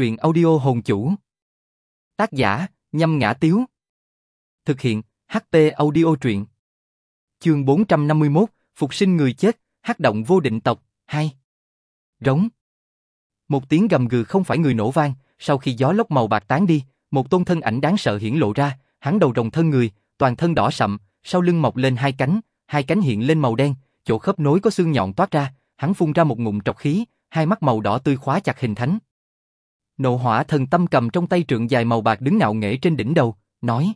Truyện audio hồn chủ. Tác giả, nhâm ngã tiếu. Thực hiện, ht audio truyện. Chương 451, Phục sinh người chết, hắc động vô định tộc, 2. Rống. Một tiếng gầm gừ không phải người nổ vang, sau khi gió lốc màu bạc tán đi, một tôn thân ảnh đáng sợ hiển lộ ra, hắn đầu rồng thân người, toàn thân đỏ sậm, sau lưng mọc lên hai cánh, hai cánh hiện lên màu đen, chỗ khớp nối có xương nhọn toát ra, hắn phun ra một ngụm trọc khí, hai mắt màu đỏ tươi khóa chặt hình thánh. Nộ hỏa thần tâm cầm trong tay trượng dài màu bạc đứng ngạo nghễ trên đỉnh đầu, nói.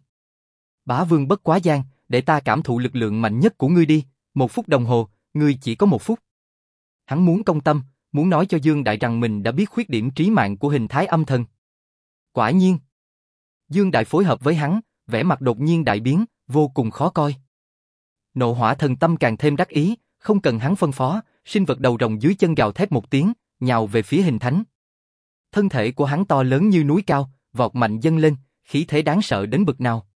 Bá vương bất quá gian, để ta cảm thụ lực lượng mạnh nhất của ngươi đi, một phút đồng hồ, ngươi chỉ có một phút. Hắn muốn công tâm, muốn nói cho Dương Đại rằng mình đã biết khuyết điểm trí mạng của hình thái âm thần. Quả nhiên. Dương Đại phối hợp với hắn, vẻ mặt đột nhiên đại biến, vô cùng khó coi. Nộ hỏa thần tâm càng thêm đắc ý, không cần hắn phân phó, sinh vật đầu rồng dưới chân gào thét một tiếng, nhào về phía hình thánh. Thân thể của hắn to lớn như núi cao, vọt mạnh dâng lên, khí thế đáng sợ đến bực nào.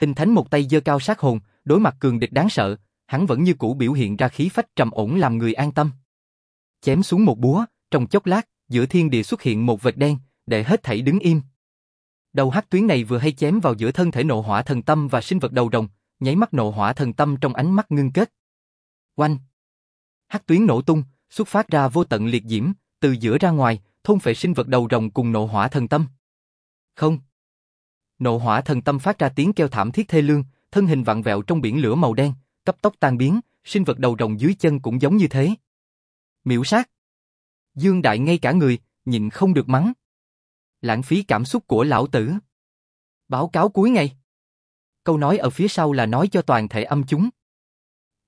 Hình thánh một tay giơ cao sát hồn, đối mặt cường địch đáng sợ, hắn vẫn như cũ biểu hiện ra khí phách trầm ổn làm người an tâm. Chém xuống một búa, trong chốc lát, giữa thiên địa xuất hiện một vệt đen, để hết thảy đứng im. Đầu hắc tuyến này vừa hay chém vào giữa thân thể nộ hỏa thần tâm và sinh vật đầu rồng, nháy mắt nộ hỏa thần tâm trong ánh mắt ngưng kết. Oanh! Hắc tuyến nổ tung, xuất phát ra vô tận liệt diễm, từ giữa ra ngoài, thôn phệ sinh vật đầu rồng cùng nộ hỏa thần tâm. Không. Nộ hỏa thần tâm phát ra tiếng kêu thảm thiết thê lương, thân hình vặn vẹo trong biển lửa màu đen, cấp tốc tan biến, sinh vật đầu rồng dưới chân cũng giống như thế. Miểu sát. Dương Đại ngay cả người, nhịn không được mắng. Lãng phí cảm xúc của lão tử. Báo cáo cuối ngày. Câu nói ở phía sau là nói cho toàn thể âm chúng.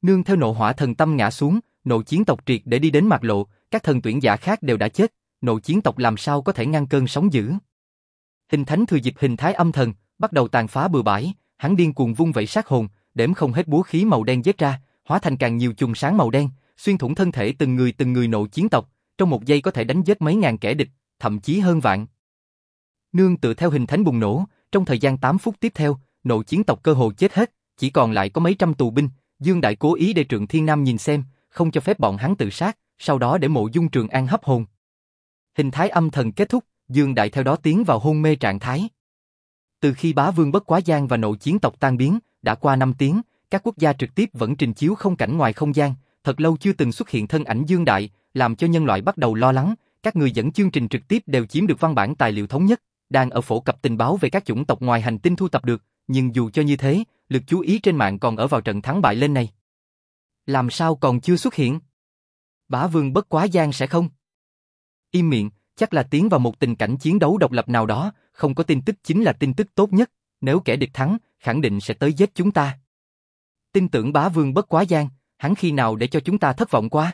Nương theo nộ hỏa thần tâm ngã xuống, nộ chiến tộc triệt để đi đến mặt lộ, các thần tuyển giả khác đều đã chết, nội chiến tộc làm sao có thể ngăn cơn sóng dữ. Hình thánh thừa dịp hình thái âm thần, bắt đầu tàn phá bừa bãi, hắn điên cuồng vung vẩy sát hồn, đếm không hết búa khí màu đen giết ra, hóa thành càng nhiều chùm sáng màu đen, xuyên thủng thân thể từng người từng người nội chiến tộc, trong một giây có thể đánh giết mấy ngàn kẻ địch, thậm chí hơn vạn. Nương tự theo hình thánh bùng nổ, trong thời gian 8 phút tiếp theo, nội chiến tộc cơ hồ chết hết, chỉ còn lại có mấy trăm tù binh, Dương Đại cố ý để Trượng Thiên Nam nhìn xem, không cho phép bọn hắn tự sát, sau đó để mộ dung Trường An hấp hồn. Hình thái âm thần kết thúc, Dương Đại theo đó tiến vào hôn mê trạng thái. Từ khi bá vương bất quá gian và nội chiến tộc tan biến, đã qua 5 tiếng, các quốc gia trực tiếp vẫn trình chiếu không cảnh ngoài không gian, thật lâu chưa từng xuất hiện thân ảnh Dương Đại, làm cho nhân loại bắt đầu lo lắng, các người dẫn chương trình trực tiếp đều chiếm được văn bản tài liệu thống nhất, đang ở phổ cập tình báo về các chủng tộc ngoài hành tinh thu tập được, nhưng dù cho như thế, lực chú ý trên mạng còn ở vào trận thắng bại lên này. Làm sao còn chưa xuất hiện? Bá vương bất quá gian sẽ không? Im miệng, chắc là tiến vào một tình cảnh chiến đấu độc lập nào đó, không có tin tức chính là tin tức tốt nhất, nếu kẻ địch thắng, khẳng định sẽ tới giết chúng ta. Tin tưởng bá vương bất quá gian, hắn khi nào để cho chúng ta thất vọng quá?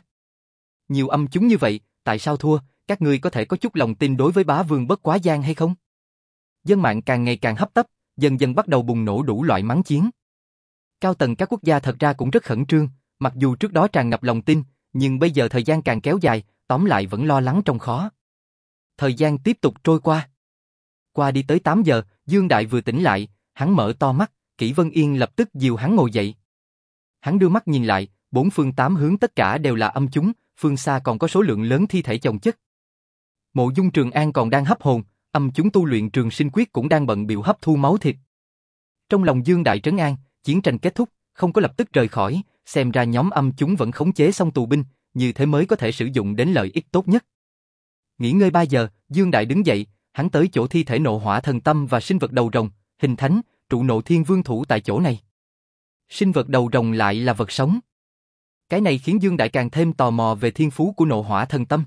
Nhiều âm chúng như vậy, tại sao thua, các ngươi có thể có chút lòng tin đối với bá vương bất quá gian hay không? Dân mạng càng ngày càng hấp tấp, dần dần bắt đầu bùng nổ đủ loại mắng chiến. Cao tầng các quốc gia thật ra cũng rất khẩn trương, mặc dù trước đó tràn ngập lòng tin, nhưng bây giờ thời gian càng kéo dài, tóm lại vẫn lo lắng trong khó. Thời gian tiếp tục trôi qua. Qua đi tới 8 giờ, Dương Đại vừa tỉnh lại, hắn mở to mắt, Kỷ Vân Yên lập tức dìu hắn ngồi dậy. Hắn đưa mắt nhìn lại, bốn phương tám hướng tất cả đều là âm chúng, phương xa còn có số lượng lớn thi thể chồng chất. Mộ Dung Trường An còn đang hấp hồn, âm chúng tu luyện trường sinh quyết cũng đang bận biểu hấp thu máu thịt. Trong lòng Dương Đại Trấn An, chiến tranh kết thúc, không có lập tức rời khỏi, xem ra nhóm âm chúng vẫn khống chế xong tù binh, như thế mới có thể sử dụng đến lợi ích tốt nhất. Nghỉ ngơi 3 giờ, Dương Đại đứng dậy, hắn tới chỗ thi thể nộ hỏa thần tâm và sinh vật đầu rồng, hình thánh, trụ nộ thiên vương thủ tại chỗ này. Sinh vật đầu rồng lại là vật sống. Cái này khiến Dương Đại càng thêm tò mò về thiên phú của nộ hỏa thần tâm.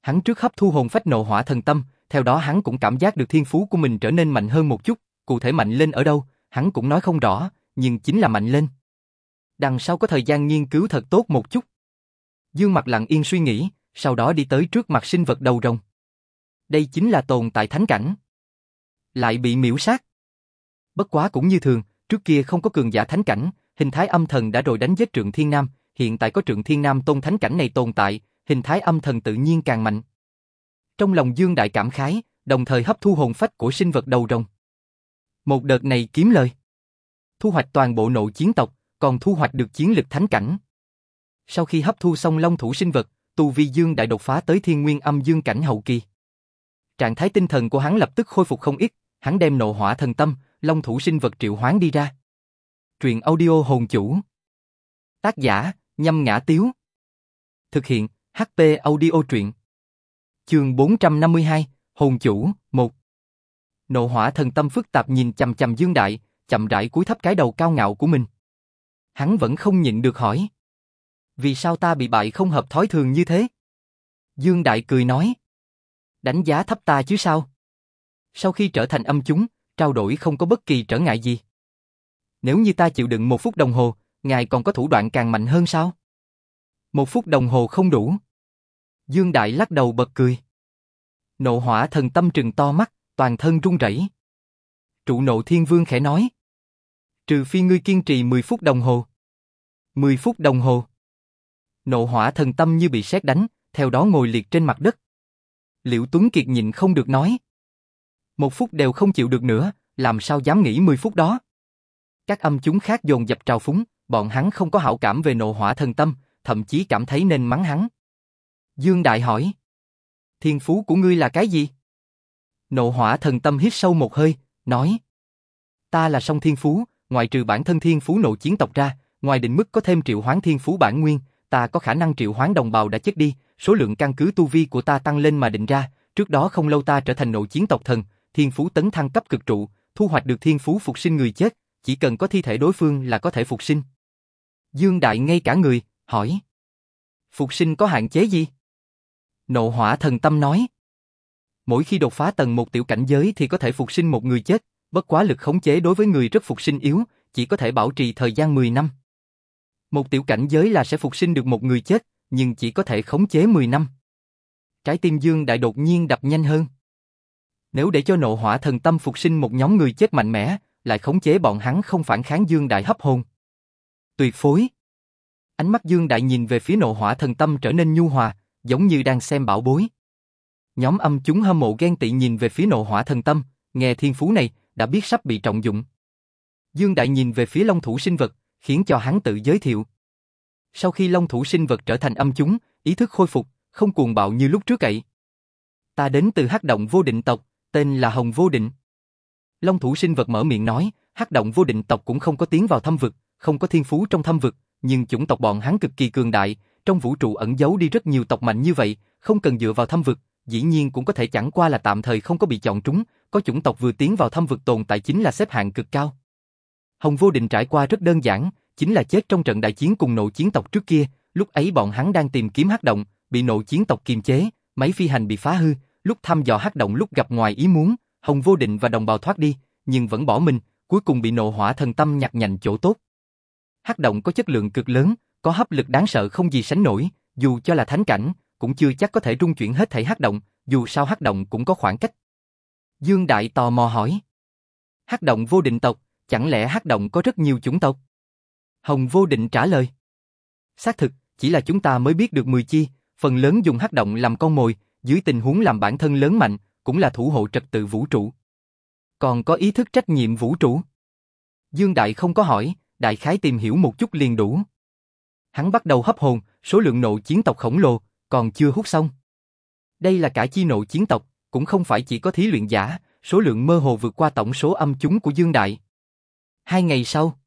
Hắn trước hấp thu hồn phách nộ hỏa thần tâm, theo đó hắn cũng cảm giác được thiên phú của mình trở nên mạnh hơn một chút, cụ thể mạnh lên ở đâu, hắn cũng nói không rõ, nhưng chính là mạnh lên. Đằng sau có thời gian nghiên cứu thật tốt một chút. Dương mặt lặng yên suy nghĩ, sau đó đi tới trước mặt sinh vật đầu rồng. Đây chính là tồn tại thánh cảnh. Lại bị miễu sát. Bất quá cũng như thường, trước kia không có cường giả thánh cảnh, hình thái âm thần đã rồi đánh giết trượng thiên nam, hiện tại có trượng thiên nam tôn thánh cảnh này tồn tại, hình thái âm thần tự nhiên càng mạnh. Trong lòng Dương Đại cảm khái, đồng thời hấp thu hồn phách của sinh vật đầu rồng. Một đợt này kiếm lời. Thu hoạch toàn bộ nội chiến tộc, còn thu hoạch được chiến lực thánh cảnh. Sau khi hấp thu xong long thủ sinh vật, tu vi Dương Đại đột phá tới thiên nguyên âm dương cảnh hậu kỳ. Trạng thái tinh thần của hắn lập tức khôi phục không ít, hắn đem nộ hỏa thần tâm, long thủ sinh vật triệu hoán đi ra. Truyện audio hồn chủ. Tác giả, nhâm ngã tiếu. Thực hiện, HP audio truyện. Chương 452, Hồn chủ, 1 Nộ hỏa thần tâm phức tạp nhìn chầm chầm Dương Đại, chậm rãi cúi thấp cái đầu cao ngạo của mình. Hắn vẫn không nhịn được hỏi. Vì sao ta bị bại không hợp thói thường như thế? Dương Đại cười nói. Đánh giá thấp ta chứ sao? Sau khi trở thành âm chúng, trao đổi không có bất kỳ trở ngại gì. Nếu như ta chịu đựng một phút đồng hồ, ngài còn có thủ đoạn càng mạnh hơn sao? Một phút đồng hồ không đủ. Dương Đại lắc đầu bật cười. Nộ hỏa thần tâm trừng to mắt, toàn thân run rẩy. Trụ nộ thiên vương khẽ nói. Trừ phi ngươi kiên trì 10 phút đồng hồ. 10 phút đồng hồ. Nộ hỏa thần tâm như bị sét đánh, theo đó ngồi liệt trên mặt đất. Liễu Tuấn Kiệt nhịn không được nói. Một phút đều không chịu được nữa, làm sao dám nghĩ 10 phút đó. Các âm chúng khác dồn dập trào phúng, bọn hắn không có hảo cảm về nộ hỏa thần tâm, thậm chí cảm thấy nên mắng hắn. Dương Đại hỏi. Thiên phú của ngươi là cái gì? Nộ hỏa thần tâm hít sâu một hơi, nói. Ta là song thiên phú, ngoài trừ bản thân thiên phú nộ chiến tộc ra, ngoài định mức có thêm triệu hoán thiên phú bản nguyên, ta có khả năng triệu hoán đồng bào đã chết đi, số lượng căn cứ tu vi của ta tăng lên mà định ra, trước đó không lâu ta trở thành nội chiến tộc thần, thiên phú tấn thăng cấp cực trụ, thu hoạch được thiên phú phục sinh người chết, chỉ cần có thi thể đối phương là có thể phục sinh. Dương Đại ngay cả người, hỏi. Phục sinh có hạn chế gì? Nộ hỏa thần tâm nói. Mỗi khi đột phá tầng một tiểu cảnh giới thì có thể phục sinh một người chết, bất quá lực khống chế đối với người rất phục sinh yếu, chỉ có thể bảo trì thời gian 10 năm. Một tiểu cảnh giới là sẽ phục sinh được một người chết, nhưng chỉ có thể khống chế 10 năm. Trái tim Dương Đại đột nhiên đập nhanh hơn. Nếu để cho nộ hỏa thần tâm phục sinh một nhóm người chết mạnh mẽ, lại khống chế bọn hắn không phản kháng Dương Đại hấp hồn. Tuyệt phối. Ánh mắt Dương Đại nhìn về phía nộ hỏa thần tâm trở nên nhu hòa, giống như đang xem bảo bối. Nhóm âm chúng hâm mộ ghen tị nhìn về phía nộ hỏa thần tâm, nghe thiên phú này, đã biết sắp bị trọng dụng. Dương Đại nhìn về phía long thủ sinh vật, khiến cho hắn tự giới thiệu. Sau khi long thủ sinh vật trở thành âm chúng, ý thức khôi phục, không cuồng bạo như lúc trước cậy. Ta đến từ hắc động vô định tộc, tên là Hồng Vô Định. Long thủ sinh vật mở miệng nói, hắc động vô định tộc cũng không có tiến vào thâm vực, không có thiên phú trong thâm vực, nhưng chủng tộc bọn hắn cực kỳ cường đại, trong vũ trụ ẩn giấu đi rất nhiều tộc mạnh như vậy, không cần dựa vào thâm vực, dĩ nhiên cũng có thể chẳng qua là tạm thời không có bị chọn trúng, có chủng tộc vừa tiến vào thâm vực tồn tại chính là xếp hạng cực cao. Hồng Vô Định trải qua rất đơn giản, chính là chết trong trận đại chiến cùng nội chiến tộc trước kia, lúc ấy bọn hắn đang tìm kiếm hắc động, bị nội chiến tộc kiềm chế, máy phi hành bị phá hư, lúc thăm dò hắc động lúc gặp ngoài ý muốn, Hồng Vô Định và đồng bào thoát đi, nhưng vẫn bỏ mình, cuối cùng bị nộ hỏa thần tâm nhặt nhạnh chỗ tốt. Hắc động có chất lượng cực lớn, có hấp lực đáng sợ không gì sánh nổi, dù cho là thánh cảnh, cũng chưa chắc có thể rung chuyển hết thảy hắc động, dù sao hắc động cũng có khoảng cách. Dương Đại tò mò hỏi. Hắc động vô định tộc, chẳng lẽ hắc động có rất nhiều chủng tộc? Hồng vô định trả lời. Xác thực, chỉ là chúng ta mới biết được 10 chi, phần lớn dùng hắc động làm con mồi, dưới tình huống làm bản thân lớn mạnh, cũng là thủ hộ trật tự vũ trụ. Còn có ý thức trách nhiệm vũ trụ? Dương Đại không có hỏi, đại khái tìm hiểu một chút liền đủ. Hắn bắt đầu hấp hồn, số lượng nộ chiến tộc khổng lồ, còn chưa hút xong. Đây là cả chi nộ chiến tộc, cũng không phải chỉ có thí luyện giả, số lượng mơ hồ vượt qua tổng số âm chúng của Dương Đại. Hai ngày sau,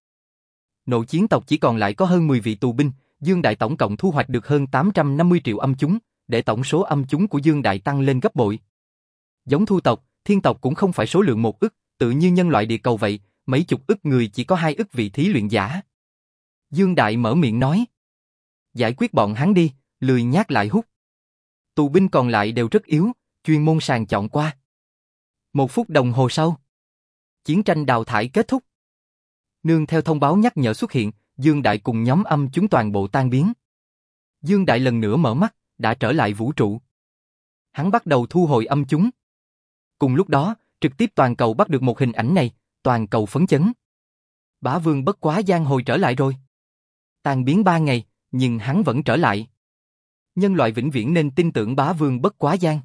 nội chiến tộc chỉ còn lại có hơn 10 vị tù binh, Dương Đại tổng cộng thu hoạch được hơn 850 triệu âm chúng, để tổng số âm chúng của Dương Đại tăng lên gấp bội. Giống thu tộc, thiên tộc cũng không phải số lượng một ức, tự như nhân loại địa cầu vậy, mấy chục ức người chỉ có hai ức vị thí luyện giả. Dương Đại mở miệng nói. Giải quyết bọn hắn đi, lười nhát lại hút. Tù binh còn lại đều rất yếu, chuyên môn sàng chọn qua. Một phút đồng hồ sau, chiến tranh đào thải kết thúc. Nương theo thông báo nhắc nhở xuất hiện, Dương Đại cùng nhóm âm chúng toàn bộ tan biến. Dương Đại lần nữa mở mắt, đã trở lại vũ trụ. Hắn bắt đầu thu hồi âm chúng. Cùng lúc đó, trực tiếp toàn cầu bắt được một hình ảnh này, toàn cầu phấn chấn. Bá vương bất quá giang hồi trở lại rồi. Tàn biến ba ngày, nhưng hắn vẫn trở lại. Nhân loại vĩnh viễn nên tin tưởng bá vương bất quá giang.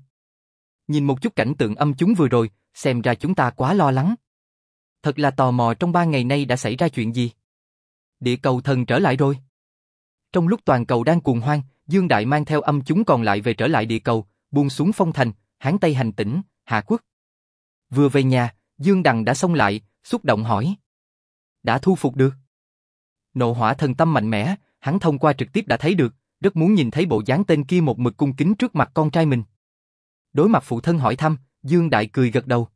Nhìn một chút cảnh tượng âm chúng vừa rồi, xem ra chúng ta quá lo lắng. Thật là tò mò trong ba ngày nay đã xảy ra chuyện gì. Địa cầu thần trở lại rồi. Trong lúc toàn cầu đang cuồng hoang, Dương Đại mang theo âm chúng còn lại về trở lại địa cầu, buông xuống phong thành, hán Tây hành tỉnh, Hạ Quốc. Vừa về nhà, Dương Đằng đã xông lại, xúc động hỏi. Đã thu phục được. Nộ hỏa thần tâm mạnh mẽ, hắn thông qua trực tiếp đã thấy được, rất muốn nhìn thấy bộ dáng tên kia một mực cung kính trước mặt con trai mình. Đối mặt phụ thân hỏi thăm, Dương Đại cười gật đầu.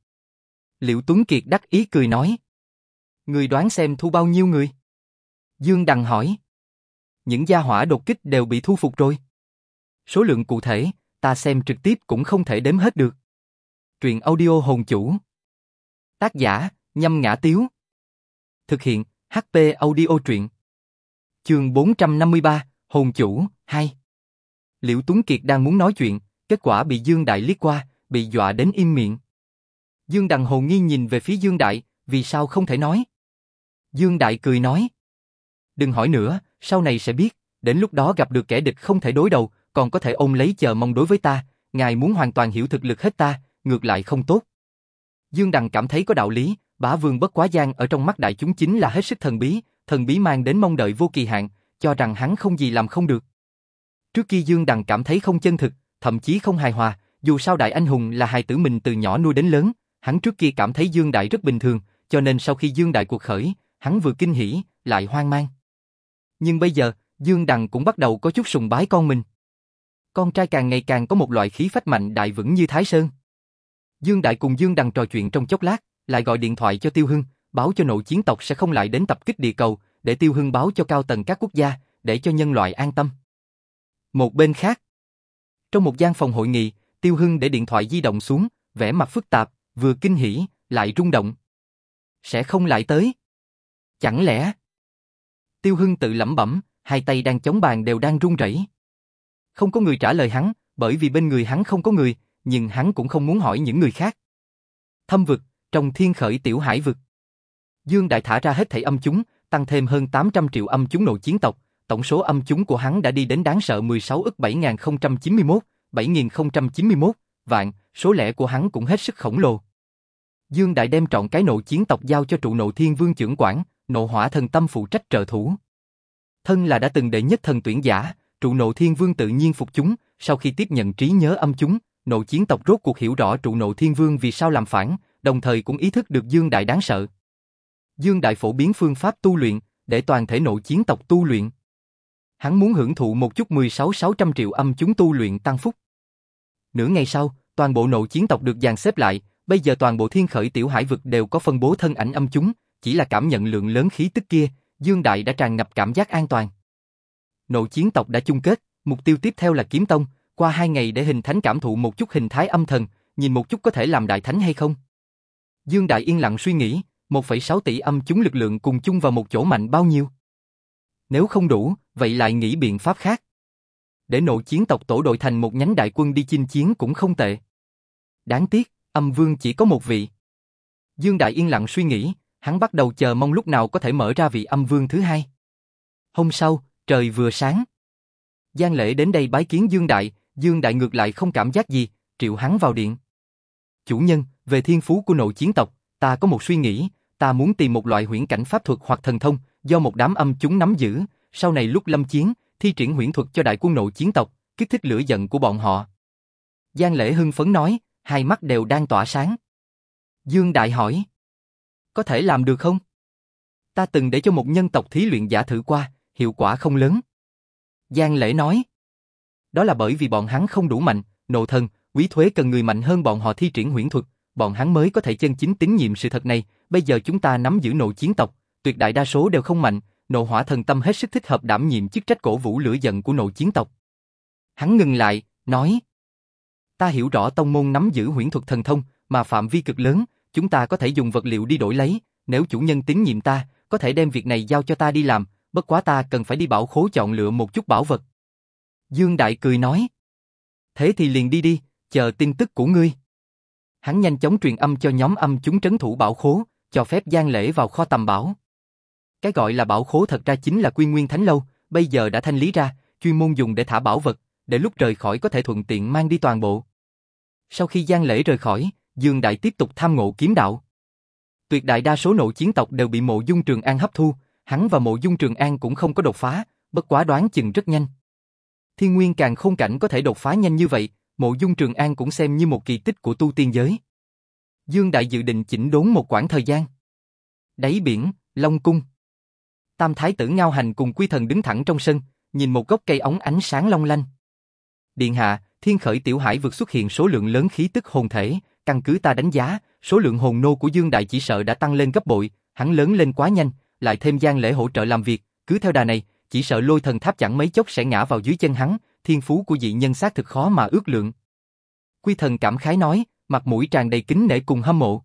Liễu Tuấn Kiệt đắc ý cười nói. Người đoán xem thu bao nhiêu người? Dương Đằng hỏi. Những gia hỏa đột kích đều bị thu phục rồi. Số lượng cụ thể, ta xem trực tiếp cũng không thể đếm hết được. Truyện audio hồn chủ. Tác giả, nhâm ngã tiếu. Thực hiện, HP audio truyện. Chương 453, Hồn chủ, 2. Liễu Tuấn Kiệt đang muốn nói chuyện, kết quả bị Dương Đại liếc qua, bị dọa đến im miệng. Dương Đằng hồ nghi nhìn về phía Dương Đại, vì sao không thể nói? Dương Đại cười nói. Đừng hỏi nữa, sau này sẽ biết, đến lúc đó gặp được kẻ địch không thể đối đầu, còn có thể ôm lấy chờ mong đối với ta, ngài muốn hoàn toàn hiểu thực lực hết ta, ngược lại không tốt. Dương Đằng cảm thấy có đạo lý, bá vương bất quá gian ở trong mắt đại chúng chính là hết sức thần bí, thần bí mang đến mong đợi vô kỳ hạn, cho rằng hắn không gì làm không được. Trước kia Dương Đằng cảm thấy không chân thực, thậm chí không hài hòa, dù sao đại anh hùng là hài tử mình từ nhỏ nuôi đến lớn, hắn trước kia cảm thấy Dương Đại rất bình thường, cho nên sau khi Dương Đại cuộc khởi, hắn vừa kinh hỉ, lại hoang mang. Nhưng bây giờ, Dương Đằng cũng bắt đầu có chút sùng bái con mình. Con trai càng ngày càng có một loại khí phách mạnh đại vững như Thái Sơn. Dương Đại cùng Dương Đằng trò chuyện trong chốc lát, lại gọi điện thoại cho Tiêu Hưng, báo cho nội chiến tộc sẽ không lại đến tập kích địa cầu, để Tiêu Hưng báo cho cao tầng các quốc gia, để cho nhân loại an tâm. Một bên khác, trong một gian phòng hội nghị, Tiêu Hưng để điện thoại di động xuống, vẻ mặt phức tạp, vừa kinh hỉ, lại rung động. Sẽ không lại tới. Chẳng lẽ? Tiêu Hưng tự lẩm bẩm, hai tay đang chống bàn đều đang run rẩy. Không có người trả lời hắn, bởi vì bên người hắn không có người, nhưng hắn cũng không muốn hỏi những người khác. Thâm vực, trong thiên khởi tiểu hải vực. Dương Đại thả ra hết thảy âm chúng, tăng thêm hơn 800 triệu âm chúng nội chiến tộc, tổng số âm chúng của hắn đã đi đến đáng sợ 16 ức 7091, 7091 vạn, số lẻ của hắn cũng hết sức khổng lồ. Dương Đại đem trọn cái nộ chiến tộc giao cho trụ nộ thiên vương trưởng quản, nộ hỏa thần tâm phụ trách trợ thủ. Thân là đã từng đệ nhất thần tuyển giả, trụ nộ thiên vương tự nhiên phục chúng, sau khi tiếp nhận trí nhớ âm chúng, nộ chiến tộc rốt cuộc hiểu rõ trụ nộ thiên vương vì sao làm phản, đồng thời cũng ý thức được Dương Đại đáng sợ. Dương Đại phổ biến phương pháp tu luyện, để toàn thể nộ chiến tộc tu luyện. Hắn muốn hưởng thụ một chút 16-600 triệu âm chúng tu luyện tăng phúc. Nửa ngày sau, toàn bộ nội chiến tộc được dàn xếp lại, bây giờ toàn bộ thiên khởi tiểu hải vực đều có phân bố thân ảnh âm chúng, chỉ là cảm nhận lượng lớn khí tức kia, Dương Đại đã tràn ngập cảm giác an toàn. Nội chiến tộc đã chung kết, mục tiêu tiếp theo là kiếm tông, qua hai ngày để hình thánh cảm thụ một chút hình thái âm thần, nhìn một chút có thể làm đại thánh hay không. Dương Đại yên lặng suy nghĩ, 1,6 tỷ âm chúng lực lượng cùng chung vào một chỗ mạnh bao nhiêu? Nếu không đủ, vậy lại nghĩ biện pháp khác. Để nội chiến tộc tổ đội thành một nhánh đại quân đi chinh chiến cũng không tệ. Đáng tiếc, âm vương chỉ có một vị. Dương Đại yên lặng suy nghĩ, hắn bắt đầu chờ mong lúc nào có thể mở ra vị âm vương thứ hai. Hôm sau, trời vừa sáng. Giang Lễ đến đây bái kiến Dương Đại, Dương Đại ngược lại không cảm giác gì, triệu hắn vào điện. Chủ nhân, về thiên phú của nội chiến tộc, ta có một suy nghĩ, ta muốn tìm một loại huyễn cảnh pháp thuật hoặc thần thông, do một đám âm chúng nắm giữ, sau này lúc lâm chiến, thi triển huyễn thuật cho đại quân nội chiến tộc, kích thích lửa giận của bọn họ. Giang Lễ hưng phấn nói, hai mắt đều đang tỏa sáng. Dương Đại hỏi, có thể làm được không? Ta từng để cho một nhân tộc thí luyện giả thử qua, hiệu quả không lớn. Giang Lễ nói, đó là bởi vì bọn hắn không đủ mạnh, nộ thần, quý thuế cần người mạnh hơn bọn họ thi triển huyễn thuật, bọn hắn mới có thể chân chính tín nhiệm sự thật này, bây giờ chúng ta nắm giữ nội chiến tộc, tuyệt đại đa số đều không mạnh, nộ hỏa thần tâm hết sức thích hợp đảm nhiệm chức trách cổ vũ lửa giận của nội chiến tộc. Hắn ngừng lại, nói, ta hiểu rõ tông môn nắm giữ huyễn thuật thần thông, mà phạm vi cực lớn, chúng ta có thể dùng vật liệu đi đổi lấy, nếu chủ nhân tín nhiệm ta, có thể đem việc này giao cho ta đi làm, bất quá ta cần phải đi bảo khố chọn lựa một chút bảo vật. Dương Đại cười nói, thế thì liền đi đi, chờ tin tức của ngươi. Hắn nhanh chóng truyền âm cho nhóm âm chúng trấn thủ bảo khố, cho phép gian lễ vào kho tầm bảo. Cái gọi là bảo khố thật ra chính là quy nguyên thánh lâu, bây giờ đã thanh lý ra, chuyên môn dùng để thả bảo vật, để lúc rời khỏi có thể thuận tiện mang đi toàn bộ. Sau khi giang lễ rời khỏi, Dương Đại tiếp tục tham ngộ kiếm đạo. Tuyệt đại đa số nội chiến tộc đều bị mộ dung trường an hấp thu, hắn và mộ dung trường an cũng không có đột phá, bất quá đoán chừng rất nhanh. Thiên nguyên càng không cảnh có thể đột phá nhanh như vậy, mộ dung Trường An cũng xem như một kỳ tích của tu tiên giới. Dương Đại dự định chỉnh đốn một quãng thời gian. Đáy biển, Long Cung. Tam Thái tử Ngao Hành cùng Quy Thần đứng thẳng trong sân, nhìn một gốc cây ống ánh sáng long lanh. Điện hạ, thiên khởi tiểu hải vượt xuất hiện số lượng lớn khí tức hồn thể, căn cứ ta đánh giá, số lượng hồn nô của Dương Đại chỉ sợ đã tăng lên gấp bội, hắn lớn lên quá nhanh, lại thêm gian lễ hỗ trợ làm việc, cứ theo đà này, chỉ sợ lôi thần tháp chẳng mấy chốc sẽ ngã vào dưới chân hắn, thiên phú của dị nhân xác thực khó mà ước lượng. Quy thần cảm khái nói, mặt mũi tràn đầy kính nể cùng hâm mộ.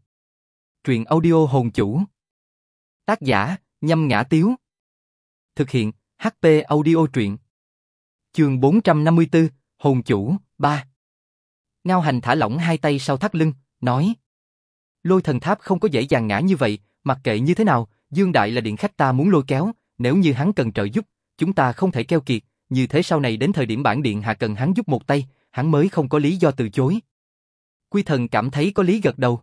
Truyện audio hồn chủ. Tác giả, nhâm ngã tiếu. Thực hiện, HP audio truyện. Trường 454, hồn chủ, ba, Ngao hành thả lỏng hai tay sau thắt lưng, nói. Lôi thần tháp không có dễ dàng ngã như vậy, mặc kệ như thế nào, Dương Đại là điện khách ta muốn lôi kéo, nếu như hắn cần trợ giúp, chúng ta không thể keo kiệt, như thế sau này đến thời điểm bản điện hạ cần hắn giúp một tay, hắn mới không có lý do từ chối. Quy thần cảm thấy có lý gật đầu.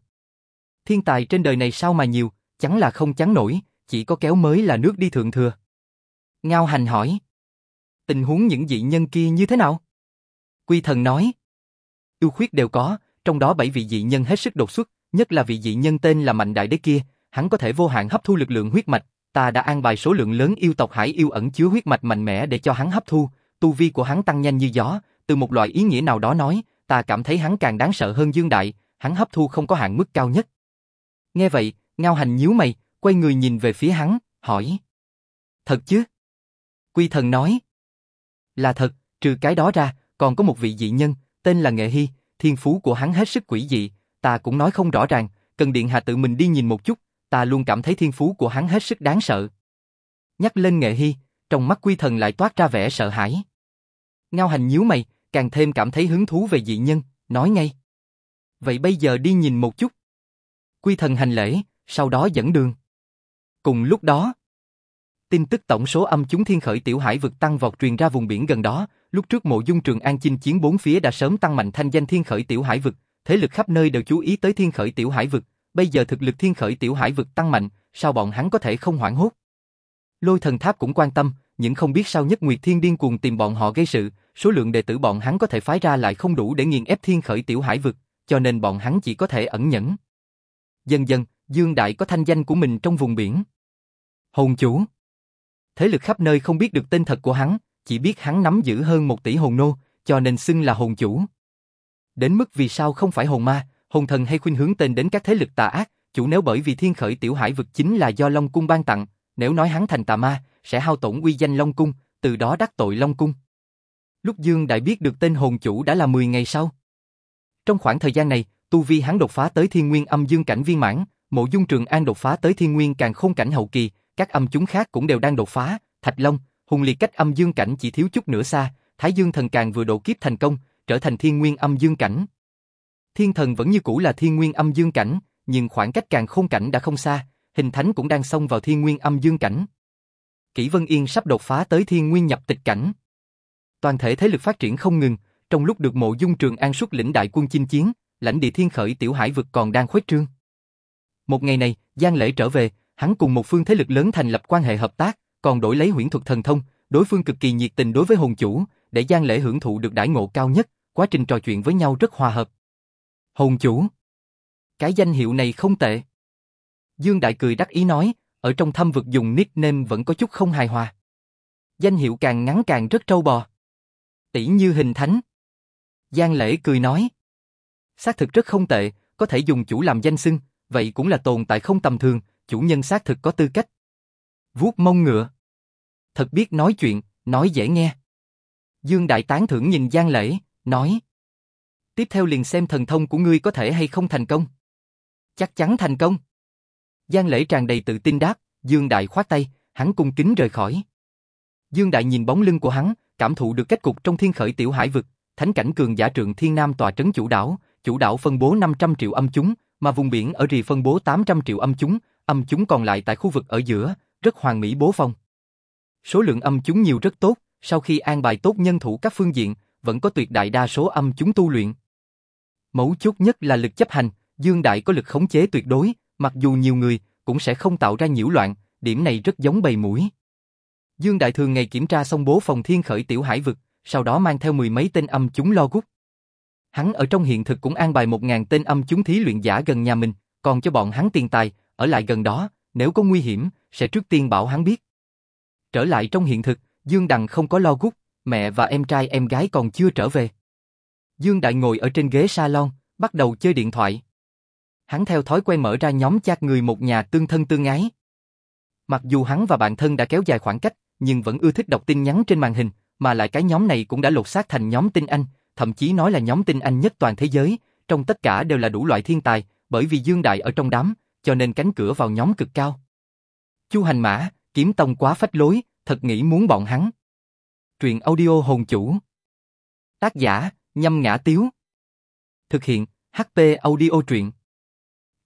Thiên tài trên đời này sao mà nhiều, chẳng là không chắn nổi, chỉ có kéo mới là nước đi thượng thừa. Ngao hành hỏi. Tình huống những dị nhân kia như thế nào? Quy thần nói. Ưu khuyết đều có, trong đó bảy vị dị nhân hết sức đột xuất, nhất là vị dị nhân tên là Mạnh Đại Đế kia, hắn có thể vô hạn hấp thu lực lượng huyết mạch, ta đã an bài số lượng lớn yêu tộc hải yêu ẩn chứa huyết mạch mạnh mẽ để cho hắn hấp thu, tu vi của hắn tăng nhanh như gió, từ một loại ý nghĩa nào đó nói, ta cảm thấy hắn càng đáng sợ hơn Dương Đại, hắn hấp thu không có hạn mức cao nhất. Nghe vậy, Ngao Hành nhíu mày, quay người nhìn về phía hắn, hỏi. Thật chứ? Quy thần nói. Là thật, trừ cái đó ra, còn có một vị dị nhân, tên là Nghệ Hy, thiên phú của hắn hết sức quỷ dị, ta cũng nói không rõ ràng, cần Điện Hạ tự mình đi nhìn một chút, ta luôn cảm thấy thiên phú của hắn hết sức đáng sợ. Nhắc lên Nghệ Hy, trong mắt quy thần lại toát ra vẻ sợ hãi. Ngao hành nhíu mày, càng thêm cảm thấy hứng thú về dị nhân, nói ngay. Vậy bây giờ đi nhìn một chút. Quy thần hành lễ, sau đó dẫn đường. Cùng lúc đó, tin tức tổng số âm chúng thiên khởi tiểu hải vực tăng vọt truyền ra vùng biển gần đó, lúc trước mộ dung trường an chinh chiến bốn phía đã sớm tăng mạnh thanh danh thiên khởi tiểu hải vực, thế lực khắp nơi đều chú ý tới thiên khởi tiểu hải vực, bây giờ thực lực thiên khởi tiểu hải vực tăng mạnh, sao bọn hắn có thể không hoảng hốt? Lôi thần tháp cũng quan tâm, những không biết sao nhất Nguyệt Thiên điên cuồng tìm bọn họ gây sự, số lượng đệ tử bọn hắn có thể phái ra lại không đủ để nghiền ép thiên khởi tiểu hải vực, cho nên bọn hắn chỉ có thể ẩn nhẫn. Dần dần, Dương Đại có thanh danh của mình trong vùng biển. Hồn chủ Thế lực khắp nơi không biết được tên thật của hắn, chỉ biết hắn nắm giữ hơn một tỷ hồn nô, cho nên xưng là hồn chủ. Đến mức vì sao không phải hồn ma, hồn thần hay khuynh hướng tên đến các thế lực tà ác, chủ nếu bởi vì thiên khởi tiểu hải vực chính là do Long Cung ban tặng, nếu nói hắn thành tà ma, sẽ hao tổn uy danh Long Cung, từ đó đắc tội Long Cung. Lúc Dương Đại biết được tên hồn chủ đã là 10 ngày sau. Trong khoảng thời gian này, Tu Vi hắn đột phá tới thiên nguyên âm dương cảnh viên mãn, mộ dung trường an đột phá tới thiên nguyên càng không cảnh hậu kỳ, các âm chúng khác cũng đều đang đột phá, Thạch Long, hùng liệt cách âm dương cảnh chỉ thiếu chút nữa xa, Thái Dương thần càng vừa độ kiếp thành công, trở thành thiên nguyên âm dương cảnh. Thiên thần vẫn như cũ là thiên nguyên âm dương cảnh, nhưng khoảng cách càng không cảnh đã không xa, hình thánh cũng đang xông vào thiên nguyên âm dương cảnh. Kỷ Vân Yên sắp đột phá tới thiên nguyên nhập tịch cảnh. Toàn thể thế lực phát triển không ngừng, trong lúc được mộ dung trường an xuất lĩnh đại quân chinh chiến, lãnh địa thiên khởi tiểu hải vực còn đang khuếch trương. Một ngày này, Giang Lễ trở về, hắn cùng một phương thế lực lớn thành lập quan hệ hợp tác, còn đổi lấy huyễn thuật thần thông, đối phương cực kỳ nhiệt tình đối với hồn chủ, để Giang Lễ hưởng thụ được đãi ngộ cao nhất, quá trình trò chuyện với nhau rất hòa hợp. Hồn chủ. Cái danh hiệu này không tệ. Dương Đại cười đắc ý nói, ở trong thâm vực dùng nickname vẫn có chút không hài hòa. Danh hiệu càng ngắn càng rất trâu bò. Tỷ như hình thánh. Giang Lễ cười nói. Xác thực rất không tệ, có thể dùng chủ làm danh xưng, vậy cũng là tồn tại không tầm thường, chủ nhân xác thực có tư cách. Vuốt mông ngựa. Thật biết nói chuyện, nói dễ nghe. Dương Đại tán thưởng nhìn Giang Lễ, nói. Tiếp theo liền xem thần thông của ngươi có thể hay không thành công. Chắc chắn thành công. Giang Lễ tràn đầy tự tin đáp, Dương Đại khoát tay, hắn cung kính rời khỏi. Dương Đại nhìn bóng lưng của hắn, cảm thụ được kết cục trong thiên khởi tiểu hải vực, thánh cảnh cường giả trượng thiên nam tòa trấn chủ đảo, chủ đảo phân bố 500 triệu âm chúng, mà vùng biển ở rì phân bố 800 triệu âm chúng, âm chúng còn lại tại khu vực ở giữa, rất hoàn mỹ bố phong. Số lượng âm chúng nhiều rất tốt, sau khi an bài tốt nhân thủ các phương diện, vẫn có tuyệt đại đa số âm chúng tu luyện. Mấu chốt nhất là lực chấp hành, Dương Đại có lực khống chế tuyệt đối, mặc dù nhiều người, cũng sẽ không tạo ra nhiễu loạn, điểm này rất giống bầy mũi. Dương Đại thường ngày kiểm tra xong bố phòng thiên khởi tiểu hải vực, sau đó mang theo mười mấy tên âm chúng lo gút. Hắn ở trong hiện thực cũng an bài một ngàn tên âm chúng thí luyện giả gần nhà mình, còn cho bọn hắn tiền tài, ở lại gần đó, nếu có nguy hiểm, sẽ trước tiên bảo hắn biết. Trở lại trong hiện thực, Dương Đằng không có lo gút, mẹ và em trai em gái còn chưa trở về. Dương Đại ngồi ở trên ghế salon, bắt đầu chơi điện thoại. Hắn theo thói quen mở ra nhóm chat người một nhà tương thân tương ái. Mặc dù hắn và bạn thân đã kéo dài khoảng cách, nhưng vẫn ưa thích đọc tin nhắn trên màn hình, mà lại cái nhóm này cũng đã lột xác thành nhóm tin anh, thậm chí nói là nhóm tin anh nhất toàn thế giới, trong tất cả đều là đủ loại thiên tài, bởi vì Dương Đại ở trong đám, cho nên cánh cửa vào nhóm cực cao. Chu Hành Mã, kiếm tông quá phách lối, thật nghĩ muốn bọn hắn. Truyện audio hồn chủ. Tác giả, nhâm ngã tiếu. Thực hiện, HP audio truyện.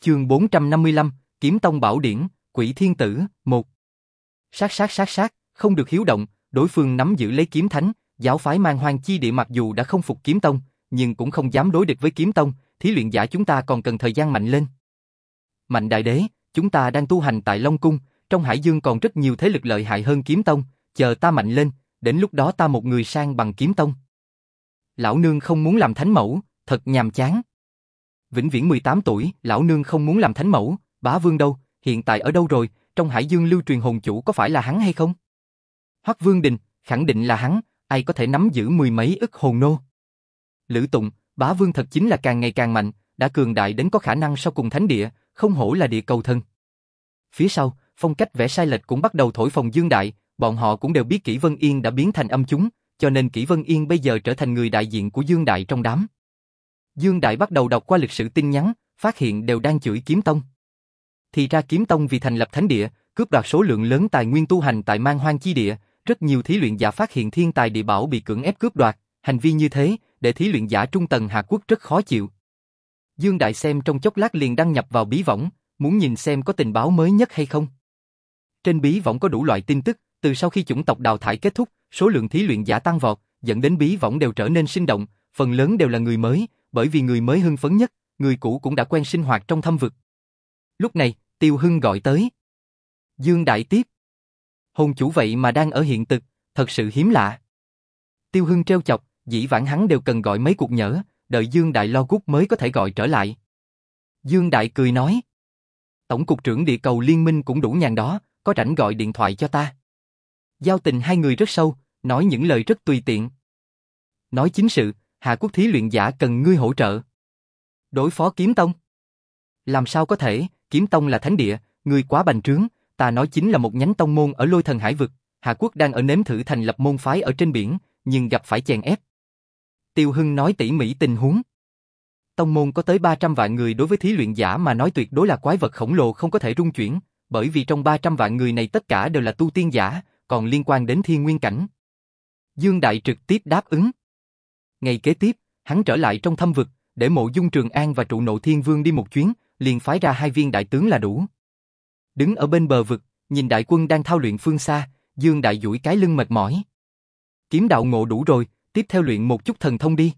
Chương 455, Kiếm Tông Bảo Điển, Quỷ Thiên Tử, 1. Sát sát sát sát, không được hiếu động, đối phương nắm giữ lấy kiếm thánh, giáo phái mang hoang chi địa mặc dù đã không phục kiếm tông, nhưng cũng không dám đối địch với kiếm tông, thí luyện giả chúng ta còn cần thời gian mạnh lên. Mạnh đại đế, chúng ta đang tu hành tại Long Cung, trong Hải Dương còn rất nhiều thế lực lợi hại hơn kiếm tông, chờ ta mạnh lên, đến lúc đó ta một người sang bằng kiếm tông. Lão nương không muốn làm thánh mẫu, thật nhàm chán. Vĩnh viễn 18 tuổi, lão nương không muốn làm thánh mẫu, bá vương đâu, hiện tại ở đâu rồi, trong Hải Dương lưu truyền hồn chủ có phải là hắn hay không? Hoắc Vương Đình, khẳng định là hắn, ai có thể nắm giữ mười mấy ức hồn nô. Lữ Tụng, bá vương thật chính là càng ngày càng mạnh, đã cường đại đến có khả năng sau cùng thánh địa, không hổ là địa cầu thân. Phía sau, phong cách vẽ sai lệch cũng bắt đầu thổi phồng Dương Đại, bọn họ cũng đều biết Kỷ Vân Yên đã biến thành âm chúng, cho nên Kỷ Vân Yên bây giờ trở thành người đại diện của Dương Đại trong đám. Dương Đại bắt đầu đọc qua lịch sử tin nhắn, phát hiện đều đang chửi Kiếm Tông. Thì ra Kiếm Tông vì thành lập thánh địa, cướp đoạt số lượng lớn tài nguyên tu hành tại mang hoang chi địa, rất nhiều thí luyện giả phát hiện thiên tài địa bảo bị cưỡng ép cướp đoạt, hành vi như thế, để thí luyện giả trung tầng Hạ Quốc rất khó chịu. Dương Đại xem trong chốc lát liền đăng nhập vào bí võng, muốn nhìn xem có tình báo mới nhất hay không. Trên bí võng có đủ loại tin tức, từ sau khi chủng tộc đào thải kết thúc, số lượng thí luyện giả tăng vọt, dẫn đến bí võng đều trở nên sinh động, phần lớn đều là người mới, bởi vì người mới hưng phấn nhất, người cũ cũng đã quen sinh hoạt trong thâm vực. Lúc này, Tiêu Hưng gọi tới. Dương Đại tiếp. Hồn chủ vậy mà đang ở hiện thực, thật sự hiếm lạ. Tiêu Hưng treo chọc, dĩ vãng hắn đều cần gọi mấy cuộc nhỡ, đợi Dương Đại lo gút mới có thể gọi trở lại. Dương Đại cười nói. Tổng cục trưởng địa cầu liên minh cũng đủ nhàn đó, có rảnh gọi điện thoại cho ta. Giao tình hai người rất sâu, nói những lời rất tùy tiện. Nói chính sự, Hạ Quốc Thí luyện giả cần ngươi hỗ trợ. Đối phó Kiếm Tông? Làm sao có thể, Kiếm Tông là thánh địa, ngươi quá bành trướng, ta nói chính là một nhánh tông môn ở lôi thần hải vực, Hạ Quốc đang ở nếm thử thành lập môn phái ở trên biển, nhưng gặp phải chèn ép. Tiêu Hưng nói tỉ mỉ tình huống. Tông môn có tới 300 vạn người đối với thí luyện giả mà nói tuyệt đối là quái vật khổng lồ không có thể rung chuyển, bởi vì trong 300 vạn người này tất cả đều là tu tiên giả, còn liên quan đến thiên nguyên cảnh. Dương Đại trực tiếp đáp ứng. Ngày kế tiếp, hắn trở lại trong thâm vực, để mộ dung Trường An và trụ nộ thiên vương đi một chuyến, liền phái ra hai viên đại tướng là đủ. Đứng ở bên bờ vực, nhìn đại quân đang thao luyện phương xa, Dương Đại duỗi cái lưng mệt mỏi. Kiếm đạo ngộ đủ rồi, tiếp theo luyện một chút thần thông đi.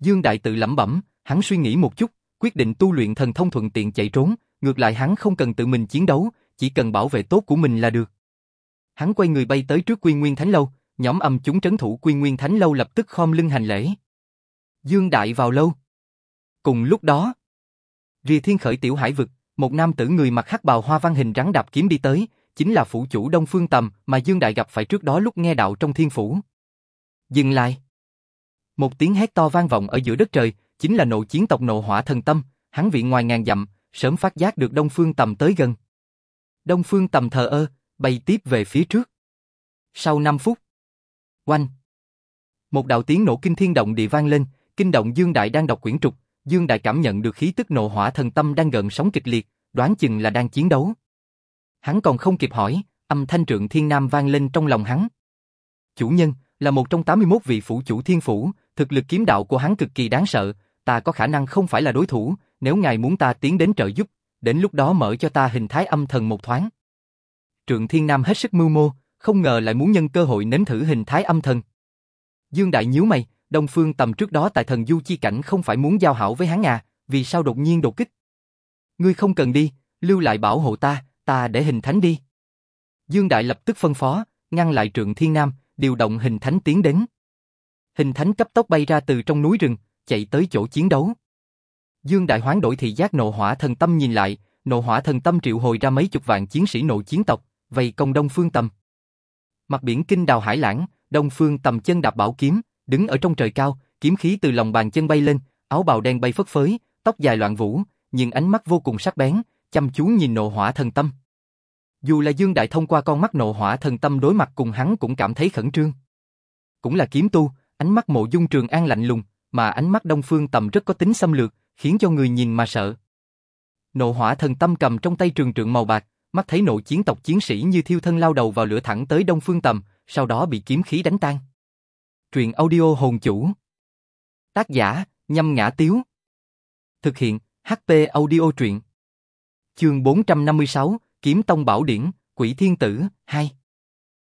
Dương Đại tự lẩm bẩm, hắn suy nghĩ một chút, quyết định tu luyện thần thông thuận tiện chạy trốn, ngược lại hắn không cần tự mình chiến đấu, chỉ cần bảo vệ tốt của mình là được. Hắn quay người bay tới trước Quy Nguyên Thánh lâu, nhóm âm chúng trấn thủ Quy Nguyên Thánh lâu lập tức khom lưng hành lễ. Dương Đại vào lâu. Cùng lúc đó, Rìa Thiên khởi tiểu hải vực, một nam tử người mặc hắc bào hoa văn hình rắn đạp kiếm đi tới, chính là phủ chủ Đông Phương Tầm mà Dương Đại gặp phải trước đó lúc nghe đạo trong thiên phủ. Dừng lại. Một tiếng hét to vang vọng ở giữa đất trời, chính là nộ chiến tộc nộ hỏa thần tâm, hắn viện ngoài ngàn dặm, sớm phát giác được Đông Phương Tầm tới gần. Đông Phương Tầm thờ ơ, bay tiếp về phía trước. Sau 5 phút, oanh. Một đạo tiếng nổ kinh thiên động địa vang lên, kinh động Dương Đại đang đọc quyển trục, Dương Đại cảm nhận được khí tức nộ hỏa thần tâm đang gần sóng kịch liệt, đoán chừng là đang chiến đấu. Hắn còn không kịp hỏi, âm thanh trượng thiên nam vang lên trong lòng hắn. Chủ nhân, là một trong 81 vị phủ chủ thiên phủ, thực lực kiếm đạo của hắn cực kỳ đáng sợ, ta có khả năng không phải là đối thủ, nếu ngài muốn ta tiến đến trợ giúp, đến lúc đó mở cho ta hình thái âm thần một thoáng. Trượng Thiên Nam hết sức mưu mô, không ngờ lại muốn nhân cơ hội nếm thử hình thái âm thần. Dương Đại nhíu mày, Đông Phương tầm trước đó tại thần du chi cảnh không phải muốn giao hảo với hắn à, vì sao đột nhiên đột kích? Ngươi không cần đi, lưu lại bảo hộ ta, ta để hình thánh đi. Dương Đại lập tức phân phó, ngăn lại Trượng Thiên Nam, điều động hình thánh tiến đến. Hình thánh cấp tốc bay ra từ trong núi rừng, chạy tới chỗ chiến đấu. Dương Đại hoán đổi thị giác nộ hỏa thần tâm nhìn lại, nộ hỏa thần tâm triệu hồi ra mấy chục vạn chiến sĩ nộ chiến tộc, vây công Đông Phương Tầm. Mặt biển kinh đào hải lãng, Đông Phương Tầm chân đạp bảo kiếm, đứng ở trong trời cao, kiếm khí từ lòng bàn chân bay lên, áo bào đen bay phất phới, tóc dài loạn vũ, nhưng ánh mắt vô cùng sắc bén, chăm chú nhìn nộ hỏa thần tâm. Dù là Dương Đại thông qua con mắt nộ hỏa thần tâm đối mặt cùng hắn cũng cảm thấy khẩn trương. Cũng là kiếm tu, ánh mắt mộ dung trường an lạnh lùng, mà ánh mắt đông phương tầm rất có tính xâm lược, khiến cho người nhìn mà sợ. Nộ hỏa thần tâm cầm trong tay trường trượng màu bạc, mắt thấy nộ chiến tộc chiến sĩ như thiêu thân lao đầu vào lửa thẳng tới đông phương tầm, sau đó bị kiếm khí đánh tan. Truyện audio hồn chủ. Tác giả, nhâm ngã tiếu. Thực hiện, HP audio truyện. Chương 456, Kiếm Tông Bảo Điển, Quỷ Thiên Tử, 2.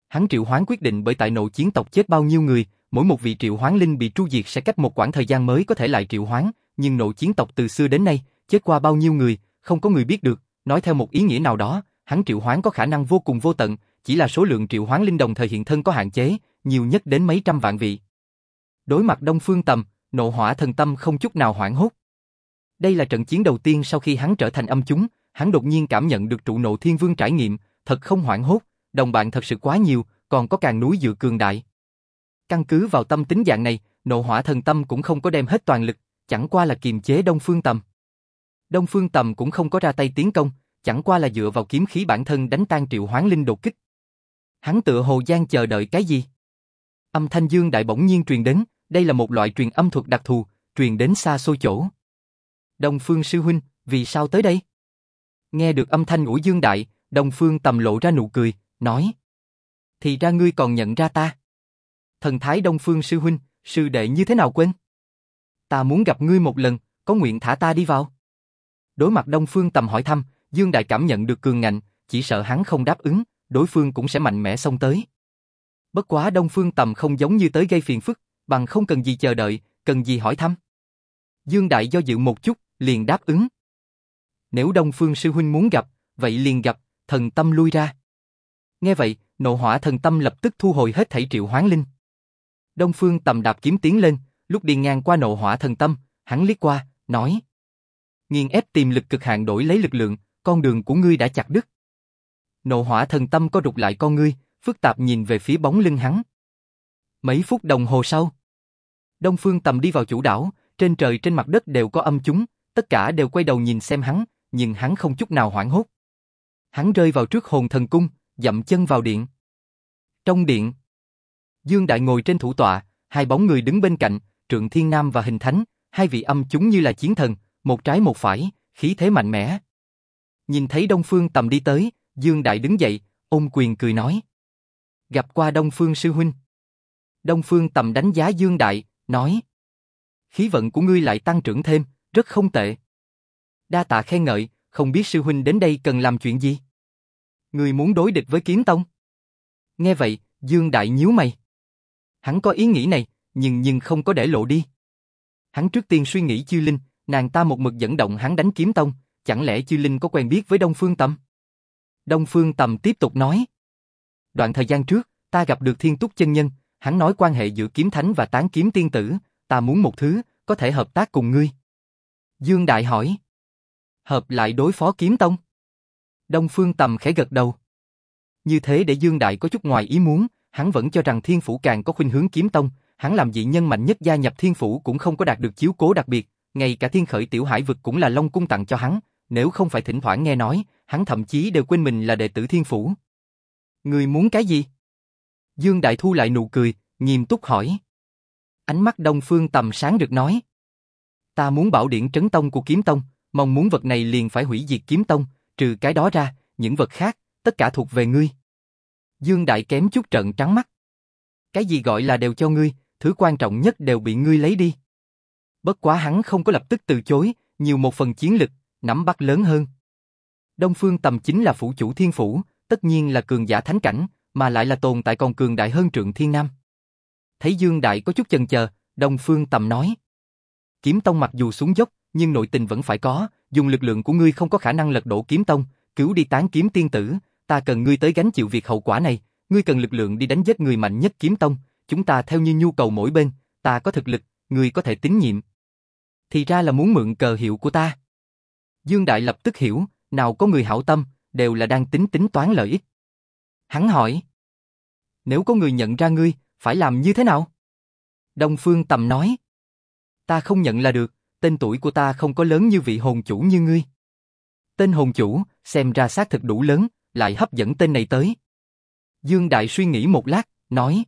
Hắn triệu hoán quyết định bởi tại nội chiến tộc chết bao nhiêu người, mỗi một vị triệu hoán linh bị tru diệt sẽ cách một quãng thời gian mới có thể lại triệu hoán, nhưng nội chiến tộc từ xưa đến nay, chết qua bao nhiêu người, không có người biết được, nói theo một ý nghĩa nào đó, hắn triệu hoán có khả năng vô cùng vô tận, chỉ là số lượng triệu hoán linh đồng thời hiện thân có hạn chế, nhiều nhất đến mấy trăm vạn vị. Đối mặt Đông Phương Tầm, nộ hỏa thần tâm không chút nào hoảng hốt. Đây là trận chiến đầu tiên sau khi hắn trở thành âm chúng, hắn đột nhiên cảm nhận được trụ nộ thiên vương trải nghiệm, thật không hoảng hốt, đồng bạn thật sự quá nhiều, còn có càng núi dựa cường đại. Căn cứ vào tâm tính dạng này, nộ hỏa thần tâm cũng không có đem hết toàn lực, chẳng qua là kiềm chế Đông Phương Tầm. Đông Phương Tầm cũng không có ra tay tiến công, chẳng qua là dựa vào kiếm khí bản thân đánh tan triệu hoán linh đột kích. Hắn tựa hồ gian chờ đợi cái gì? Âm thanh dương đại bỗng nhiên truyền đến, đây là một loại truyền âm thuật đặc thù, truyền đến xa xôi chỗ. Đông Phương sư huynh, vì sao tới đây? Nghe được âm thanh của dương đại, Đông Phương tầm lộ ra nụ cười, nói. Thì ra ngươi còn nhận ra ta. Thần thái Đông Phương sư huynh, sư đệ như thế nào quên? Ta muốn gặp ngươi một lần, có nguyện thả ta đi vào. Đối mặt Đông Phương tầm hỏi thăm, Dương Đại cảm nhận được cường ngạnh, chỉ sợ hắn không đáp ứng, đối phương cũng sẽ mạnh mẽ xông tới. Bất quá Đông Phương tầm không giống như tới gây phiền phức, bằng không cần gì chờ đợi, cần gì hỏi thăm. Dương Đại do dự một chút, liền đáp ứng. Nếu Đông Phương sư huynh muốn gặp, vậy liền gặp, thần tâm lui ra. Nghe vậy, nộ hỏa thần tâm lập tức thu hồi hết thảy triệu hoán linh. Đông Phương tầm đạp kiếm tiến lên, lúc đi ngang qua nộ hỏa thần tâm, hắn liếc qua, nói. nghiền ép tìm lực cực hạn đổi lấy lực lượng, con đường của ngươi đã chặt đứt. Nộ hỏa thần tâm có rụt lại con ngươi, phức tạp nhìn về phía bóng lưng hắn. Mấy phút đồng hồ sau, Đông Phương Tầm đi vào chủ đảo, trên trời trên mặt đất đều có âm chúng, tất cả đều quay đầu nhìn xem hắn, nhưng hắn không chút nào hoảng hốt. Hắn rơi vào trước hồn thần cung, dậm chân vào điện. Trong điện, Dương Đại ngồi trên thủ tọa, hai bóng người đứng bên cạnh, Trượng Thiên Nam và Hình Thánh, hai vị âm chúng như là chiến thần, một trái một phải, khí thế mạnh mẽ. Nhìn thấy Đông Phương Tầm đi tới, Dương Đại đứng dậy, ôm quyền cười nói. Gặp qua Đông Phương Sư Huynh. Đông Phương Tầm đánh giá Dương Đại, nói. Khí vận của ngươi lại tăng trưởng thêm, rất không tệ. Đa tạ khen ngợi, không biết Sư Huynh đến đây cần làm chuyện gì? Người muốn đối địch với Kiếm Tông. Nghe vậy, Dương Đại nhíu mày. Hắn có ý nghĩ này, nhưng nhưng không có để lộ đi. Hắn trước tiên suy nghĩ Chư Linh, nàng ta một mực dẫn động hắn đánh Kiếm Tông, chẳng lẽ Chư Linh có quen biết với Đông Phương Tâm? Đông Phương Tâm tiếp tục nói. Đoạn thời gian trước, ta gặp được Thiên Túc chân nhân, hắn nói quan hệ giữa kiếm thánh và tán kiếm tiên tử, ta muốn một thứ, có thể hợp tác cùng ngươi. Dương Đại hỏi. Hợp lại đối phó kiếm tông. Đông Phương Tầm khẽ gật đầu. Như thế để Dương Đại có chút ngoài ý muốn, hắn vẫn cho rằng Thiên Phủ càng có khuynh hướng kiếm tông, hắn làm dị nhân mạnh nhất gia nhập Thiên Phủ cũng không có đạt được chiếu cố đặc biệt, ngay cả Thiên Khởi Tiểu Hải Vực cũng là Long Cung tặng cho hắn, nếu không phải thỉnh thoảng nghe nói, hắn thậm chí đều quên mình là đệ tử Thiên Phủ. Người muốn cái gì? Dương Đại Thu lại nụ cười, nghiêm túc hỏi. Ánh mắt Đông Phương tầm sáng được nói. Ta muốn bảo điện trấn tông của kiếm tông, mong muốn vật này liền phải hủy diệt kiếm tông, trừ cái đó ra, những vật khác, tất cả thuộc về ngươi. Dương Đại kém chút trận trắng mắt. Cái gì gọi là đều cho ngươi, thứ quan trọng nhất đều bị ngươi lấy đi. Bất quá hắn không có lập tức từ chối, nhiều một phần chiến lực, nắm bắt lớn hơn. Đông Phương Tầm chính là phủ chủ thiên phủ, tất nhiên là cường giả thánh cảnh, mà lại là tồn tại còn cường đại hơn trượng thiên nam. Thấy Dương Đại có chút chần chờ, Đông Phương Tầm nói. Kiếm Tông mặc dù xuống dốc, nhưng nội tình vẫn phải có, dùng lực lượng của ngươi không có khả năng lật đổ Kiếm Tông, cứu đi tán kiếm tiên tử, ta cần ngươi tới gánh chịu việc hậu quả này, ngươi cần lực lượng đi đánh giết người mạnh nhất Kiếm Tông, chúng ta theo như nhu cầu mỗi bên, ta có thực lực, ngươi có thể tín nhiệm. thì ra là muốn mượn cờ hiệu của ta. Dương Đại lập tức hiểu, nào có người hảo tâm, đều là đang tính tính toán lợi ích. Hắn hỏi, nếu có người nhận ra ngươi, phải làm như thế nào? Đông Phương Tầm nói, ta không nhận là được, tên tuổi của ta không có lớn như vị hồn chủ như ngươi. Tên hồn chủ, xem ra xác thực đủ lớn, lại hấp dẫn tên này tới. Dương Đại suy nghĩ một lát, nói,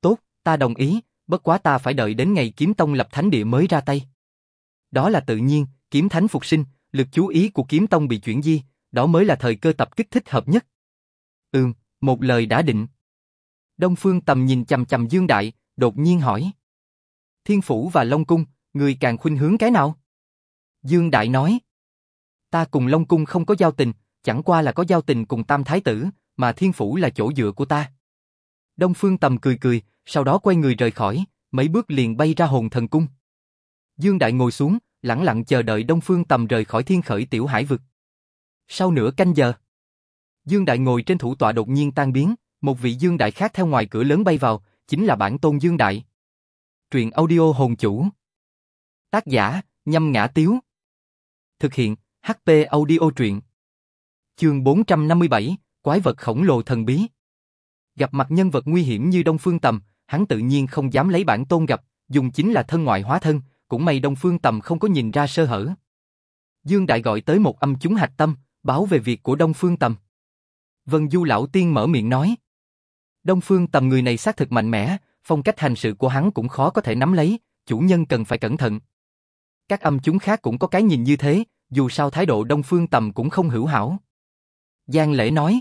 tốt, ta đồng ý, bất quá ta phải đợi đến ngày kiếm tông lập thánh địa mới ra tay. Đó là tự nhiên, kiếm thánh phục sinh, lực chú ý của kiếm tông bị chuyển di, đó mới là thời cơ tập kích thích hợp nhất. Ừm, một lời đã định. Đông Phương Tầm nhìn chầm chầm Dương Đại, đột nhiên hỏi. Thiên Phủ và Long Cung, người càng khuynh hướng cái nào? Dương Đại nói. Ta cùng Long Cung không có giao tình, chẳng qua là có giao tình cùng Tam Thái Tử, mà Thiên Phủ là chỗ dựa của ta. Đông Phương Tầm cười cười, sau đó quay người rời khỏi, mấy bước liền bay ra hồn thần cung. Dương Đại ngồi xuống, lặng lặng chờ đợi Đông Phương Tầm rời khỏi thiên khởi tiểu hải vực. Sau nửa canh giờ, Dương Đại ngồi trên thủ tọa đột nhiên tan biến, một vị Dương Đại khác theo ngoài cửa lớn bay vào, chính là bản tôn Dương Đại. Truyện audio hồn chủ. Tác giả, nhâm ngã tiếu. Thực hiện, HP audio truyện. Chương 457, Quái vật khổng lồ thần bí. Gặp mặt nhân vật nguy hiểm như Đông Phương Tầm, hắn tự nhiên không dám lấy bản tôn gặp, dùng chính là thân ngoại hóa thân, cũng may Đông Phương Tầm không có nhìn ra sơ hở. Dương Đại gọi tới một âm chúng hạch tâm, báo về việc của Đông Phương Tầm. Vân Du Lão Tiên mở miệng nói. Đông Phương Tầm người này xác thực mạnh mẽ, phong cách hành sự của hắn cũng khó có thể nắm lấy, chủ nhân cần phải cẩn thận. Các âm chúng khác cũng có cái nhìn như thế, dù sao thái độ Đông Phương Tầm cũng không hữu hảo. Giang Lễ nói.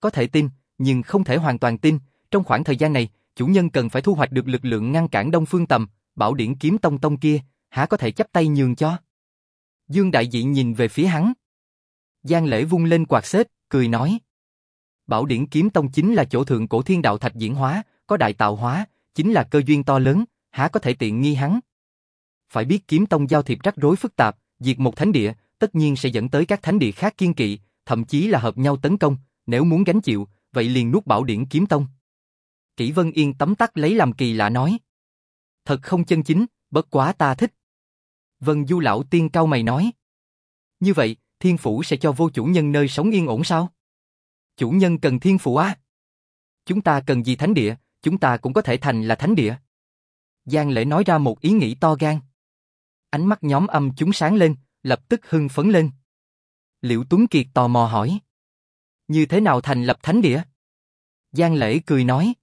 Có thể tin, nhưng không thể hoàn toàn tin, trong khoảng thời gian này, chủ nhân cần phải thu hoạch được lực lượng ngăn cản Đông Phương Tầm, bảo điển kiếm tông tông kia, há có thể chấp tay nhường cho. Dương Đại Dị nhìn về phía hắn. Giang Lễ vung lên quạt xếp, cười nói. Bảo điển kiếm tông chính là chỗ thượng cổ thiên đạo thạch diễn hóa, có đại tạo hóa, chính là cơ duyên to lớn, há có thể tiện nghi hắn. Phải biết kiếm tông giao thiệp rắc rối phức tạp, diệt một thánh địa, tất nhiên sẽ dẫn tới các thánh địa khác kiên kỵ, thậm chí là hợp nhau tấn công, nếu muốn gánh chịu, vậy liền nuốt bảo điển kiếm tông. Kỷ Vân Yên tấm tắc lấy làm kỳ lạ nói. Thật không chân chính, bất quá ta thích. Vân Du lão tiên cao mày nói. Như vậy, thiên phủ sẽ cho vô chủ nhân nơi sống yên ổn sao? Chủ nhân cần thiên phủ á. Chúng ta cần gì thánh địa, chúng ta cũng có thể thành là thánh địa. Giang lễ nói ra một ý nghĩ to gan. Ánh mắt nhóm âm chúng sáng lên, lập tức hưng phấn lên. Liễu Tuấn Kiệt tò mò hỏi. Như thế nào thành lập thánh địa? Giang lễ cười nói.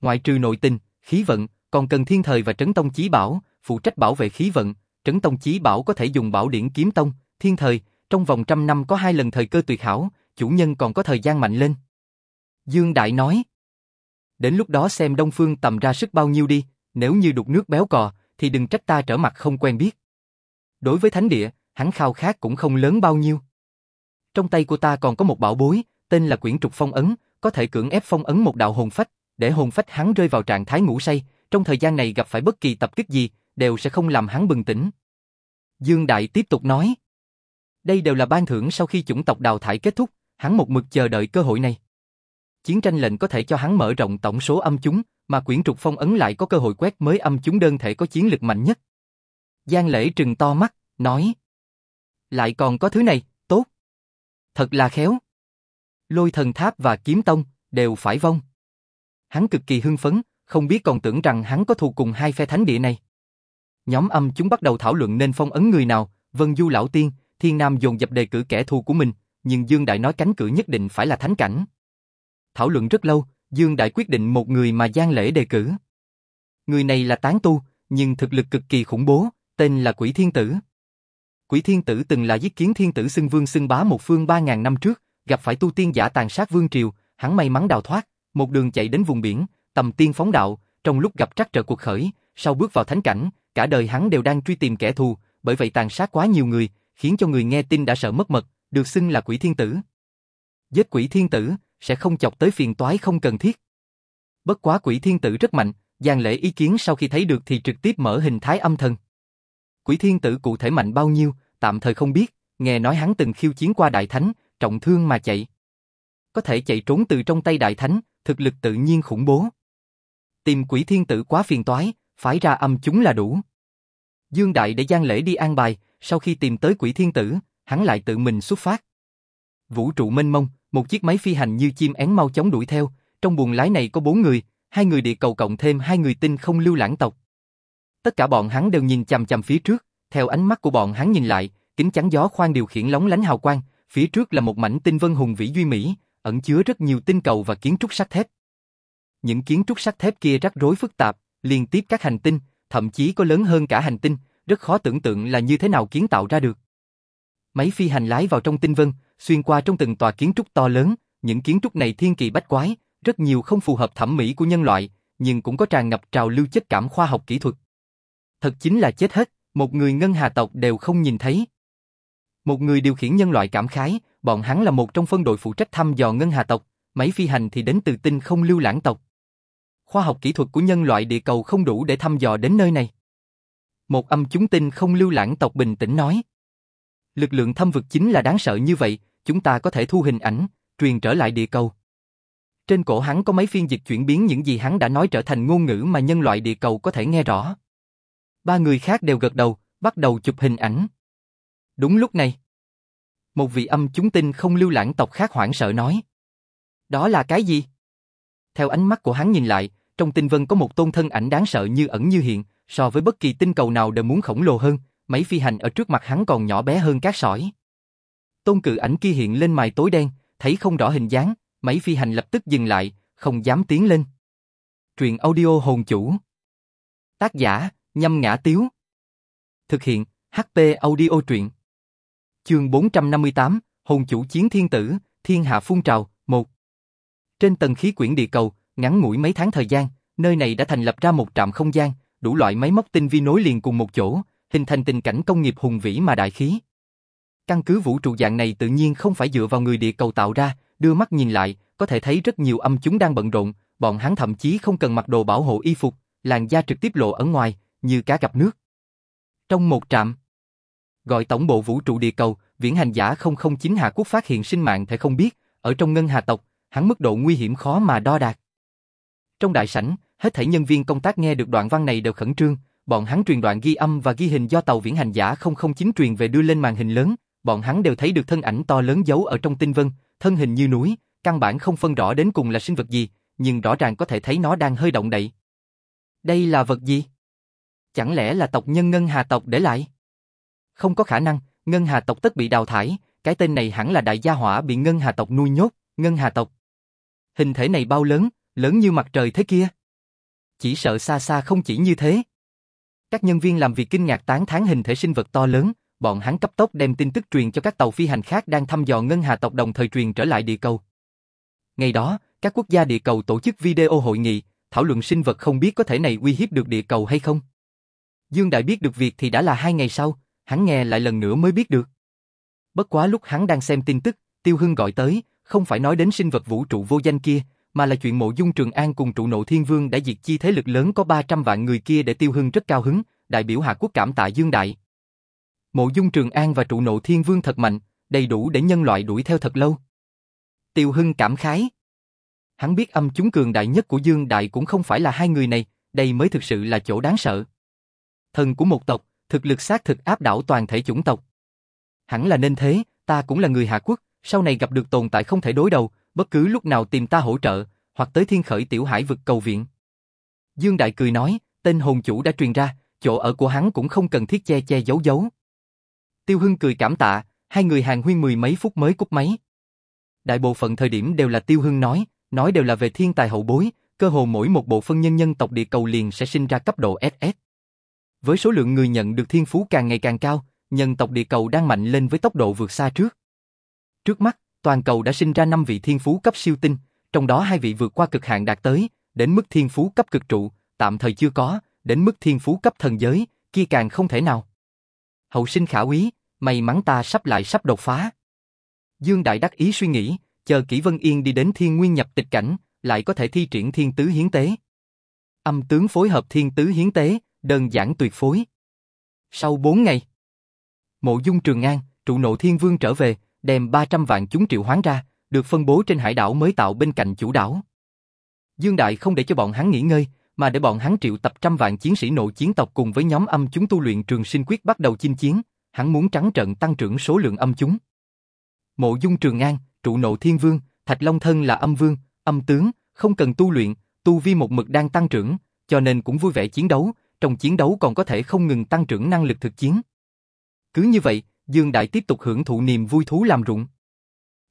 Ngoại trừ nội tình, khí vận, còn cần thiên thời và trấn tông chí bảo, phụ trách bảo vệ khí vận, trấn tông chí bảo có thể dùng bảo điển kiếm tông, thiên thời, trong vòng trăm năm có hai lần thời cơ tuyệt hảo, chủ nhân còn có thời gian mạnh lên. Dương Đại nói, đến lúc đó xem Đông Phương tầm ra sức bao nhiêu đi, nếu như đục nước béo cò, thì đừng trách ta trở mặt không quen biết. Đối với thánh địa, hắn khao khát cũng không lớn bao nhiêu. Trong tay của ta còn có một bảo bối, tên là quyển trục phong ấn, có thể cưỡng ép phong ấn một đạo hồn phách, để hồn phách hắn rơi vào trạng thái ngủ say, trong thời gian này gặp phải bất kỳ tập kích gì, đều sẽ không làm hắn bừng tỉnh. Dương Đại tiếp tục nói. Đây đều là ban thưởng sau khi chủng tộc đào thải kết thúc, hắn một mực chờ đợi cơ hội này. Chiến tranh lệnh có thể cho hắn mở rộng tổng số âm chúng, mà quyển trục phong ấn lại có cơ hội quét mới âm chúng đơn thể có chiến lực mạnh nhất. Giang lễ trừng to mắt, nói. Lại còn có thứ này, tốt. Thật là khéo. Lôi thần tháp và kiếm tông, đều phải vong. Hắn cực kỳ hưng phấn, không biết còn tưởng rằng hắn có thù cùng hai phe thánh địa này. Nhóm âm chúng bắt đầu thảo luận nên phong ấn người nào, Vân Du Lão Tiên, Thiên Nam dồn dập đề cử kẻ thù của mình, nhưng Dương Đại nói cánh cử nhất định phải là thánh cảnh. Thảo luận rất lâu, Dương Đại quyết định một người mà Giang Lễ đề cử. Người này là tán tu, nhưng thực lực cực kỳ khủng bố, tên là Quỷ Thiên Tử. Quỷ Thiên Tử từng là giết kiến thiên tử xưng vương xưng bá một phương ba ngàn năm trước, gặp phải tu tiên giả tàn sát vương triều, hắn may mắn đào thoát, một đường chạy đến vùng biển, tầm tiên phóng đạo, trong lúc gặp trắc trở cuộc khởi, sau bước vào thánh cảnh, cả đời hắn đều đang truy tìm kẻ thù, bởi vậy tàn sát quá nhiều người, khiến cho người nghe tin đã sợ mất mật, được xưng là quỷ thiên tử. Giết quỷ thiên tử, sẽ không chọc tới phiền toái không cần thiết. Bất quá quỷ thiên tử rất mạnh, Giang lễ ý kiến sau khi thấy được thì trực tiếp mở hình thái âm thần. Quỷ thiên tử cụ thể mạnh bao nhiêu, tạm thời không biết, nghe nói hắn từng khiêu chiến qua đại thánh, trọng thương mà chạy. Có thể chạy trốn từ trong tay đại thánh, thực lực tự nhiên khủng bố. Tìm quỷ thiên tử quá phiền toái, phải ra âm chúng là đủ. Dương Đại để Giang Lễ đi an bài, sau khi tìm tới quỷ thiên tử, hắn lại tự mình xuất phát. Vũ trụ mênh mông, một chiếc máy phi hành như chim én mau chóng đuổi theo, trong buồng lái này có bốn người, hai người địa cầu cộng thêm hai người tinh không lưu lãng tộc. Tất cả bọn hắn đều nhìn chằm chằm phía trước, theo ánh mắt của bọn hắn nhìn lại, kính chắn gió khoan điều khiển lóng lánh hào quang, phía trước là một mảnh tinh vân hùng vĩ duy mỹ, ẩn chứa rất nhiều tinh cầu và kiến trúc sắt thép. Những kiến trúc sắt thép kia rắc rối phức tạp, liên tiếp các hành tinh, thậm chí có lớn hơn cả hành tinh, rất khó tưởng tượng là như thế nào kiến tạo ra được. Máy phi hành lái vào trong tinh vân, xuyên qua trong từng tòa kiến trúc to lớn, những kiến trúc này thiên kỳ bách quái, rất nhiều không phù hợp thẩm mỹ của nhân loại, nhưng cũng có tràn ngập trào lưu chất cảm khoa học kỹ thuật. Thật chính là chết hết, một người ngân hà tộc đều không nhìn thấy. Một người điều khiển nhân loại cảm khái, bọn hắn là một trong phân đội phụ trách thăm dò ngân hà tộc, máy phi hành thì đến từ tinh không lưu lãng tộc. Khoa học kỹ thuật của nhân loại địa cầu không đủ để thăm dò đến nơi này. Một âm chúng tinh không lưu lãng tộc bình tĩnh nói. Lực lượng thâm vực chính là đáng sợ như vậy, chúng ta có thể thu hình ảnh, truyền trở lại địa cầu. Trên cổ hắn có mấy phiên dịch chuyển biến những gì hắn đã nói trở thành ngôn ngữ mà nhân loại địa cầu có thể nghe rõ. Ba người khác đều gật đầu, bắt đầu chụp hình ảnh. Đúng lúc này, một vị âm chúng tinh không lưu lãng tộc khác hoảng sợ nói. Đó là cái gì? Theo ánh mắt của hắn nhìn lại, trong tinh vân có một tôn thân ảnh đáng sợ như ẩn như hiện, so với bất kỳ tinh cầu nào đều muốn khổng lồ hơn, mấy phi hành ở trước mặt hắn còn nhỏ bé hơn cát sỏi. Tôn cự ảnh kia hiện lên mài tối đen, thấy không rõ hình dáng, mấy phi hành lập tức dừng lại, không dám tiến lên. Truyện audio hồn chủ. Tác giả, nhâm ngã tiếu. Thực hiện, HP audio truyện. Chương 458, Hồn chủ chiến thiên tử, thiên hạ phun trào, một. Trên tầng khí quyển địa cầu, ngắn ngủi mấy tháng thời gian, nơi này đã thành lập ra một trạm không gian, đủ loại máy móc tinh vi nối liền cùng một chỗ, hình thành tình cảnh công nghiệp hùng vĩ mà đại khí. Căn cứ vũ trụ dạng này tự nhiên không phải dựa vào người địa cầu tạo ra, đưa mắt nhìn lại, có thể thấy rất nhiều âm chúng đang bận rộn, bọn hắn thậm chí không cần mặc đồ bảo hộ y phục, làn da trực tiếp lộ ở ngoài, như cá gặp nước. Trong một trạm, gọi tổng bộ vũ trụ địa cầu, viễn hành giả 009 Hạ Quốc phát hiện sinh mạng thể không biết, ở trong ngân hà tộc, hắn mức độ nguy hiểm khó mà đo đạc. Trong đại sảnh, hết thảy nhân viên công tác nghe được đoạn văn này đều khẩn trương, bọn hắn truyền đoạn ghi âm và ghi hình do tàu viễn hành giả 009 truyền về đưa lên màn hình lớn, bọn hắn đều thấy được thân ảnh to lớn giấu ở trong tinh vân, thân hình như núi, căn bản không phân rõ đến cùng là sinh vật gì, nhưng rõ ràng có thể thấy nó đang hơi động đậy. Đây là vật gì? Chẳng lẽ là tộc nhân Ngân Hà tộc để lại? Không có khả năng, Ngân Hà tộc tất bị đào thải, cái tên này hẳn là đại gia hỏa bị Ngân Hà tộc nuôi nhốt, Ngân Hà tộc. Hình thể này bao lớn, lớn như mặt trời thế kia. Chỉ sợ xa xa không chỉ như thế. Các nhân viên làm việc kinh ngạc tán thán hình thể sinh vật to lớn, bọn hắn cấp tốc đem tin tức truyền cho các tàu phi hành khác đang thăm dò ngân hà tộc đồng thời truyền trở lại địa cầu. Ngày đó, các quốc gia địa cầu tổ chức video hội nghị, thảo luận sinh vật không biết có thể này uy hiếp được địa cầu hay không. Dương Đại biết được việc thì đã là hai ngày sau, hắn nghe lại lần nữa mới biết được. Bất quá lúc hắn đang xem tin tức, Tiêu Hưng gọi tới, không phải nói đến sinh vật vũ trụ vô danh kia, mà là chuyện mộ dung Trường An cùng trụ nộ thiên vương đã diệt chi thế lực lớn có 300 vạn người kia để Tiêu Hưng rất cao hứng, đại biểu Hạ Quốc cảm tạ Dương Đại. Mộ dung Trường An và trụ nộ thiên vương thật mạnh, đầy đủ để nhân loại đuổi theo thật lâu. Tiêu Hưng cảm khái. Hắn biết âm chúng cường đại nhất của Dương Đại cũng không phải là hai người này, đây mới thực sự là chỗ đáng sợ. Thần của một tộc, thực lực xác thực áp đảo toàn thể chủng tộc. Hẳn là nên thế, ta cũng là người Hạ Quốc, sau này gặp được tồn tại không thể đối đầu, bất cứ lúc nào tìm ta hỗ trợ, hoặc tới thiên khởi tiểu hải vực cầu viện. Dương Đại cười nói, tên hồn chủ đã truyền ra, chỗ ở của hắn cũng không cần thiết che che giấu giấu. Tiêu Hưng cười cảm tạ, hai người hàng huyên mười mấy phút mới cúp máy. Đại bộ phận thời điểm đều là Tiêu Hưng nói, nói đều là về thiên tài hậu bối, cơ hồ mỗi một bộ phân nhân nhân tộc địa cầu liền sẽ sinh ra cấp độ SS. Với số lượng người nhận được thiên phú càng ngày càng cao, nhân tộc địa cầu đang mạnh lên với tốc độ vượt xa trước. Trước mắt, toàn cầu đã sinh ra 5 vị thiên phú cấp siêu tinh, trong đó hai vị vượt qua cực hạn đạt tới, đến mức thiên phú cấp cực trụ, tạm thời chưa có, đến mức thiên phú cấp thần giới, kia càng không thể nào. Hậu sinh khả úy, may mắn ta sắp lại sắp đột phá. Dương Đại đắc ý suy nghĩ, chờ Kỷ Vân Yên đi đến thiên nguyên nhập tịch cảnh, lại có thể thi triển thiên tứ hiến tế. Âm tướng phối hợp thiên tứ hiến tế, đơn giản tuyệt phối. Sau 4 ngày, Mộ Dung Trường An, trụ nộ thiên vương trở về, đem 300 vạn chúng triệu hoán ra, được phân bố trên hải đảo mới tạo bên cạnh chủ đảo. Dương Đại không để cho bọn hắn nghỉ ngơi, mà để bọn hắn triệu tập trăm vạn chiến sĩ nội chiến tộc cùng với nhóm âm chúng tu luyện trường sinh quyết bắt đầu chinh chiến, hắn muốn trắng trận tăng trưởng số lượng âm chúng. Mộ Dung Trường An, trụ nộ thiên vương, Thạch Long Thân là âm vương, âm tướng, không cần tu luyện, tu vi một mực đang tăng trưởng, cho nên cũng vui vẻ chiến đấu, trong chiến đấu còn có thể không ngừng tăng trưởng năng lực thực chiến. Cứ như vậy, Dương Đại tiếp tục hưởng thụ niềm vui thú làm ruộng.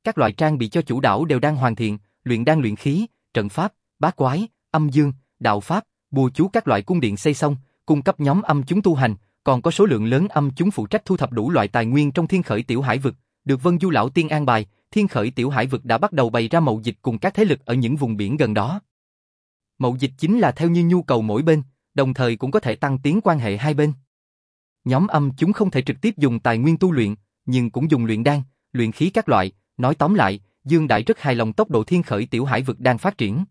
Các loại trang bị cho chủ đảo đều đang hoàn thiện, luyện đan luyện khí, trận pháp, bát quái, âm dương, đạo pháp, bùa chú các loại cung điện xây xong, cung cấp nhóm âm chúng tu hành, còn có số lượng lớn âm chúng phụ trách thu thập đủ loại tài nguyên trong thiên khởi tiểu hải vực, được Vân Du lão tiên an bài, thiên khởi tiểu hải vực đã bắt đầu bày ra mậu dịch cùng các thế lực ở những vùng biển gần đó. Mậu dịch chính là theo như nhu cầu mỗi bên, đồng thời cũng có thể tăng tiến quan hệ hai bên. Nhóm âm chúng không thể trực tiếp dùng tài nguyên tu luyện, nhưng cũng dùng luyện đan, luyện khí các loại, nói tóm lại, Dương Đại rất hài lòng tốc độ thiên khởi tiểu hải vực đang phát triển.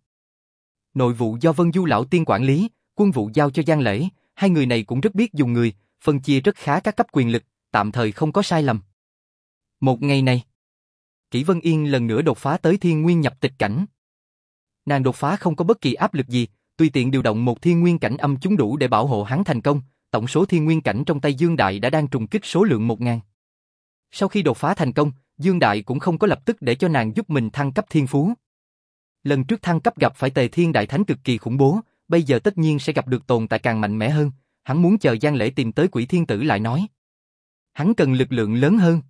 Nội vụ do Vân Du lão tiên quản lý, quân vụ giao cho Giang Lễ, hai người này cũng rất biết dùng người, phân chia rất khá các cấp quyền lực, tạm thời không có sai lầm. Một ngày này, Kỷ Vân Yên lần nữa đột phá tới thiên nguyên nhập tịch cảnh. Nàng đột phá không có bất kỳ áp lực gì, tùy tiện điều động một thiên nguyên cảnh âm chúng đủ để bảo hộ hắn thành công, tổng số thiên nguyên cảnh trong tay Dương Đại đã đang trùng kích số lượng một ngàn. Sau khi đột phá thành công, Dương Đại cũng không có lập tức để cho nàng giúp mình thăng cấp thiên phú. Lần trước thăng cấp gặp phải Tề Thiên Đại Thánh cực kỳ khủng bố, bây giờ tất nhiên sẽ gặp được tồn tại càng mạnh mẽ hơn, hắn muốn chờ Giang Lễ tìm tới quỷ thiên tử lại nói. Hắn cần lực lượng lớn hơn.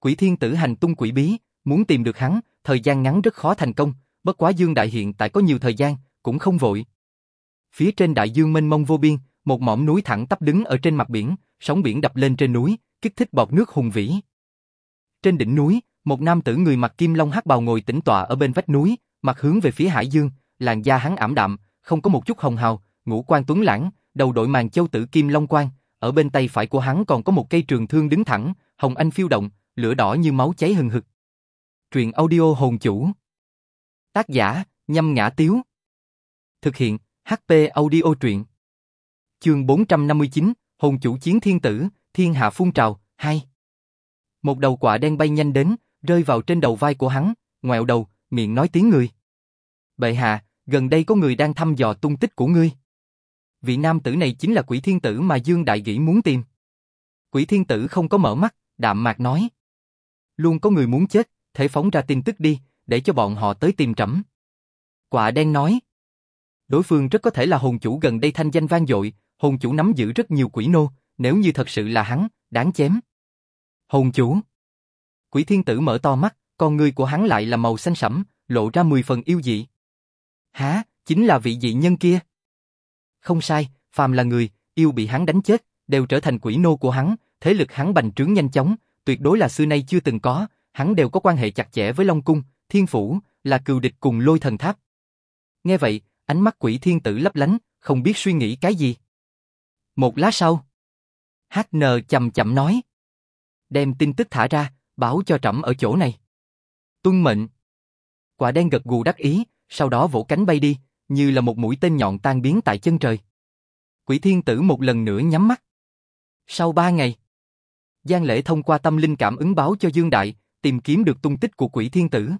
Quỷ thiên tử hành tung quỷ bí, muốn tìm được hắn, thời gian ngắn rất khó thành công, bất quá Dương Đại hiện tại có nhiều thời gian, cũng không vội. Phía trên đại dương mênh mông vô biên, một mỏm núi thẳng tắp đứng ở trên mặt biển, sóng biển đập lên trên núi, kích thích bọt nước hùng vĩ. Trên đỉnh núi, một nam tử người mặc kim long hắc bào ngồi tĩnh tọa ở bên vách núi, mặt hướng về phía hải dương, làn da hắn ảm đạm, không có một chút hồng hào, ngũ quan tuấn lãng, đầu đội màn châu tử kim long quan, ở bên tay phải của hắn còn có một cây trường thương đứng thẳng, hồng anh phiêu động, lửa đỏ như máu cháy hừng hực. Truyện audio hồn chủ. Tác giả, nhâm ngã tiếu. Thực hiện, HP audio truyện. Chương 459, hồn chủ chiến thiên tử, thiên hạ phun trào, 2. Một đầu quạ đen bay nhanh đến, rơi vào trên đầu vai của hắn, ngoẹo đầu, miệng nói tiếng người. Bệ hạ, gần đây có người đang thăm dò tung tích của ngươi. Vị nam tử này chính là quỷ thiên tử mà Dương Đại gĩ muốn tìm. Quỷ thiên tử không có mở mắt, đạm mạc nói. Luôn có người muốn chết, thể phóng ra tin tức đi, để cho bọn họ tới tìm trẫm. Quạ đen nói. Đối phương rất có thể là hồn chủ gần đây thanh danh vang dội, hồn chủ nắm giữ rất nhiều quỷ nô, nếu như thật sự là hắn, đáng chém. Hồn chủ. Quỷ thiên tử mở to mắt, con người của hắn lại là màu xanh sẫm, lộ ra mười phần yêu dị. Há, chính là vị dị nhân kia. Không sai, phàm là người, yêu bị hắn đánh chết, đều trở thành quỷ nô của hắn, thế lực hắn bành trướng nhanh chóng, tuyệt đối là xưa nay chưa từng có, hắn đều có quan hệ chặt chẽ với Long Cung, Thiên Phủ, là cừu địch cùng lôi thần tháp. Nghe vậy, ánh mắt quỷ thiên tử lấp lánh, không biết suy nghĩ cái gì. Một lát sau, HN chậm chậm nói. Đem tin tức thả ra, báo cho trẫm ở chỗ này. Tuân mệnh. Quả đen gật gù đắc ý, sau đó vỗ cánh bay đi, như là một mũi tên nhọn tan biến tại chân trời. Quỷ thiên tử một lần nữa nhắm mắt. Sau ba ngày, Giang Lễ thông qua tâm linh cảm ứng báo cho Dương Đại, tìm kiếm được tung tích của quỷ thiên tử.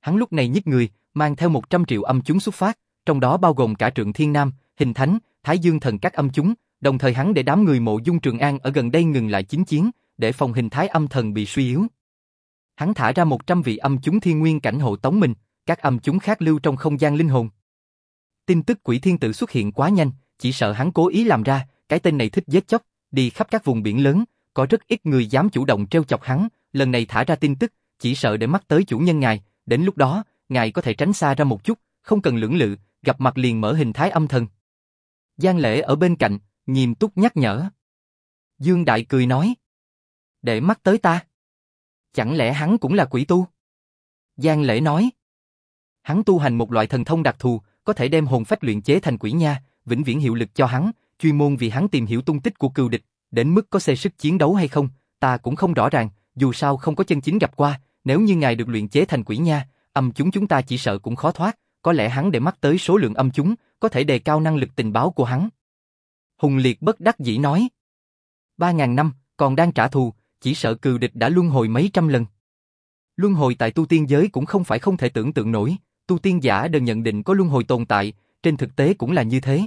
Hắn lúc này nhích người, mang theo 100 triệu âm chúng xuất phát, trong đó bao gồm cả trượng thiên nam, hình thánh, thái dương thần các âm chúng, đồng thời hắn để đám người mộ dung trường an ở gần đây ngừng lại chính chiến, để phòng hình thái âm thần bị suy yếu. Hắn thả ra 100 vị âm chúng thiên nguyên cảnh hộ tống mình, các âm chúng khác lưu trong không gian linh hồn. Tin tức quỷ thiên tử xuất hiện quá nhanh, chỉ sợ hắn cố ý làm ra, cái tên này thích giết chóc, đi khắp các vùng biển lớn, có rất ít người dám chủ động treo chọc hắn, lần này thả ra tin tức, chỉ sợ để mắt tới chủ nhân ngài, đến lúc đó, ngài có thể tránh xa ra một chút, không cần lưỡng lự, gặp mặt liền mở hình thái âm thần. Giang Lễ ở bên cạnh, nghiêm túc nhắc nhở. Dương Đại cười nói. Để mắt tới ta. Chẳng lẽ hắn cũng là quỷ tu? Giang Lễ nói. Hắn tu hành một loại thần thông đặc thù, có thể đem hồn phách luyện chế thành quỷ nha, vĩnh viễn hiệu lực cho hắn, chuyên môn vì hắn tìm hiểu tung tích của cừu địch, đến mức có xê sức chiến đấu hay không, ta cũng không rõ ràng, dù sao không có chân chính gặp qua, nếu như ngài được luyện chế thành quỷ nha, âm chúng chúng ta chỉ sợ cũng khó thoát, có lẽ hắn để mắt tới số lượng âm chúng, có thể đề cao năng lực tình báo của hắn. Hùng Liệt bất đắc dĩ nói. Ba ngàn năm, còn đang trả thù, chỉ sợ cừu địch đã luân hồi mấy trăm lần. Luân hồi tại tu tiên giới cũng không phải không thể tưởng tượng nổi, tu tiên giả đều nhận định có luân hồi tồn tại, trên thực tế cũng là như thế.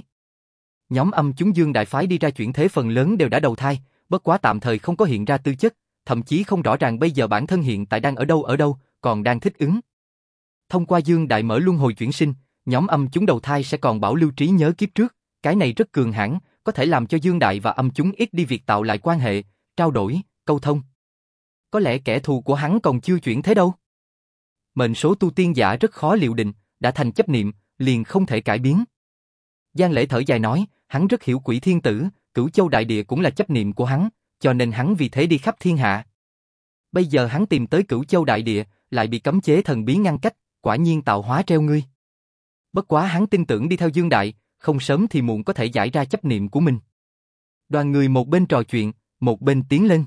Nhóm âm chúng Dương Đại Phái đi ra chuyển thế phần lớn đều đã đầu thai, bất quá tạm thời không có hiện ra tư chất, thậm chí không rõ ràng bây giờ bản thân hiện tại đang ở đâu ở đâu, còn đang thích ứng. Thông qua Dương Đại mở luân hồi chuyển sinh, nhóm âm chúng đầu thai sẽ còn bảo lưu trí nhớ kiếp trước, cái này rất cường hãn, có thể làm cho Dương Đại và âm chúng ít đi việc tạo lại quan hệ, trao đổi, câu thông. Có lẽ kẻ thù của hắn còn chưa chuyển thế đâu. Mệnh số tu tiên giả rất khó liệu định, đã thành chấp niệm, liền không thể cải biến. Giang lễ thở dài nói, hắn rất hiểu quỷ thiên tử, cửu châu đại địa cũng là chấp niệm của hắn, cho nên hắn vì thế đi khắp thiên hạ. Bây giờ hắn tìm tới cửu châu đại địa, lại bị cấm chế thần bí ngăn cách, quả nhiên tạo hóa treo ngươi. Bất quá hắn tin tưởng đi theo Dương Đại, không sớm thì muộn có thể giải ra chấp niệm của mình. Đoàn người một bên trò chuyện, một bên tiến lên.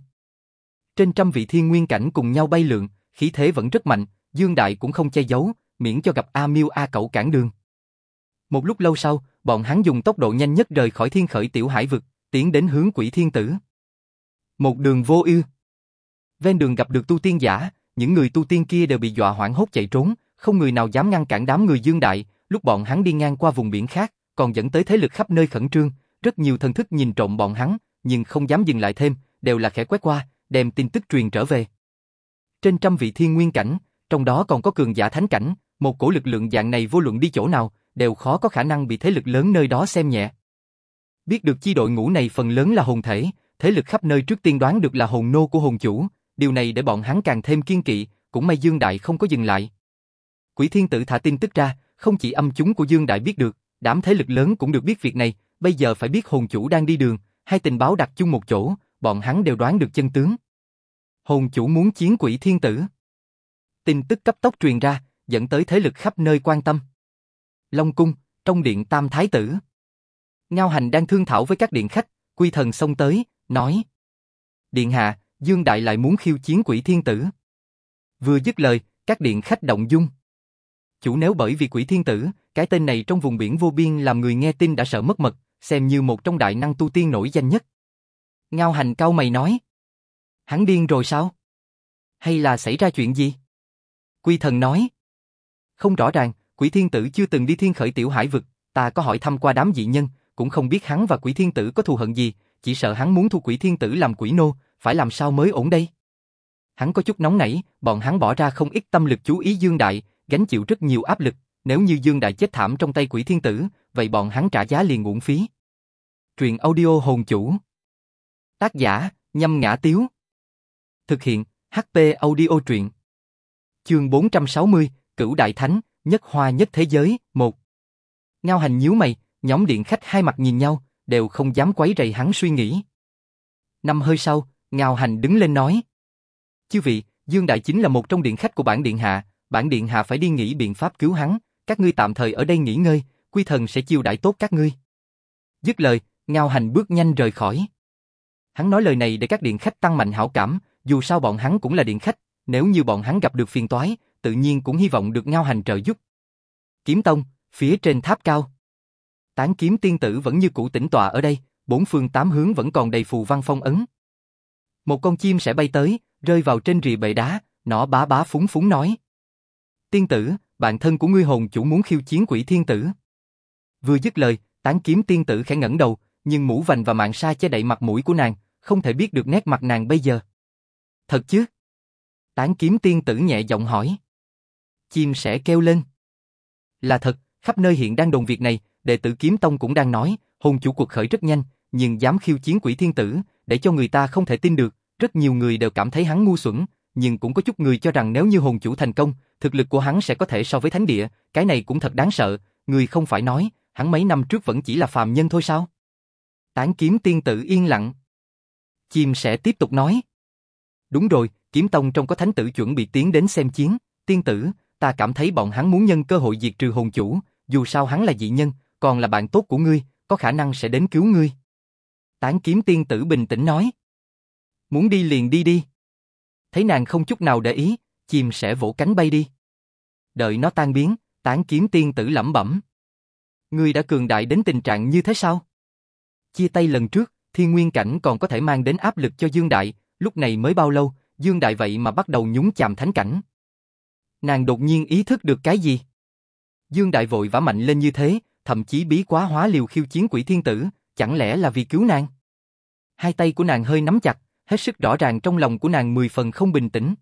Trên trăm vị thiên nguyên cảnh cùng nhau bay lượn, khí thế vẫn rất mạnh, Dương Đại cũng không che giấu, miễn cho gặp A Miêu A Cậu cản đường. Một lúc lâu sau, bọn hắn dùng tốc độ nhanh nhất rời khỏi thiên khởi tiểu hải vực, tiến đến hướng quỷ thiên tử. Một đường vô ưu. Ven đường gặp được tu tiên giả, những người tu tiên kia đều bị dọa hoảng hốt chạy trốn, không người nào dám ngăn cản đám người Dương Đại, lúc bọn hắn đi ngang qua vùng biển khác, còn dẫn tới thế lực khắp nơi khẩn trương, rất nhiều thần thức nhìn trộm bọn hắn, nhưng không dám dừng lại thêm, đều là khẽ quét qua, đem tin tức truyền trở về. Trên trăm vị thiên nguyên cảnh, trong đó còn có cường giả thánh cảnh, một cổ lực lượng dạng này vô luận đi chỗ nào, đều khó có khả năng bị thế lực lớn nơi đó xem nhẹ. Biết được chi đội ngũ này phần lớn là hồn thể, thế lực khắp nơi trước tiên đoán được là hồn nô của hồn chủ, điều này để bọn hắn càng thêm kiên kỵ, cũng may Dương Đại không có dừng lại. Quỷ Thiên Tử thả tin tức ra, không chỉ âm chúng của Dương Đại biết được, đám thế lực lớn cũng được biết việc này, bây giờ phải biết hồn chủ đang đi đường, hai tình báo đặt chung một chỗ, bọn hắn đều đoán được chân tướng. Hồn chủ muốn chiến quỷ thiên tử. Tin tức cấp tốc truyền ra, dẫn tới thế lực khắp nơi quan tâm. Long cung, trong điện Tam Thái tử. Ngao Hành đang thương thảo với các điện khách, quy thần xông tới, nói. Điện hạ, Dương Đại lại muốn khiêu chiến quỷ thiên tử. Vừa dứt lời, các điện khách động dung. Chủ nếu bởi vì quỷ thiên tử, cái tên này trong vùng biển vô biên làm người nghe tin đã sợ mất mật, xem như một trong đại năng tu tiên nổi danh nhất. Ngao hành cao mày nói. Hắn điên rồi sao? Hay là xảy ra chuyện gì? Quy thần nói. Không rõ ràng, quỷ thiên tử chưa từng đi thiên khởi tiểu hải vực, ta có hỏi thăm qua đám dị nhân, cũng không biết hắn và quỷ thiên tử có thù hận gì, chỉ sợ hắn muốn thu quỷ thiên tử làm quỷ nô, phải làm sao mới ổn đây? Hắn có chút nóng nảy, bọn hắn bỏ ra không ít tâm lực chú ý Dương Đại, gánh chịu rất nhiều áp lực, nếu như Dương Đại chết thảm trong tay quỷ thiên tử, vậy bọn hắn trả giá liền uổng phí. Truyện audio hồn chủ. Tác giả, nhâm ngã tiếu. Thực hiện, HP audio truyện. Chương 460, Cửu Đại Thánh, nhất hoa nhất thế giới, 1 Ngao hành nhíu mày, nhóm điện khách hai mặt nhìn nhau, đều không dám quấy rầy hắn suy nghĩ. Năm hơi sau, Ngao hành đứng lên nói. Chư vị, Dương Đại chính là một trong điện khách của bản điện hạ, bản điện hạ phải đi nghĩ biện pháp cứu hắn, các ngươi tạm thời ở đây nghỉ ngơi, quy thần sẽ chiêu đãi tốt các ngươi. Dứt lời, Ngao Hành bước nhanh rời khỏi. Hắn nói lời này để các điện khách tăng mạnh hảo cảm, dù sao bọn hắn cũng là điện khách, nếu như bọn hắn gặp được phiền toái, tự nhiên cũng hy vọng được Ngao Hành trợ giúp. Kiếm Tông, phía trên tháp cao. Tán kiếm tiên tử vẫn như cũ tĩnh tọa ở đây, bốn phương tám hướng vẫn còn đầy phù văn phong ấn. Một con chim sẽ bay tới, rơi vào trên rìa bệ đá, nó bá bá phúng phúng nói. Tiên tử, bạn thân của ngươi hồn chủ muốn khiêu chiến quỷ thiên tử. Vừa dứt lời, tán kiếm tiên tử khẽ ngẩng đầu, nhưng mũ vành và mạng sa che đậy mặt mũi của nàng, không thể biết được nét mặt nàng bây giờ. Thật chứ? Tán kiếm tiên tử nhẹ giọng hỏi. Chim sẽ kêu lên. Là thật, khắp nơi hiện đang đồn việc này, đệ tử kiếm tông cũng đang nói, hồn chủ cuộc khởi rất nhanh, nhưng dám khiêu chiến quỷ thiên tử, để cho người ta không thể tin được, rất nhiều người đều cảm thấy hắn ngu xuẩn, nhưng cũng có chút người cho rằng nếu như hồn chủ thành công, thực lực của hắn sẽ có thể so với thánh địa, cái này cũng thật đáng sợ, người không phải nói, hắn mấy năm trước vẫn chỉ là phàm nhân thôi sao? Tán kiếm tiên tử yên lặng. Chim sẽ tiếp tục nói. Đúng rồi, kiếm tông trong có thánh tử chuẩn bị tiến đến xem chiến, tiên tử, ta cảm thấy bọn hắn muốn nhân cơ hội diệt trừ hồn chủ, dù sao hắn là dị nhân, còn là bạn tốt của ngươi, có khả năng sẽ đến cứu ngươi. Tán kiếm tiên tử bình tĩnh nói. Muốn đi liền đi đi. Thấy nàng không chút nào để ý, chim sẽ vỗ cánh bay đi. Đợi nó tan biến, tán kiếm tiên tử lẩm bẩm. Ngươi đã cường đại đến tình trạng như thế sao? Chia tay lần trước, thiên nguyên cảnh còn có thể mang đến áp lực cho Dương Đại, lúc này mới bao lâu, Dương Đại vậy mà bắt đầu nhúng chàm thánh cảnh. Nàng đột nhiên ý thức được cái gì? Dương Đại vội vã mạnh lên như thế, thậm chí bí quá hóa liều khiêu chiến quỷ thiên tử, chẳng lẽ là vì cứu nàng? Hai tay của nàng hơi nắm chặt, hết sức rõ ràng trong lòng của nàng mười phần không bình tĩnh.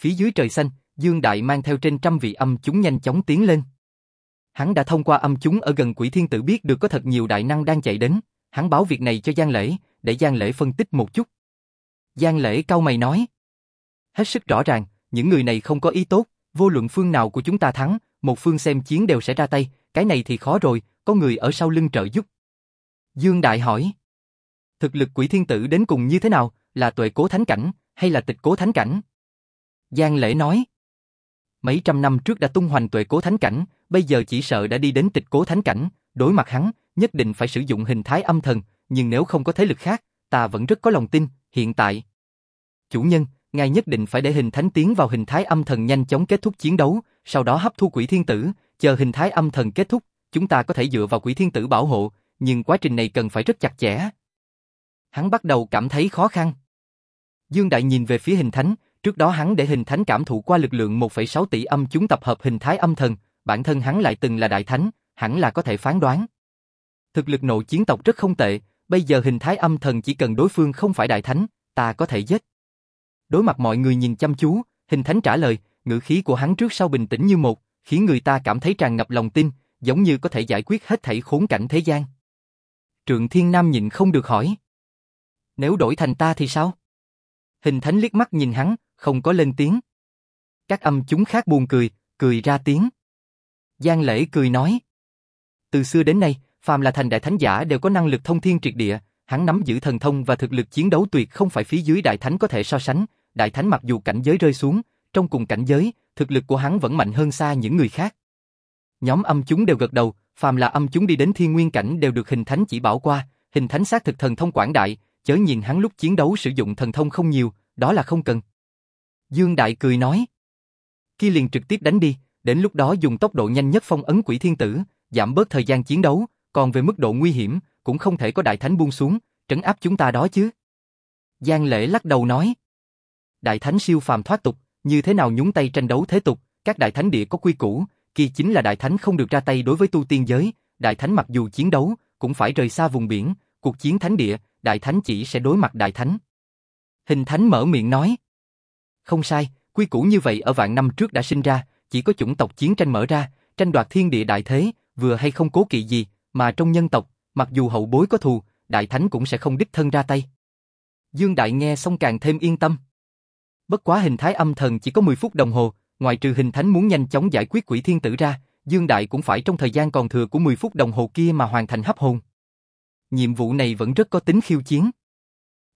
Phía dưới trời xanh, Dương Đại mang theo trên trăm vị âm chúng nhanh chóng tiến lên. Hắn đã thông qua âm chúng ở gần quỷ thiên tử biết được có thật nhiều đại năng đang chạy đến, hắn báo việc này cho Giang Lễ, để Giang Lễ phân tích một chút. Giang Lễ cau mày nói. Hết sức rõ ràng, những người này không có ý tốt, vô luận phương nào của chúng ta thắng, một phương xem chiến đều sẽ ra tay, cái này thì khó rồi, có người ở sau lưng trợ giúp. Dương Đại hỏi. Thực lực quỷ thiên tử đến cùng như thế nào, là tuệ cố thánh cảnh, hay là tịch cố thánh cảnh? Giang Lễ nói. Mấy trăm năm trước đã tung hoành tuệ cố thánh cảnh, bây giờ chỉ sợ đã đi đến tịch cố thánh cảnh, đối mặt hắn, nhất định phải sử dụng hình thái âm thần, nhưng nếu không có thế lực khác, ta vẫn rất có lòng tin, hiện tại. Chủ nhân, ngài nhất định phải để hình thánh tiến vào hình thái âm thần nhanh chóng kết thúc chiến đấu, sau đó hấp thu quỷ thiên tử, chờ hình thái âm thần kết thúc, chúng ta có thể dựa vào quỷ thiên tử bảo hộ, nhưng quá trình này cần phải rất chặt chẽ. Hắn bắt đầu cảm thấy khó khăn. Dương Đại nhìn về phía hình thánh, trước đó hắn để hình thánh cảm thụ qua lực lượng 1,6 tỷ âm chúng tập hợp hình thái âm thần, bản thân hắn lại từng là đại thánh, hẳn là có thể phán đoán. Thực lực nội chiến tộc rất không tệ, bây giờ hình thái âm thần chỉ cần đối phương không phải đại thánh, ta có thể giết. Đối mặt mọi người nhìn chăm chú, hình thánh trả lời, ngữ khí của hắn trước sau bình tĩnh như một, khiến người ta cảm thấy tràn ngập lòng tin, giống như có thể giải quyết hết thảy khốn cảnh thế gian. Trượng Thiên Nam nhìn không được hỏi. Nếu đổi thành ta thì sao? Hình thánh liếc mắt nhìn hắn, không có lên tiếng. Các âm chúng khác buồn cười, cười ra tiếng. Giang lễ cười nói. Từ xưa đến nay, phàm là thành đại thánh giả đều có năng lực thông thiên triệt địa, hắn nắm giữ thần thông và thực lực chiến đấu tuyệt không phải phía dưới đại thánh có thể so sánh. Đại thánh mặc dù cảnh giới rơi xuống, trong cùng cảnh giới, thực lực của hắn vẫn mạnh hơn xa những người khác. Nhóm âm chúng đều gật đầu, phàm là âm chúng đi đến thiên nguyên cảnh đều được hình thánh chỉ bảo qua, hình thánh xác thực thần thông quảng đại, chớ nhìn hắn lúc chiến đấu sử dụng thần thông không nhiều, đó là không cần. Dương Đại cười nói, Khi liền trực tiếp đánh đi, đến lúc đó dùng tốc độ nhanh nhất phong ấn quỷ thiên tử, giảm bớt thời gian chiến đấu, còn về mức độ nguy hiểm, cũng không thể có đại thánh buông xuống, trấn áp chúng ta đó chứ. Giang Lễ lắc đầu nói, đại thánh siêu phàm thoát tục, như thế nào nhúng tay tranh đấu thế tục, các đại thánh địa có quy củ, kỳ chính là đại thánh không được ra tay đối với tu tiên giới, đại thánh mặc dù chiến đấu, cũng phải rời xa vùng biển, cuộc chiến thánh địa, đại thánh chỉ sẽ đối mặt đại thánh. Hình thánh mở miệng nói. Không sai, quy củ như vậy ở vạn năm trước đã sinh ra, chỉ có chủng tộc chiến tranh mở ra, tranh đoạt thiên địa đại thế, vừa hay không cố kỵ gì, mà trong nhân tộc, mặc dù hậu bối có thù, đại thánh cũng sẽ không đích thân ra tay. Dương Đại nghe xong càng thêm yên tâm. Bất quá hình thái âm thần chỉ có 10 phút đồng hồ, ngoài trừ hình thánh muốn nhanh chóng giải quyết quỷ thiên tử ra, Dương Đại cũng phải trong thời gian còn thừa của 10 phút đồng hồ kia mà hoàn thành hấp hồn. Nhiệm vụ này vẫn rất có tính khiêu chiến.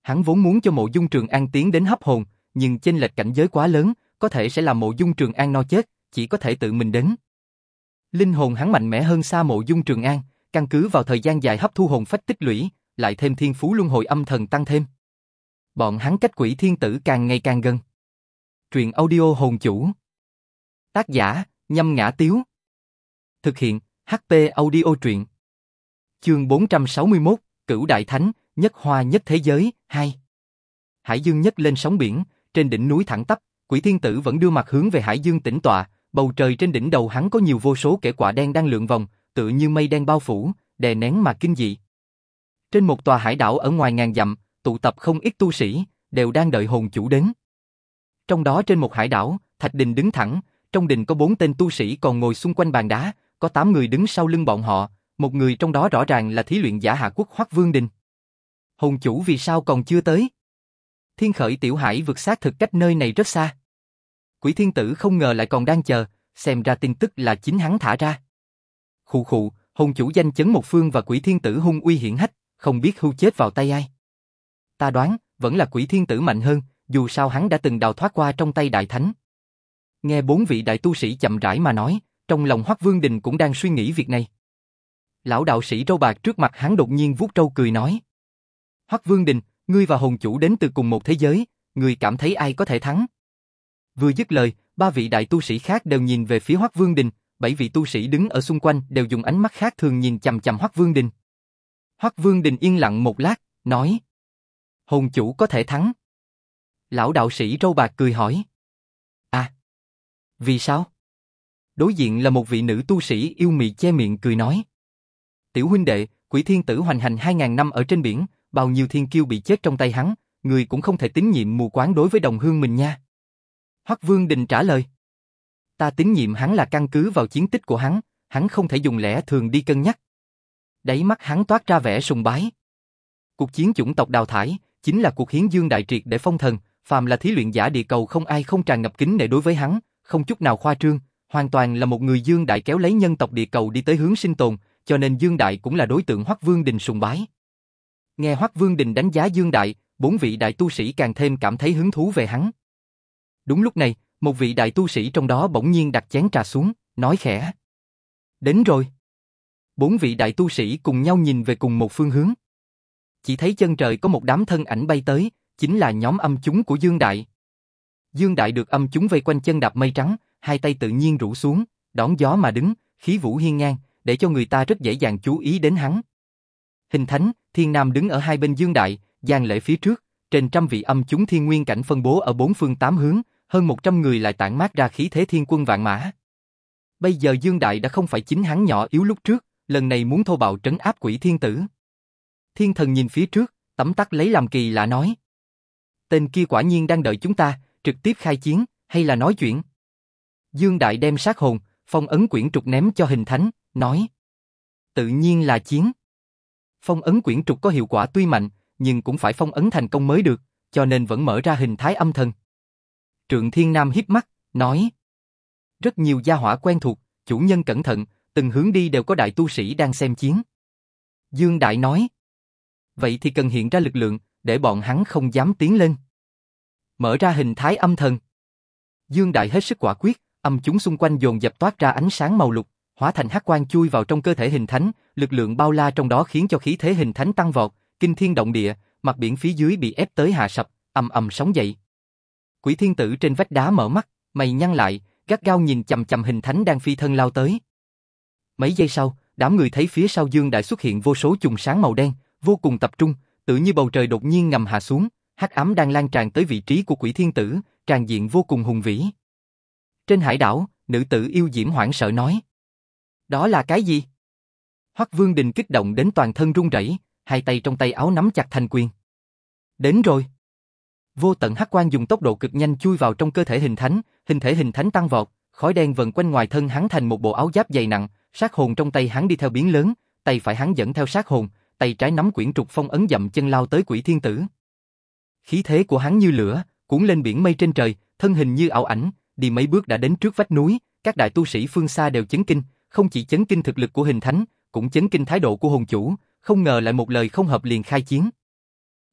Hắn vốn muốn cho mộ dung trường an tiến đến hấp hồn, nhưng chênh lệch cảnh giới quá lớn, có thể sẽ làm mộ dung trường an no chết, chỉ có thể tự mình đến. Linh hồn hắn mạnh mẽ hơn xa mộ dung trường an, căn cứ vào thời gian dài hấp thu hồn phách tích lũy, lại thêm thiên phú luân hồi âm thần tăng thêm. Bọn hắn cách quỷ thiên tử càng ngày càng gần. Truyện audio hồn chủ. Tác giả, nhâm ngã tiếu. Thực hiện, HP audio truyện. Chương 461, Cửu Đại Thánh, nhất hoa nhất thế giới, 2. Hải dương nhất lên sóng biển, trên đỉnh núi thẳng tắp, quỷ thiên tử vẫn đưa mặt hướng về hải dương tĩnh tọa, bầu trời trên đỉnh đầu hắn có nhiều vô số kẻ quả đen đang lượn vòng, tựa như mây đen bao phủ, đè nén mà kinh dị. Trên một tòa hải đảo ở ngoài ngàn dặm, tụ tập không ít tu sĩ, đều đang đợi hồn chủ đến. Trong đó trên một hải đảo, Thạch Đình đứng thẳng, trong đình có bốn tên tu sĩ còn ngồi xung quanh bàn đá, có tám người đứng sau lưng bọn họ, một người trong đó rõ ràng là thí luyện giả Hạ Quốc Hoắc Vương Đình. Hồn chủ vì sao còn chưa tới? Thiên khởi tiểu hải vượt sát thực cách nơi này rất xa. Quỷ thiên tử không ngờ lại còn đang chờ, xem ra tin tức là chính hắn thả ra. Khụ khụ, hồn chủ danh chấn một phương và quỷ thiên tử hung uy hiển hách, không biết hưu chết vào tay ai. Ta đoán, vẫn là quỷ thiên tử mạnh hơn, dù sao hắn đã từng đào thoát qua trong tay đại thánh. Nghe bốn vị đại tu sĩ chậm rãi mà nói, trong lòng Hoắc Vương Đình cũng đang suy nghĩ việc này. Lão đạo sĩ râu bạc trước mặt hắn đột nhiên vuốt râu cười nói. Hoắc Vương Đình, ngươi và hồn chủ đến từ cùng một thế giới, ngươi cảm thấy ai có thể thắng? Vừa dứt lời, ba vị đại tu sĩ khác đều nhìn về phía Hoắc Vương Đình, bảy vị tu sĩ đứng ở xung quanh đều dùng ánh mắt khác thường nhìn chằm chằm Hoắc Vương Đình. Hoắc Vương Đình yên lặng một lát, nói: "Hồn chủ có thể thắng." Lão đạo sĩ râu bạc cười hỏi: "À, vì sao?" Đối diện là một vị nữ tu sĩ yêu mị che miệng cười nói: Tiểu huynh đệ, quỷ thiên tử hoành hành 2000 năm ở trên biển, bao nhiêu thiên kiêu bị chết trong tay hắn, người cũng không thể tín nhiệm mù quáng đối với đồng hương mình nha. Hoắc Vương Đình trả lời. Ta tín nhiệm hắn là căn cứ vào chiến tích của hắn, hắn không thể dùng lẽ thường đi cân nhắc. Đáy mắt hắn toát ra vẻ sùng bái. Cuộc chiến chủng tộc đào thải, chính là cuộc hiến dương đại triệt để phong thần, phàm là thí luyện giả địa cầu không ai không tràn ngập kính nể đối với hắn, không chút nào khoa trương, hoàn toàn là một người dương đại kéo lấy nhân tộc địa cầu đi tới hướng sinh tồn, cho nên dương đại cũng là đối tượng Hoắc Vương Đình sùng bái. Nghe Hoắc Vương Đình đánh giá dương đại, bốn vị đại tu sĩ càng thêm cảm thấy hứng thú về hắn. Đúng lúc này, một vị đại tu sĩ trong đó bỗng nhiên đặt chén trà xuống, nói khẽ. Đến rồi. Bốn vị đại tu sĩ cùng nhau nhìn về cùng một phương hướng. Chỉ thấy chân trời có một đám thân ảnh bay tới, chính là nhóm âm chúng của Dương Đại. Dương Đại được âm chúng vây quanh chân đạp mây trắng, hai tay tự nhiên rủ xuống, đón gió mà đứng, khí vũ hiên ngang, để cho người ta rất dễ dàng chú ý đến hắn. Hình Thánh, Thiên Nam đứng ở hai bên Dương Đại, giang lễ phía trước, trên trăm vị âm chúng thiên nguyên cảnh phân bố ở bốn phương tám hướng, hơn một trăm người lại tản mát ra khí thế thiên quân vạn mã. Bây giờ Dương Đại đã không phải chính hắn nhỏ yếu lúc trước, lần này muốn thô bạo trấn áp quỷ thiên tử. Thiên thần nhìn phía trước, tấm tắc lấy làm kỳ lạ nói. Tên kia quả nhiên đang đợi chúng ta, trực tiếp khai chiến, hay là nói chuyện? Dương Đại đem sát hồn, phong ấn quyển trục ném cho hình thánh, nói. Tự nhiên là chiến. Phong ấn quyển trục có hiệu quả tuy mạnh, nhưng cũng phải phong ấn thành công mới được, cho nên vẫn mở ra hình thái âm thần. Trượng Thiên Nam híp mắt, nói. Rất nhiều gia hỏa quen thuộc, chủ nhân cẩn thận, từng hướng đi đều có đại tu sĩ đang xem chiến. Dương Đại nói. Vậy thì cần hiện ra lực lượng, để bọn hắn không dám tiến lên. Mở ra hình thái âm thần. Dương Đại hết sức quả quyết, âm chúng xung quanh dồn dập toát ra ánh sáng màu lục, hóa thành hắc quang chui vào trong cơ thể hình thánh, lực lượng bao la trong đó khiến cho khí thế hình thánh tăng vọt, kinh thiên động địa, mặt biển phía dưới bị ép tới hạ sập, ầm ầm sóng dậy. Quỷ thiên tử trên vách đá mở mắt, mày nhăn lại, gắt gao nhìn chầm chầm hình thánh đang phi thân lao tới. Mấy giây sau, đám người thấy phía sau Dương Đại xuất hiện vô số chùm sáng màu đen, vô cùng tập trung, tự như bầu trời đột nhiên ngầm hạ xuống, hắc ám đang lan tràn tới vị trí của quỷ thiên tử, tràn diện vô cùng hùng vĩ. Trên hải đảo, nữ tử yêu diễm hoảng sợ nói. Đó là cái gì? Hoắc Vương Đình kích động đến toàn thân run rẩy, hai tay trong tay áo nắm chặt thành quyền. Đến rồi. Vô tận hắc quang dùng tốc độ cực nhanh chui vào trong cơ thể hình thánh, hình thể hình thánh tăng vọt, khói đen vần quanh ngoài thân hắn thành một bộ áo giáp dày nặng, sát hồn trong tay hắn đi theo biến lớn, tay phải hắn dẫn theo sát hồn, tay trái nắm quyển trục phong ấn dậm chân lao tới quỷ thiên tử. Khí thế của hắn như lửa, cuốn lên biển mây trên trời, thân hình như ảo ảnh, đi mấy bước đã đến trước vách núi, các đại tu sĩ phương xa đều chấn kinh, không chỉ chấn kinh thực lực của hình thánh, cũng chấn kinh thái độ của hồn chủ, không ngờ lại một lời không hợp liền khai chiến.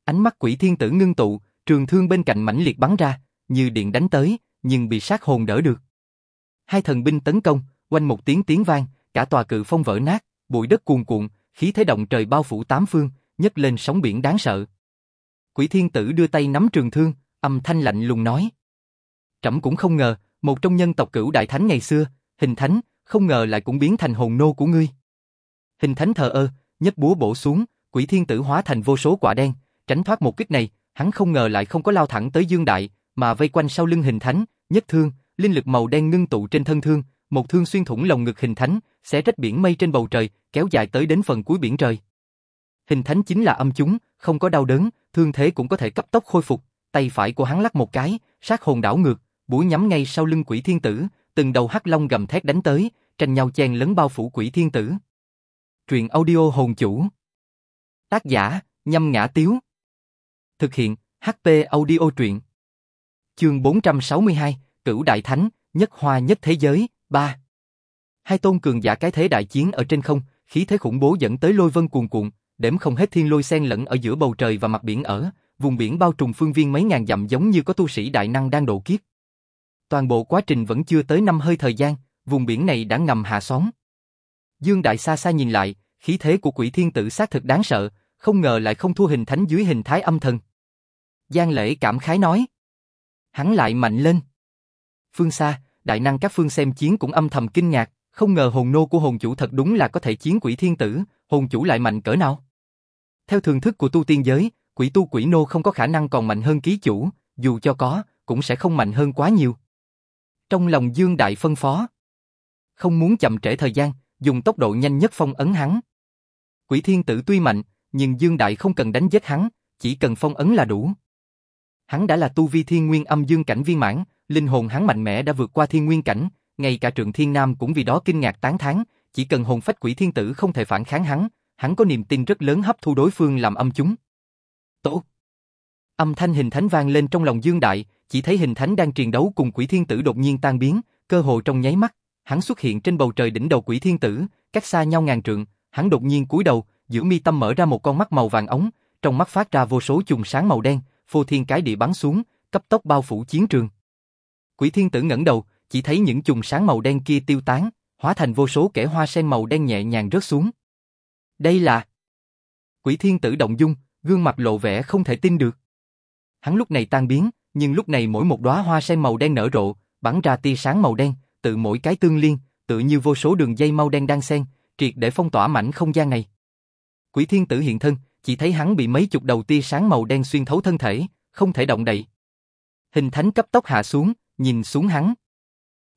Ánh mắt quỷ thiên tử ngưng tụ, trường thương bên cạnh mãnh liệt bắn ra, như điện đánh tới, nhưng bị sát hồn đỡ được. Hai thần binh tấn công, quanh một tiếng tiếng vang, cả tòa cự phong vỡ nát, bụi đất cuồn cuộn, khí thế động trời bao phủ tám phương, nhấc lên sóng biển đáng sợ. Quỷ thiên tử đưa tay nắm trường thương, âm thanh lạnh lùng nói. Trẫm cũng không ngờ, một trong nhân tộc cửu đại thánh ngày xưa, hình thánh, không ngờ lại cũng biến thành hồn nô của ngươi. Hình thánh thờ ơ, nhấc búa bổ xuống, quỷ thiên tử hóa thành vô số quả đen, tránh thoát một kích này, hắn không ngờ lại không có lao thẳng tới Dương Đại, mà vây quanh sau lưng hình thánh, nhất thương, linh lực màu đen ngưng tụ trên thân thương, một thương xuyên thủng lồng ngực hình thánh, xé rách biển mây trên bầu trời, kéo dài tới đến phần cuối biển trời. Hình thánh chính là âm chúng, không có đau đớn, thương thế cũng có thể cấp tốc khôi phục, tay phải của hắn lắc một cái, sát hồn đảo ngược, búa nhắm ngay sau lưng quỷ thiên tử, từng đầu hắc long gầm thét đánh tới, tranh nhau chen lấn bao phủ quỷ thiên tử. Truyện audio hồn chủ. Tác giả, nhâm ngã tiếu. Thực hiện, HP audio truyện. Chương 462, Cửu Đại Thánh, nhất hoa nhất thế giới, 3. Hai tôn cường giả cái thế đại chiến ở trên không, khí thế khủng bố dẫn tới lôi vân cuồn cuộn, đếm không hết thiên lôi xen lẫn ở giữa bầu trời và mặt biển ở, vùng biển bao trùm phương viên mấy ngàn dặm giống như có tu sĩ đại năng đang độ kiếp. Toàn bộ quá trình vẫn chưa tới năm hơi thời gian, vùng biển này đã ngầm hạ xóm. Dương Đại xa xa nhìn lại, khí thế của quỷ thiên tử xác thực đáng sợ, không ngờ lại không thua hình thánh dưới hình thái âm thần. Giang lễ cảm khái nói. Hắn lại mạnh lên. Phương xa, đại năng các phương xem chiến cũng âm thầm kinh ngạc, không ngờ hồn nô của hồn chủ thật đúng là có thể chiến quỷ thiên tử, hồn chủ lại mạnh cỡ nào. Theo thường thức của tu tiên giới, quỷ tu quỷ nô không có khả năng còn mạnh hơn ký chủ, dù cho có, cũng sẽ không mạnh hơn quá nhiều. Trong lòng Dương Đại phân phó, không muốn chậm trễ thời gian, dùng tốc độ nhanh nhất phong ấn hắn. Quỷ thiên tử tuy mạnh, nhưng Dương Đại không cần đánh giết hắn, chỉ cần phong ấn là đủ. Hắn đã là tu vi thiên nguyên âm dương cảnh viên mãn, linh hồn hắn mạnh mẽ đã vượt qua thiên nguyên cảnh, ngay cả trượng thiên nam cũng vì đó kinh ngạc tán thán, chỉ cần hồn phách quỷ thiên tử không thể phản kháng hắn, hắn có niềm tin rất lớn hấp thu đối phương làm âm chúng. Tổ Âm thanh hình thánh vang lên trong lòng Dương Đại, chỉ thấy hình thánh đang triền đấu cùng quỷ thiên tử đột nhiên tan biến, cơ hồ trong nháy mắt, hắn xuất hiện trên bầu trời đỉnh đầu quỷ thiên tử, cách xa nhau ngàn trượng, hắn đột nhiên cúi đầu, giữa mi tâm mở ra một con mắt màu vàng ống, trong mắt phát ra vô số chùm sáng màu đen, phô thiên cái địa bắn xuống, cấp tốc bao phủ chiến trường. Quỷ thiên tử ngẩng đầu, chỉ thấy những chùm sáng màu đen kia tiêu tán, hóa thành vô số kẻ hoa sen màu đen nhẹ nhàng rớt xuống. Đây là... Quỷ thiên tử động dung, gương mặt lộ vẻ không thể tin được. Hắn lúc này tan biến, nhưng lúc này mỗi một đóa hoa sen màu đen nở rộ, bắn ra tia sáng màu đen, tự mỗi cái tương liên, tự như vô số đường dây mau đen đang xen, triệt để phong tỏa mảnh không gian này. Quỷ thiên tử hiện thân, chỉ thấy hắn bị mấy chục đầu tia sáng màu đen xuyên thấu thân thể, không thể động đậy. Hình thánh cấp tốc hạ xuống, nhìn xuống hắn.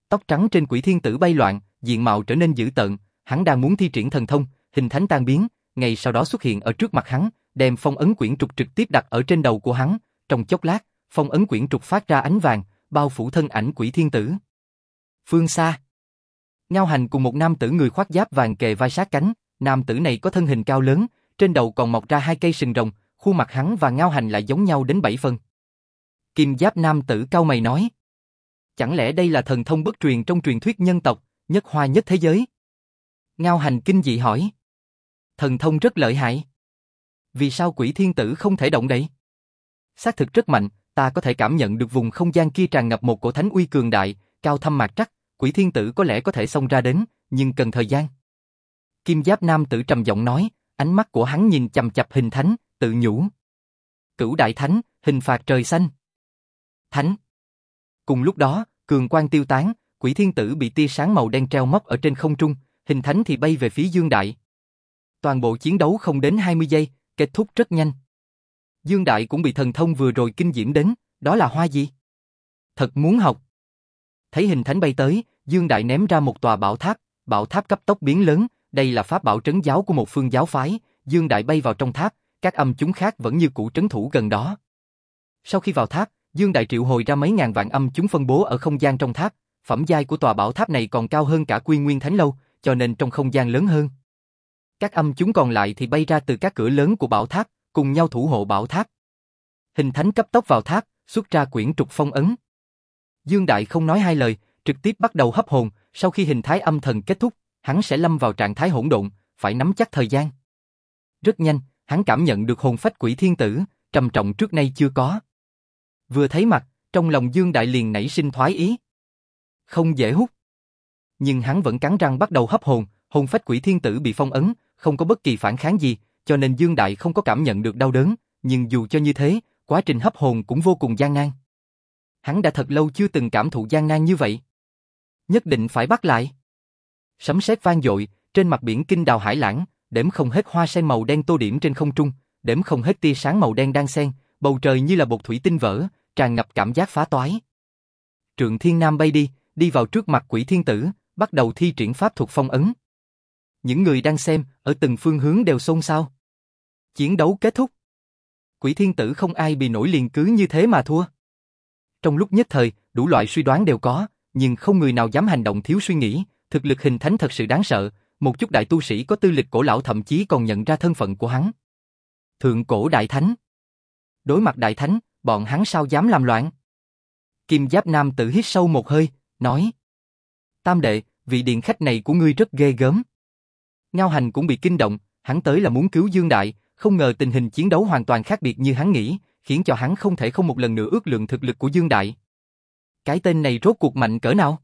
Tóc trắng trên quỷ thiên tử bay loạn, diện mạo trở nên dữ tợn, hắn đang muốn thi triển thần thông, hình thánh tan biến, ngày sau đó xuất hiện ở trước mặt hắn, đem phong ấn quyển trục trực tiếp đặt ở trên đầu của hắn, trong chốc lát, phong ấn quyển trục phát ra ánh vàng, bao phủ thân ảnh quỷ thiên tử. Phương xa, Ngao Hành cùng một nam tử người khoác giáp vàng kề vai sát cánh, nam tử này có thân hình cao lớn, trên đầu còn mọc ra hai cây sừng rồng, khuôn mặt hắn và Ngao Hành lại giống nhau đến bảy phần. Kim giáp nam tử cao mày nói. Chẳng lẽ đây là thần thông bất truyền trong truyền thuyết nhân tộc, nhất hoa nhất thế giới? Ngao Hành kinh dị hỏi. Thần thông rất lợi hại. Vì sao quỷ thiên tử không thể động đậy? Xác thực rất mạnh, ta có thể cảm nhận được vùng không gian kia tràn ngập một cổ thánh uy cường đại, cao thâm mạc trắc, quỷ thiên tử có lẽ có thể xông ra đến, nhưng cần thời gian. Kim giáp nam tử trầm giọng nói, ánh mắt của hắn nhìn chầm chập hình thánh, tự nhủ. Cửu đại thánh, hình phạt trời xanh. Thánh. Cùng lúc đó, cường quang tiêu tán, quỷ thiên tử bị tia sáng màu đen treo móc ở trên không trung, hình thánh thì bay về phía Dương Đại. Toàn bộ chiến đấu không đến 20 giây, kết thúc rất nhanh. Dương Đại cũng bị thần thông vừa rồi kinh diễm đến, đó là hoa gì? Thật muốn học. Thấy hình thánh bay tới, Dương Đại ném ra một tòa bảo tháp, bảo tháp cấp tốc biến lớn, đây là pháp bảo trấn giáo của một phương giáo phái, Dương Đại bay vào trong tháp, các âm chúng khác vẫn như cũ trấn thủ gần đó. Sau khi vào tháp, Dương Đại triệu hồi ra mấy ngàn vạn âm chúng phân bố ở không gian trong tháp, phẩm giai của tòa bảo tháp này còn cao hơn cả Quy Nguyên Thánh lâu, cho nên trong không gian lớn hơn. Các âm chúng còn lại thì bay ra từ các cửa lớn của bảo tháp, cùng nhau thủ hộ bảo tháp. Hình thánh cấp tốc vào tháp, xuất ra quyển trục phong ấn. Dương Đại không nói hai lời, trực tiếp bắt đầu hấp hồn, sau khi hình thái âm thần kết thúc, hắn sẽ lâm vào trạng thái hỗn độn, phải nắm chắc thời gian. Rất nhanh, hắn cảm nhận được hồn phách quỷ thiên tử, trầm trọng trước nay chưa có. Vừa thấy mặt, trong lòng Dương Đại liền nảy sinh thoái ý. Không dễ hút. Nhưng hắn vẫn cắn răng bắt đầu hấp hồn, hồn phách quỷ thiên tử bị phong ấn, không có bất kỳ phản kháng gì, cho nên Dương Đại không có cảm nhận được đau đớn, nhưng dù cho như thế, quá trình hấp hồn cũng vô cùng gian nan. Hắn đã thật lâu chưa từng cảm thụ gian nan như vậy. Nhất định phải bắt lại. Sấm sét vang dội, trên mặt biển kinh đào hải lãng, đếm không hết hoa sen màu đen tô điểm trên không trung, đếm không hết tia sáng màu đen đang xen, bầu trời như là bột thủy tinh vỡ, tràn ngập cảm giác phá toái. Trượng Thiên Nam bay đi, đi vào trước mặt quỷ thiên tử, bắt đầu thi triển pháp thuật phong ấn. Những người đang xem, ở từng phương hướng đều xôn xao. Chiến đấu kết thúc. Quỷ thiên tử không ai bị nổi liền cứ như thế mà thua. Trong lúc nhất thời, đủ loại suy đoán đều có, nhưng không người nào dám hành động thiếu suy nghĩ, thực lực hình thánh thật sự đáng sợ, một chút đại tu sĩ có tư lịch cổ lão thậm chí còn nhận ra thân phận của hắn. Thượng cổ đại thánh. Đối mặt đại thánh, bọn hắn sao dám làm loạn? Kim Giáp Nam tự hít sâu một hơi, nói. Tam đệ, vị điện khách này của ngươi rất ghê gớm. Ngao Hành cũng bị kinh động, hắn tới là muốn cứu Dương Đại, không ngờ tình hình chiến đấu hoàn toàn khác biệt như hắn nghĩ, khiến cho hắn không thể không một lần nữa ước lượng thực lực của Dương Đại. Cái tên này rốt cuộc mạnh cỡ nào?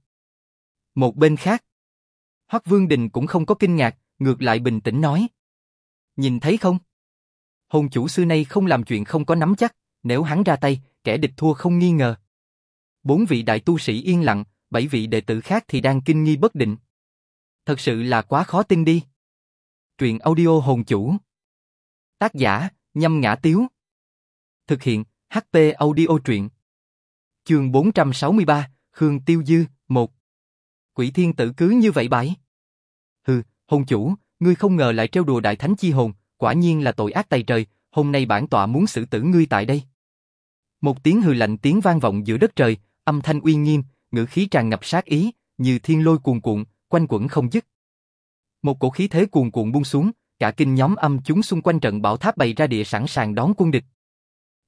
Một bên khác, Hoắc Vương Đình cũng không có kinh ngạc, ngược lại bình tĩnh nói. Nhìn thấy không? Hồn chủ xưa nay không làm chuyện không có nắm chắc, nếu hắn ra tay, kẻ địch thua không nghi ngờ. Bốn vị đại tu sĩ yên lặng, bảy vị đệ tử khác thì đang kinh nghi bất định. Thật sự là quá khó tin đi. Truyện audio hồn chủ. Tác giả, nhâm ngã tiếu. Thực hiện, HP audio truyện. Chương 463, Khương Tiêu Dư, 1. Quỷ thiên tử cứ như vậy bãi. Hừ, hồn chủ, ngươi không ngờ lại trêu đùa đại thánh chi hồn, quả nhiên là tội ác tày trời, hôm nay bản tọa muốn xử tử ngươi tại đây. Một tiếng hừ lạnh tiếng vang vọng giữa đất trời, âm thanh uy nghiêm, ngữ khí tràn ngập sát ý, như thiên lôi cuồn cuộn, quanh quẩn không dứt. Một cổ khí thế cuồn cuộn buông xuống, cả kinh nhóm âm chúng xung quanh trận bảo tháp bày ra địa sẵn sàng đón quân địch.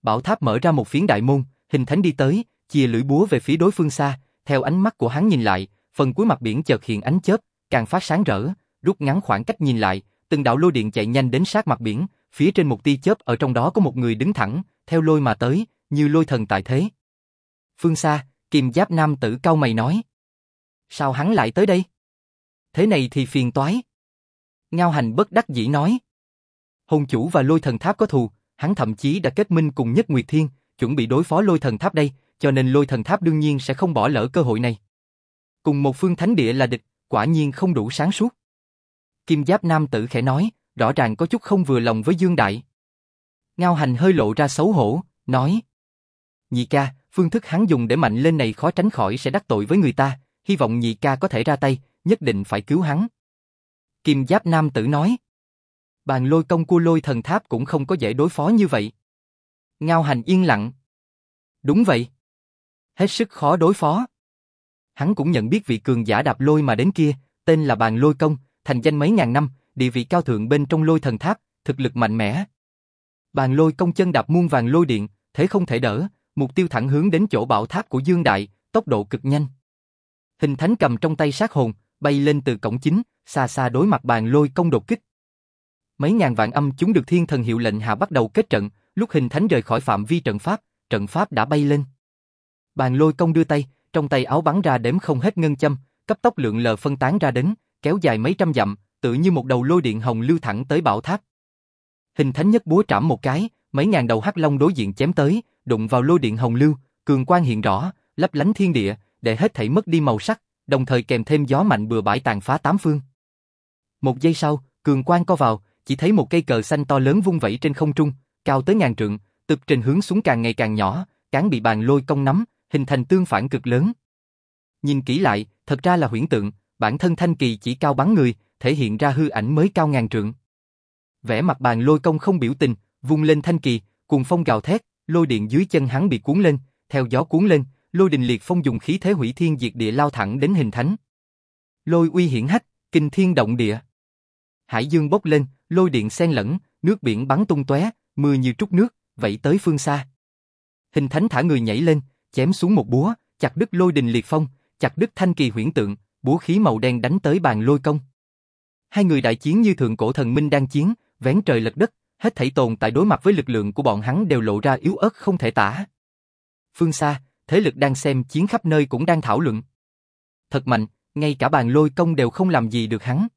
Bảo tháp mở ra một phiến đại môn, hình thánh đi tới, chia lưỡi búa về phía đối phương xa, theo ánh mắt của hắn nhìn lại, phần cuối mặt biển chợt hiện ánh chớp, càng phát sáng rỡ, rút ngắn khoảng cách nhìn lại, từng đạo lôi điện chạy nhanh đến sát mặt biển, phía trên một tia chớp ở trong đó có một người đứng thẳng, theo lôi mà tới, như lôi thần tại thế. Phương xa, Kim Giáp Nam tử cao mày nói. Sao hắn lại tới đây? Thế này thì phiền toái. Ngao hành bất đắc dĩ nói. Hồn chủ và lôi thần tháp có thù, hắn thậm chí đã kết minh cùng nhất Nguyệt Thiên, chuẩn bị đối phó lôi thần tháp đây, cho nên lôi thần tháp đương nhiên sẽ không bỏ lỡ cơ hội này. Cùng một phương thánh địa là địch, quả nhiên không đủ sáng suốt. Kim Giáp Nam tử khẽ nói, rõ ràng có chút không vừa lòng với Dương Đại. Ngao hành hơi lộ ra xấu hổ, nói. Nhị ca, phương thức hắn dùng để mạnh lên này khó tránh khỏi sẽ đắc tội với người ta, hy vọng nhị ca có thể ra tay, nhất định phải cứu hắn. Kim Giáp Nam tử nói. Bàn lôi công của lôi thần tháp cũng không có dễ đối phó như vậy. Ngao hành yên lặng. Đúng vậy. Hết sức khó đối phó. Hắn cũng nhận biết vị cường giả đạp lôi mà đến kia, tên là bàn lôi công, thành danh mấy ngàn năm, địa vị cao thượng bên trong lôi thần tháp, thực lực mạnh mẽ. Bàn lôi công chân đạp muôn vàng lôi điện, thế không thể đỡ, mục tiêu thẳng hướng đến chỗ bảo tháp của Dương Đại, tốc độ cực nhanh. Hình thánh cầm trong tay sát hồn, bay lên từ cổng chính, xa xa đối mặt bàn lôi công đột kích. Mấy ngàn vạn âm chúng được thiên thần hiệu lệnh hạ bắt đầu kết trận, lúc hình thánh rời khỏi phạm vi trận pháp, trận pháp đã bay lên. Bàn lôi công đưa tay, trong tay áo bắn ra đếm không hết ngân châm, cấp tốc lượng lờ phân tán ra đến, kéo dài mấy trăm dặm, tự như một đầu lôi điện hồng lưu thẳng tới bảo tháp. Hình thánh nhất búa trảm một cái, mấy ngàn đầu hắc long đối diện chém tới, đụng vào lôi điện hồng lưu, cường quang hiện rõ, lấp lánh thiên địa, để hết thảy mất đi màu sắc, đồng thời kèm thêm gió mạnh bừa bãi tàn phá tám phương. Một giây sau, cường quang co vào, chỉ thấy một cây cờ xanh to lớn vung vẩy trên không trung, cao tới ngàn trượng, từ trên hướng xuống càng ngày càng nhỏ, cán bị bàn lôi công nắm, hình thành tương phản cực lớn. Nhìn kỹ lại, thật ra là huyễn tượng, bản thân thanh kỳ chỉ cao bắn người, thể hiện ra hư ảnh mới cao ngàn trượng. vẻ mặt bàn lôi công không biểu tình, vung lên thanh kỳ, cùng phong gào thét, lôi điện dưới chân hắn bị cuốn lên, theo gió cuốn lên, lôi đình liệt phong dùng khí thế hủy thiên diệt địa lao thẳng đến hình thánh. Lôi uy hiển hách, kinh thiên động địa. Hải dương bốc lên, lôi điện xen lẫn, nước biển bắn tung tóe, mưa như trút nước, vẫy tới phương xa. Hình thánh thả người nhảy lên, chém xuống một búa, chặt đứt lôi đình liệt phong, chặt đứt thanh kỳ huyễn tượng, búa khí màu đen đánh tới bàn lôi công. Hai người đại chiến như thượng cổ thần minh đang chiến, vén trời lật đất, hết thảy tồn tại đối mặt với lực lượng của bọn hắn đều lộ ra yếu ớt không thể tả. Phương xa, thế lực đang xem chiến khắp nơi cũng đang thảo luận. Thật mạnh, ngay cả bàn lôi công đều không làm gì được hắn.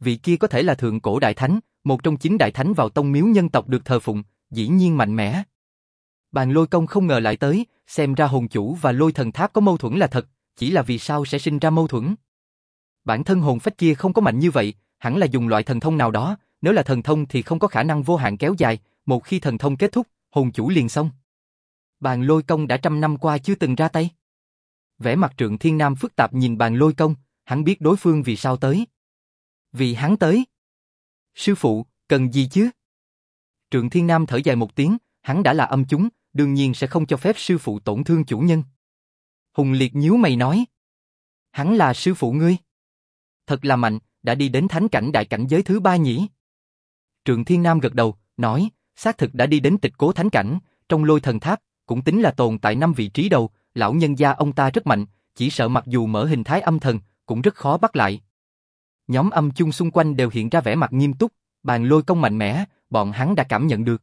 Vị kia có thể là thượng cổ đại thánh, một trong chín đại thánh vào tông miếu nhân tộc được thờ phụng, dĩ nhiên mạnh mẽ. Bàn lôi công không ngờ lại tới, xem ra hồn chủ và lôi thần tháp có mâu thuẫn là thật, chỉ là vì sao sẽ sinh ra mâu thuẫn. Bản thân hồn phách kia không có mạnh như vậy, hẳn là dùng loại thần thông nào đó, nếu là thần thông thì không có khả năng vô hạn kéo dài, một khi thần thông kết thúc, hồn chủ liền xong. Bàn lôi công đã trăm năm qua chưa từng ra tay. Vẻ mặt trượng thiên nam phức tạp nhìn bàn lôi công, hắn biết đối phương vì sao tới. Vì hắn tới. Sư phụ, cần gì chứ? Trường thiên nam thở dài một tiếng, hắn đã là âm chúng, đương nhiên sẽ không cho phép sư phụ tổn thương chủ nhân. Hùng liệt nhíu mày nói. Hắn là sư phụ ngươi. Thật là mạnh, đã đi đến thánh cảnh đại cảnh giới thứ ba nhỉ? Trường Thiên Nam gật đầu, nói, xác thực đã đi đến tịch cố thánh cảnh, trong lôi thần tháp, cũng tính là tồn tại năm vị trí đầu, lão nhân gia ông ta rất mạnh, chỉ sợ mặc dù mở hình thái âm thần, cũng rất khó bắt lại. Nhóm âm chung xung quanh đều hiện ra vẻ mặt nghiêm túc, bàn lôi công mạnh mẽ, bọn hắn đã cảm nhận được.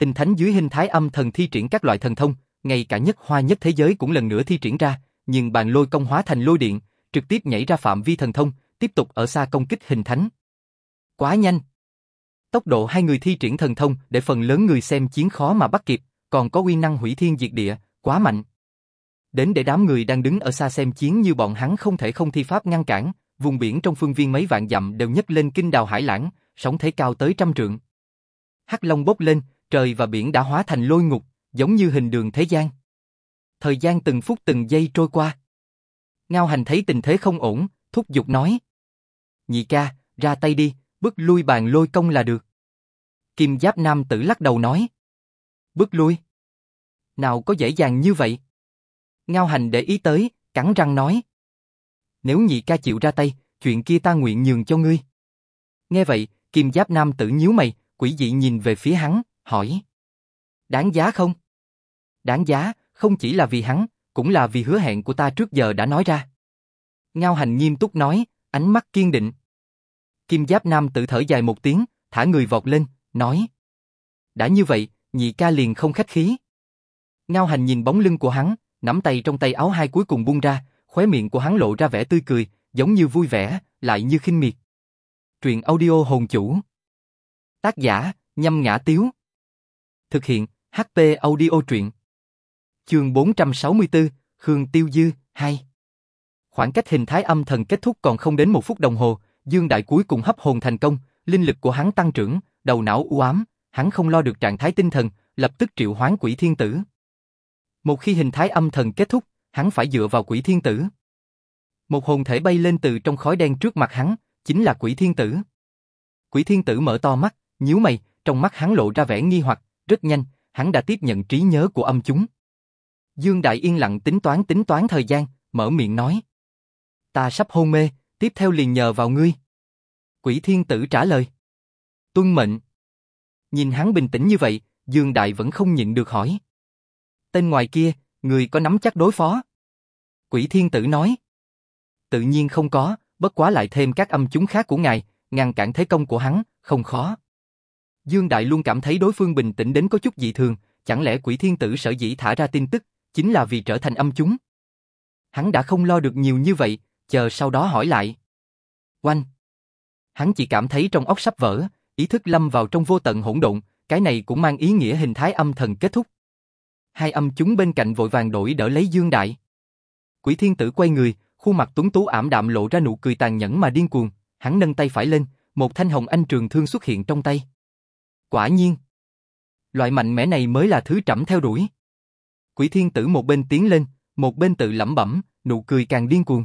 Hình thánh dưới hình thái âm thần thi triển các loại thần thông, ngay cả nhất hoa nhất thế giới cũng lần nữa thi triển ra, nhưng bàn lôi công hóa thành lôi điện, trực tiếp nhảy ra phạm vi thần thông, tiếp tục ở xa công kích hình thánh. Quá nhanh. Tốc độ hai người thi triển thần thông để phần lớn người xem chiến khó mà bắt kịp, còn có uy năng hủy thiên diệt địa, quá mạnh. Đến để đám người đang đứng ở xa xem chiến như bọn hắn không thể không thi pháp ngăn cản, vùng biển trong phương viên mấy vạn dặm đều nhấc lên kinh đào hải lãng, sóng thế cao tới trăm trượng. Hắc Long bốc lên, trời và biển đã hóa thành lôi ngục, giống như hình đường thế gian. Thời gian từng phút từng giây trôi qua. Ngao hành thấy tình thế không ổn, thúc giục nói. Nhị ca, Ra tay đi, bước lui bàn lôi công là được. Kim Giáp Nam tử lắc đầu nói. "Bước lui? Nào có dễ dàng như vậy? Ngao hành để ý tới, cắn răng nói. Nếu nhị ca chịu ra tay, chuyện kia ta nguyện nhường cho ngươi. Nghe vậy, Kim Giáp Nam tử nhíu mày, quỷ dị nhìn về phía hắn, hỏi. Đáng giá không? Đáng giá, không chỉ là vì hắn, cũng là vì hứa hẹn của ta trước giờ đã nói ra. Ngao hành nghiêm túc nói, ánh mắt kiên định. Kim Giáp Nam tự thở dài một tiếng, thả người vọt lên, nói. Đã như vậy, nhị ca liền không khách khí. Ngao hành nhìn bóng lưng của hắn, nắm tay trong tay áo hai cuối cùng buông ra, khóe miệng của hắn lộ ra vẻ tươi cười, giống như vui vẻ, lại như khinh miệt. Truyện audio hồn chủ. Tác giả, nhâm ngã tiếu. Thực hiện, HP audio truyện. Chương 464, Khương Tiêu Dư, 2 Khoảng cách hình thái âm thần kết thúc còn không đến một phút đồng hồ, Dương Đại cuối cùng hấp hồn thành công, linh lực của hắn tăng trưởng, đầu não u ám, hắn không lo được trạng thái tinh thần, lập tức triệu hoán quỷ thiên tử. Một khi hình thái âm thần kết thúc, hắn phải dựa vào quỷ thiên tử. Một hồn thể bay lên từ trong khói đen trước mặt hắn, chính là quỷ thiên tử. Quỷ thiên tử mở to mắt, nhíu mày, trong mắt hắn lộ ra vẻ nghi hoặc, rất nhanh, hắn đã tiếp nhận trí nhớ của âm chúng. Dương Đại yên lặng tính toán tính toán thời gian, mở miệng nói. Ta sắp hôn mê, tiếp theo liền nhờ vào ngươi. Quỷ thiên tử trả lời. Tuân mệnh. Nhìn hắn bình tĩnh như vậy, Dương Đại vẫn không nhịn được hỏi. Tên ngoài kia, người có nắm chắc đối phó? Quỷ thiên tử nói. Tự nhiên không có, bất quá lại thêm các âm chúng khác của ngài, ngăn cản thế công của hắn, không khó. Dương Đại luôn cảm thấy đối phương bình tĩnh đến có chút dị thường, chẳng lẽ quỷ thiên tử sở dĩ thả ra tin tức, chính là vì trở thành âm chúng? Hắn đã không lo được nhiều như vậy, chờ sau đó hỏi lại. Oanh! Hắn chỉ cảm thấy trong óc sắp vỡ, ý thức lâm vào trong vô tận hỗn độn, cái này cũng mang ý nghĩa hình thái âm thần kết thúc. Hai âm chúng bên cạnh vội vàng đổi đỡ lấy Dương Đại. Quỷ thiên tử quay người, khuôn mặt tuấn tú ảm đạm lộ ra nụ cười tàn nhẫn mà điên cuồng, hắn nâng tay phải lên, một thanh hồng anh trường thương xuất hiện trong tay. Quả nhiên, loại mạnh mẽ này mới là thứ trẫm theo đuổi. Quỷ thiên tử một bên tiến lên, một bên tự lẩm bẩm, nụ cười càng điên cuồng.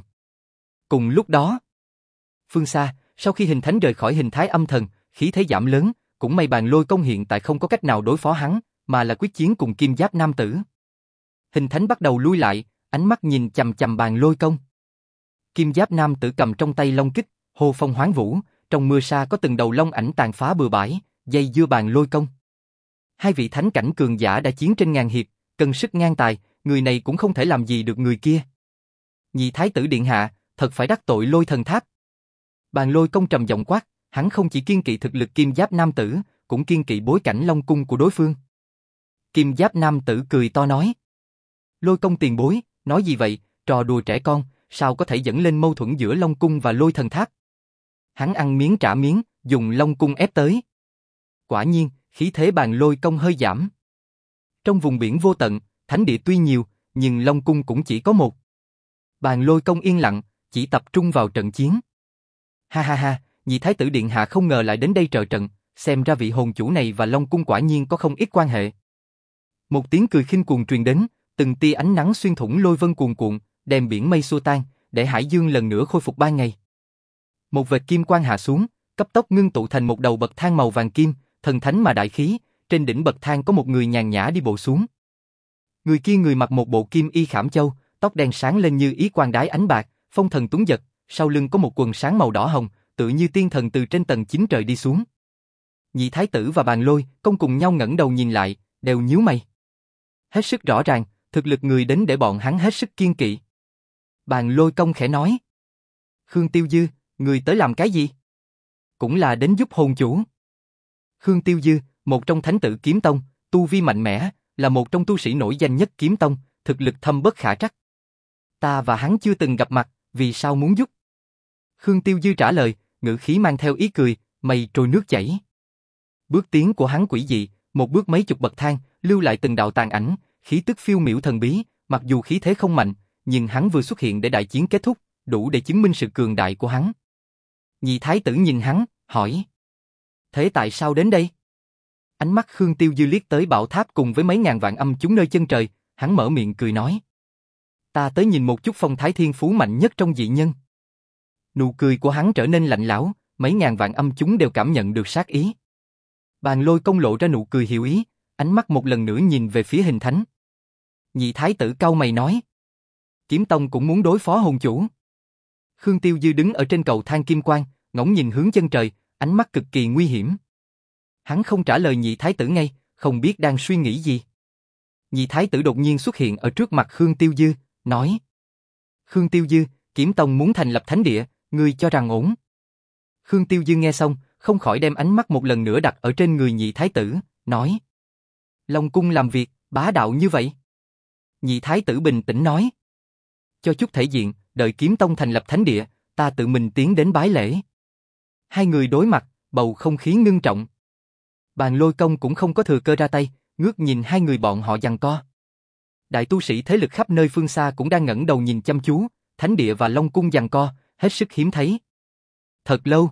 Cùng lúc đó, phương xa, sau khi hình thánh rời khỏi hình thái âm thần, khí thế giảm lớn, cũng may bàn lôi công hiện tại không có cách nào đối phó hắn, mà là quyết chiến cùng kim giáp nam tử. Hình thánh bắt đầu lui lại, ánh mắt nhìn chầm chầm bàn lôi công. Kim giáp nam tử cầm trong tay long kích, hồ phong hoán vũ, trong mưa sa có từng đầu long ảnh tàn phá bừa bãi, dây dưa bàn lôi công. Hai vị thánh cảnh cường giả đã chiến trên ngàn hiệp, cần sức ngang tài, người này cũng không thể làm gì được người kia. Nhị thái tử điện hạ, thật phải đắc tội lôi thần tháp. Bàn lôi công trầm giọng quát, hắn không chỉ kiên kỵ thực lực kim giáp nam tử, cũng kiên kỵ bối cảnh long cung của đối phương. Kim giáp nam tử cười to nói. Lôi công tiền bối, nói gì vậy, trò đùa trẻ con, sao có thể dẫn lên mâu thuẫn giữa long cung và lôi thần tháp. Hắn ăn miếng trả miếng, dùng long cung ép tới. Quả nhiên, khí thế bàn lôi công hơi giảm. Trong vùng biển vô tận, thánh địa tuy nhiều, nhưng long cung cũng chỉ có một. Bàn lôi công yên lặng, chỉ tập trung vào trận chiến. Ha ha ha, nhị thái tử điện hạ không ngờ lại đến đây trợ trận, xem ra vị hồn chủ này và Long cung quả nhiên có không ít quan hệ. Một tiếng cười khinh cuồng truyền đến, từng tia ánh nắng xuyên thủng lôi vân cuồn cuộn, đem biển mây xua tan, để hải dương lần nữa khôi phục ban ngày. Một vệt kim quang hạ xuống, cấp tốc ngưng tụ thành một đầu bậc thang màu vàng kim, thần thánh mà đại khí, trên đỉnh bậc thang có một người nhàn nhã đi bộ xuống. Người kia người mặc một bộ kim y khảm châu, tóc đen sáng lên như ý quang đái ánh bạc, phong thần tuấn giật, sau lưng có một quần sáng màu đỏ hồng, tự như tiên thần từ trên tầng chín trời đi xuống. Nhị thái tử và bàn lôi, công cùng nhau ngẩng đầu nhìn lại, đều nhíu mày. Hết sức rõ ràng, thực lực người đến để bọn hắn hết sức kiên kỵ. Bàn lôi công khẽ nói. Khương Tiêu Dư, người tới làm cái gì? Cũng là đến giúp hồn chủ. Khương Tiêu Dư, một trong thánh tử kiếm tông, tu vi mạnh mẽ, là một trong tu sĩ nổi danh nhất kiếm tông, thực lực thâm bất khả trắc. Ta và hắn chưa từng gặp mặt, vì sao muốn giúp? Khương Tiêu Dư trả lời, ngữ khí mang theo ý cười, mây trôi nước chảy. Bước tiến của hắn quỷ dị, một bước mấy chục bậc thang, lưu lại từng đạo tàn ảnh, khí tức phiêu miểu thần bí, mặc dù khí thế không mạnh, nhưng hắn vừa xuất hiện để đại chiến kết thúc, đủ để chứng minh sự cường đại của hắn. Nhị thái tử nhìn hắn, hỏi. Thế tại sao đến đây? Ánh mắt Khương Tiêu Dư liếc tới bảo tháp cùng với mấy ngàn vạn âm chúng nơi chân trời, hắn mở miệng cười nói. Ta tới nhìn một chút phong thái thiên phú mạnh nhất trong dị nhân. Nụ cười của hắn trở nên lạnh lẽo, mấy ngàn vạn âm chúng đều cảm nhận được sát ý. Bàn lôi công lộ ra nụ cười hiểu ý, ánh mắt một lần nữa nhìn về phía hình thánh. Nhị thái tử cau mày nói. Kiếm Tông cũng muốn đối phó hồn chủ. Khương Tiêu Dư đứng ở trên cầu thang kim quang, ngóng nhìn hướng chân trời, ánh mắt cực kỳ nguy hiểm. Hắn không trả lời nhị thái tử ngay, không biết đang suy nghĩ gì. Nhị thái tử đột nhiên xuất hiện ở trước mặt Khương Tiêu Dư, nói. Khương Tiêu Dư, Kiếm Tông muốn thành lập thánh địa, ngươi cho rằng ổn. Khương Tiêu Dư nghe xong, không khỏi đem ánh mắt một lần nữa đặt ở trên người nhị thái tử, nói. Long cung làm việc, bá đạo như vậy. Nhị thái tử bình tĩnh nói. Cho chút thể diện, đợi kiếm tông thành lập thánh địa, ta tự mình tiến đến bái lễ. Hai người đối mặt, bầu không khí ngưng trọng. Bàn lôi công cũng không có thừa cơ ra tay, ngước nhìn hai người bọn họ giằng co. Đại tu sĩ thế lực khắp nơi phương xa cũng đang ngẩng đầu nhìn chăm chú, thánh địa và long cung giằng co, hết sức hiếm thấy. Thật lâu.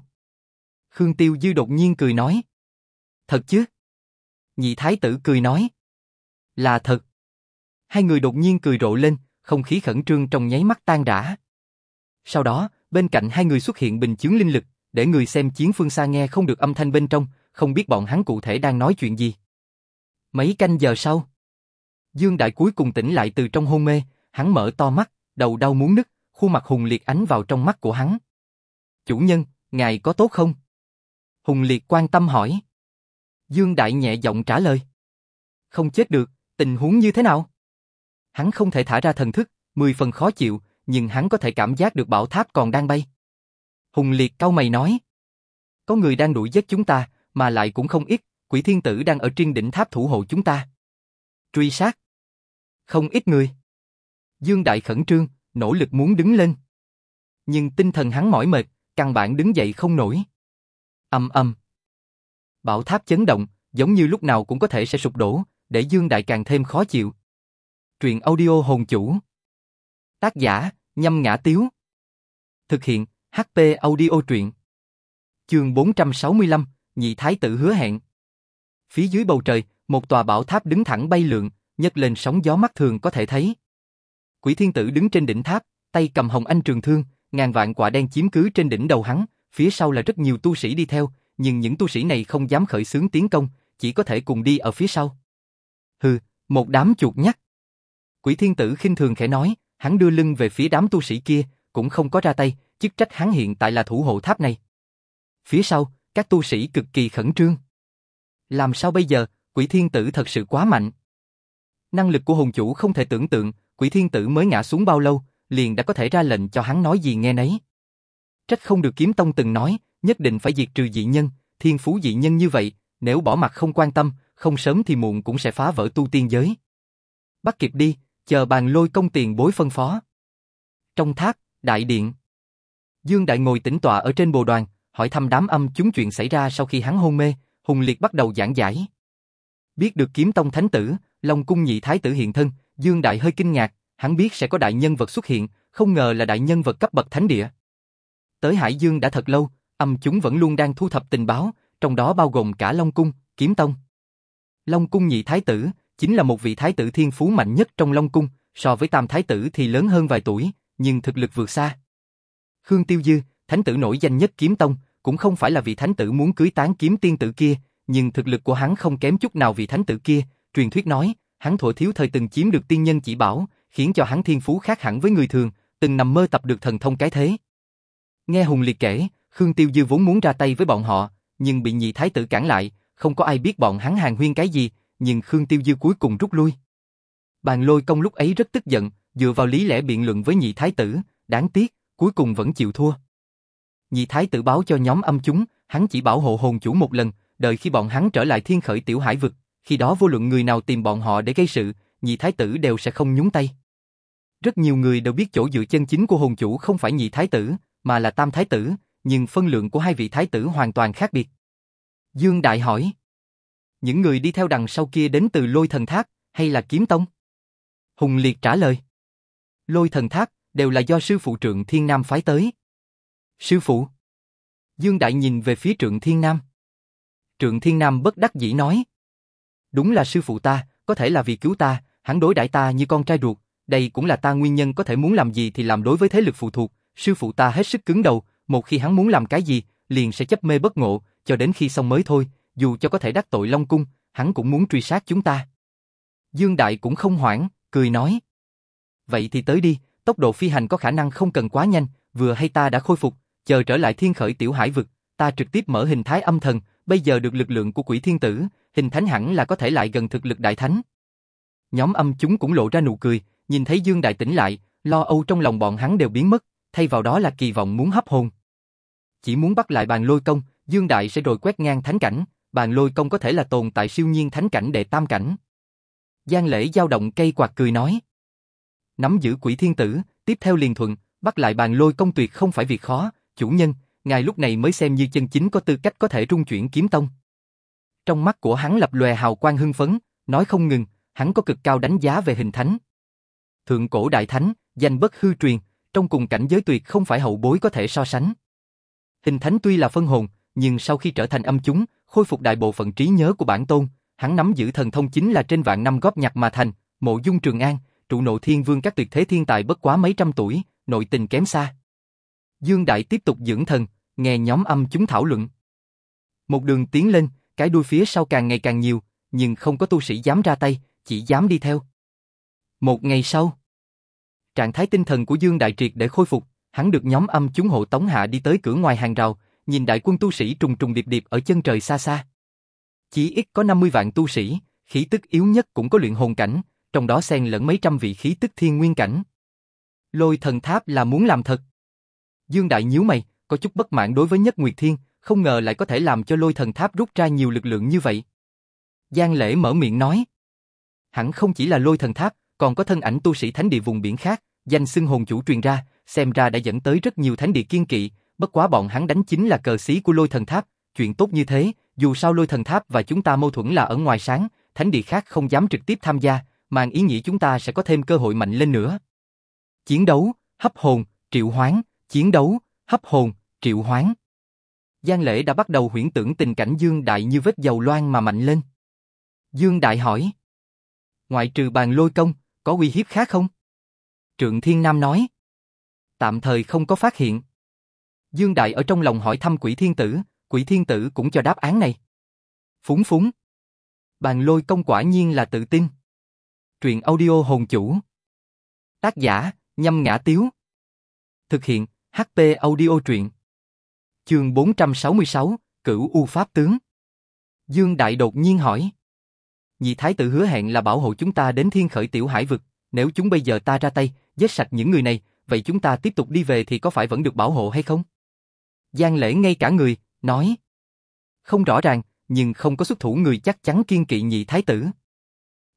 Khương Tiêu Dư đột nhiên cười nói. Thật chứ? Nhị thái tử cười nói. Là thật. Hai người đột nhiên cười rộ lên, không khí khẩn trương trong nháy mắt tan rã. Sau đó, bên cạnh hai người xuất hiện bình chứng linh lực, để người xem chiến phương xa nghe không được âm thanh bên trong, không biết bọn hắn cụ thể đang nói chuyện gì. Mấy canh giờ sau, Dương Đại cuối cùng tỉnh lại từ trong hôn mê, hắn mở to mắt, đầu đau muốn nứt, khuôn mặt Hùng Liệt ánh vào trong mắt của hắn. Chủ nhân, ngài có tốt không? Hùng Liệt quan tâm hỏi. Dương Đại nhẹ giọng trả lời. Không chết được, tình huống như thế nào? Hắn không thể thả ra thần thức, mười phần khó chịu, nhưng hắn có thể cảm giác được bảo tháp còn đang bay. Hùng Liệt cau mày nói. Có người đang đuổi giết chúng ta, mà lại cũng không ít, quỷ thiên tử đang ở trên đỉnh tháp thủ hộ chúng ta. Truy sát. Không ít người. Dương Đại khẩn trương, nỗ lực muốn đứng lên. Nhưng tinh thần hắn mỏi mệt, căn bản đứng dậy không nổi. Âm âm. Bảo tháp chấn động, giống như lúc nào cũng có thể sẽ sụp đổ, để Dương Đại càng thêm khó chịu. Truyện audio hồn chủ. Tác giả, nhâm ngã tiếu. Thực hiện, HP audio truyện. Chương 465, nhị thái tử hứa hẹn. Phía dưới bầu trời, một tòa bảo tháp đứng thẳng bay lượn, nhấc lên sóng gió mắt thường có thể thấy. Quỷ thiên tử đứng trên đỉnh tháp, tay cầm hồng anh trường thương, ngàn vạn quả đen chiếm cứ trên đỉnh đầu hắn, phía sau là rất nhiều tu sĩ đi theo, nhưng những tu sĩ này không dám khởi xướng tiến công, chỉ có thể cùng đi ở phía sau. Hừ, một đám chuột nhắt. Quỷ thiên tử khinh thường khẽ nói, hắn đưa lưng về phía đám tu sĩ kia, cũng không có ra tay, chức trách hắn hiện tại là thủ hộ tháp này. Phía sau, các tu sĩ cực kỳ khẩn trương. Làm sao bây giờ, quỷ thiên tử thật sự quá mạnh. Năng lực của hồn chủ không thể tưởng tượng, quỷ thiên tử mới ngã xuống bao lâu, liền đã có thể ra lệnh cho hắn nói gì nghe nấy. Trách không được kiếm tông từng nói, nhất định phải diệt trừ dị nhân, thiên phú dị nhân như vậy, nếu bỏ mặt không quan tâm, không sớm thì muộn cũng sẽ phá vỡ tu tiên giới. Bắt kịp đi, chờ bàn lôi công tiền bối phân phó. Trong tháp, đại điện. Dương Đại ngồi tĩnh tọa ở trên bồ đoàn, hỏi thăm đám âm chúng chuyện xảy ra sau khi hắn hôn mê, Hùng Liệt bắt đầu giảng giải. Biết được kiếm tông thánh tử, Long cung nhị thái tử hiện thân, Dương Đại hơi kinh ngạc, hắn biết sẽ có đại nhân vật xuất hiện, không ngờ là đại nhân vật cấp bậc thánh địa. Tới Hải Dương đã thật lâu, âm chúng vẫn luôn đang thu thập tình báo, trong đó bao gồm cả Long cung, Kiếm tông. Long cung nhị thái tử chính là một vị thái tử thiên phú mạnh nhất trong Long cung, so với tam thái tử thì lớn hơn vài tuổi, nhưng thực lực vượt xa. Khương Tiêu Dư, thánh tử nổi danh nhất Kiếm tông, cũng không phải là vị thánh tử muốn cưới tán kiếm tiên tử kia, nhưng thực lực của hắn không kém chút nào vị thánh tử kia, truyền thuyết nói, hắn thuở thiếu thời từng chiếm được tiên nhân chỉ bảo, khiến cho hắn thiên phú khác hẳn với người thường, từng nằm mơ tập được thần thông cái thế. Nghe Hùng Liệt kể, Khương Tiêu Dư vốn muốn ra tay với bọn họ, nhưng bị nhị thái tử cản lại, không có ai biết bọn hắn hàng huyên cái gì, nhưng Khương Tiêu Dư cuối cùng rút lui. Bàn lôi công lúc ấy rất tức giận, dựa vào lý lẽ biện luận với nhị thái tử, đáng tiếc, cuối cùng vẫn chịu thua. Nhị thái tử báo cho nhóm âm chúng, hắn chỉ bảo hộ hồn chủ một lần, đợi khi bọn hắn trở lại thiên khởi tiểu hải vực, khi đó vô luận người nào tìm bọn họ để gây sự, nhị thái tử đều sẽ không nhúng tay. Rất nhiều người đều biết chỗ dựa chân chính của hồn chủ không phải nhị thái tử, mà là tam thái tử, nhưng phân lượng của hai vị thái tử hoàn toàn khác biệt. Dương Đại hỏi, những người đi theo đằng sau kia đến từ lôi thần tháp, hay là kiếm tông? Hùng Liệt trả lời, lôi thần tháp đều là do sư phụ trượng Thiên Nam phái tới. Sư phụ? Dương Đại nhìn về phía trượng Thiên Nam. Trượng Thiên Nam bất đắc dĩ nói. Đúng là sư phụ ta, có thể là vì cứu ta, hắn đối đãi ta như con trai ruột, đây cũng là ta nguyên nhân có thể muốn làm gì thì làm đối với thế lực phụ thuộc, sư phụ ta hết sức cứng đầu, một khi hắn muốn làm cái gì, liền sẽ chấp mê bất ngộ, cho đến khi xong mới thôi, dù cho có thể đắc tội Long Cung, hắn cũng muốn truy sát chúng ta. Dương Đại cũng không hoảng, cười nói. Vậy thì tới đi, tốc độ phi hành có khả năng không cần quá nhanh, vừa hay ta đã khôi phục, chờ trở lại thiên khởi tiểu hải vực, ta trực tiếp mở hình thái âm thần, bây giờ được lực lượng của quỷ thiên tử, hình thánh hẳn là có thể lại gần thực lực đại thánh. Nhóm âm chúng cũng lộ ra nụ cười, nhìn thấy Dương Đại tỉnh lại, lo âu trong lòng bọn hắn đều biến mất, thay vào đó là kỳ vọng muốn hấp hồn. Chỉ muốn bắt lại bàn lôi công, Dương Đại sẽ rồi quét ngang thánh cảnh, bàn lôi công có thể là tồn tại siêu nhiên thánh cảnh đệ tam cảnh. Giang lễ dao động cây quạt cười nói. Nắm giữ quỷ thiên tử, tiếp theo liền thuận, bắt lại bàn lôi công tuyệt không phải việc khó, chủ nhân, ngài lúc này mới xem như chân chính có tư cách có thể trung chuyển kiếm tông. Trong mắt của hắn lập lòe hào quang hưng phấn, nói không ngừng, hắn có cực cao đánh giá về hình thánh. Thượng cổ đại thánh, danh bất hư truyền, trong cùng cảnh giới tuyệt không phải hậu bối có thể so sánh. Hình thánh tuy là phân hồn, nhưng sau khi trở thành âm chúng, khôi phục đại bộ phận trí nhớ của bản tôn, hắn nắm giữ thần thông chính là trên vạn năm góp nhặt mà thành, mộ dung trường an, trụ nộ thiên vương các tuyệt thế thiên tài bất quá mấy trăm tuổi, nội tình kém xa. Dương Đại tiếp tục dưỡng thần, nghe nhóm âm chúng thảo luận. Một đường tiến lên, cái đuôi phía sau càng ngày càng nhiều, nhưng không có tu sĩ dám ra tay, chỉ dám đi theo. Một ngày sau, trạng thái tinh thần của Dương Đại Triệt để khôi phục, hắn được nhóm âm chúng hộ tống hạ đi tới cửa ngoài hàng rào, nhìn đại quân tu sĩ trùng trùng điệp điệp ở chân trời xa xa. Chỉ ít có 50 vạn tu sĩ, khí tức yếu nhất cũng có luyện hồn cảnh, trong đó xen lẫn mấy trăm vị khí tức thiên nguyên cảnh. Lôi thần tháp là muốn làm thật. Dương Đại nhíu mày, có chút bất mãn đối với Nhất Nguyệt Thiên, không ngờ lại có thể làm cho lôi thần tháp rút ra nhiều lực lượng như vậy. Giang Lễ mở miệng nói. Hẳn không chỉ là lôi thần tháp, còn có thân ảnh tu sĩ thánh địa vùng biển khác, danh xưng hồn chủ truyền ra, xem ra đã dẫn tới rất nhiều thánh địa kiên kỵ, bất quá bọn hắn đánh chính là cờ xí của lôi thần tháp, chuyện tốt như thế, dù sao lôi thần tháp và chúng ta mâu thuẫn là ở ngoài sáng, thánh địa khác không dám trực tiếp tham gia, mang ý nghĩa chúng ta sẽ có thêm cơ hội mạnh lên nữa. Chiến đấu, hấp hồn, triệu hoán, chiến đấu, hấp hồn, triệu hoán. Giang Lễ đã bắt đầu huyễn tưởng tình cảnh Dương Đại như vết dầu loan mà mạnh lên. Dương Đại hỏi. Ngoại trừ bàn lôi công, có uy hiếp khác không? Trượng Thiên Nam nói. Tạm thời không có phát hiện. Dương Đại ở trong lòng hỏi thăm quỷ thiên tử, quỷ thiên tử cũng cho đáp án này. Phúng phúng. Bàn lôi công quả nhiên là tự tin. Truyện audio hồn chủ. Tác giả, nhâm ngã tiếu. Thực hiện, HP audio truyện. Chương 466, Cửu U Pháp Tướng. Dương Đại đột nhiên hỏi. Nhị Thái tử hứa hẹn là bảo hộ chúng ta đến thiên khởi tiểu hải vực, nếu chúng bây giờ ta ra tay, giết sạch những người này, vậy chúng ta tiếp tục đi về thì có phải vẫn được bảo hộ hay không? Giang lễ ngay cả người, nói. Không rõ ràng, nhưng không có xuất thủ người chắc chắn kiên kỵ nhị thái tử.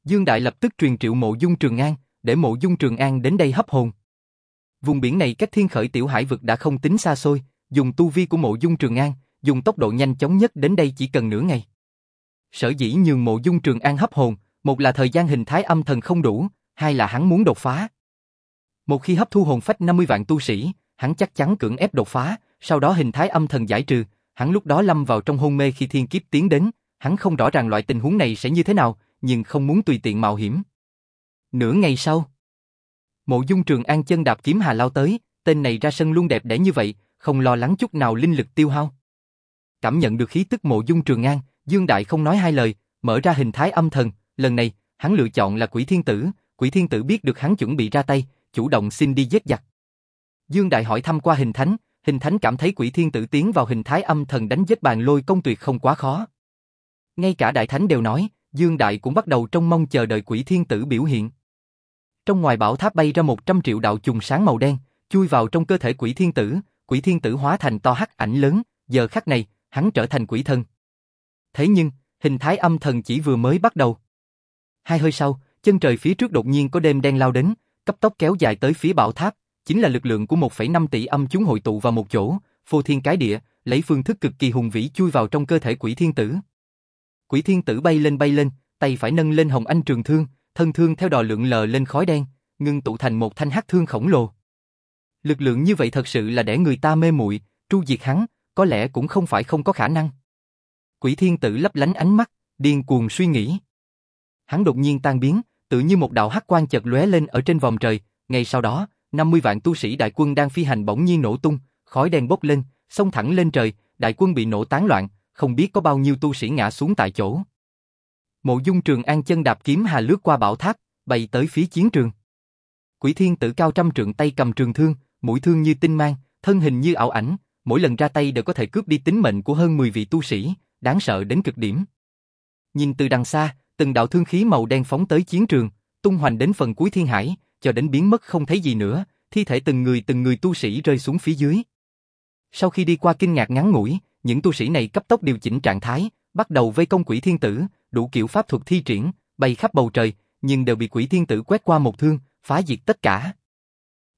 Dương Đại lập tức truyền triệu mộ dung Trường An, để mộ dung Trường An đến đây hấp hồn. Vùng biển này cách thiên khởi tiểu hải vực đã không tính xa xôi, dùng tu vi của mộ dung Trường An, dùng tốc độ nhanh chóng nhất đến đây chỉ cần nửa ngày. Sở dĩ nhường mộ dung Trường An hấp hồn, một là thời gian hình thái âm thần không đủ, hai là hắn muốn đột phá. Một khi hấp thu hồn phách 50 vạn tu sĩ, hắn chắc chắn cưỡng ép đột phá, sau đó hình thái âm thần giải trừ, hắn lúc đó lâm vào trong hôn mê khi thiên kiếp tiến đến, hắn không rõ ràng loại tình huống này sẽ như thế nào, nhưng không muốn tùy tiện mạo hiểm. Nửa ngày sau, Mộ Dung Trường An chân đạp kiếm hà lao tới, tên này ra sân luôn đẹp đẽ như vậy, không lo lắng chút nào linh lực tiêu hao. Cảm nhận được khí tức Mộ Dung Trường An, Dương Đại không nói hai lời, mở ra hình thái âm thần, lần này, hắn lựa chọn là Quỷ Thiên Tử, Quỷ Thiên Tử biết được hắn chuẩn bị ra tay, chủ động xin đi giết giặc. Dương Đại hỏi thăm qua hình thánh, hình thánh cảm thấy quỷ thiên tử tiến vào hình thái âm thần đánh giết bàn lôi công tuyệt không quá khó. Ngay cả đại thánh đều nói, Dương Đại cũng bắt đầu trông mong chờ đợi quỷ thiên tử biểu hiện. Trong ngoài bảo tháp bay ra 100 triệu đạo trùng sáng màu đen, chui vào trong cơ thể quỷ thiên tử, quỷ thiên tử hóa thành to hắc ảnh lớn, giờ khắc này, hắn trở thành quỷ thân. Thế nhưng, hình thái âm thần chỉ vừa mới bắt đầu. Hai hơi sau, chân trời phía trước đột nhiên có đêm đen lao đến, cấp tốc kéo dài tới phía bảo tháp, chính là lực lượng của 1,5 tỷ âm chúng hội tụ vào một chỗ, phô thiên cái địa, lấy phương thức cực kỳ hùng vĩ chui vào trong cơ thể quỷ thiên tử. Quỷ thiên tử bay lên bay lên, tay phải nâng lên hồng anh trường thương, thân thương theo đò lượng lờ lên khói đen, ngưng tụ thành một thanh hắc thương khổng lồ. Lực lượng như vậy thật sự là để người ta mê muội, tru diệt hắn, có lẽ cũng không phải không có khả năng. Quỷ thiên tử lấp lánh ánh mắt, điên cuồng suy nghĩ. Hắn đột nhiên tan biến, tự như một đạo hắc quang chợt lóe lên ở trên vòng trời, ngay sau đó, 50 vạn tu sĩ đại quân đang phi hành bỗng nhiên nổ tung, khói đen bốc lên, xông thẳng lên trời, đại quân bị nổ tán loạn, không biết có bao nhiêu tu sĩ ngã xuống tại chỗ. Mộ Dung Trường An chân đạp kiếm hà lướt qua bảo tháp, bay tới phía chiến trường. Quỷ Thiên Tử cao trăm trượng tay cầm trường thương, mũi thương như tinh mang, thân hình như ảo ảnh, mỗi lần ra tay đều có thể cướp đi tính mệnh của hơn 10 vị tu sĩ, đáng sợ đến cực điểm. Nhìn từ đằng xa, từng đạo thương khí màu đen phóng tới chiến trường, tung hoành đến phần cuối thiên hải, cho đến biến mất không thấy gì nữa, thi thể từng người từng người tu sĩ rơi xuống phía dưới. Sau khi đi qua kinh ngạc ngắn ngủi, những tu sĩ này cấp tốc điều chỉnh trạng thái, bắt đầu vây công quỷ thiên tử, đủ kiểu pháp thuật thi triển, bay khắp bầu trời, nhưng đều bị quỷ thiên tử quét qua một thương, phá diệt tất cả.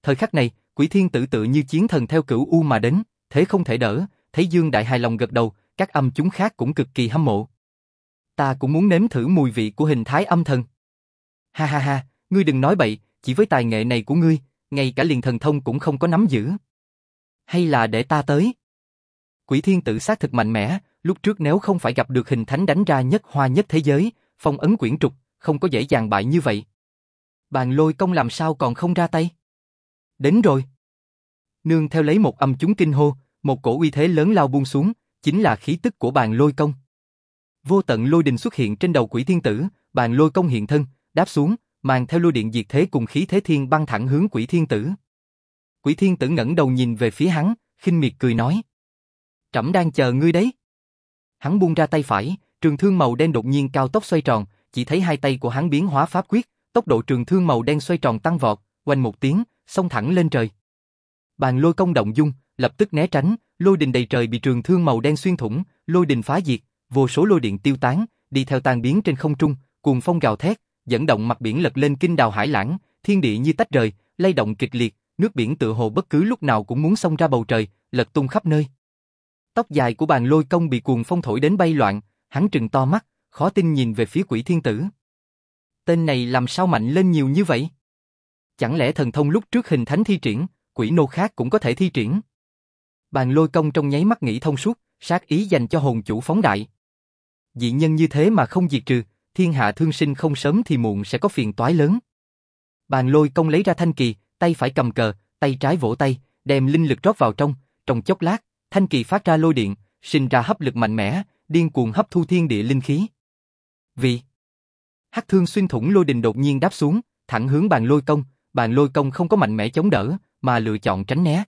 Thời khắc này, quỷ thiên tử tự như chiến thần theo cửu u mà đến, thế không thể đỡ, thấy Dương Đại hài lòng gật đầu, các âm chúng khác cũng cực kỳ hâm mộ. Ta cũng muốn nếm thử mùi vị của hình thái âm thần. Ha ha ha, ngươi đừng nói bậy, chỉ với tài nghệ này của ngươi, ngay cả liền thần thông cũng không có nắm giữ. Hay là để ta tới? Quỷ thiên tử xác thực mạnh mẽ, lúc trước nếu không phải gặp được hình thánh đánh ra nhất hoa nhất thế giới, phong ấn quyển trục, không có dễ dàng bại như vậy. Bàn lôi công làm sao còn không ra tay? Đến rồi. Nương theo lấy một âm chúng kinh hô, một cổ uy thế lớn lao buông xuống, chính là khí tức của bàn lôi công. Vô tận lôi đình xuất hiện trên đầu quỷ thiên tử, bàn lôi công hiện thân, đáp xuống, mang theo lôi điện diệt thế cùng khí thế thiên băng thẳng hướng quỷ thiên tử. Quỷ thiên tử ngẩng đầu nhìn về phía hắn, khinh miệt cười nói. Trẫm đang chờ ngươi đấy. Hắn buông ra tay phải, trường thương màu đen đột nhiên cao tốc xoay tròn, chỉ thấy hai tay của hắn biến hóa pháp quyết, tốc độ trường thương màu đen xoay tròn tăng vọt, quanh một tiếng, xông thẳng lên trời. Bàn lôi công động dung, lập tức né tránh, lôi đình đầy trời bị trường thương màu đen xuyên thủng, lôi đình phá diệt, vô số lôi điện tiêu tán, đi theo tan biến trên không trung, cuồng phong gào thét, dẫn động mặt biển lật lên kinh đào hải lãng, thiên địa như tách rời, lay động kịch liệt, nước biển tựa hồ bất cứ lúc nào cũng muốn xông ra bầu trời, lật tung khắp nơi. Tóc dài của bàn lôi công bị cuồng phong thổi đến bay loạn, hắn trừng to mắt, khó tin nhìn về phía quỷ thiên tử. Tên này làm sao mạnh lên nhiều như vậy? Chẳng lẽ thần thông lúc trước hình thánh thi triển, quỷ nô khác cũng có thể thi triển? Bàn lôi công trong nháy mắt nghĩ thông suốt, sát ý dành cho hồn chủ phóng đại. Dị nhân như thế mà không diệt trừ, thiên hạ thương sinh không sớm thì muộn sẽ có phiền toái lớn. Bàn lôi công lấy ra thanh kỳ, tay phải cầm cờ, tay trái vỗ tay, đem linh lực rót vào trong, trong chốc lát, thanh kỳ phát ra lôi điện, sinh ra hấp lực mạnh mẽ, điên cuồng hấp thu thiên địa linh khí. vị Hắc thương xuyên thủng lôi đình đột nhiên đáp xuống, thẳng hướng bàn lôi công, bàn lôi công không có mạnh mẽ chống đỡ, mà lựa chọn tránh né.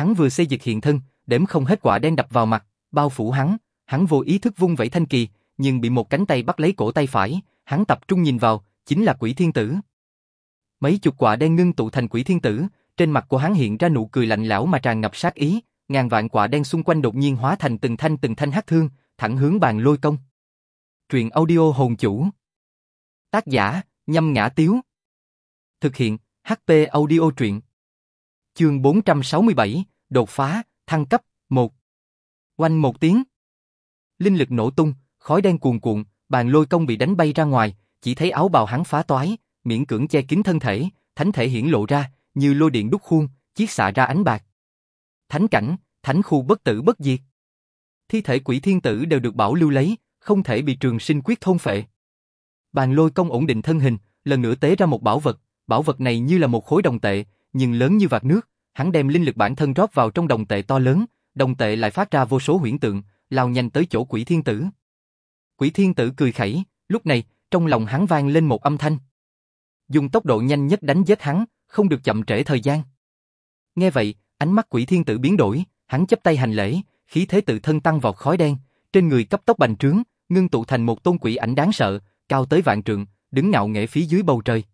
Hắn vừa xây dịch hiện thân, đếm không hết quả đen đập vào mặt, bao phủ hắn, hắn vô ý thức vung vẩy thanh kỳ, nhưng bị một cánh tay bắt lấy cổ tay phải, hắn tập trung nhìn vào, chính là quỷ thiên tử. Mấy chục quả đen ngưng tụ thành quỷ thiên tử, trên mặt của hắn hiện ra nụ cười lạnh lẽo mà tràn ngập sát ý, ngàn vạn quả đen xung quanh đột nhiên hóa thành từng thanh từng thanh hắc thương, thẳng hướng bàn lôi công. Truyện audio hồn chủ. Tác giả, nhâm ngã tiếu. Thực hiện, HP audio truyện. Chương 467, đột phá, thăng cấp, 1. Quanh một tiếng. Linh lực nổ tung, khói đen cuồn cuộn, bàn lôi công bị đánh bay ra ngoài, chỉ thấy áo bào hắn phá toái, miễn cưỡng che kín thân thể, thánh thể hiển lộ ra, như lôi điện đúc khuôn, chiết xạ ra ánh bạc. Thánh cảnh, thánh khu bất tử bất diệt. Thi thể quỷ thiên tử đều được bảo lưu lấy, không thể bị trường sinh quyết thôn phệ. Bàn lôi công ổn định thân hình, lần nữa tế ra một bảo vật, bảo vật này như là một khối đồng tệ, nhưng lớn như vạt nước, hắn đem linh lực bản thân rót vào trong đồng tệ to lớn, đồng tệ lại phát ra vô số huyễn tượng, lao nhanh tới chỗ quỷ thiên tử. Quỷ thiên tử cười khẩy, lúc này, trong lòng hắn vang lên một âm thanh. Dùng tốc độ nhanh nhất đánh giết hắn, không được chậm trễ thời gian. Nghe vậy, ánh mắt quỷ thiên tử biến đổi, hắn chấp tay hành lễ, khí thế tự thân tăng vào khói đen, trên người cấp tốc bành trướng, ngưng tụ thành một tôn quỷ ảnh đáng sợ, cao tới vạn trượng, đứng ngạo nghễ phía dưới bầu trời.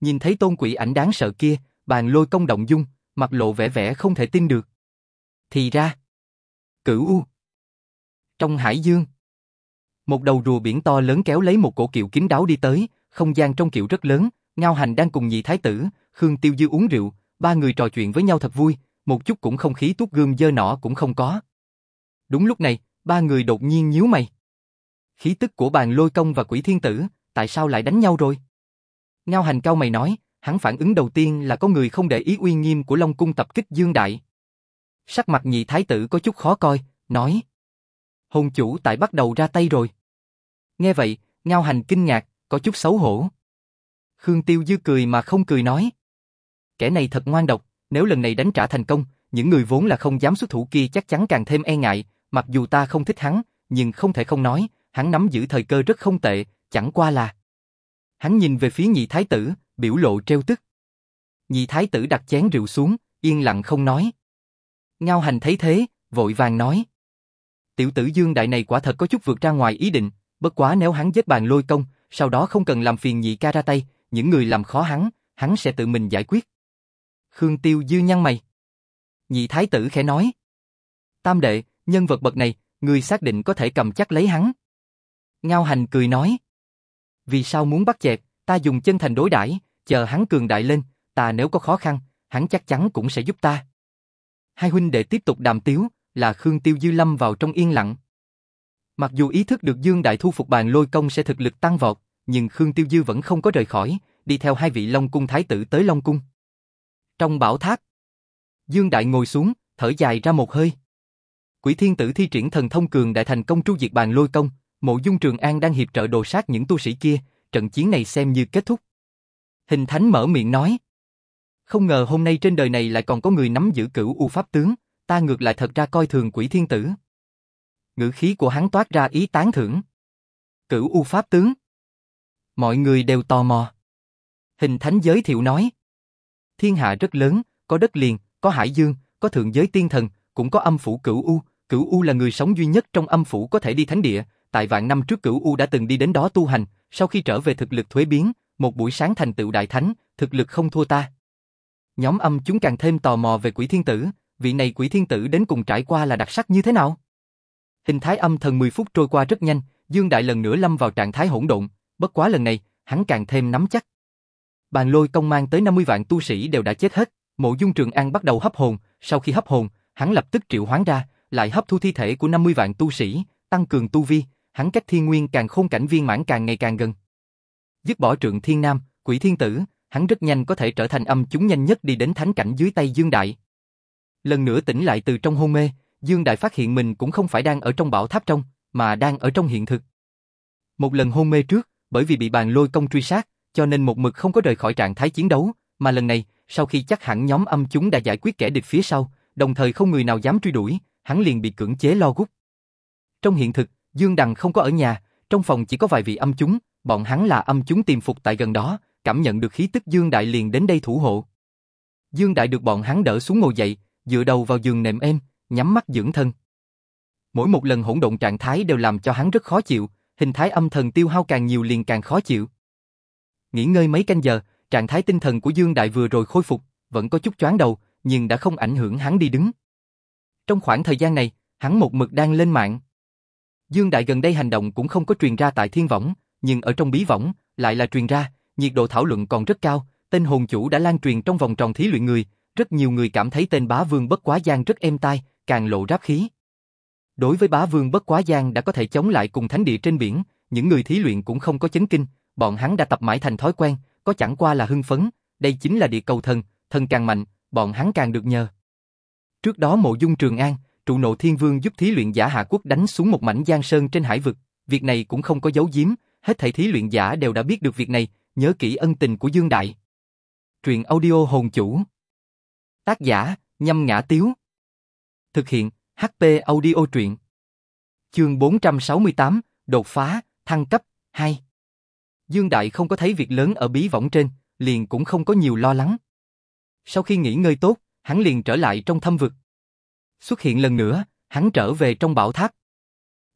Nhìn thấy tôn quỷ ảnh đáng sợ kia, bàn lôi công động dung, mặt lộ vẻ vẻ không thể tin được. Thì ra, cửu u. Trong hải dương, một đầu rùa biển to lớn kéo lấy một cổ kiệu kín đáo đi tới, không gian trong kiệu rất lớn, Ngao Hành đang cùng nhị thái tử, Khương Tiêu Dư uống rượu, ba người trò chuyện với nhau thật vui, một chút cũng không khí tuốt gươm dơ nọ cũng không có. Đúng lúc này, ba người đột nhiên nhíu mày. Khí tức của bàn lôi công và quỷ thiên tử, tại sao lại đánh nhau rồi? Ngao Hành cao mày nói, hắn phản ứng đầu tiên là có người không để ý uy nghiêm của Long Cung tập kích Dương Đại. Sắc mặt nhị thái tử có chút khó coi, nói. Hồn chủ tại bắt đầu ra tay rồi. Nghe vậy, Ngao Hành kinh ngạc, có chút xấu hổ. Khương Tiêu Dư cười mà không cười nói. Kẻ này thật ngoan độc, nếu lần này đánh trả thành công, những người vốn là không dám xuất thủ kia chắc chắn càng thêm e ngại, mặc dù ta không thích hắn, nhưng không thể không nói, hắn nắm giữ thời cơ rất không tệ, chẳng qua là. Hắn nhìn về phía nhị thái tử, biểu lộ treo tức. Nhị thái tử đặt chén rượu xuống, yên lặng không nói. Ngao hành thấy thế, vội vàng nói. Tiểu tử Dương Đại này quả thật có chút vượt ra ngoài ý định, bất quá nếu hắn giết bàn lôi công, sau đó không cần làm phiền nhị ca ra tay, những người làm khó hắn, hắn sẽ tự mình giải quyết. Khương Tiêu dư nhăn mày. Nhị thái tử khẽ nói. Tam đệ, nhân vật bậc này, người xác định có thể cầm chắc lấy hắn. Ngao hành cười nói. Vì sao muốn bắt chẹt, ta dùng chân thành đối đãi, chờ hắn cường đại lên, ta nếu có khó khăn, hắn chắc chắn cũng sẽ giúp ta. Hai huynh đệ tiếp tục đàm tiếu, là Khương Tiêu Dư lâm vào trong yên lặng. Mặc dù ý thức được Dương Đại thu phục bàn lôi công sẽ thực lực tăng vọt, nhưng Khương Tiêu Dư vẫn không có rời khỏi, đi theo hai vị Long Cung Thái tử tới Long Cung. Trong bảo tháp, Dương Đại ngồi xuống, thở dài ra một hơi. Quỷ Thiên Tử thi triển thần thông cường đại thành công tru diệt bàn lôi công, Mộ Dung Trường An đang hiệp trợ đồ sát những tu sĩ kia, trận chiến này xem như kết thúc. Hình Thánh mở miệng nói. Không ngờ hôm nay trên đời này lại còn có người nắm giữ cửu u pháp tướng, ta ngược lại thật ra coi thường quỷ thiên tử. Ngữ khí của hắn toát ra ý tán thưởng. Cửu u pháp tướng. Mọi người đều tò mò. Hình Thánh giới thiệu nói. Thiên hạ rất lớn, có đất liền, có hải dương, có thượng giới tiên thần, cũng có âm phủ cửu u. Cửu u là người sống duy nhất trong âm phủ có thể đi thánh địa, tại vạn năm trước cửu U đã từng đi đến đó tu hành, sau khi trở về thực lực thuế biến, một buổi sáng thành tựu đại thánh, thực lực không thua ta. Nhóm âm chúng càng thêm tò mò về quỷ thiên tử, vị này quỷ thiên tử đến cùng trải qua là đặc sắc như thế nào? Hình thái âm thần 10 phút trôi qua rất nhanh, Dương Đại lần nữa lâm vào trạng thái hỗn độn, bất quá lần này, hắn càng thêm nắm chắc. Bàn lôi công mang tới 50 vạn tu sĩ đều đã chết hết, mộ dung trường an bắt đầu hấp hồn, sau khi hấp hồn, hắn lập tức triệu hoán ra, lại hấp thu thi thể của 50 vạn tu sĩ, tăng cường tu vi, hắn cách thiên nguyên càng khôn cảnh viên mãn càng ngày càng gần. Dứt bỏ trượng thiên nam, quỷ thiên tử, hắn rất nhanh có thể trở thành âm chúng nhanh nhất đi đến thánh cảnh dưới tay Dương Đại. Lần nữa tỉnh lại từ trong hôn mê, Dương Đại phát hiện mình cũng không phải đang ở trong bảo tháp trong, mà đang ở trong hiện thực. Một lần hôn mê trước, bởi vì bị bàn lôi công truy sát, cho nên một mực không có rời khỏi trạng thái chiến đấu, mà lần này, sau khi chắc hẳn nhóm âm chúng đã giải quyết kẻ địch phía sau, đồng thời không người nào dám truy đuổi, hắn liền bị cưỡng chế lo gút. Trong hiện thực, Dương Đằng không có ở nhà, trong phòng chỉ có vài vị âm chúng, bọn hắn là âm chúng tìm phục tại gần đó, cảm nhận được khí tức Dương Đại liền đến đây thủ hộ. Dương Đại được bọn hắn đỡ xuống ngồi dậy, dựa đầu vào giường nệm êm, nhắm mắt dưỡng thân. Mỗi một lần hỗn độn trạng thái đều làm cho hắn rất khó chịu, hình thái âm thần tiêu hao càng nhiều liền càng khó chịu. Nghỉ ngơi mấy canh giờ, trạng thái tinh thần của Dương Đại vừa rồi khôi phục, vẫn có chút choáng đầu, nhưng đã không ảnh hưởng hắn đi đứng. Trong khoảng thời gian này, hắn một mực đang lên mạng. Dương Đại gần đây hành động cũng không có truyền ra tại thiên võng, nhưng ở trong bí võng, lại là truyền ra, nhiệt độ thảo luận còn rất cao, tên hồn chủ đã lan truyền trong vòng tròn thí luyện người, rất nhiều người cảm thấy tên bá vương bất quá giang rất êm tai, càng lộ ráp khí. Đối với bá vương bất quá giang đã có thể chống lại cùng thánh địa trên biển, những người thí luyện cũng không có chấn kinh, bọn hắn đã tập mãi thành thói quen, có chẳng qua là hưng phấn, đây chính là địa cầu thần, thần càng mạnh, bọn hắn càng được nhờ. Trước đó mộ dung Trường An, trụ nộ thiên vương giúp thí luyện giả Hạ Quốc đánh xuống một mảnh giang sơn trên hải vực, việc này cũng không có giấu giếm, hết thảy thí luyện giả đều đã biết được việc này, nhớ kỹ ân tình của Dương Đại. Truyện audio hồn chủ. Tác giả, nhâm ngã tiếu. Thực hiện, HP audio truyện. Chương 468, đột phá, thăng cấp, 2. Dương Đại không có thấy việc lớn ở bí võng trên, liền cũng không có nhiều lo lắng. Sau khi nghỉ ngơi tốt, hắn liền trở lại trong thâm vực. Xuất hiện lần nữa, hắn trở về trong bảo tháp.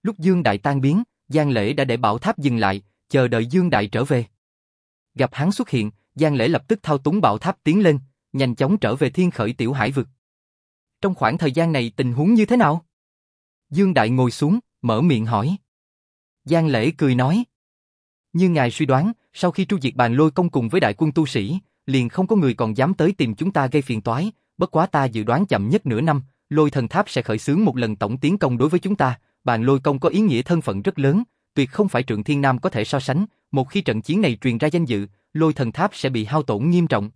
Lúc Dương Đại tan biến, Giang Lễ đã để bảo tháp dừng lại, chờ đợi Dương Đại trở về. Gặp hắn xuất hiện, Giang Lễ lập tức thao túng bảo tháp tiến lên, nhanh chóng trở về thiên khởi tiểu hải vực. Trong khoảng thời gian này tình huống như thế nào? Dương Đại ngồi xuống, mở miệng hỏi. Giang Lễ cười nói. Như ngài suy đoán, sau khi tru diệt bàn lôi công cùng với đại quân tu sĩ, liền không có người còn dám tới tìm chúng ta gây phiền toái, bất quá ta dự đoán chậm nhất nửa năm, lôi thần tháp sẽ khởi xướng một lần tổng tiến công đối với chúng ta, bàn lôi công có ý nghĩa thân phận rất lớn, tuyệt không phải trượng thiên nam có thể so sánh, một khi trận chiến này truyền ra danh dự, lôi thần tháp sẽ bị hao tổn nghiêm trọng.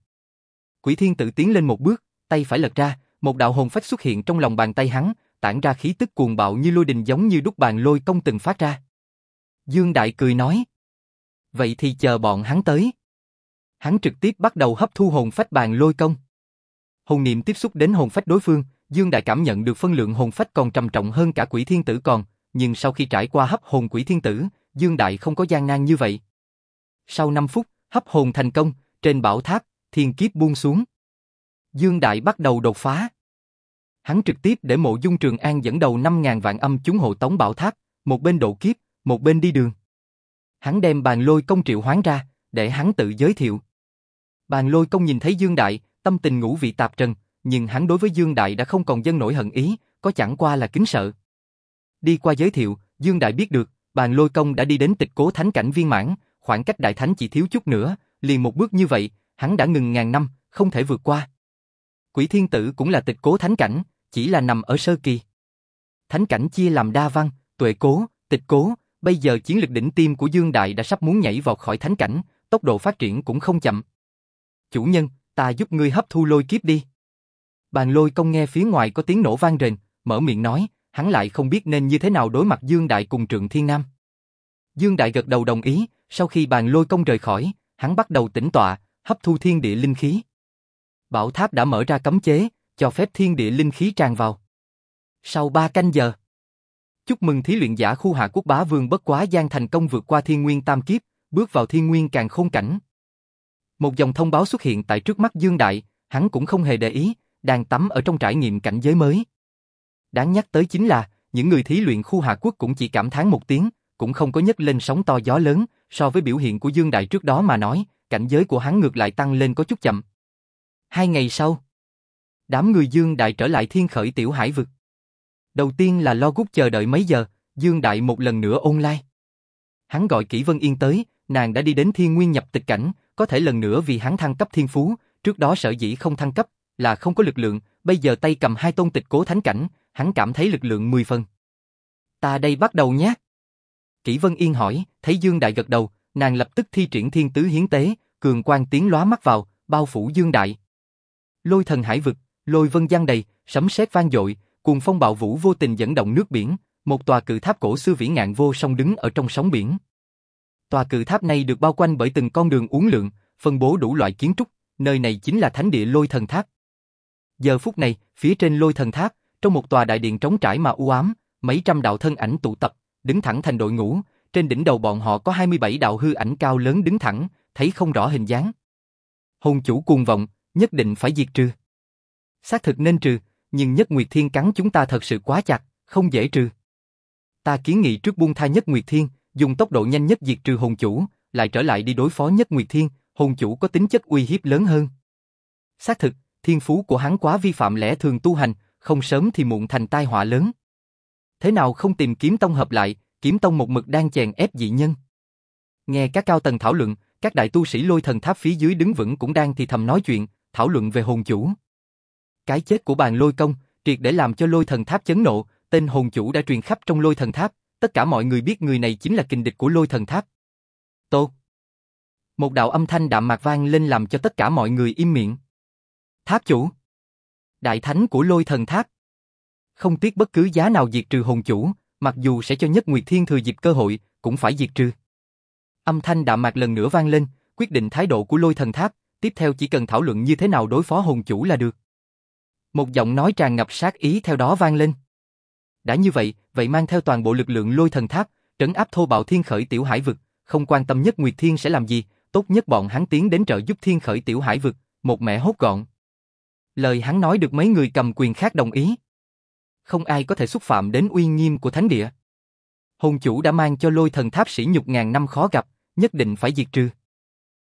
Quỷ thiên tự tiến lên một bước, tay phải lật ra, một đạo hồn phách xuất hiện trong lòng bàn tay hắn, tản ra khí tức cuồng bạo như lôi đình giống như đúc bàn lôi công từng phát ra. Dương Đại cười nói, vậy thì chờ bọn hắn tới. Hắn trực tiếp bắt đầu hấp thu hồn phách bàn lôi công. Hồn niệm tiếp xúc đến hồn phách đối phương, Dương Đại cảm nhận được phân lượng hồn phách còn trầm trọng hơn cả quỷ thiên tử còn, nhưng sau khi trải qua hấp hồn quỷ thiên tử, Dương Đại không có gian nan như vậy. Sau 5 phút, hấp hồn thành công, trên bảo tháp, thiên kiếp buông xuống. Dương Đại bắt đầu đột phá. Hắn trực tiếp để mộ dung trường an dẫn đầu 5.000 vạn âm chúng hộ tống bảo tháp, một bên độ kiếp, một bên đi đường. Hắn đem bàn lôi công triệu hoán ra, để hắn tự giới thiệu. Bàn lôi công nhìn thấy Dương Đại, tâm tình ngũ vị tạp trần, nhưng hắn đối với Dương Đại đã không còn dân nổi hận ý, có chẳng qua là kính sợ. Đi qua giới thiệu, Dương Đại biết được, bàn lôi công đã đi đến tịch cố thánh cảnh viên mãn, khoảng cách đại thánh chỉ thiếu chút nữa, liền một bước như vậy, hắn đã ngừng ngàn năm, không thể vượt qua. Quỷ thiên tử cũng là tịch cố thánh cảnh, chỉ là nằm ở sơ kỳ. Thánh cảnh chia làm đa văn, tuệ cố, tịch cố, bây giờ chiến lực đỉnh tim của Dương Đại đã sắp muốn nhảy vào khỏi thánh cảnh, tốc độ phát triển cũng không chậm. Chủ nhân, ta giúp ngươi hấp thu lôi kiếp đi. Bàn lôi công nghe phía ngoài có tiếng nổ vang rền, mở miệng nói, hắn lại không biết nên như thế nào đối mặt Dương Đại cùng Trượng Thiên Nam. Dương Đại gật đầu đồng ý, sau khi bàn lôi công rời khỏi, hắn bắt đầu tĩnh tọa, hấp thu thiên địa linh khí. Bảo tháp đã mở ra cấm chế, cho phép thiên địa linh khí tràn vào. Sau ba canh giờ, chúc mừng thí luyện giả khu hạ quốc bá vương bất quá gian thành công vượt qua thiên nguyên tam kiếp, bước vào thiên nguyên càng khôn cảnh. Một dòng thông báo xuất hiện tại trước mắt Dương Đại, hắn cũng không hề để ý, đang tắm ở trong trải nghiệm cảnh giới mới. Đáng nhắc tới chính là, những người thí luyện khu hạ quốc cũng chỉ cảm thán một tiếng, cũng không có nhấc lên sóng to gió lớn, so với biểu hiện của Dương Đại trước đó mà nói, cảnh giới của hắn ngược lại tăng lên có chút chậm. Hai ngày sau, đám người Dương Đại trở lại thiên khởi tiểu hải vực. Đầu tiên là lo gút chờ đợi mấy giờ, Dương Đại một lần nữa online. Hắn gọi Kỷ Vân Yên tới, nàng đã đi đến thiên nguyên nhập tịch cảnh, có thể lần nữa vì hắn thăng cấp thiên phú, trước đó sở dĩ không thăng cấp, là không có lực lượng, bây giờ tay cầm hai tôn tịch cố thánh cảnh, hắn cảm thấy lực lượng 10 phần. Ta đây bắt đầu nhé. Kỷ Vân Yên hỏi, thấy Dương Đại gật đầu, nàng lập tức thi triển thiên tứ hiến tế, cường quang tiến lóa mắt vào, bao phủ Dương Đại. Lôi thần hải vực, lôi vân giăng đầy, sấm sét vang dội, cuồng phong bạo vũ vô tình dẫn động nước biển, một tòa cự tháp cổ xưa vĩ ngạn vô song đứng ở trong sóng biển. Tòa cự tháp này được bao quanh bởi từng con đường uốn lượn, phân bố đủ loại kiến trúc, nơi này chính là thánh địa lôi thần tháp. Giờ phút này, phía trên lôi thần tháp, trong một tòa đại điện trống trải mà u ám, mấy trăm đạo thân ảnh tụ tập, đứng thẳng thành đội ngũ, trên đỉnh đầu bọn họ có 27 đạo hư ảnh cao lớn đứng thẳng, thấy không rõ hình dáng. Hồn chủ cuồng vọng, nhất định phải diệt trừ. Xác thực nên trừ, nhưng Nhất Nguyệt Thiên cắn chúng ta thật sự quá chặt, không dễ trừ. Ta kiến nghị trước buông tha Nhất Nguyệt Thiên, dùng tốc độ nhanh nhất diệt trừ hồn chủ, lại trở lại đi đối phó Nhất Nguyệt Thiên, hồn chủ có tính chất uy hiếp lớn hơn. Xác thực, thiên phú của hắn quá vi phạm lẽ thường tu hành, không sớm thì muộn thành tai họa lớn. Thế nào không tìm kiếm tông hợp lại, kiếm tông một mực đang chèn ép dị nhân. Nghe các cao tầng thảo luận, các đại tu sĩ lôi thần tháp phía dưới đứng vững cũng đang thì thầm nói chuyện, thảo luận về hồn chủ. Cái chết của bàn lôi công, triệt để làm cho lôi thần tháp chấn nộ, tên hồn chủ đã truyền khắp trong lôi thần tháp, tất cả mọi người biết người này chính là kình địch của lôi thần tháp. tô Một đạo âm thanh đạm mạc vang lên làm cho tất cả mọi người im miệng. Tháp chủ. Đại thánh của lôi thần tháp. Không tiếc bất cứ giá nào diệt trừ hồn chủ, mặc dù sẽ cho nhất Nguyệt Thiên thừa dịp cơ hội, cũng phải diệt trừ. Âm thanh đạm mạc lần nữa vang lên, quyết định thái độ của lôi thần tháp, tiếp theo chỉ cần thảo luận như thế nào đối phó hồn chủ là được. Một giọng nói tràn ngập sát ý theo đó vang lên. Đã như vậy, vậy mang theo toàn bộ lực lượng lôi thần tháp, trấn áp thô bạo thiên khởi tiểu hải vực, không quan tâm nhất Nguyệt Thiên sẽ làm gì, tốt nhất bọn hắn tiến đến trợ giúp thiên khởi tiểu hải vực, một mẹ hốt gọn. Lời hắn nói được mấy người cầm quyền khác đồng ý. Không ai có thể xúc phạm đến uy nghiêm của thánh địa. Hồn chủ đã mang cho lôi thần tháp sĩ nhục ngàn năm khó gặp, nhất định phải diệt trừ.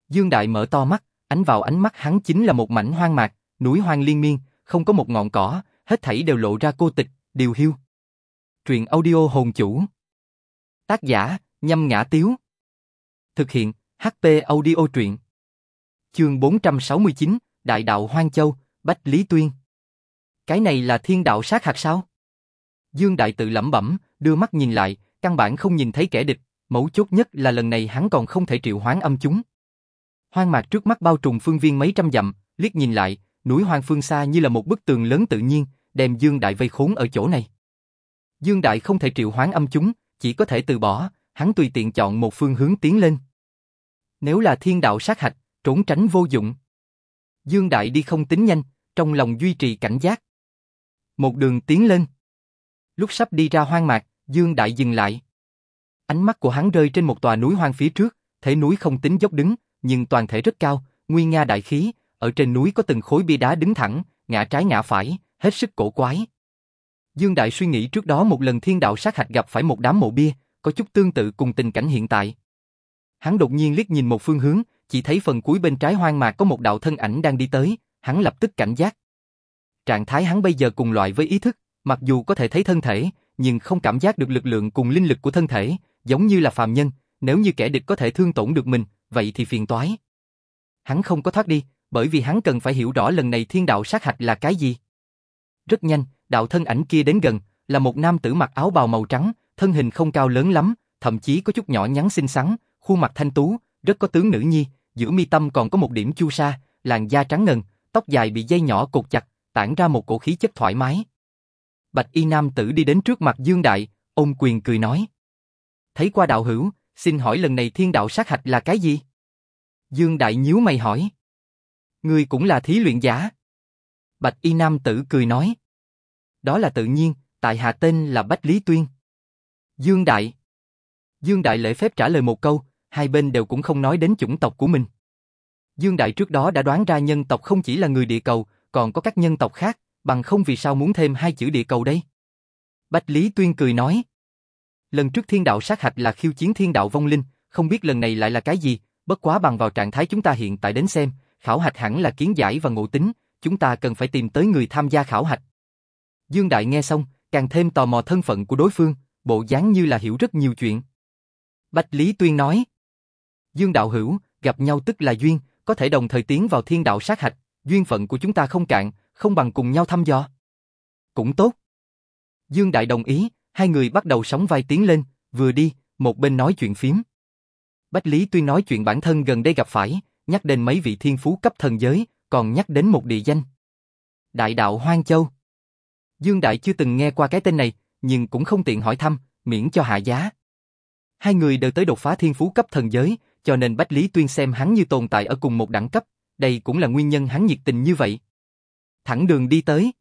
Dương Đại mở to mắt, ánh vào ánh mắt hắn chính là một mảnh hoang mạc, núi hoang liên miên, không có một ngọn cỏ, hết thảy đều lộ ra cô tịch, điều hiu. Truyện audio hồn chủ. Tác giả, nhâm ngã tiếu. Thực hiện, HP audio truyện. Chương 469, Đại đạo Hoang Châu, Bách Lý Tuyên. Cái này là thiên đạo sát hạt sao? Dương Đại tự lẩm bẩm, đưa mắt nhìn lại, căn bản không nhìn thấy kẻ địch, mấu chốt nhất là lần này hắn còn không thể triệu hoán âm chúng. Hoang mạc trước mắt bao trùm phương viên mấy trăm dặm, liếc nhìn lại, núi hoang phương xa như là một bức tường lớn tự nhiên, đem Dương Đại vây khốn ở chỗ này. Dương Đại không thể triệu hoán âm chúng, chỉ có thể từ bỏ, hắn tùy tiện chọn một phương hướng tiến lên. Nếu là thiên đạo sát hạch, trốn tránh vô dụng. Dương Đại đi không tính nhanh, trong lòng duy trì cảnh giác. Một đường tiến lên. Lúc sắp đi ra hoang mạc, Dương Đại dừng lại. Ánh mắt của hắn rơi trên một tòa núi hoang phía trước, thấy núi không tính dốc đứng, nhưng toàn thể rất cao, nguy nga đại khí, ở trên núi có từng khối bia đá đứng thẳng, ngã trái ngã phải, hết sức cổ quái. Dương Đại suy nghĩ trước đó một lần thiên đạo sát hạch gặp phải một đám mộ bia, có chút tương tự cùng tình cảnh hiện tại. Hắn đột nhiên liếc nhìn một phương hướng, chỉ thấy phần cuối bên trái hoang mạc có một đạo thân ảnh đang đi tới, hắn lập tức cảnh giác. Trạng thái hắn bây giờ cùng loại với ý thức, mặc dù có thể thấy thân thể, nhưng không cảm giác được lực lượng cùng linh lực của thân thể, giống như là phàm nhân, nếu như kẻ địch có thể thương tổn được mình, vậy thì phiền toái. Hắn không có thoát đi, bởi vì hắn cần phải hiểu rõ lần này thiên đạo sát hạch là cái gì. Rất nhanh, đạo thân ảnh kia đến gần, là một nam tử mặc áo bào màu trắng, thân hình không cao lớn lắm, thậm chí có chút nhỏ nhắn xinh xắn, khuôn mặt thanh tú, rất có tướng nữ nhi, giữa mi tâm còn có một điểm chu sa, làn da trắng ngần, tóc dài bị dây nhỏ cột chặt, tản ra một cổ khí chất thoải mái. Bạch y nam tử đi đến trước mặt Dương Đại, ôm quyền cười nói. Thấy qua đạo hữu, xin hỏi lần này thiên đạo sát hạch là cái gì? Dương Đại nhíu mày hỏi. Ngươi cũng là thí luyện giả. Bạch y nam tử cười nói. Đó là tự nhiên, tại hạ tên là Bách Lý Tuyên. Dương Đại. Dương Đại lễ phép trả lời một câu, hai bên đều cũng không nói đến chủng tộc của mình. Dương Đại trước đó đã đoán ra nhân tộc không chỉ là người địa cầu, còn có các nhân tộc khác, bằng không vì sao muốn thêm hai chữ địa cầu đây? Bách Lý Tuyên cười nói. Lần trước thiên đạo sát hạch là khiêu chiến thiên đạo vong linh, không biết lần này lại là cái gì, bất quá bằng vào trạng thái chúng ta hiện tại đến xem, khảo hạch hẳn là kiến giải và ngộ tính, chúng ta cần phải tìm tới người tham gia khảo hạch. Dương Đại nghe xong, càng thêm tò mò thân phận của đối phương, bộ dáng như là hiểu rất nhiều chuyện. Bách Lý Tuyên nói. Dương Đạo Hữu, gặp nhau tức là duyên, có thể đồng thời tiến vào thiên đạo sát hạch, duyên phận của chúng ta không cạn, không bằng cùng nhau thăm dò. Cũng tốt. Dương Đại đồng ý, hai người bắt đầu sóng vai tiến lên, vừa đi, một bên nói chuyện phím. Bách Lý tuy nói chuyện bản thân gần đây gặp phải, nhắc đến mấy vị thiên phú cấp thần giới, còn nhắc đến một địa danh. Đại đạo Hoang Châu. Dương Đại chưa từng nghe qua cái tên này, nhưng cũng không tiện hỏi thăm, miễn cho hạ giá. Hai người đều tới đột phá thiên phú cấp thần giới, cho nên Bách Lý Tuyên xem hắn như tồn tại ở cùng một đẳng cấp, đây cũng là nguyên nhân hắn nhiệt tình như vậy. Thẳng đường đi tới.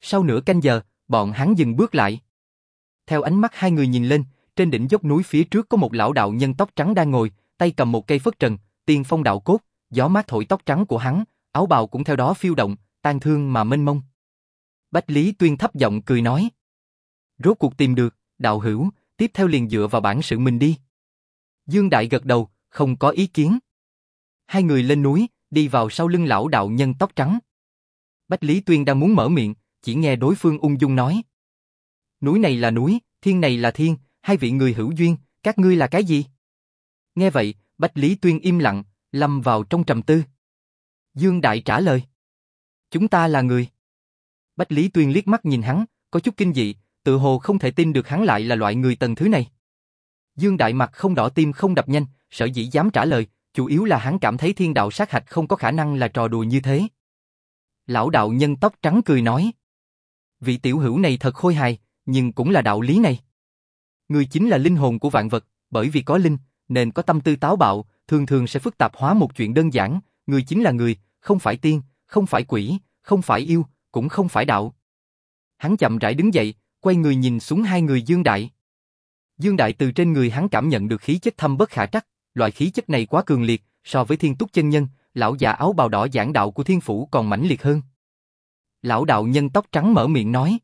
Sau nửa canh giờ, bọn hắn dừng bước lại. Theo ánh mắt hai người nhìn lên, trên đỉnh dốc núi phía trước có một lão đạo nhân tóc trắng đang ngồi, tay cầm một cây phất trần, tiên phong đạo cốt, gió mát thổi tóc trắng của hắn, áo bào cũng theo đó phiêu động, tan thương mà mênh mông. Bách Lý Tuyên thấp giọng cười nói. Rốt cuộc tìm được, đạo hữu, tiếp theo liền dựa vào bản sự mình đi. Dương Đại gật đầu, không có ý kiến. Hai người lên núi, đi vào sau lưng lão đạo nhân tóc trắng. Bách Lý Tuyên đang muốn mở miệng, chỉ nghe đối phương ung dung nói. Núi này là núi, thiên này là thiên, hai vị người hữu duyên, các ngươi là cái gì? Nghe vậy, Bách Lý Tuyên im lặng, lâm vào trong trầm tư. Dương Đại trả lời. Chúng ta là người. Bách Lý Tuyên liếc mắt nhìn hắn, có chút kinh dị, tự hồ không thể tin được hắn lại là loại người tầng thứ này. Dương Đại mặt không đỏ tim không đập nhanh, sở dĩ dám trả lời, chủ yếu là hắn cảm thấy thiên đạo sát hạch không có khả năng là trò đùa như thế. Lão đạo nhân tóc trắng cười nói. Vị tiểu hữu này thật khôi hài, nhưng cũng là đạo lý này. Người chính là linh hồn của vạn vật, bởi vì có linh, nên có tâm tư táo bạo, thường thường sẽ phức tạp hóa một chuyện đơn giản, người chính là người, không phải tiên, không phải quỷ, không phải yêu, cũng không phải đạo. Hắn chậm rãi đứng dậy, quay người nhìn xuống hai người Dương Đại. Dương Đại từ trên người hắn cảm nhận được khí chất thâm bất khả trắc, loại khí chất này quá cường liệt, so với thiên túc chân nhân, lão già áo bào đỏ giảng đạo của thiên phủ còn mãnh liệt hơn. Lão đạo nhân tóc trắng mở miệng nói.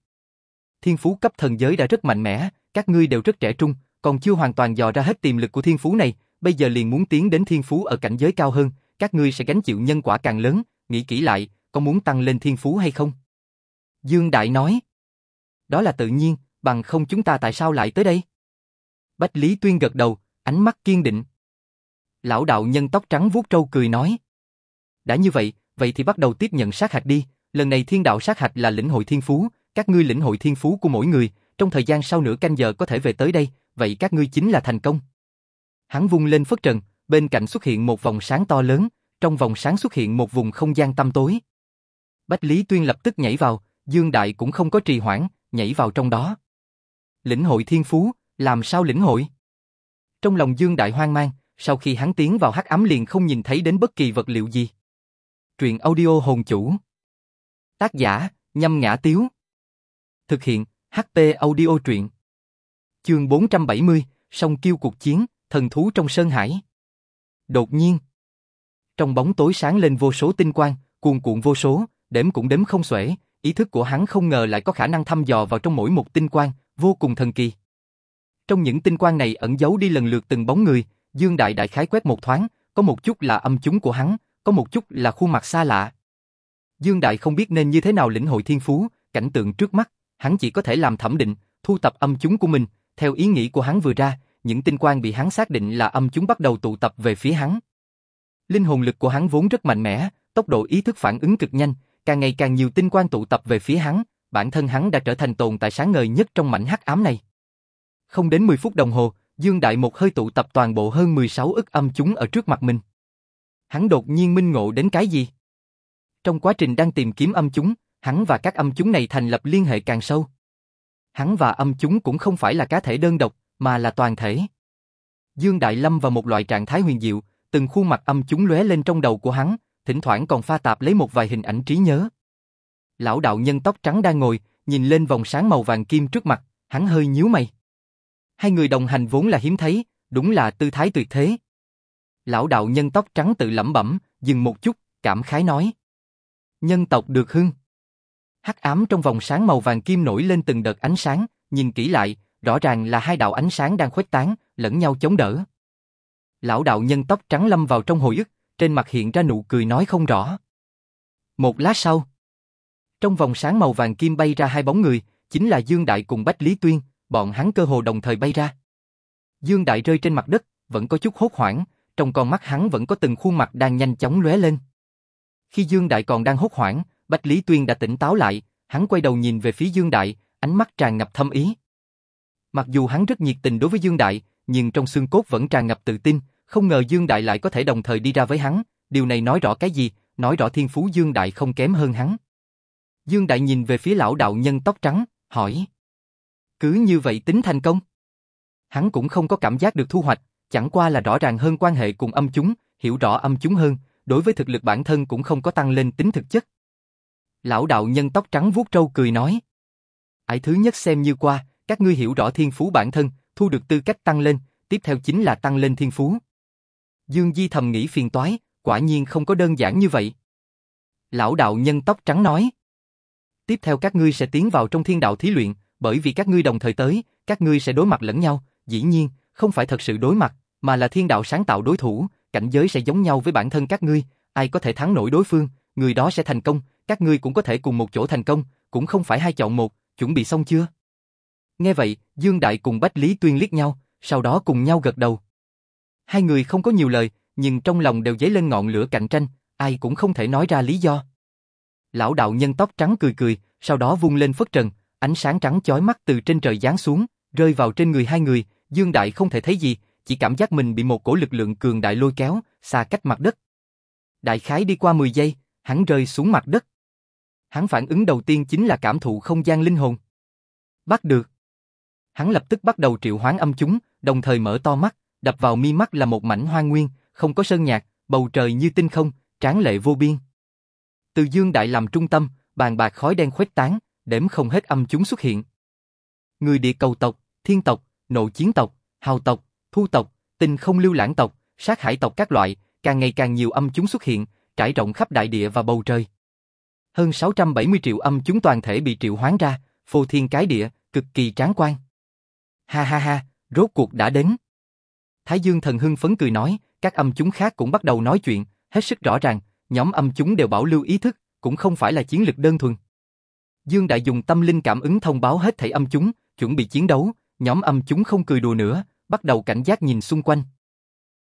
Thiên phú cấp thần giới đã rất mạnh mẽ, các ngươi đều rất trẻ trung, còn chưa hoàn toàn dò ra hết tiềm lực của thiên phú này, bây giờ liền muốn tiến đến thiên phú ở cảnh giới cao hơn, các ngươi sẽ gánh chịu nhân quả càng lớn, nghĩ kỹ lại, có muốn tăng lên thiên phú hay không? Dương Đại nói. Đó là tự nhiên, bằng không chúng ta tại sao lại tới đây? Bách Lý Tuyên gật đầu, ánh mắt kiên định. Lão đạo nhân tóc trắng vuốt trâu cười nói. Đã như vậy, vậy thì bắt đầu tiếp nhận sát hạch đi, lần này thiên đạo sát hạch là lĩnh hội thiên phú, các ngươi lĩnh hội thiên phú của mỗi người, trong thời gian sau nửa canh giờ có thể về tới đây, vậy các ngươi chính là thành công. Hắn vung lên phất trần, bên cạnh xuất hiện một vòng sáng to lớn, trong vòng sáng xuất hiện một vùng không gian tăm tối. Bách Lý Tuyên lập tức nhảy vào, Dương Đại cũng không có trì hoãn, nhảy vào trong đó. Lĩnh hội thiên phú, làm sao lĩnh hội? Trong lòng Dương Đại hoang mang, sau khi hắn tiến vào hắc ám liền không nhìn thấy đến bất kỳ vật liệu gì. Truyện audio hồn chủ Tác giả, nhâm ngã tiếu. Thực hiện, HP audio truyện. Chương 470, song kiêu cuộc chiến, thần thú trong sơn hải. Đột nhiên, trong bóng tối sáng lên vô số tinh quang, cuồn cuộn vô số, đếm cũng đếm không xuể, ý thức của hắn không ngờ lại có khả năng thăm dò vào trong mỗi một tinh quang, vô cùng thần kỳ. Trong những tinh quang này ẩn giấu đi lần lượt từng bóng người, Dương Đại đại khái quét một thoáng, có một chút là âm chúng của hắn, có một chút là khuôn mặt xa lạ. Dương Đại không biết nên như thế nào lĩnh hội thiên phú, cảnh tượng trước mắt, hắn chỉ có thể làm thẩm định, thu tập âm chúng của mình, theo ý nghĩ của hắn vừa ra, những tinh quang bị hắn xác định là âm chúng bắt đầu tụ tập về phía hắn. Linh hồn lực của hắn vốn rất mạnh mẽ, tốc độ ý thức phản ứng cực nhanh, càng ngày càng nhiều tinh quang tụ tập về phía hắn, bản thân hắn đã trở thành tồn tại sáng ngời nhất trong mảnh hắc ám này. Không đến 10 phút đồng hồ, Dương Đại một hơi tụ tập toàn bộ hơn 16 ức âm chúng ở trước mặt mình. Hắn đột nhiên minh ngộ đến cái gì? Trong quá trình đang tìm kiếm âm chúng, hắn và các âm chúng này thành lập liên hệ càng sâu. Hắn và âm chúng cũng không phải là cá thể đơn độc, mà là toàn thể. Dương Đại Lâm vào một loại trạng thái huyền diệu, từng khuôn mặt âm chúng lóe lên trong đầu của hắn, thỉnh thoảng còn pha tạp lấy một vài hình ảnh trí nhớ. Lão đạo nhân tóc trắng đang ngồi, nhìn lên vòng sáng màu vàng kim trước mặt, hắn hơi nhíu mày. Hai người đồng hành vốn là hiếm thấy, đúng là tư thái tuyệt thế. Lão đạo nhân tóc trắng tự lẩm bẩm, dừng một chút, cảm khái nói. Nhân tộc được hưng. Hắc ám trong vòng sáng màu vàng kim nổi lên từng đợt ánh sáng, nhìn kỹ lại, rõ ràng là hai đạo ánh sáng đang khuếch tán, lẫn nhau chống đỡ. Lão đạo nhân tóc trắng lâm vào trong hồi ức, trên mặt hiện ra nụ cười nói không rõ. Một lát sau, trong vòng sáng màu vàng kim bay ra hai bóng người, chính là Dương Đại cùng Bách Lý Tuyên, bọn hắn cơ hồ đồng thời bay ra. Dương Đại rơi trên mặt đất, vẫn có chút hốt hoảng, trong con mắt hắn vẫn có từng khuôn mặt đang nhanh chóng lóe lên. Khi Dương Đại còn đang hốt hoảng, Bách Lý Tuyên đã tỉnh táo lại, hắn quay đầu nhìn về phía Dương Đại, ánh mắt tràn ngập thâm ý. Mặc dù hắn rất nhiệt tình đối với Dương Đại, nhưng trong xương cốt vẫn tràn ngập tự tin, không ngờ Dương Đại lại có thể đồng thời đi ra với hắn, điều này nói rõ cái gì, nói rõ thiên phú Dương Đại không kém hơn hắn. Dương Đại nhìn về phía lão đạo nhân tóc trắng, hỏi. Cứ như vậy tính thành công? Hắn cũng không có cảm giác được thu hoạch, chẳng qua là rõ ràng hơn quan hệ cùng âm chúng, hiểu rõ âm chúng hơn, đối với thực lực bản thân cũng không có tăng lên tính thực chất. Lão đạo nhân tóc trắng vuốt trâu cười nói. Ải thứ nhất xem như qua, các ngươi hiểu rõ thiên phú bản thân, thu được tư cách tăng lên, tiếp theo chính là tăng lên thiên phú. Dương Di thầm nghĩ phiền toái, quả nhiên không có đơn giản như vậy. Lão đạo nhân tóc trắng nói. Tiếp theo các ngươi sẽ tiến vào trong thiên đạo thí luyện, bởi vì các ngươi đồng thời tới, các ngươi sẽ đối mặt lẫn nhau, dĩ nhiên, không phải thật sự đối mặt, mà là thiên đạo sáng tạo đối thủ, cảnh giới sẽ giống nhau với bản thân các ngươi, ai có thể thắng nổi đối phương, người đó sẽ thành công, các ngươi cũng có thể cùng một chỗ thành công, cũng không phải hai chọn một, chuẩn bị xong chưa? Nghe vậy, Dương Đại cùng Bách Lý Tuyên liếc nhau, sau đó cùng nhau gật đầu. Hai người không có nhiều lời, nhưng trong lòng đều dấy lên ngọn lửa cạnh tranh, ai cũng không thể nói ra lý do. Lão đạo nhân tóc trắng cười cười, sau đó vung lên phất trần, ánh sáng trắng chói mắt từ trên trời giáng xuống, rơi vào trên người hai người, Dương Đại không thể thấy gì, chỉ cảm giác mình bị một cổ lực lượng cường đại lôi kéo, xa cách mặt đất. Đại khái đi qua 10 giây, hắn rơi xuống mặt đất. Hắn phản ứng đầu tiên chính là cảm thụ không gian linh hồn. Bắt được. Hắn lập tức bắt đầu triệu hoán âm chúng, đồng thời mở to mắt, đập vào mi mắt là một mảnh hoang nguyên, không có sơn nhạc, bầu trời như tinh không, tráng lệ vô biên. Từ dương đại làm trung tâm, bàn bạc khói đen khuếch tán, đếm không hết âm chúng xuất hiện. Người địa cầu tộc, thiên tộc, nộ chiến tộc, hào tộc, thu tộc, tinh không lưu lãng tộc, sát hải tộc các loại, càng ngày càng nhiều âm chúng xuất hiện, trải rộng khắp đại địa và bầu trời. Hơn 670 triệu âm chúng toàn thể bị triệu hoán ra, phô thiên cái địa, cực kỳ tráng quan. Ha ha ha, rốt cuộc đã đến. Thái Dương thần hưng phấn cười nói, các âm chúng khác cũng bắt đầu nói chuyện, hết sức rõ ràng, nhóm âm chúng đều bảo lưu ý thức, cũng không phải là chiến lực đơn thuần. Dương Đại dùng tâm linh cảm ứng thông báo hết thảy âm chúng, chuẩn bị chiến đấu, nhóm âm chúng không cười đùa nữa, bắt đầu cảnh giác nhìn xung quanh.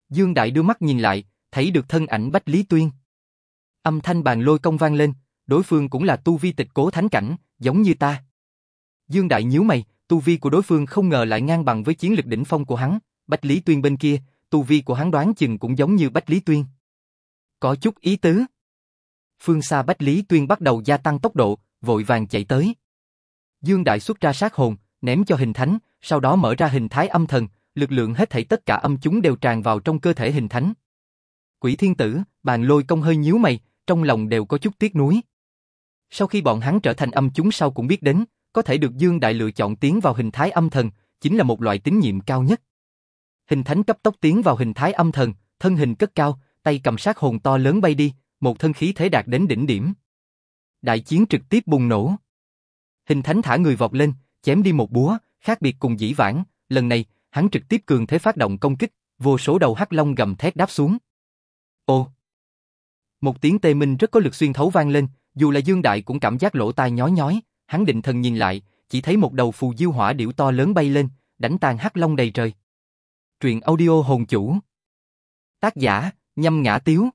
Dương Đại đưa mắt nhìn lại, thấy được thân ảnh Bách Lý Tuyên. Âm thanh bàn lôi công vang lên, đối phương cũng là tu vi tịch cố thánh cảnh, giống như ta. Dương Đại nhíu mày, tu vi của đối phương không ngờ lại ngang bằng với chiến lực đỉnh phong của hắn, Bách Lý Tuyên bên kia, tu vi của hắn đoán chừng cũng giống như Bách Lý Tuyên. Có chút ý tứ. Phương xa Bách Lý Tuyên bắt đầu gia tăng tốc độ, vội vàng chạy tới. Dương Đại xuất ra sát hồn, ném cho hình thánh, sau đó mở ra hình thái âm thần, lực lượng hết thảy tất cả âm chúng đều tràn vào trong cơ thể hình thánh. Quỷ thiên tử, bàn lôi công hơi nhíu mày, trong lòng đều có chút tiếc nuối. Sau khi bọn hắn trở thành âm chúng sau cũng biết đến, có thể được Dương Đại lựa chọn tiến vào hình thái âm thần, chính là một loại tín nhiệm cao nhất. Hình thánh cấp tốc tiến vào hình thái âm thần, thân hình cất cao, tay cầm sát hồn to lớn bay đi, một thân khí thế đạt đến đỉnh điểm. Đại chiến trực tiếp bùng nổ. Hình thánh thả người vọt lên, chém đi một búa, khác biệt cùng dĩ vãng, lần này, hắn trực tiếp cường thế phát động công kích, vô số đầu hắc long gầm thét đáp xuống. Ô! Một tiếng tê minh rất có lực xuyên thấu vang lên, dù là Dương Đại cũng cảm giác lỗ tai nhói nhói, hắn định thần nhìn lại, chỉ thấy một đầu phù diêu hỏa điểu to lớn bay lên, đánh tan hắc long đầy trời. Truyện audio hồn chủ. Tác giả, nhâm ngã tiếu.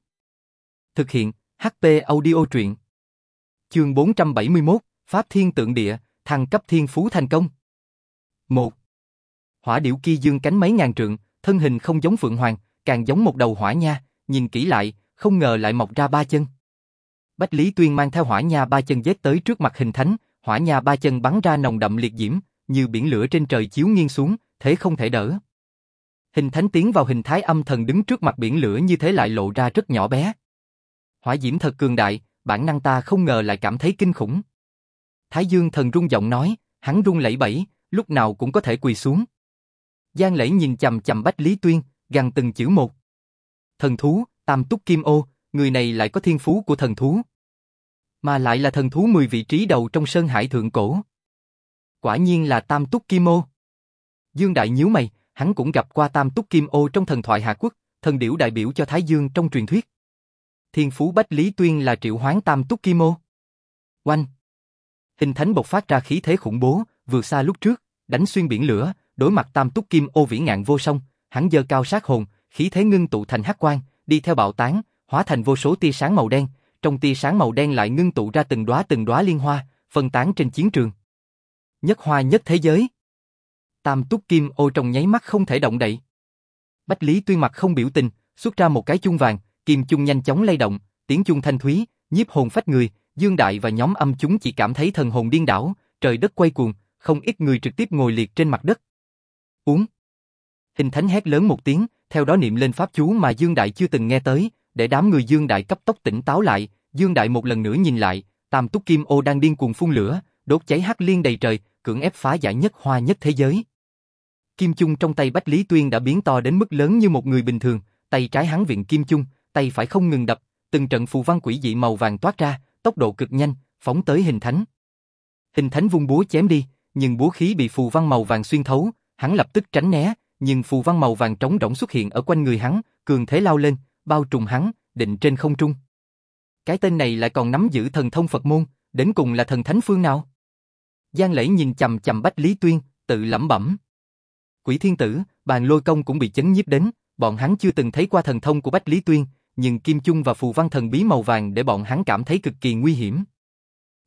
Thực hiện, HP audio truyện. Chương 471, Pháp Thiên Tượng Địa, thăng cấp thiên phú thành công. 1. Hỏa điểu kia dương cánh mấy ngàn trượng, thân hình không giống phượng hoàng, càng giống một đầu hỏa nha, nhìn kỹ lại, không ngờ lại mọc ra ba chân. Bách Lý Tuyên mang theo hỏa nha ba chân giết tới trước mặt hình thánh, hỏa nha ba chân bắn ra nồng đậm liệt diễm, như biển lửa trên trời chiếu nghiêng xuống, thế không thể đỡ. Hình thánh tiến vào hình thái âm thần đứng trước mặt biển lửa như thế lại lộ ra rất nhỏ bé. Hỏa diễm thật cường đại, bản năng ta không ngờ lại cảm thấy kinh khủng. Thái Dương thần rung giọng nói, hắn rung lẩy bẩy, lúc nào cũng có thể quỳ xuống. Giang lẫy nhìn chầm chầm Bách Lý Tuyên, gằn từng chữ một. Thần thú, Tam Túc Kim Ô, người này lại có thiên phú của thần thú. Mà lại là thần thú 10 vị trí đầu trong Sơn Hải Thượng Cổ. Quả nhiên là Tam Túc Kim Ô. Dương Đại nhíu mày, hắn cũng gặp qua Tam Túc Kim Ô trong thần thoại Hạ Quốc, thần điểu đại biểu cho Thái Dương trong truyền thuyết. Thiên phú Bách Lý Tuyên là triệu hoán Tam Túc Kim Ô. Oanh! Hình thánh bộc phát ra khí thế khủng bố, vượt xa lúc trước, đánh xuyên biển lửa, đối mặt Tam Túc Kim Ô vĩ ngạn vô song, hắn giơ cao sát hồn, khí thế ngưng tụ thành hắc quang, đi theo bạo tán, hóa thành vô số tia sáng màu đen, trong tia sáng màu đen lại ngưng tụ ra từng đóa từng đóa liên hoa, phân tán trên chiến trường. Nhất hoa nhất thế giới. Tam Túc Kim Ô trong nháy mắt không thể động đậy. Bách Lý Tuyên mặt không biểu tình, xuất ra một cái chung vàng, kim chung nhanh chóng lay động, tiếng chung thanh thúy, nhiếp hồn phách người, Dương Đại và nhóm âm chúng chỉ cảm thấy thần hồn điên đảo, trời đất quay cuồng, không ít người trực tiếp ngồi liệt trên mặt đất. Uống. Hình thánh hét lớn một tiếng, theo đó niệm lên pháp chú mà Dương Đại chưa từng nghe tới, để đám người Dương Đại cấp tốc tỉnh táo lại, Dương Đại một lần nữa nhìn lại, Tam Túc Kim Ô đang điên cuồng phun lửa, đốt cháy hắc liên đầy trời, cưỡng ép phá giải nhất hoa nhất thế giới. Kim chung trong tay Bách Lý Tuyên đã biến to đến mức lớn như một người bình thường, tay trái hắn viện kim chung, tay phải không ngừng đập, từng trận phù văn quỷ dị màu vàng toát ra, tốc độ cực nhanh, phóng tới hình thánh. Hình thánh vung búa chém đi, nhưng búa khí bị phù văn màu vàng xuyên thấu, hắn lập tức tránh né, nhưng phù văn màu vàng trống rỗng xuất hiện ở quanh người hắn, cường thế lao lên, bao trùm hắn, định trên không trung. Cái tên này lại còn nắm giữ thần thông Phật môn, đến cùng là thần thánh phương nào? Giang Lễ nhìn chầm chầm Bách Lý Tuyên, tự lẩm bẩm. Quỷ thiên tử, bàn lôi công cũng bị chấn nhiếp đến, bọn hắn chưa từng thấy qua thần thông của Bách Lý Tuyên, nhưng kim chung và phù văn thần bí màu vàng để bọn hắn cảm thấy cực kỳ nguy hiểm.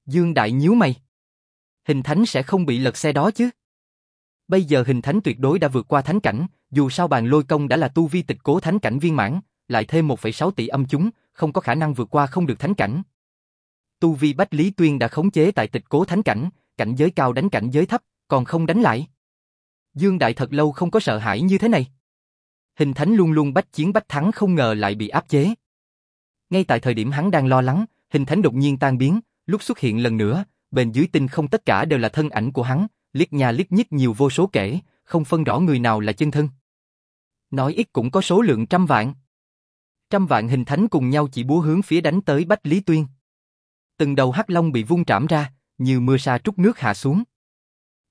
Dương Đại nhíu mày. Hình thánh sẽ không bị lật xe đó chứ? Bây giờ hình thánh tuyệt đối đã vượt qua thánh cảnh, dù sao bàn lôi công đã là tu vi tịch cố thánh cảnh viên mãn, lại thêm 1,6 tỷ âm chúng, không có khả năng vượt qua không được thánh cảnh. Tu vi Bách Lý Tuyên đã khống chế tại tịch cố thánh cảnh, cảnh giới cao đánh cảnh giới thấp, còn không đánh lại. Dương Đại thật lâu không có sợ hãi như thế này. Hình thánh luôn luôn bách chiến bách thắng không ngờ lại bị áp chế. Ngay tại thời điểm hắn đang lo lắng, hình thánh đột nhiên tan biến, lúc xuất hiện lần nữa, bên dưới tinh không tất cả đều là thân ảnh của hắn, liếc nhà liếc nhít nhiều vô số kể, không phân rõ người nào là chân thân. Nói ít cũng có số lượng trăm vạn. Trăm vạn hình thánh cùng nhau chỉ búa hướng phía đánh tới Bách Lý Tuyên. Từng đầu hắc long bị vung trảm ra, như mưa sa trút nước hạ xuống.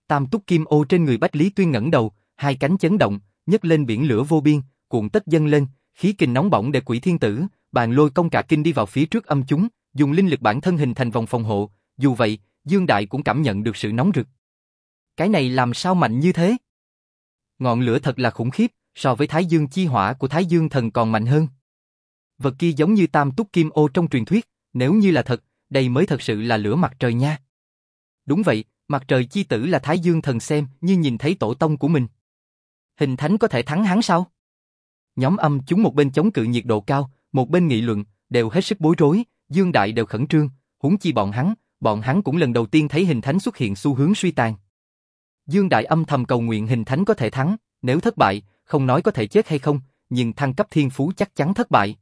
Tam túc kim ô trên người Bách Lý Tuyên ngẩng đầu, hai cánh chấn động, nhấc lên biển lửa vô biên, cuộn tất dâng lên, khí kình nóng bỏng để quỷ thiên tử, bàn lôi công cả kinh đi vào phía trước âm chúng, dùng linh lực bản thân hình thành vòng phòng hộ, dù vậy, Dương Đại cũng cảm nhận được sự nóng rực. Cái này làm sao mạnh như thế? Ngọn lửa thật là khủng khiếp, so với Thái Dương chi hỏa của Thái Dương thần còn mạnh hơn. Vật kia giống như tam túc kim ô trong truyền thuyết, nếu như là thật, đây mới thật sự là lửa mặt trời nha. Đúng vậy, mặt trời chi tử là Thái Dương thần xem như nhìn thấy tổ tông của mình. Hình thánh có thể thắng hắn sao? Nhóm âm chúng một bên chống cự nhiệt độ cao, một bên nghị luận, đều hết sức bối rối, Dương Đại đều khẩn trương, huống chi bọn hắn, bọn hắn cũng lần đầu tiên thấy hình thánh xuất hiện xu hướng suy tàn. Dương Đại âm thầm cầu nguyện hình thánh có thể thắng, nếu thất bại, không nói có thể chết hay không, nhưng thăng cấp thiên phú chắc chắn thất bại.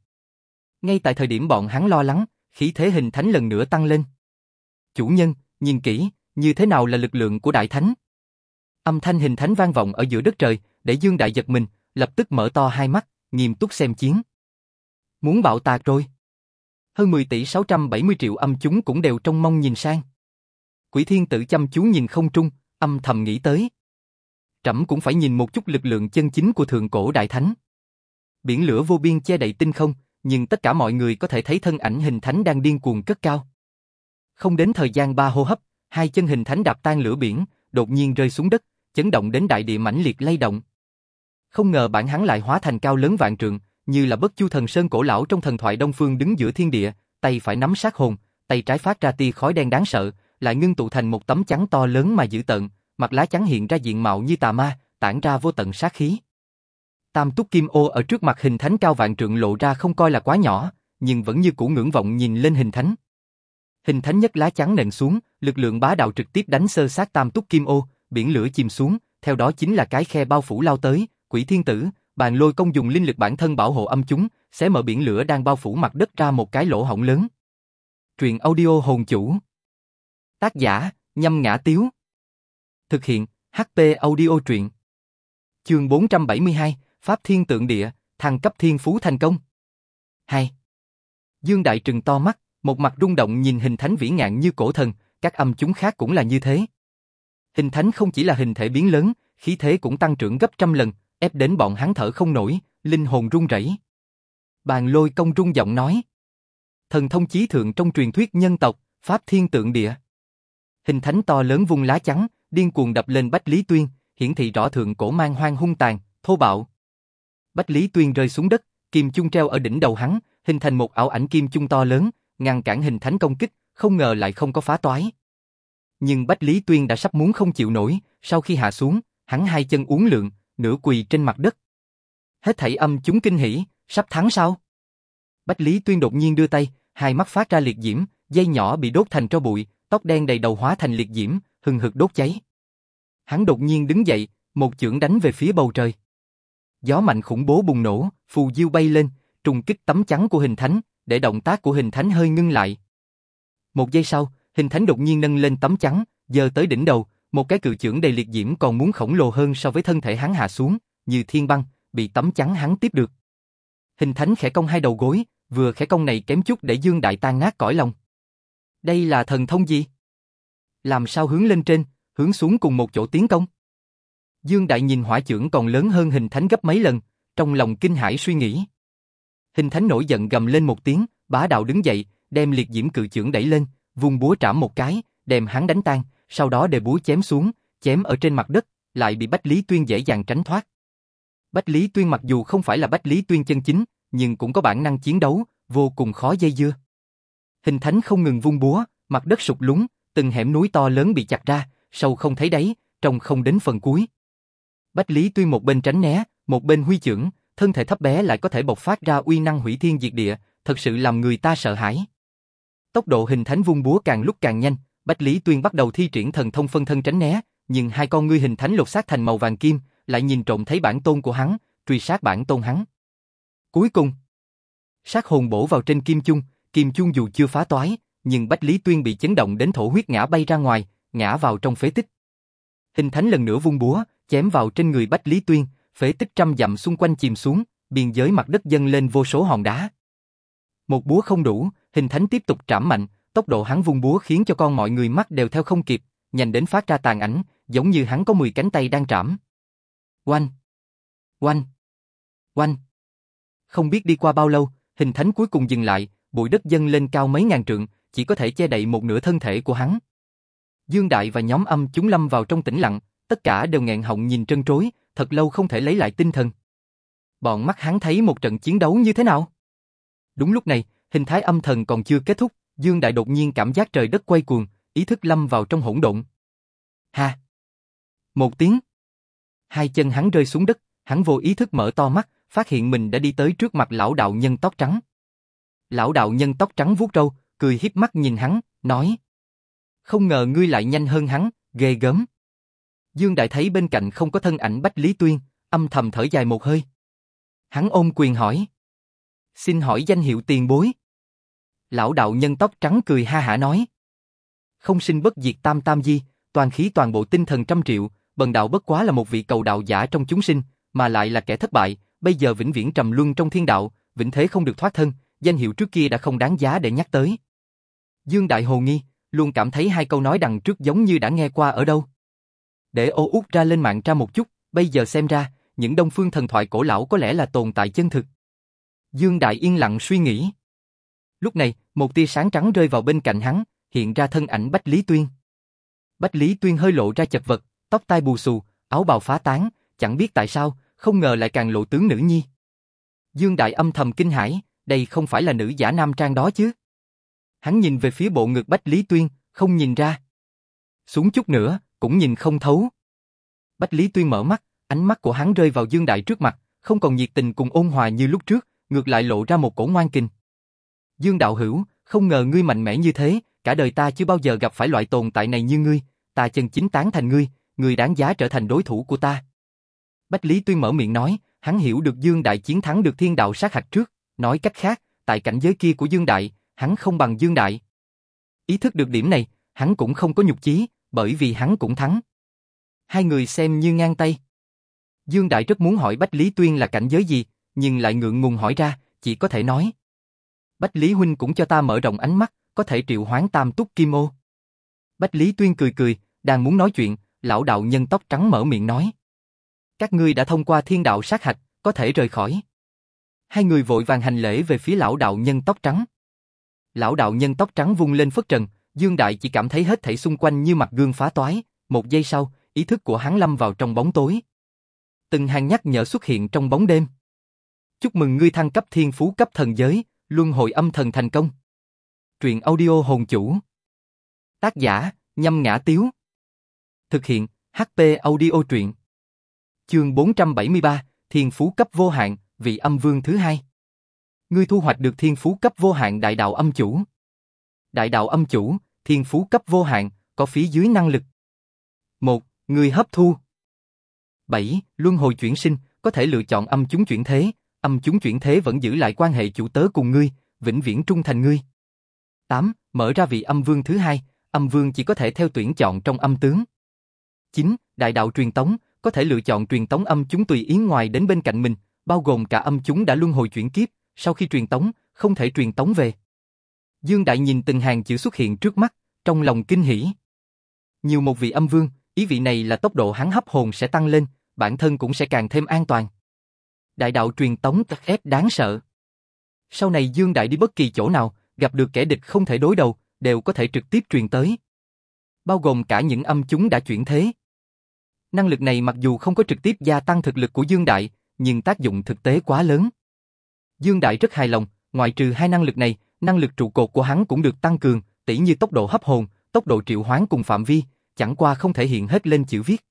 Ngay tại thời điểm bọn hắn lo lắng, khí thế hình thánh lần nữa tăng lên. chủ nhân, nhìn kỹ, như thế nào là lực lượng của Đại Thánh? Âm thanh hình thánh vang vọng ở giữa đất trời, để Dương Đại giật mình, lập tức mở to hai mắt, nghiêm túc xem chiến. Muốn bạo tạc rồi. Hơn 10 tỷ 670 triệu âm chúng cũng đều trong mong nhìn sang. Quỷ thiên tử chăm chú nhìn không trung, âm thầm nghĩ tới. Trẫm cũng phải nhìn một chút lực lượng chân chính của thượng cổ đại thánh. Biển lửa vô biên che đậy tinh không, nhưng tất cả mọi người có thể thấy thân ảnh hình thánh đang điên cuồng cất cao. Không đến thời gian ba hô hấp, hai chân hình thánh đạp tan lửa biển, đột nhiên rơi xuống đất, chấn động đến đại địa mãnh liệt lay động. Không ngờ bản hắn lại hóa thành cao lớn vạn trượng, như là bất chu thần sơn cổ lão trong thần thoại Đông Phương đứng giữa thiên địa, tay phải nắm sát hồn, tay trái phát ra tia khói đen đáng sợ, lại ngưng tụ thành một tấm chắn to lớn mà dữ tợn, mặt lá chắn hiện ra diện mạo như tà ma, tản ra vô tận sát khí. Tam túc kim ô ở trước mặt hình thánh cao vạn trượng lộ ra không coi là quá nhỏ, nhưng vẫn như cũ ngưỡng vọng nhìn lên hình thánh. Hình thánh nhất lá chắn nện xuống, lực lượng bá đạo trực tiếp đánh sơ sát tam túc kim ô, biển lửa chìm xuống, theo đó chính là cái khe bao phủ lao tới, quỷ thiên tử, bàn lôi công dùng linh lực bản thân bảo hộ âm chúng, sẽ mở biển lửa đang bao phủ mặt đất ra một cái lỗ hổng lớn. Truyện audio hồn chủ. Tác giả, nhâm ngã tiếu. Thực hiện, HP audio truyện. Chương 472, Pháp Thiên Tượng Địa, thăng cấp thiên phú thành công. 2. Dương Đại trừng to mắt, một mặt rung động nhìn hình thánh vĩ ngạn như cổ thần, các âm chúng khác cũng là như thế. Hình thánh không chỉ là hình thể biến lớn, khí thế cũng tăng trưởng gấp trăm lần, ép đến bọn hắn thở không nổi, linh hồn run rẩy. Bàn lôi công rung giọng nói. Thần thông chí thượng trong truyền thuyết nhân tộc, Pháp Thiên Tượng Địa. Hình thánh to lớn vung lá trắng, điên cuồng đập lên Bách Lý Tuyên, hiển thị rõ thượng cổ mang hoang hung tàn, thô bạo. Bách Lý Tuyên rơi xuống đất, kim chung treo ở đỉnh đầu hắn, hình thành một ảo ảnh kim chung to lớn, ngăn cản hình thánh công kích, không ngờ lại không có phá toái. Nhưng Bách Lý Tuyên đã sắp muốn không chịu nổi, sau khi hạ xuống, hắn hai chân uốn lượn, nửa quỳ trên mặt đất. Hết thảy âm chúng kinh hỉ, sắp thắng sao? Bách Lý Tuyên đột nhiên đưa tay, hai mắt phát ra liệt diễm, dây nhỏ bị đốt thành tro bụi, tóc đen đầy đầu hóa thành liệt diễm, hừng hực đốt cháy. Hắn đột nhiên đứng dậy, một chưởng đánh về phía bầu trời. Gió mạnh khủng bố bùng nổ, phù diêu bay lên, trùng kích tấm chắn của hình thánh, để động tác của hình thánh hơi ngưng lại. Một giây sau, hình thánh đột nhiên nâng lên tấm chắn, giờ tới đỉnh đầu, một cái cự trưởng đầy liệt diễm còn muốn khổng lồ hơn so với thân thể hắn hạ xuống, như thiên băng, bị tấm chắn hắn tiếp được. Hình thánh khẽ cong hai đầu gối, vừa khẽ cong này kém chút để Dương Đại tan nát cõi lòng. Đây là thần thông gì? Làm sao hướng lên trên, hướng xuống cùng một chỗ tiến công? Dương Đại nhìn hỏa trưởng còn lớn hơn hình thánh gấp mấy lần, trong lòng kinh hãi suy nghĩ. Hình thánh nổi giận gầm lên một tiếng, bá đạo đứng dậy, đem liệt diễm cự trưởng đẩy lên, vung búa trảm một cái, đem hắn đánh tan, sau đó đề búa chém xuống, chém ở trên mặt đất, lại bị Bách Lý Tuyên dễ dàng tránh thoát. Bách Lý Tuyên mặc dù không phải là Bách Lý Tuyên chân chính, nhưng cũng có bản năng chiến đấu, vô cùng khó dây dưa. Hình thánh không ngừng vung búa, mặt đất sụp lún, từng hẻm núi to lớn bị chặt ra, sâu không thấy đáy, trông không đến phần cuối. Bách Lý Tuyên một bên tránh né, một bên huy chưởng, thân thể thấp bé lại có thể bộc phát ra uy năng hủy thiên diệt địa, thật sự làm người ta sợ hãi. Tốc độ hình thánh vung búa càng lúc càng nhanh, Bách Lý Tuyên bắt đầu thi triển thần thông phân thân tránh né, nhưng hai con ngươi hình thánh lột xác thành màu vàng kim, lại nhìn trộm thấy bản tôn của hắn, truy sát bản tôn hắn. Cuối cùng, sát hồn bổ vào trên kim chung, kim chung dù chưa phá toái, nhưng Bách Lý Tuyên bị chấn động đến thổ huyết ngã bay ra ngoài, ngã vào trong phế tích. Hình thánh lần nữa vung búa, chém vào trên người Bách Lý Tuyên, phế tích trăm dặm xung quanh chìm xuống, biên giới mặt đất dâng lên vô số hòn đá. Một búa không đủ, hình thánh tiếp tục trảm mạnh, tốc độ hắn vung búa khiến cho con mọi người mắt đều theo không kịp, nhanh đến phát ra tàn ảnh, giống như hắn có 10 cánh tay đang trảm. Oanh! Oanh! Oanh! Không biết đi qua bao lâu, hình thánh cuối cùng dừng lại, bụi đất dâng lên cao mấy ngàn trượng, chỉ có thể che đậy một nửa thân thể của hắn. Dương Đại và nhóm âm chúng lâm vào trong tĩnh lặng, tất cả đều nghẹn họng nhìn trân trối, thật lâu không thể lấy lại tinh thần. Bọn mắt hắn thấy một trận chiến đấu như thế nào? Đúng lúc này, hình thái âm thần còn chưa kết thúc, Dương Đại đột nhiên cảm giác trời đất quay cuồng, ý thức lâm vào trong hỗn độn. Ha! Một tiếng. Hai chân hắn rơi xuống đất, hắn vô ý thức mở to mắt, phát hiện mình đã đi tới trước mặt lão đạo nhân tóc trắng. Lão đạo nhân tóc trắng vuốt râu, cười híp mắt nhìn hắn, nói. Không ngờ ngươi lại nhanh hơn hắn, ghê gớm. Dương Đại thấy bên cạnh không có thân ảnh Bách Lý Tuyên, âm thầm thở dài một hơi. Hắn ôm quyền hỏi. Xin hỏi danh hiệu tiền bối. Lão đạo nhân tóc trắng cười ha hả nói. không sinh bất diệt tam tam di, toàn khí toàn bộ tinh thần trăm triệu, bần đạo bất quá là một vị cầu đạo giả trong chúng sinh, mà lại là kẻ thất bại, bây giờ vĩnh viễn trầm luân trong thiên đạo, vĩnh thế không được thoát thân, danh hiệu trước kia đã không đáng giá để nhắc tới. Dương Đại Hồ nghi, luôn cảm thấy hai câu nói đằng trước giống như đã nghe qua ở đâu. Để ô út ra lên mạng tra một chút, bây giờ xem ra, những đông phương thần thoại cổ lão có lẽ là tồn tại chân thực. Dương Đại yên lặng suy nghĩ. Lúc này, một tia sáng trắng rơi vào bên cạnh hắn, hiện ra thân ảnh Bách Lý Tuyên. Bách Lý Tuyên hơi lộ ra chật vật, tóc tai bù xù, áo bào phá tán, chẳng biết tại sao, không ngờ lại càng lộ tướng nữ nhi. Dương Đại âm thầm kinh hãi, đây không phải là nữ giả nam trang đó chứ. Hắn nhìn về phía bộ ngực Bách Lý Tuyên, không nhìn ra. Xuống chút nữa, cũng nhìn không thấu. Bách Lý Tuyên mở mắt, ánh mắt của hắn rơi vào Dương Đại trước mặt, không còn nhiệt tình cùng ôn hòa như lúc trước, ngược lại lộ ra một cổ ngoan kình. Dương Đạo Hữu, không ngờ ngươi mạnh mẽ như thế, cả đời ta chưa bao giờ gặp phải loại tồn tại này như ngươi, ta chân chính tán thành ngươi, ngươi đáng giá trở thành đối thủ của ta. Bách Lý Tuyên mở miệng nói, hắn hiểu được Dương Đại chiến thắng được thiên đạo sát hạch trước, nói cách khác, tại cảnh giới kia của Dương Đại, hắn không bằng Dương Đại. Ý thức được điểm này, hắn cũng không có nhục chí, bởi vì hắn cũng thắng. Hai người xem như ngang tay. Dương Đại rất muốn hỏi Bách Lý Tuyên là cảnh giới gì, nhưng lại ngượng ngùng hỏi ra, chỉ có thể nói. Bách Lý Huynh cũng cho ta mở rộng ánh mắt, có thể triệu hoán tam túc kim ô. Bách Lý Tuyên cười cười, đang muốn nói chuyện, lão đạo nhân tóc trắng mở miệng nói. Các ngươi đã thông qua thiên đạo sát hạch, có thể rời khỏi. Hai người vội vàng hành lễ về phía lão đạo nhân tóc trắng. Lão đạo nhân tóc trắng vung lên phất trần, Dương Đại chỉ cảm thấy hết thảy xung quanh như mặt gương phá toái, một giây sau, ý thức của hắn lâm vào trong bóng tối. Từng hàng nhắc nhở xuất hiện trong bóng đêm. Chúc mừng ngươi thăng cấp thiên phú cấp thần giới, luân hồi âm thần thành công. Truyện audio hồn chủ. Tác giả, nhâm ngã tiếu. Thực hiện, HP audio truyện. Chương 473, Thiên Phú cấp vô hạn, vị âm vương thứ hai. Ngươi thu hoạch được thiên phú cấp vô hạn đại đạo âm chủ. Đại đạo âm chủ, thiên phú cấp vô hạn, có phía dưới năng lực. 1. Ngươi hấp thu. 7. Luân hồi chuyển sinh, có thể lựa chọn âm chúng chuyển thế, âm chúng chuyển thế vẫn giữ lại quan hệ chủ tớ cùng ngươi, vĩnh viễn trung thành ngươi. 8. Mở ra vị âm vương thứ hai, âm vương chỉ có thể theo tuyển chọn trong âm tướng. 9. Đại đạo truyền tống, có thể lựa chọn truyền tống âm chúng tùy ý ngoài đến bên cạnh mình, bao gồm cả âm chúng đã luân hồi chuyển kiếp, sau khi truyền tống, không thể truyền tống về. Dương Đại nhìn từng hàng chữ xuất hiện trước mắt, trong lòng kinh hỉ. Nhiều một vị âm vương, ý vị này là tốc độ hắn hấp hồn sẽ tăng lên, bản thân cũng sẽ càng thêm an toàn. Đại đạo truyền tống tắc ép đáng sợ. Sau này Dương Đại đi bất kỳ chỗ nào, gặp được kẻ địch không thể đối đầu, đều có thể trực tiếp truyền tới. Bao gồm cả những âm chúng đã chuyển thế. Năng lực này mặc dù không có trực tiếp gia tăng thực lực của Dương Đại, nhưng tác dụng thực tế quá lớn. Dương Đại rất hài lòng, ngoại trừ hai năng lực này, năng lực trụ cột của hắn cũng được tăng cường, tỉ như tốc độ hấp hồn, tốc độ triệu hoán cùng phạm vi, chẳng qua không thể hiện hết lên chữ viết.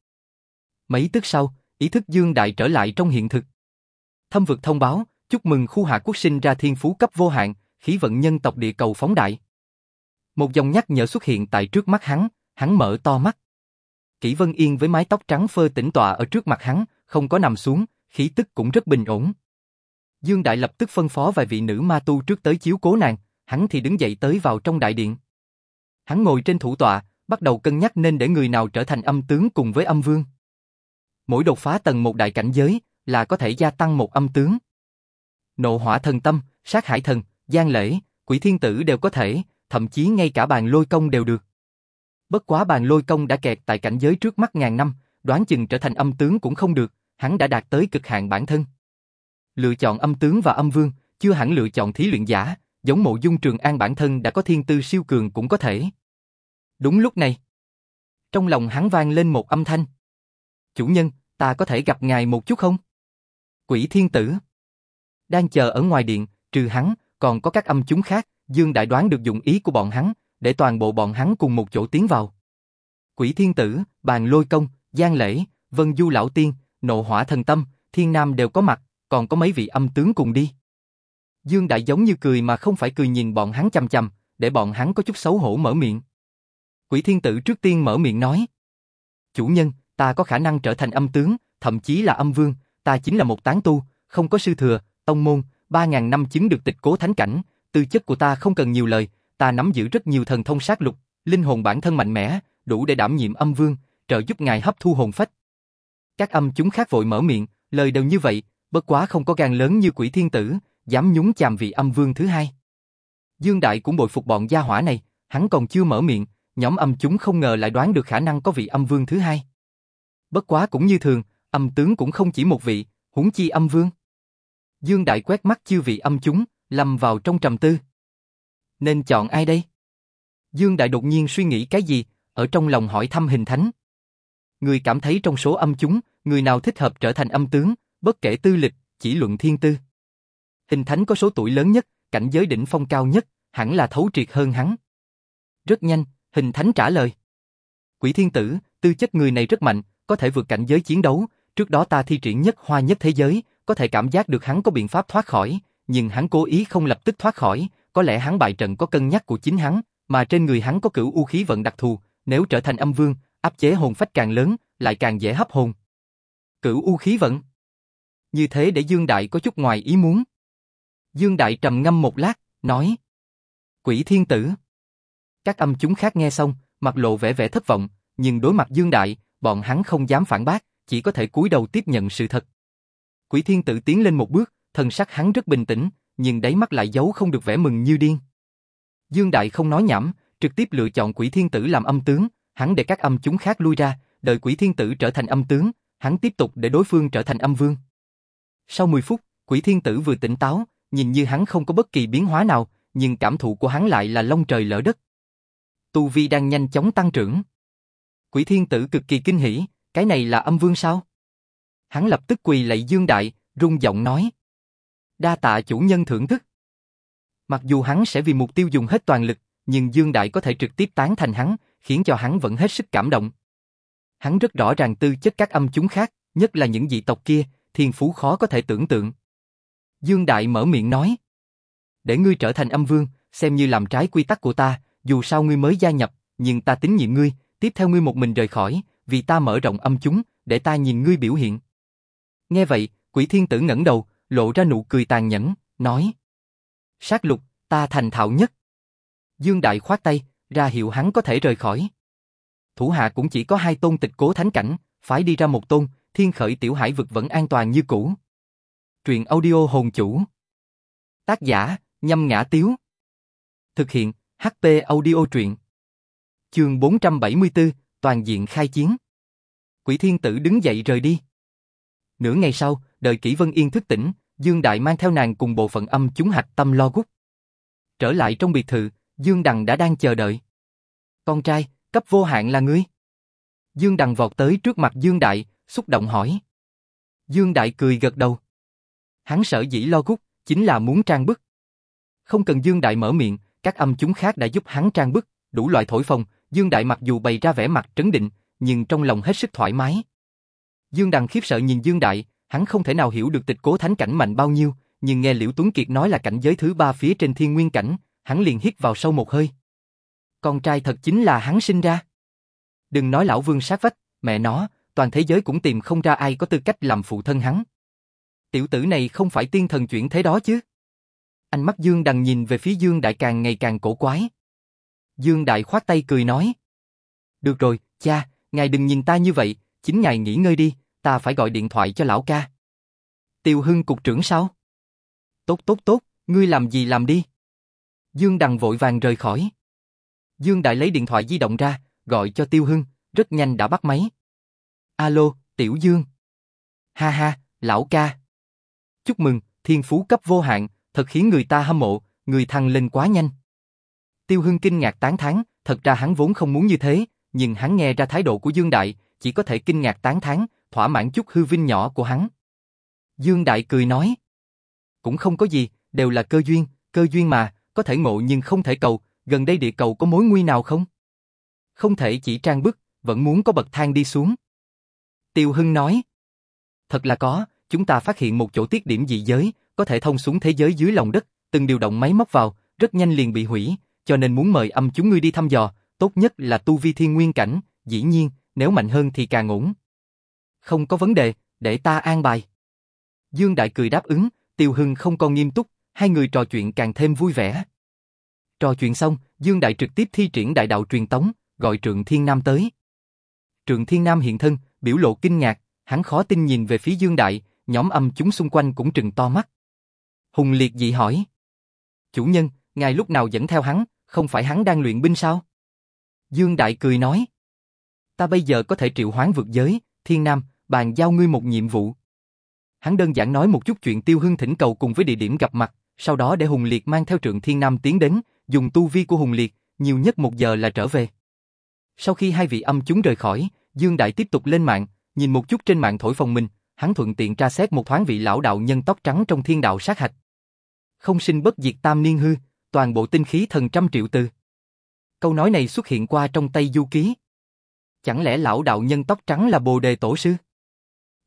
Mấy tức sau, ý thức Dương Đại trở lại trong hiện thực. Thâm vực thông báo, chúc mừng khu hạ quốc sinh ra thiên phú cấp vô hạn, khí vận nhân tộc địa cầu phóng đại. Một dòng nhắc nhở xuất hiện tại trước mắt hắn, hắn mở to mắt. Kỷ Vân Yên với mái tóc trắng phơ tĩnh tọa ở trước mặt hắn, không có nằm xuống, khí tức cũng rất bình ổn. Dương Đại lập tức phân phó vài vị nữ ma tu trước tới chiếu cố nàng, hắn thì đứng dậy tới vào trong đại điện. Hắn ngồi trên thủ tọa, bắt đầu cân nhắc nên để người nào trở thành âm tướng cùng với âm vương. Mỗi đột phá tầng một đại cảnh giới là có thể gia tăng một âm tướng. Nộ hỏa thần tâm, sát hải thần, gian lễ, quỷ thiên tử đều có thể, thậm chí ngay cả bàn lôi công đều được. Bất quá bàn lôi công đã kẹt tại cảnh giới trước mắt ngàn năm, đoán chừng trở thành âm tướng cũng không được, hắn đã đạt tới cực hạn bản thân. Lựa chọn âm tướng và âm vương, chưa hẳn lựa chọn thí luyện giả, giống mộ dung trường an bản thân đã có thiên tư siêu cường cũng có thể. Đúng lúc này, trong lòng hắn vang lên một âm thanh. Chủ nhân, ta có thể gặp ngài một chút không? Quỷ thiên tử. Đang chờ ở ngoài điện, trừ hắn, còn có các âm chúng khác, Dương Đại đoán được dụng ý của bọn hắn, để toàn bộ bọn hắn cùng một chỗ tiến vào. Quỷ thiên tử, bàn lôi công, giang lễ, vân du lão tiên, nộ hỏa thần tâm, thiên nam đều có mặt, còn có mấy vị âm tướng cùng đi. Dương Đại giống như cười mà không phải cười nhìn bọn hắn chăm chăm, để bọn hắn có chút xấu hổ mở miệng. Quỷ thiên tử trước tiên mở miệng nói. Chủ nhân, ta có khả năng trở thành âm tướng, thậm chí là âm vương, ta chính là một tán tu, không có sư thừa, tông môn, ba ngàn năm chứng được tịch cố thánh cảnh, tư chất của ta không cần nhiều lời, ta nắm giữ rất nhiều thần thông sát lục, linh hồn bản thân mạnh mẽ, đủ để đảm nhiệm âm vương, trợ giúp ngài hấp thu hồn phách. Các âm chúng khác vội mở miệng, lời đều như vậy, bất quá không có gan lớn như quỷ thiên tử, dám nhúng chàm vị âm vương thứ hai. Dương Đại cũng bội phục bọn gia hỏa này, hắn còn chưa mở miệng, nhóm âm chúng không ngờ lại đoán được khả năng có vị âm vương thứ hai. Bất quá cũng như thường, âm tướng cũng không chỉ một vị, huống chi âm vương. Dương Đại quét mắt chư vị âm chúng, lâm vào trong trầm tư. Nên chọn ai đây? Dương Đại đột nhiên suy nghĩ cái gì, ở trong lòng hỏi thăm hình thánh. Người cảm thấy trong số âm chúng, người nào thích hợp trở thành âm tướng, bất kể tư lịch, chỉ luận thiên tư. Hình thánh có số tuổi lớn nhất, cảnh giới đỉnh phong cao nhất, hẳn là thấu triệt hơn hắn. Rất nhanh, hình thánh trả lời. Quỷ thiên tử, tư chất người này rất mạnh, có thể vượt cảnh giới chiến đấu, trước đó ta thi triển nhất hoa nhất thế giới, có thể cảm giác được hắn có biện pháp thoát khỏi, nhưng hắn cố ý không lập tức thoát khỏi, có lẽ hắn bại trận có cân nhắc của chính hắn, mà trên người hắn có cửu u khí vận đặc thù, nếu trở thành âm vương, áp chế hồn phách càng lớn, lại càng dễ hấp hồn. Cửu u khí vận. Như thế để Dương Đại có chút ngoài ý muốn. Dương Đại trầm ngâm một lát, nói. Quỷ thiên tử. Các âm chúng khác nghe xong, mặt lộ vẻ vẻ thất vọng, nhưng đối mặt Dương Đại, bọn hắn không dám phản bác, chỉ có thể cúi đầu tiếp nhận sự thật. Quỷ thiên tử tiến lên một bước, thần sắc hắn rất bình tĩnh, nhưng đáy mắt lại giấu không được vẻ mừng như điên. Dương Đại không nói nhảm, trực tiếp lựa chọn quỷ thiên tử làm âm tướng, hắn để các âm chúng khác lui ra, đợi quỷ thiên tử trở thành âm tướng, hắn tiếp tục để đối phương trở thành âm vương. Sau 10 phút, quỷ thiên tử vừa tỉnh táo, nhìn như hắn không có bất kỳ biến hóa nào, nhưng cảm thụ của hắn lại là long trời lở đất. Tu vi đang nhanh chóng tăng trưởng. Quỷ thiên tử cực kỳ kinh hỉ, cái này là âm vương sao? Hắn lập tức quỳ lạy Dương Đại, rung giọng nói. Đa tạ chủ nhân thưởng thức. Mặc dù hắn sẽ vì mục tiêu dùng hết toàn lực, nhưng Dương Đại có thể trực tiếp tán thành hắn, khiến cho hắn vẫn hết sức cảm động. Hắn rất rõ ràng tư chất các âm chúng khác, nhất là những dị tộc kia, thiên phú khó có thể tưởng tượng. Dương Đại mở miệng nói. Để ngươi trở thành âm vương, xem như làm trái quy tắc của ta, dù sao ngươi mới gia nhập, nhưng ta tín nhiệm ngươi, tiếp theo ngươi một mình rời khỏi, vì ta mở rộng âm chúng, để ta nhìn ngươi biểu hiện. Nghe vậy, quỷ thiên tử ngẩng đầu, lộ ra nụ cười tàn nhẫn, nói. Sát lục, ta thành thạo nhất. Dương Đại khoát tay, ra hiệu hắn có thể rời khỏi. Thủ hạ cũng chỉ có hai tôn tịch cố thánh cảnh, phải đi ra một tôn, thiên khởi tiểu hải vực vẫn an toàn như cũ. Truyện audio hồn chủ. Tác giả, nhâm ngã tiếu. Thực hiện, HP audio truyện. Chương 474, toàn diện khai chiến. Quỷ thiên tử đứng dậy rời đi. Nửa ngày sau, đợi Kỷ Vân Yên thức tỉnh, Dương Đại mang theo nàng cùng bộ phận âm chúng hạch tâm lo gút. Trở lại trong biệt thự, Dương Đằng đã đang chờ đợi. Con trai, cấp vô hạn là ngươi. Dương Đằng vọt tới trước mặt Dương Đại, xúc động hỏi. Dương Đại cười gật đầu. Hắn sở dĩ lo gút, chính là muốn trang bức. Không cần Dương Đại mở miệng, các âm chúng khác đã giúp hắn trang bức, đủ loại thổi phồng, Dương Đại mặc dù bày ra vẻ mặt trấn định, nhưng trong lòng hết sức thoải mái. Dương Đằng khiếp sợ nhìn Dương Đại, hắn không thể nào hiểu được tịch cố thánh cảnh mạnh bao nhiêu, nhưng nghe Liễu Tuấn Kiệt nói là cảnh giới thứ ba phía trên thiên nguyên cảnh, hắn liền hít vào sâu một hơi. Con trai thật chính là hắn sinh ra. Đừng nói lão vương sát vách, mẹ nó, toàn thế giới cũng tìm không ra ai có tư cách làm phụ thân hắn. Tiểu tử này không phải tiên thần chuyển thế đó chứ. Ánh mắt Dương Đằng nhìn về phía Dương Đại càng ngày càng cổ quái. Dương Đại khoát tay cười nói. Được rồi, cha, ngài đừng nhìn ta như vậy, chính ngài nghỉ ngơi đi, ta phải gọi điện thoại cho lão ca. Tiêu Hưng cục trưởng sao? Tốt tốt tốt, ngươi làm gì làm đi. Dương Đằng vội vàng rời khỏi. Dương Đại lấy điện thoại di động ra, gọi cho Tiêu Hưng, rất nhanh đã bắt máy. Alo, Tiểu Dương. Ha ha, lão ca. Chúc mừng, thiên phú cấp vô hạn, thật khiến người ta hâm mộ, người thăng lên quá nhanh. Tiêu Hưng kinh ngạc tán thán, thật ra hắn vốn không muốn như thế, nhưng hắn nghe ra thái độ của Dương Đại, chỉ có thể kinh ngạc tán thán, thỏa mãn chút hư vinh nhỏ của hắn. Dương Đại cười nói, cũng không có gì, đều là cơ duyên, cơ duyên mà, có thể ngộ nhưng không thể cầu, gần đây địa cầu có mối nguy nào không? Không thể chỉ trang bức, vẫn muốn có bậc thang đi xuống. Tiêu Hưng nói, thật là có, chúng ta phát hiện một chỗ tiết điểm dị giới, có thể thông xuống thế giới dưới lòng đất, từng điều động máy móc vào, rất nhanh liền bị hủy, cho nên muốn mời âm chúng ngươi đi thăm dò, tốt nhất là tu vi thiên nguyên cảnh, dĩ nhiên, nếu mạnh hơn thì càng ổn. Không có vấn đề, để ta an bài. Dương Đại cười đáp ứng, Tiêu Hưng không còn nghiêm túc, hai người trò chuyện càng thêm vui vẻ. Trò chuyện xong, Dương Đại trực tiếp thi triển đại đạo truyền tống, gọi Trượng Thiên Nam tới. Trượng Thiên Nam hiện thân, biểu lộ kinh ngạc, hắn khó tin nhìn về phía Dương Đại, nhóm âm chúng xung quanh cũng trừng to mắt. Hùng Liệt dị hỏi. Chủ nhân, ngài lúc nào dẫn theo hắn, không phải hắn đang luyện binh sao? Dương Đại cười nói. Ta bây giờ có thể triệu hoán vượt giới, Thiên Nam, bàn giao ngươi một nhiệm vụ. Hắn đơn giản nói một chút chuyện tiêu hưng thỉnh cầu cùng với địa điểm gặp mặt, sau đó để Hùng Liệt mang theo trượng Thiên Nam tiến đến, dùng tu vi của Hùng Liệt, nhiều nhất một giờ là trở về. Sau khi hai vị âm chúng rời khỏi, Dương Đại tiếp tục lên mạng, nhìn một chút trên mạng thổi phòng mình, hắn thuận tiện tra xét một thoáng vị lão đạo nhân tóc trắng trong thiên đạo sát hạch. Không sinh bất diệt tam niên hư, toàn bộ tinh khí thần trăm triệu từ. Câu nói này xuất hiện qua trong Tây Du Ký. Chẳng lẽ lão đạo nhân tóc trắng là Bồ Đề Tổ Sư?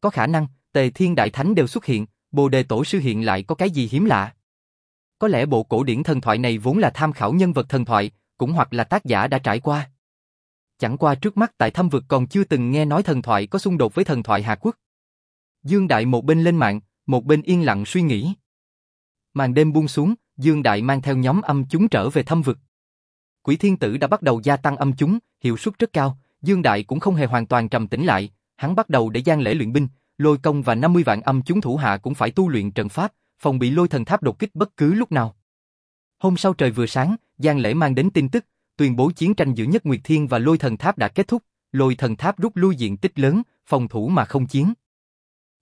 Có khả năng, Tề Thiên Đại Thánh đều xuất hiện, Bồ Đề Tổ Sư hiện lại có cái gì hiếm lạ? Có lẽ bộ cổ điển thần thoại này vốn là tham khảo nhân vật thần thoại, cũng hoặc là tác giả đã trải qua. Chẳng qua trước mắt tại thâm vực còn chưa từng nghe nói thần thoại có xung đột với thần thoại Hà Quốc. Dương Đại một bên lên mạng, một bên yên lặng suy nghĩ. Màn đêm buông xuống, Dương Đại mang theo nhóm âm chúng trở về thâm vực. Quỷ thiên tử đã bắt đầu gia tăng âm chúng, hiệu suất rất cao, Dương Đại cũng không hề hoàn toàn trầm tĩnh lại, hắn bắt đầu để gian lễ luyện binh, lôi công và 50 vạn âm chúng thủ hạ cũng phải tu luyện trận pháp, phòng bị lôi thần tháp đột kích bất cứ lúc nào. Hôm sau trời vừa sáng, Giang Lễ mang đến tin tức, tuyên bố chiến tranh giữa Nhất Nguyệt Thiên và Lôi Thần Tháp đã kết thúc, Lôi Thần Tháp rút lui diện tích lớn, phòng thủ mà không chiến.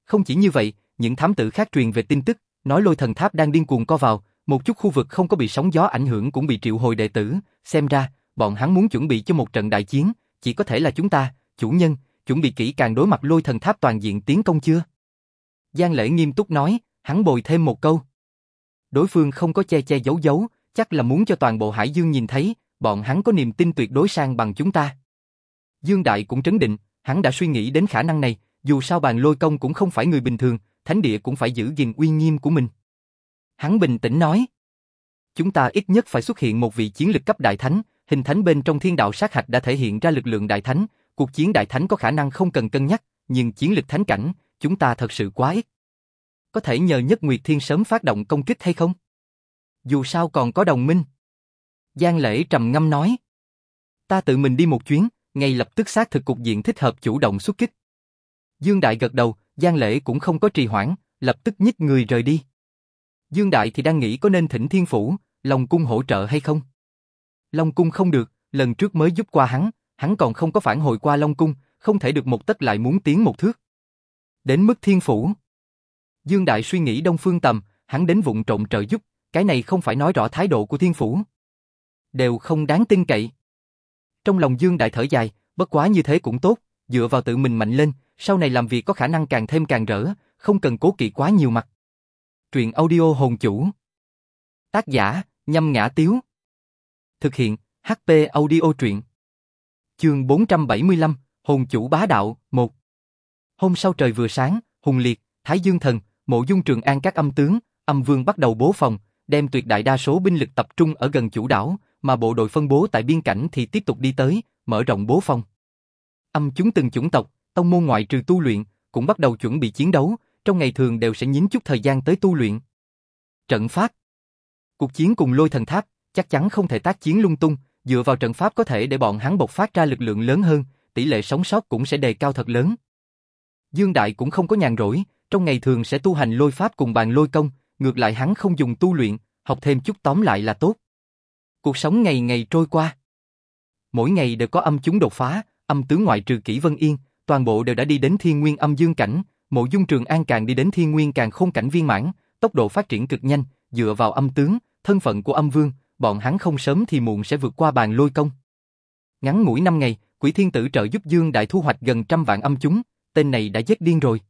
Không chỉ như vậy, những thám tử khác truyền về tin tức, nói Lôi Thần Tháp đang điên cuồng co vào, một chút khu vực không có bị sóng gió ảnh hưởng cũng bị triệu hồi đệ tử, xem ra, bọn hắn muốn chuẩn bị cho một trận đại chiến, chỉ có thể là chúng ta, chủ nhân, chuẩn bị kỹ càng đối mặt Lôi Thần Tháp toàn diện tiến công chưa? Giang Lễ nghiêm túc nói, hắn bồi thêm một câu. Đối phương không có che che giấu giấu, chắc là muốn cho toàn bộ Hải Dương nhìn thấy, bọn hắn có niềm tin tuyệt đối sang bằng chúng ta. Dương Đại cũng trấn định, hắn đã suy nghĩ đến khả năng này, dù sao bàn lôi công cũng không phải người bình thường, thánh địa cũng phải giữ gìn uy nghiêm của mình. Hắn bình tĩnh nói, chúng ta ít nhất phải xuất hiện một vị chiến lực cấp đại thánh, hình thánh bên trong thiên đạo sát hạch đã thể hiện ra lực lượng đại thánh, cuộc chiến đại thánh có khả năng không cần cân nhắc, nhưng chiến lực thánh cảnh, chúng ta thật sự quá ít. Có thể nhờ Nhất Nguyệt Thiên sớm phát động công kích hay không? Dù sao còn có đồng minh. Giang Lễ trầm ngâm nói. Ta tự mình đi một chuyến, ngay lập tức xác thực cục diện thích hợp chủ động xuất kích. Dương Đại gật đầu, Giang Lễ cũng không có trì hoãn, lập tức nhích người rời đi. Dương Đại thì đang nghĩ có nên thỉnh thiên phủ, Long Cung hỗ trợ hay không? Long Cung không được, lần trước mới giúp qua hắn, hắn còn không có phản hồi qua Long Cung, không thể được một tấc lại muốn tiến một thước. Đến mức thiên phủ. Dương Đại suy nghĩ Đông Phương Tầm, hắn đến vụng trộn trợ giúp, cái này không phải nói rõ thái độ của thiên phủ. Đều không đáng tin cậy. Trong lòng Dương Đại thở dài, bất quá như thế cũng tốt, dựa vào tự mình mạnh lên, sau này làm việc có khả năng càng thêm càng rỡ, không cần cố kỵ quá nhiều mặt. Truyện audio hồn chủ. Tác giả, nhâm ngã tiếu. Thực hiện, HP audio truyện. Chương 475, Hồn chủ bá đạo, 1. Hôm sau trời vừa sáng, Hùng Liệt, Thái Dương Thần, Mộ Dung Trường An các âm tướng, âm vương bắt đầu bố phòng, đem tuyệt đại đa số binh lực tập trung ở gần chủ đảo, mà bộ đội phân bố tại biên cảnh thì tiếp tục đi tới, mở rộng bố phòng. Âm chúng từng chủng tộc, tông môn ngoại trừ tu luyện, cũng bắt đầu chuẩn bị chiến đấu, trong ngày thường đều sẽ nhín chút thời gian tới tu luyện. Trận pháp Cuộc chiến cùng lôi thần tháp, chắc chắn không thể tác chiến lung tung, dựa vào trận pháp có thể để bọn hắn bộc phát ra lực lượng lớn hơn, tỷ lệ sống sót cũng sẽ đề cao thật lớn. Dương Đại cũng không có nhàn rỗi, trong ngày thường sẽ tu hành lôi pháp cùng bàn lôi công, ngược lại hắn không dùng tu luyện, học thêm chút tóm lại là tốt. Cuộc sống ngày ngày trôi qua. Mỗi ngày đều có âm chúng đột phá, âm tướng ngoại trừ Kỷ Vân Yên, toàn bộ đều đã đi đến thiên nguyên âm dương cảnh, mộ dung trường an càng đi đến thiên nguyên càng không cảnh viên mãn, tốc độ phát triển cực nhanh, dựa vào âm tướng, thân phận của âm vương, bọn hắn không sớm thì muộn sẽ vượt qua bàn lôi công. Ngắn ngủi năm ngày, quỷ thiên tử trợ giúp Dương Đại thu hoạch gần trăm vạn âm chúng, tên này đã giết điên rồi.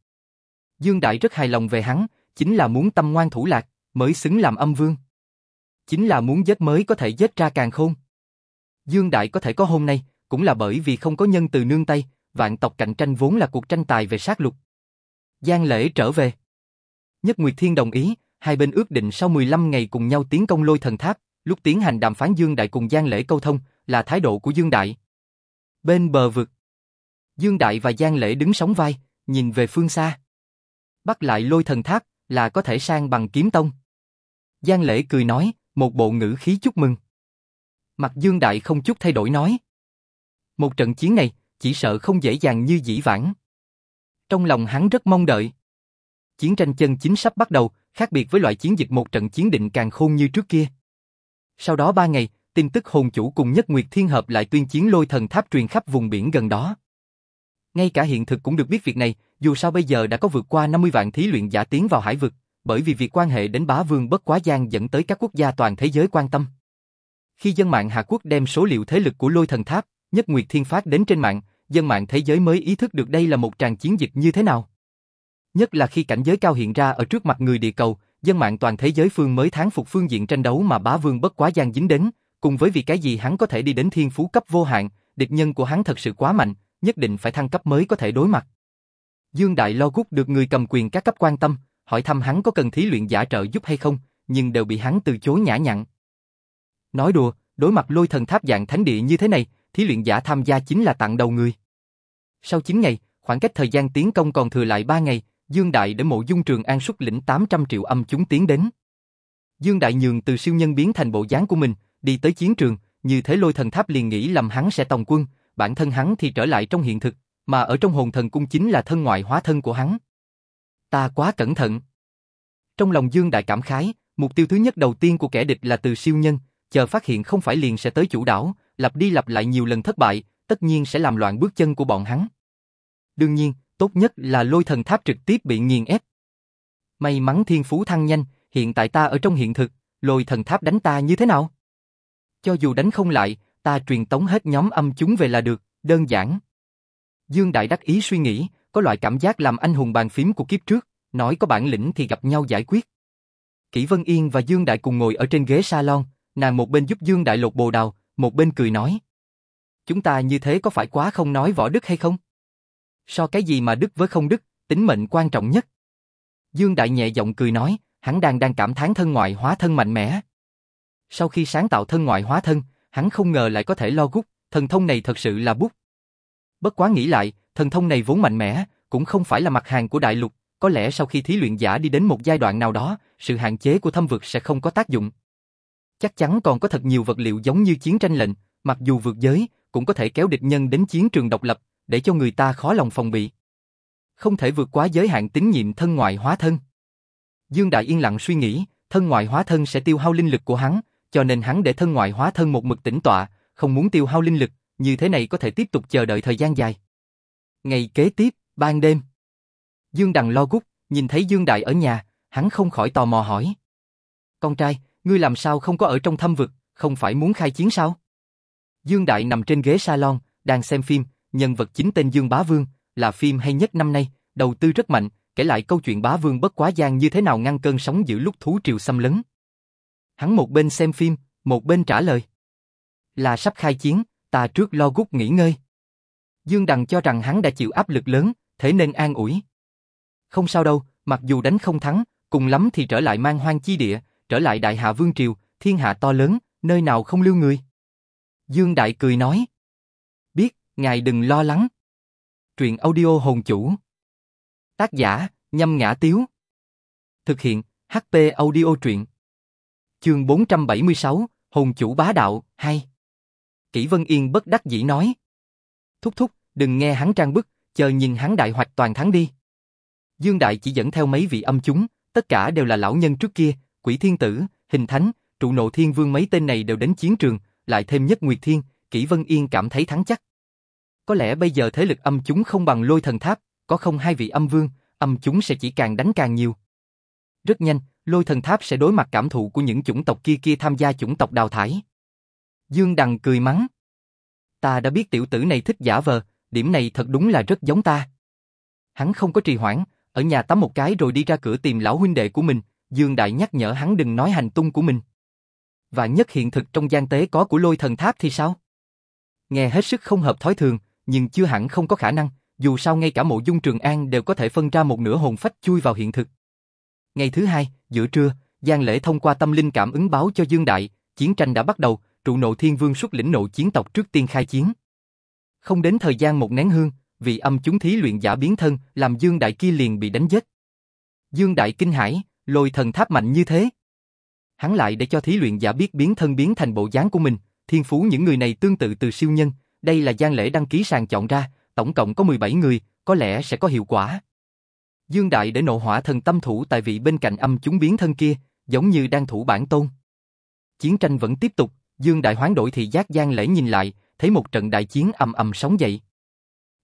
Dương Đại rất hài lòng về hắn, chính là muốn tâm ngoan thủ lạc, mới xứng làm âm vương. Chính là muốn giết mới có thể giết ra càng khôn. Dương Đại có thể có hôm nay, cũng là bởi vì không có nhân từ nương tay, vạn tộc cạnh tranh vốn là cuộc tranh tài về sát lục. Giang lễ trở về. Nhất Nguyệt Thiên đồng ý, hai bên ước định sau 15 ngày cùng nhau tiến công lôi thần tháp, lúc tiến hành đàm phán Dương Đại cùng Giang lễ câu thông, là thái độ của Dương Đại. Bên bờ vực, Dương Đại và Giang lễ đứng sóng vai, nhìn về phương xa. Bắt lại lôi thần tháp, là có thể sang bằng kiếm tông. Giang lễ cười nói, một bộ ngữ khí chúc mừng. Mặt Dương Đại không chút thay đổi nói. Một trận chiến này, chỉ sợ không dễ dàng như dĩ vãng. Trong lòng hắn rất mong đợi. Chiến tranh chân chính sắp bắt đầu, khác biệt với loại chiến dịch một trận chiến định càng khôn như trước kia. Sau đó ba ngày, tin tức hồn chủ cùng nhất Nguyệt Thiên Hợp lại tuyên chiến lôi thần tháp truyền khắp vùng biển gần đó. Ngay cả hiện thực cũng được biết việc này, dù sao bây giờ đã có vượt qua 50 vạn thí luyện giả tiến vào hải vực, bởi vì việc quan hệ đến bá vương bất quá gian dẫn tới các quốc gia toàn thế giới quan tâm. Khi dân mạng Hạ Quốc đem số liệu thế lực của lôi thần tháp, nhất Nguyệt Thiên phát đến trên mạng, dân mạng thế giới mới ý thức được đây là một tràng chiến dịch như thế nào. Nhất là khi cảnh giới cao hiện ra ở trước mặt người địa cầu, dân mạng toàn thế giới phương mới tháng phục phương diện tranh đấu mà bá vương bất quá gian dính đến, cùng với vì cái gì hắn có thể đi đến thiên phú cấp vô hạn, địch nhân của hắn thật sự quá mạnh, nhất định phải thăng cấp mới có thể đối mặt. Dương Đại lo gút được người cầm quyền các cấp quan tâm, hỏi thăm hắn có cần thí luyện giả trợ giúp hay không, nhưng đều bị hắn từ chối nhã nhặn. Nói đùa, đối mặt lôi thần tháp dạng thánh địa như thế này, thí luyện giả tham gia chính là tặng đầu người. Sau 9 ngày, khoảng cách thời gian tiến công còn thừa lại 3 ngày, Dương Đại để mộ dung trường an xuất lĩnh 800 triệu âm chúng tiến đến. Dương Đại nhường từ siêu nhân biến thành bộ dáng của mình, đi tới chiến trường, như thế lôi thần tháp liền nghĩ lầm hắn sẽ tòng quân, bản thân hắn thì trở lại trong hiện thực, mà ở trong hồn thần cung chính là thân ngoại hóa thân của hắn. Ta quá cẩn thận. Trong lòng Dương Đại cảm khái, mục tiêu thứ nhất đầu tiên của kẻ địch là từ siêu nhân, chờ phát hiện không phải liền sẽ tới chủ đảo, lặp đi lặp lại nhiều lần thất bại, tất nhiên sẽ làm loạn bước chân của bọn hắn. Đương nhiên, tốt nhất là lôi thần tháp trực tiếp bị nghiền ép. May mắn thiên phú thăng nhanh, hiện tại ta ở trong hiện thực, lôi thần tháp đánh ta như thế nào? Cho dù đánh không lại, ta truyền tống hết nhóm âm chúng về là được, đơn giản. Dương Đại đắc ý suy nghĩ, có loại cảm giác làm anh hùng bàn phím của kiếp trước, nói có bản lĩnh thì gặp nhau giải quyết. Kỷ Vân Yên và Dương Đại cùng ngồi ở trên ghế salon, nàng một bên giúp Dương Đại lột bồ đào, một bên cười nói. Chúng ta như thế có phải quá không nói võ đức hay không? So cái gì mà đức với không đức, tính mệnh quan trọng nhất. Dương Đại nhẹ giọng cười nói, hắn đang đang cảm thán thân ngoại hóa thân mạnh mẽ. Sau khi sáng tạo thân ngoại hóa thân, hắn không ngờ lại có thể lo gút, thần thông này thật sự là bút. Bất quá nghĩ lại, thần thông này vốn mạnh mẽ, cũng không phải là mặt hàng của đại lục, có lẽ sau khi thí luyện giả đi đến một giai đoạn nào đó, sự hạn chế của thâm vực sẽ không có tác dụng. Chắc chắn còn có thật nhiều vật liệu giống như chiến tranh lệnh, mặc dù vượt giới, cũng có thể kéo địch nhân đến chiến trường độc lập, để cho người ta khó lòng phòng bị. Không thể vượt quá giới hạn tín nhiệm thân ngoại hóa thân. Dương Đại yên lặng suy nghĩ, thân ngoại hóa thân sẽ tiêu hao linh lực của hắn, cho nên hắn để thân ngoại hóa thân một mực tĩnh tọa, không muốn tiêu hao linh lực, như thế này có thể tiếp tục chờ đợi thời gian dài. Ngày kế tiếp, ban đêm. Dương Đằng lo gút, nhìn thấy Dương Đại ở nhà, hắn không khỏi tò mò hỏi. Con trai, ngươi làm sao không có ở trong thâm vực, không phải muốn khai chiến sao? Dương Đại nằm trên ghế salon, đang xem phim, nhân vật chính tên Dương Bá Vương, là phim hay nhất năm nay, đầu tư rất mạnh, kể lại câu chuyện Bá Vương bất quá gian như thế nào ngăn cơn sóng dữ lúc thú triều xâm lấn. Hắn một bên xem phim, một bên trả lời. Là sắp khai chiến, ta trước lo gút nghỉ ngơi. Dương Đằng cho rằng hắn đã chịu áp lực lớn, thế nên an ủi. Không sao đâu, mặc dù đánh không thắng, cùng lắm thì trở lại mang hoang chi địa, trở lại đại hạ vương triều, thiên hạ to lớn, nơi nào không lưu người. Dương Đại cười nói. Biết, ngài đừng lo lắng. Truyện audio hồn chủ. Tác giả, nhâm ngã tiếu. Thực hiện, HP audio truyện. Chương 476, Hồn chủ bá đạo, hay. Kỷ Vân Yên bất đắc dĩ nói. Thúc thúc, đừng nghe hắn trang bức, chờ nhìn hắn đại hoạch toàn thắng đi. Dương Đại chỉ dẫn theo mấy vị âm chúng, tất cả đều là lão nhân trước kia, quỷ thiên tử, hình thánh, trụ nộ thiên vương mấy tên này đều đến chiến trường, lại thêm nhất Nguyệt Thiên, Kỷ Vân Yên cảm thấy thắng chắc. Có lẽ bây giờ thế lực âm chúng không bằng lôi thần tháp, có không hai vị âm vương, âm chúng sẽ chỉ càng đánh càng nhiều. Rất nhanh, lôi thần tháp sẽ đối mặt cảm thụ của những chủng tộc kia kia tham gia chủng tộc đào thải. Dương Đằng cười mắng. Ta đã biết tiểu tử này thích giả vờ, điểm này thật đúng là rất giống ta. Hắn không có trì hoãn, ở nhà tắm một cái rồi đi ra cửa tìm lão huynh đệ của mình, Dương Đại nhắc nhở hắn đừng nói hành tung của mình. Và nhất hiện thực trong gian tế có của lôi thần tháp thì sao? Nghe hết sức không hợp thói thường, nhưng chưa hẳn không có khả năng, dù sao ngay cả mộ dung trường an đều có thể phân ra một nửa hồn phách chui vào hiện thực. Ngày thứ hai, giữa trưa, Giang Lễ thông qua tâm linh cảm ứng báo cho Dương Đại, chiến tranh đã bắt đầu, trụ nộ thiên vương xuất lĩnh nộ chiến tộc trước tiên khai chiến. Không đến thời gian một nén hương, vị âm chúng thí luyện giả biến thân, làm Dương Đại kia liền bị đánh chết. Dương Đại kinh hãi, lôi thần tháp mạnh như thế. Hắn lại để cho thí luyện giả biết biến thân biến thành bộ dáng của mình, Thiên phú những người này tương tự từ siêu nhân, đây là gian lễ đăng ký sàng chọn ra, tổng cộng có 17 người, có lẽ sẽ có hiệu quả. Dương Đại để nộ hỏa thần tâm thủ tại vị bên cạnh âm chúng biến thân kia, giống như đang thủ bản tôn. Chiến tranh vẫn tiếp tục, Dương Đại hoán đổi thị giác gian lễ nhìn lại, thấy một trận đại chiến ầm ầm sóng dậy.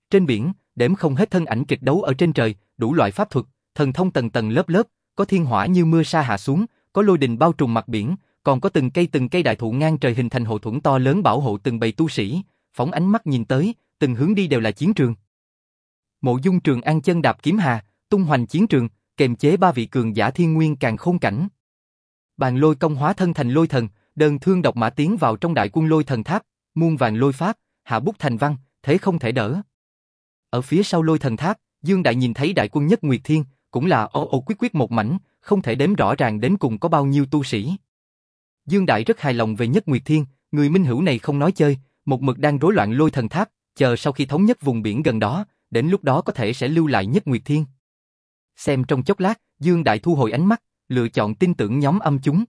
Trên biển, đếm không hết thân ảnh kịch đấu ở trên trời, đủ loại pháp thuật, thần thông tầng tầng lớp lớp, có thiên hỏa như mưa sa hạ xuống, có lôi đình bao trùm mặt biển, còn có từng cây từng cây đại thụ ngang trời hình thành hộ thuẫn to lớn bảo hộ từng bầy tu sĩ, phóng ánh mắt nhìn tới, từng hướng đi đều là chiến trường. Mộ Dung Trường An chân đạp kiếm hà, tung hoành chiến trường, kềm chế ba vị cường giả thiên nguyên càng khôn cảnh. Bàn lôi công hóa thân thành lôi thần, đơn thương độc mã tiến vào trong đại quân lôi thần tháp, muôn vàng lôi pháp, hạ bút thành văn, thế không thể đỡ. Ở phía sau lôi thần tháp, Dương Đại nhìn thấy đại quân nhất Nguyệt Thiên, cũng là ô ô quyết quyết một mảnh, không thể đếm rõ ràng đến cùng có bao nhiêu tu sĩ. Dương Đại rất hài lòng về nhất Nguyệt Thiên, người minh hữu này không nói chơi, một mực đang rối loạn lôi thần tháp, chờ sau khi thống nhất vùng biển gần đó, đến lúc đó có thể sẽ lưu lại nhất Nguyệt Thiên. Xem trong chốc lát, Dương Đại thu hồi ánh mắt, lựa chọn tin tưởng nhóm âm chúng.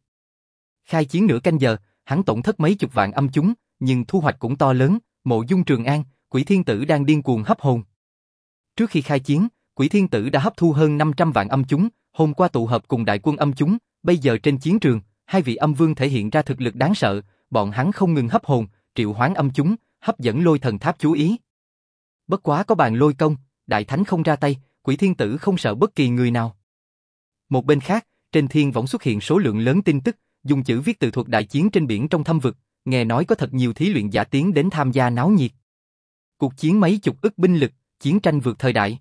Khai chiến nửa canh giờ, hắn tổn thất mấy chục vạn âm chúng, nhưng thu hoạch cũng to lớn, mộ dung trường an, quỷ thiên tử đang điên cuồng hấp hồn. Trước khi khai chiến, quỷ thiên tử đã hấp thu hơn 500 vạn âm chúng, hôm qua tụ hợp cùng đại quân âm chúng, bây giờ trên chiến trường, hai vị âm vương thể hiện ra thực lực đáng sợ, bọn hắn không ngừng hấp hồn, triệu hoán âm chúng, hấp dẫn lôi thần tháp chú ý. Bất quá có bàn lôi công, đại thánh không ra tay, quỷ thiên tử không sợ bất kỳ người nào. Một bên khác, trên thiên võng xuất hiện số lượng lớn tin tức, dùng chữ viết từ thuật đại chiến trên biển trong thâm vực, nghe nói có thật nhiều thí luyện giả tiến đến tham gia náo nhiệt. Cuộc chiến mấy chục ức binh lực, chiến tranh vượt thời đại.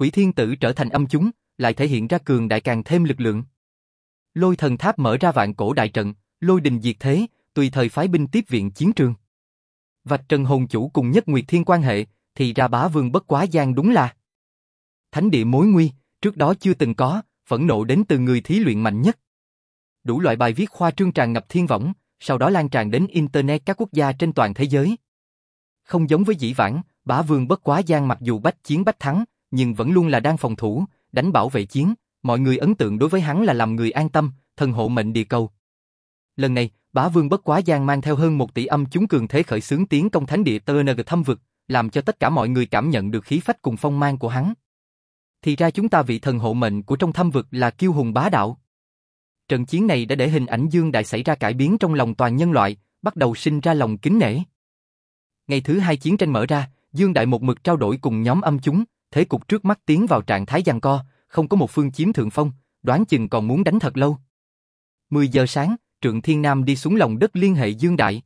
Quỷ thiên tử trở thành âm chúng, lại thể hiện ra cường đại càng thêm lực lượng. Lôi thần tháp mở ra vạn cổ đại trận, lôi đình diệt thế, tùy thời phái binh tiếp viện chiến trường. Vạch trần hồn chủ cùng nhất nguyệt thiên quan hệ, thì ra bá vương bất quá gian đúng là. Thánh địa mối nguy, trước đó chưa từng có, phẫn nộ đến từ người thí luyện mạnh nhất. Đủ loại bài viết khoa trương tràn ngập thiên võng, sau đó lan tràn đến Internet các quốc gia trên toàn thế giới. Không giống với dĩ vãng, bá vương bất quá gian mặc dù bách chiến bách thắng, nhưng vẫn luôn là đang phòng thủ, đánh bảo vệ chiến, mọi người ấn tượng đối với hắn là làm người an tâm, thần hộ mệnh địa cầu. Lần này, bá vương bất quá gian mang theo hơn một tỷ âm chúng cường thế khởi xướng tiến công thánh địa TNG thâm vực, làm cho tất cả mọi người cảm nhận được khí phách cùng phong mang của hắn. Thì ra chúng ta vị thần hộ mệnh của trong thâm vực là kiêu hùng bá đạo. Trận chiến này đã để hình ảnh Dương Đại xảy ra cải biến trong lòng toàn nhân loại, bắt đầu sinh ra lòng kính nể. Ngày thứ hai chiến tranh mở ra, Dương Đại một mực trao đổi cùng nhóm âm chúng, thế cục trước mắt tiến vào trạng thái giằng co, không có một phương chiếm thượng phong, đoán chừng còn muốn đánh thật lâu. 10 giờ sáng, Trượng Thiên Nam đi xuống lòng đất liên hệ Dương Đại.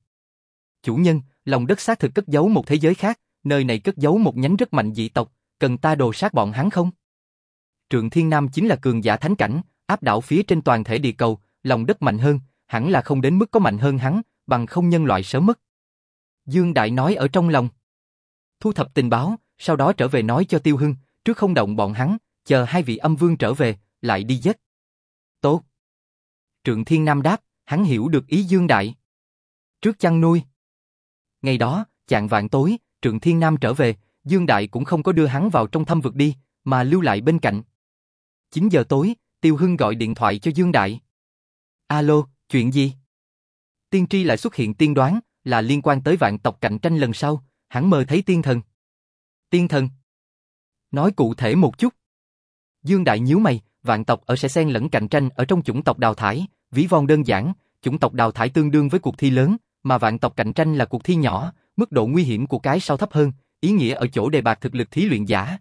Chủ nhân, lòng đất xác thực cất giấu một thế giới khác, nơi này cất giấu một nhánh rất mạnh dị tộc, cần ta đồ sát bọn hắn không? Trượng Thiên Nam chính là cường giả thánh cảnh, áp đảo phía trên toàn thể địa cầu, lòng đất mạnh hơn, hẳn là không đến mức có mạnh hơn hắn, bằng không nhân loại sớm mất. Dương Đại nói ở trong lòng. Thu thập tình báo, sau đó trở về nói cho Tiêu Hưng, trước không động bọn hắn, chờ hai vị âm vương trở về, lại đi giết. Tốt. Trượng Thiên Nam đáp, hắn hiểu được ý Dương Đại. Trước chăn nuôi. Ngày đó, chạng vạn tối, Trượng Thiên Nam trở về, Dương Đại cũng không có đưa hắn vào trong thâm vực đi, mà lưu lại bên cạnh. 9 giờ tối, Tiêu Hưng gọi điện thoại cho Dương Đại. Alo, chuyện gì? Tiên tri lại xuất hiện tiên đoán, là liên quan tới vạn tộc cạnh tranh lần sau, hắn mơ thấy tiên thần. Tiên thần? Nói cụ thể một chút. Dương Đại nhíu mày, vạn tộc ở sẽ xen lẫn cạnh tranh ở trong chủng tộc đào thải, ví von đơn giản, chủng tộc đào thải tương đương với cuộc thi lớn, mà vạn tộc cạnh tranh là cuộc thi nhỏ, mức độ nguy hiểm của cái sau thấp hơn, ý nghĩa ở chỗ đề bạc thực lực thí luyện giả.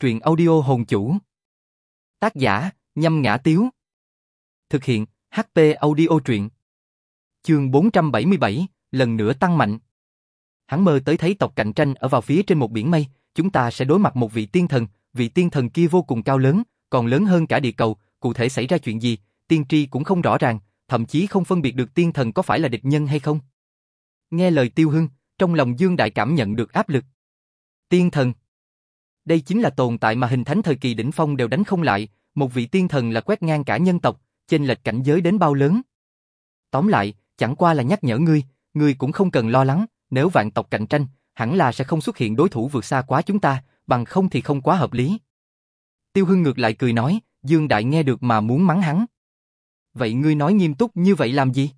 Truyện audio hồn chủ. Tác giả, nhâm ngã tiếu. Thực hiện, HP audio truyện. Chương 477, lần nữa tăng mạnh. Hắn mơ tới thấy tộc cạnh tranh ở vào phía trên một biển mây, chúng ta sẽ đối mặt một vị tiên thần, vị tiên thần kia vô cùng cao lớn, còn lớn hơn cả địa cầu, cụ thể xảy ra chuyện gì, tiên tri cũng không rõ ràng, thậm chí không phân biệt được tiên thần có phải là địch nhân hay không. Nghe lời tiêu hưng, trong lòng Dương Đại cảm nhận được áp lực. Tiên thần Đây chính là tồn tại mà hình thánh thời kỳ đỉnh phong đều đánh không lại, một vị tiên thần là quét ngang cả nhân tộc, chênh lệch cảnh giới đến bao lớn. Tóm lại, chẳng qua là nhắc nhở ngươi, ngươi cũng không cần lo lắng, nếu vạn tộc cạnh tranh, hẳn là sẽ không xuất hiện đối thủ vượt xa quá chúng ta, bằng không thì không quá hợp lý. Tiêu Hưng ngược lại cười nói, Dương Đại nghe được mà muốn mắng hắn. Vậy ngươi nói nghiêm túc như vậy làm gì?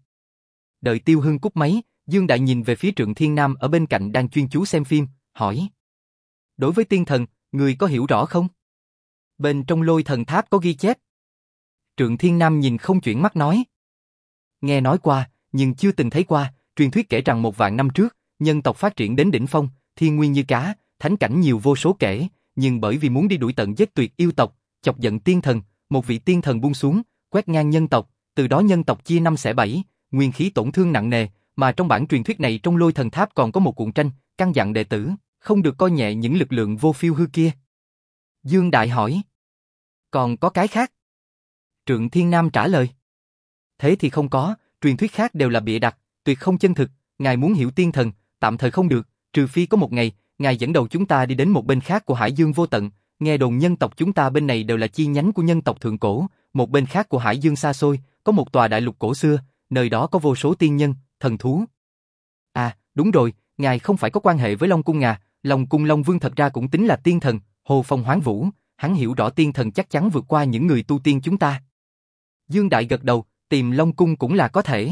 Đợi Tiêu Hưng cúp máy, Dương Đại nhìn về phía Trượng Thiên Nam ở bên cạnh đang chuyên chú xem phim, hỏi. Đối với tiên thần, người có hiểu rõ không? Bên trong lôi thần tháp có ghi chép. Trượng Thiên Nam nhìn không chuyển mắt nói. Nghe nói qua, nhưng chưa từng thấy qua, truyền thuyết kể rằng một vạn năm trước, nhân tộc phát triển đến đỉnh phong, thiên nguyên như cá, thánh cảnh nhiều vô số kể, nhưng bởi vì muốn đi đuổi tận giết tuyệt yêu tộc, chọc giận tiên thần, một vị tiên thần buông xuống, quét ngang nhân tộc, từ đó nhân tộc chia năm xẻ bảy, nguyên khí tổn thương nặng nề, mà trong bản truyền thuyết này trong lôi thần tháp còn có một cuộn tranh, căn dặn đệ tử, không được coi nhẹ những lực lượng vô phiêu hư kia. Dương Đại hỏi, còn có cái khác? Trượng Thiên Nam trả lời, thế thì không có, truyền thuyết khác đều là bịa đặt, tuyệt không chân thực, ngài muốn hiểu tiên thần, tạm thời không được, trừ phi có một ngày, ngài dẫn đầu chúng ta đi đến một bên khác của Hải Dương vô tận, nghe đồn nhân tộc chúng ta bên này đều là chi nhánh của nhân tộc thượng cổ, một bên khác của Hải Dương xa xôi, có một tòa đại lục cổ xưa, nơi đó có vô số tiên nhân, thần thú. À, đúng rồi, ngài không phải có quan hệ với Long Cung à, Long Cung Long Vương thật ra cũng tính là tiên thần, Hồ Phong Hoáng Vũ, hắn hiểu rõ tiên thần chắc chắn vượt qua những người tu tiên chúng ta. Dương Đại gật đầu, tìm Long Cung cũng là có thể.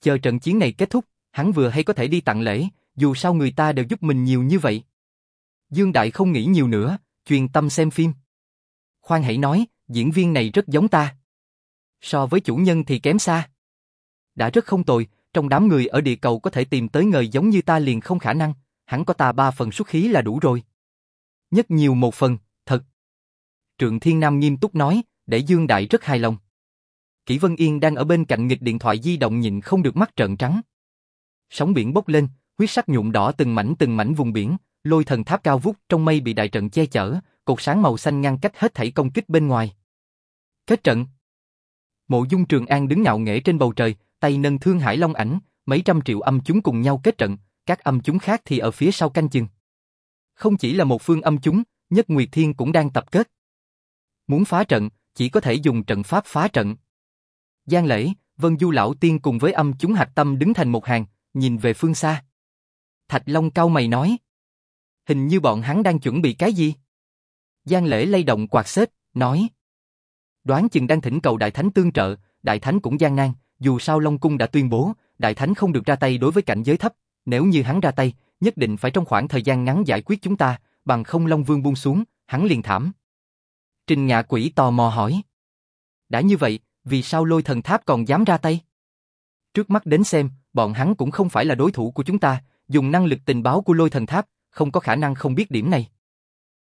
Chờ trận chiến này kết thúc, hắn vừa hay có thể đi tặng lễ, dù sao người ta đều giúp mình nhiều như vậy. Dương Đại không nghĩ nhiều nữa, truyền tâm xem phim. Khoan hãy nói, diễn viên này rất giống ta. So với chủ nhân thì kém xa. Đã rất không tồi, trong đám người ở địa cầu có thể tìm tới người giống như ta liền không khả năng, hắn có ta ba phần xuất khí là đủ rồi. Nhất nhiều một phần, thật. Trượng Thiên Nam nghiêm túc nói, để Dương Đại rất hài lòng. Kỷ Vân Yên đang ở bên cạnh nghịch điện thoại di động nhìn không được mắt trợn trắng. Sóng biển bốc lên, huyết sắc nhuộm đỏ từng mảnh từng mảnh vùng biển, lôi thần tháp cao vút trong mây bị đại trận che chở, cột sáng màu xanh ngăn cách hết thảy công kích bên ngoài. Kết trận. Mộ Dung Trường An đứng ngạo nghễ trên bầu trời, tay nâng thương hải long ảnh, mấy trăm triệu âm chúng cùng nhau kết trận, các âm chúng khác thì ở phía sau canh chừng. Không chỉ là một phương âm chúng, Nhất Nguyệt Thiên cũng đang tập kết. Muốn phá trận, chỉ có thể dùng trận pháp phá trận. Giang Lễ, Vân Du lão tiên cùng với âm chúng hạch tâm đứng thành một hàng, nhìn về phương xa. Thạch Long cao mày nói. Hình như bọn hắn đang chuẩn bị cái gì? Giang Lễ lay động quạt xếp, nói. Đoán chừng đang thỉnh cầu Đại Thánh tương trợ, Đại Thánh cũng gian nan, dù sao Long Cung đã tuyên bố, Đại Thánh không được ra tay đối với cảnh giới thấp, nếu như hắn ra tay, nhất định phải trong khoảng thời gian ngắn giải quyết chúng ta, bằng không Long Vương buông xuống, hắn liền thảm. Trình Ngạ Quỷ tò mò hỏi. Đã như vậy, vì sao lôi thần tháp còn dám ra tay? Trước mắt đến xem, bọn hắn cũng không phải là đối thủ của chúng ta, dùng năng lực tình báo của lôi thần tháp, không có khả năng không biết điểm này.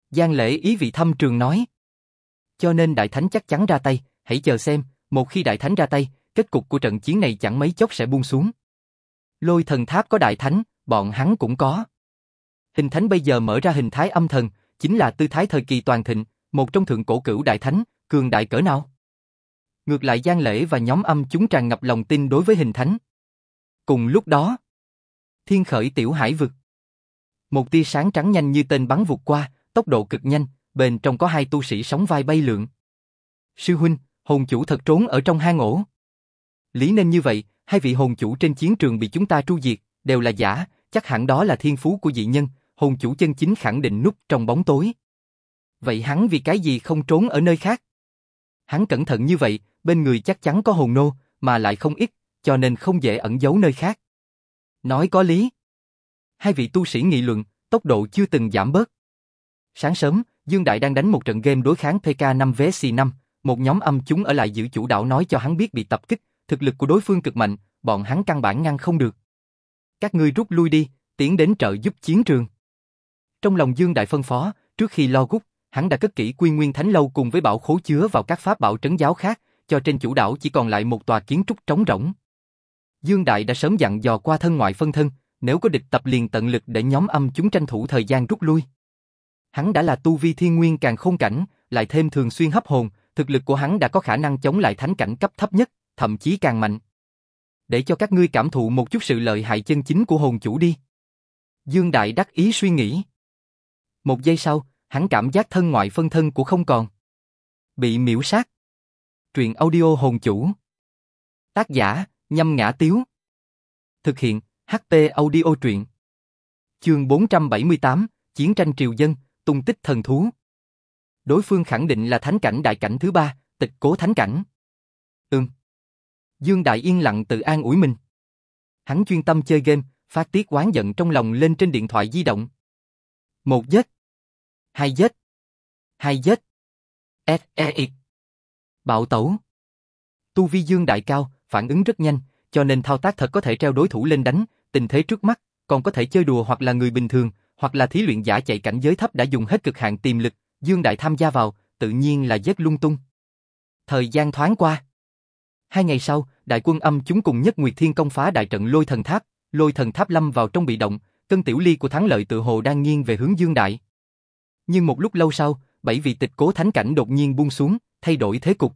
Giang lễ ý vị thâm trường nói. Cho nên Đại Thánh chắc chắn ra tay, hãy chờ xem, một khi Đại Thánh ra tay, kết cục của trận chiến này chẳng mấy chốc sẽ buông xuống. Lôi thần tháp có Đại Thánh, bọn hắn cũng có. Hình Thánh bây giờ mở ra hình thái âm thần, chính là tư thái thời kỳ toàn thịnh, một trong thượng cổ cửu Đại Thánh, cường đại cỡ nào? Ngược lại Giang Lễ và nhóm âm chúng tràn ngập lòng tin đối với hình thánh. Cùng lúc đó, thiên khởi tiểu hải vực. Một tia sáng trắng nhanh như tên bắn vụt qua, tốc độ cực nhanh, bên trong có hai tu sĩ sóng vai bay lượn. Sư huynh, hồn chủ thật trốn ở trong hang ổ. Lý nên như vậy, hai vị hồn chủ trên chiến trường bị chúng ta tru diệt, đều là giả, chắc hẳn đó là thiên phú của dị nhân, hồn chủ chân chính khẳng định núp trong bóng tối. Vậy hắn vì cái gì không trốn ở nơi khác? Hắn cẩn thận như vậy, bên người chắc chắn có hồn nô, mà lại không ít, cho nên không dễ ẩn giấu nơi khác. Nói có lý. Hai vị tu sĩ nghị luận, tốc độ chưa từng giảm bớt. Sáng sớm, Dương Đại đang đánh một trận game đối kháng PK5 vs 5, một nhóm âm chúng ở lại giữ chủ đạo nói cho hắn biết bị tập kích, thực lực của đối phương cực mạnh, bọn hắn căn bản ngăn không được. Các ngươi rút lui đi, tiến đến trợ giúp chiến trường. Trong lòng Dương Đại phân phó, trước khi lo gút, hắn đã cất kỹ Quy Nguyên Thánh lâu cùng với bảo khố chứa vào các pháp bảo trấn giáo khác, cho trên chủ đảo chỉ còn lại một tòa kiến trúc trống rỗng. Dương Đại đã sớm dặn dò qua thân ngoại phân thân, nếu có địch tập liền tận lực để nhóm âm chúng tranh thủ thời gian rút lui. Hắn đã là tu vi thiên nguyên càng khôn cảnh, lại thêm thường xuyên hấp hồn, thực lực của hắn đã có khả năng chống lại thánh cảnh cấp thấp nhất, thậm chí càng mạnh. Để cho các ngươi cảm thụ một chút sự lợi hại chân chính của hồn chủ đi. Dương Đại đắc ý suy nghĩ. Một giây sau, hắn cảm giác thân ngoại phân thân của không còn. Bị miễu sát. Truyện audio hồn chủ. Tác giả, nhâm ngã tiếu. Thực hiện, HT audio truyện. Chương 478, Chiến tranh triều dân, tung tích thần thú. Đối phương khẳng định là thánh cảnh đại cảnh thứ ba, tịch cố thánh cảnh. Ừm. Dương Đại yên lặng tự an ủi mình. Hắn chuyên tâm chơi game, phát tiết oán giận trong lòng lên trên điện thoại di động. Một giết. Hai giết. Hai giết. S e -I. Bạo tẩu. Tu vi dương đại cao, phản ứng rất nhanh, cho nên thao tác thật có thể treo đối thủ lên đánh, tình thế trước mắt, còn có thể chơi đùa hoặc là người bình thường, hoặc là thí luyện giả chạy cảnh giới thấp đã dùng hết cực hạn tiềm lực, Dương Đại tham gia vào, tự nhiên là giết lung tung. Thời gian thoáng qua. Hai ngày sau, đại quân âm chúng cùng nhất Nguyệt Thiên công phá đại trận lôi thần tháp, lôi thần tháp lâm vào trong bị động, cân tiểu ly của thắng lợi tự hồ đang nghiêng về hướng Dương Đại. Nhưng một lúc lâu sau, bảy vị tịch cố thánh cảnh đột nhiên buông xuống, thay đổi thế cục.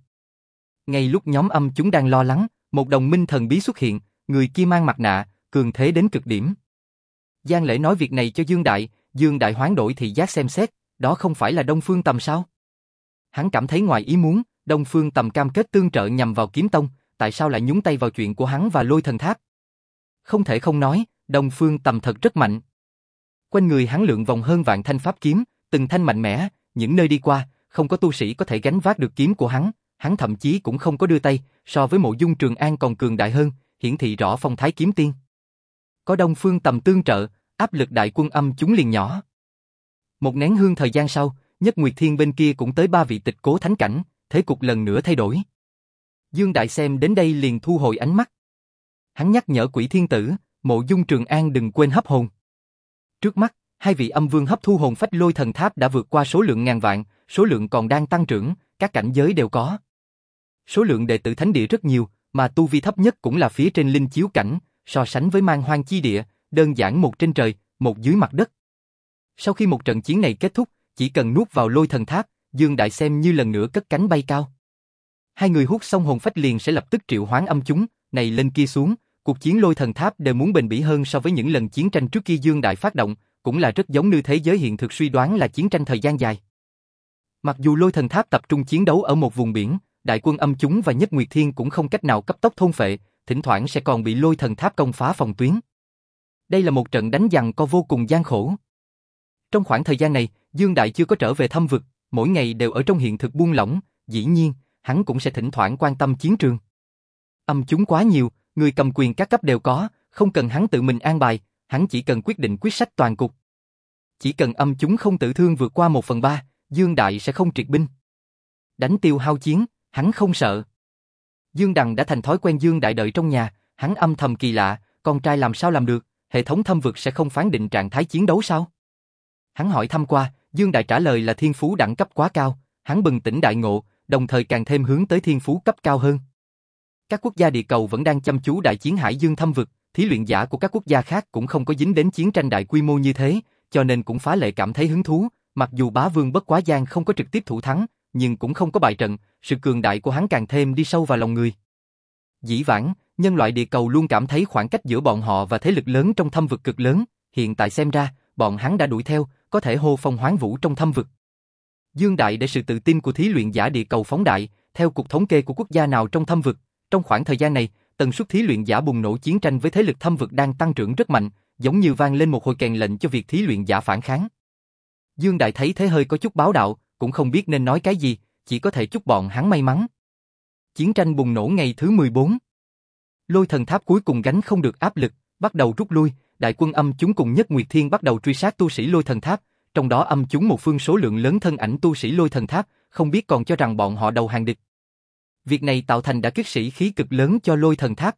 Ngay lúc nhóm âm chúng đang lo lắng, một đồng minh thần bí xuất hiện, người kia mang mặt nạ, cường thế đến cực điểm. Giang Lễ nói việc này cho Dương Đại, Dương Đại hoán đổi thì giác xem xét, đó không phải là Đông Phương Tầm sao? Hắn cảm thấy ngoài ý muốn, Đông Phương Tầm cam kết tương trợ nhằm vào kiếm tông, tại sao lại nhúng tay vào chuyện của hắn và lôi thần tháp? Không thể không nói, Đông Phương Tầm thật rất mạnh. Quanh người hắn lượng vòng hơn vạn thanh pháp kiếm, từng thanh mạnh mẽ, những nơi đi qua, không có tu sĩ có thể gánh vác được kiếm của hắn, hắn thậm chí cũng không có đưa tay, so với mộ dung trường an còn cường đại hơn, hiển thị rõ phong thái kiếm tiên. Có Đông Phương Tầm tương trợ, áp lực đại quân âm chúng liền nhỏ. Một nén hương thời gian sau, Nhất Nguyệt Thiên bên kia cũng tới ba vị tịch cố thánh cảnh, thế cục lần nữa thay đổi. Dương Đại xem đến đây liền thu hồi ánh mắt. Hắn nhắc nhở quỷ thiên tử, mộ dung trường an đừng quên hấp hồn. Trước mắt, hai vị âm vương hấp thu hồn phách lôi thần tháp đã vượt qua số lượng ngàn vạn, số lượng còn đang tăng trưởng, các cảnh giới đều có. Số lượng đệ tử thánh địa rất nhiều, mà tu vi thấp nhất cũng là phía trên linh chiếu cảnh, so sánh với mang hoang chi địa, đơn giản một trên trời, một dưới mặt đất. Sau khi một trận chiến này kết thúc, chỉ cần nuốt vào lôi thần tháp, Dương Đại xem như lần nữa cất cánh bay cao. Hai người hút xong hồn phách liền sẽ lập tức triệu hoán âm chúng, này lên kia xuống, cuộc chiến lôi thần tháp đều muốn bền bỉ hơn so với những lần chiến tranh trước kia Dương Đại phát động, cũng là rất giống như thế giới hiện thực suy đoán là chiến tranh thời gian dài. Mặc dù lôi thần tháp tập trung chiến đấu ở một vùng biển, đại quân âm chúng và nhất nguyệt thiên cũng không cách nào cấp tốc thôn phệ, thỉnh thoảng sẽ còn bị lôi thần tháp công phá phòng tuyến. Đây là một trận đánh giằng co vô cùng gian khổ. Trong khoảng thời gian này, Dương Đại chưa có trở về thăm vực, mỗi ngày đều ở trong hiện thực buông lỏng, dĩ nhiên, hắn cũng sẽ thỉnh thoảng quan tâm chiến trường. Âm chúng quá nhiều, người cầm quyền các cấp đều có, không cần hắn tự mình an bài, hắn chỉ cần quyết định quyết sách toàn cục. Chỉ cần âm chúng không tự thương vượt qua một phần ba, Dương Đại sẽ không triệt binh. Đánh tiêu hao chiến, hắn không sợ. Dương Đằng đã thành thói quen Dương Đại đợi trong nhà, hắn âm thầm kỳ lạ, con trai làm sao làm được, hệ thống thâm vực sẽ không phán định trạng thái chiến đấu sao? Hắn hỏi thăm qua, Dương Đại trả lời là thiên phú đẳng cấp quá cao, hắn bừng tỉnh đại ngộ, đồng thời càng thêm hướng tới thiên phú cấp cao hơn. Các quốc gia địa cầu vẫn đang chăm chú đại chiến Hải Dương thâm vực, thí luyện giả của các quốc gia khác cũng không có dính đến chiến tranh đại quy mô như thế, cho nên cũng phá lệ cảm thấy hứng thú, mặc dù bá vương bất quá giang không có trực tiếp thủ thắng, nhưng cũng không có bại trận, sự cường đại của hắn càng thêm đi sâu vào lòng người. Dĩ vãng, nhân loại địa cầu luôn cảm thấy khoảng cách giữa bọn họ và thế lực lớn trong thâm vực cực lớn, hiện tại xem ra, bọn hắn đã đuổi theo, có thể hô phong hoán vũ trong thâm vực. Dương Đại để sự tự tin của thí luyện giả địa cầu phóng đại, theo cục thống kê của quốc gia nào trong thâm vực, trong khoảng thời gian này, tần suất thí luyện giả bùng nổ chiến tranh với thế lực thâm vực đang tăng trưởng rất mạnh, giống như vang lên một hồi kèn lệnh cho việc thí luyện giả phản kháng. Dương Đại thấy thế hơi có chút báo đạo, cũng không biết nên nói cái gì, chỉ có thể chúc bọn hắn may mắn. Chiến tranh bùng nổ ngày thứ 14. Lôi thần tháp cuối cùng gánh không được áp lực, bắt đầu rút lui, đại quân âm chúng cùng nhất Nguyệt Thiên bắt đầu truy sát tu sĩ lôi thần tháp, trong đó âm chúng một phương số lượng lớn thân ảnh tu sĩ lôi thần tháp, không biết còn cho rằng bọn họ đầu hàng địch. Việc này tạo thành đã kích sĩ khí cực lớn cho lôi thần tháp.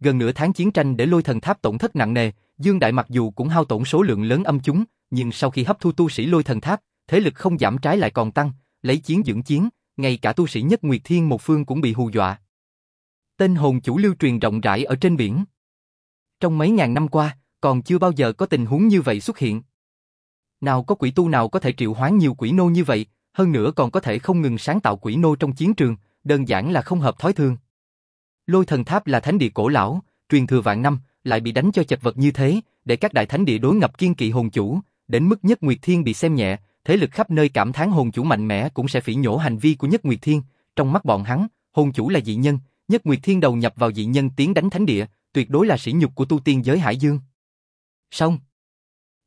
Gần nửa tháng chiến tranh để lôi thần tháp tổn thất nặng nề, Dương Đại mặc dù cũng hao tổn số lượng lớn âm chúng, nhưng sau khi hấp thu tu sĩ lôi thần tháp, thế lực không giảm trái lại còn tăng, lấy chiến dưỡng chiến, ngay cả tu sĩ nhất Nguyệt Thiên một phương cũng bị hù dọa. Tên hồn chủ lưu truyền rộng rãi ở trên biển. Trong mấy ngàn năm qua, còn chưa bao giờ có tình huống như vậy xuất hiện. Nào có quỷ tu nào có thể triệu hoán nhiều quỷ nô như vậy, hơn nữa còn có thể không ngừng sáng tạo quỷ nô trong chiến trường, đơn giản là không hợp thói thường. Lôi thần tháp là thánh địa cổ lão, truyền thừa vạn năm, lại bị đánh cho chật vật như thế, để các đại thánh địa đối ngập kiên kỵ hồn chủ, đến mức nhất Nguyệt Thiên bị xem nhẹ, thế lực khắp nơi cảm thán hồn chủ mạnh mẽ cũng sẽ phỉ nhổ hành vi của nhất Nguyệt Thiên, trong mắt bọn hắn, hồn chủ là dị nhân, nhất Nguyệt Thiên đầu nhập vào dị nhân tiến đánh thánh địa, tuyệt đối là sỉ nhục của tu tiên giới Hải Dương. Xong.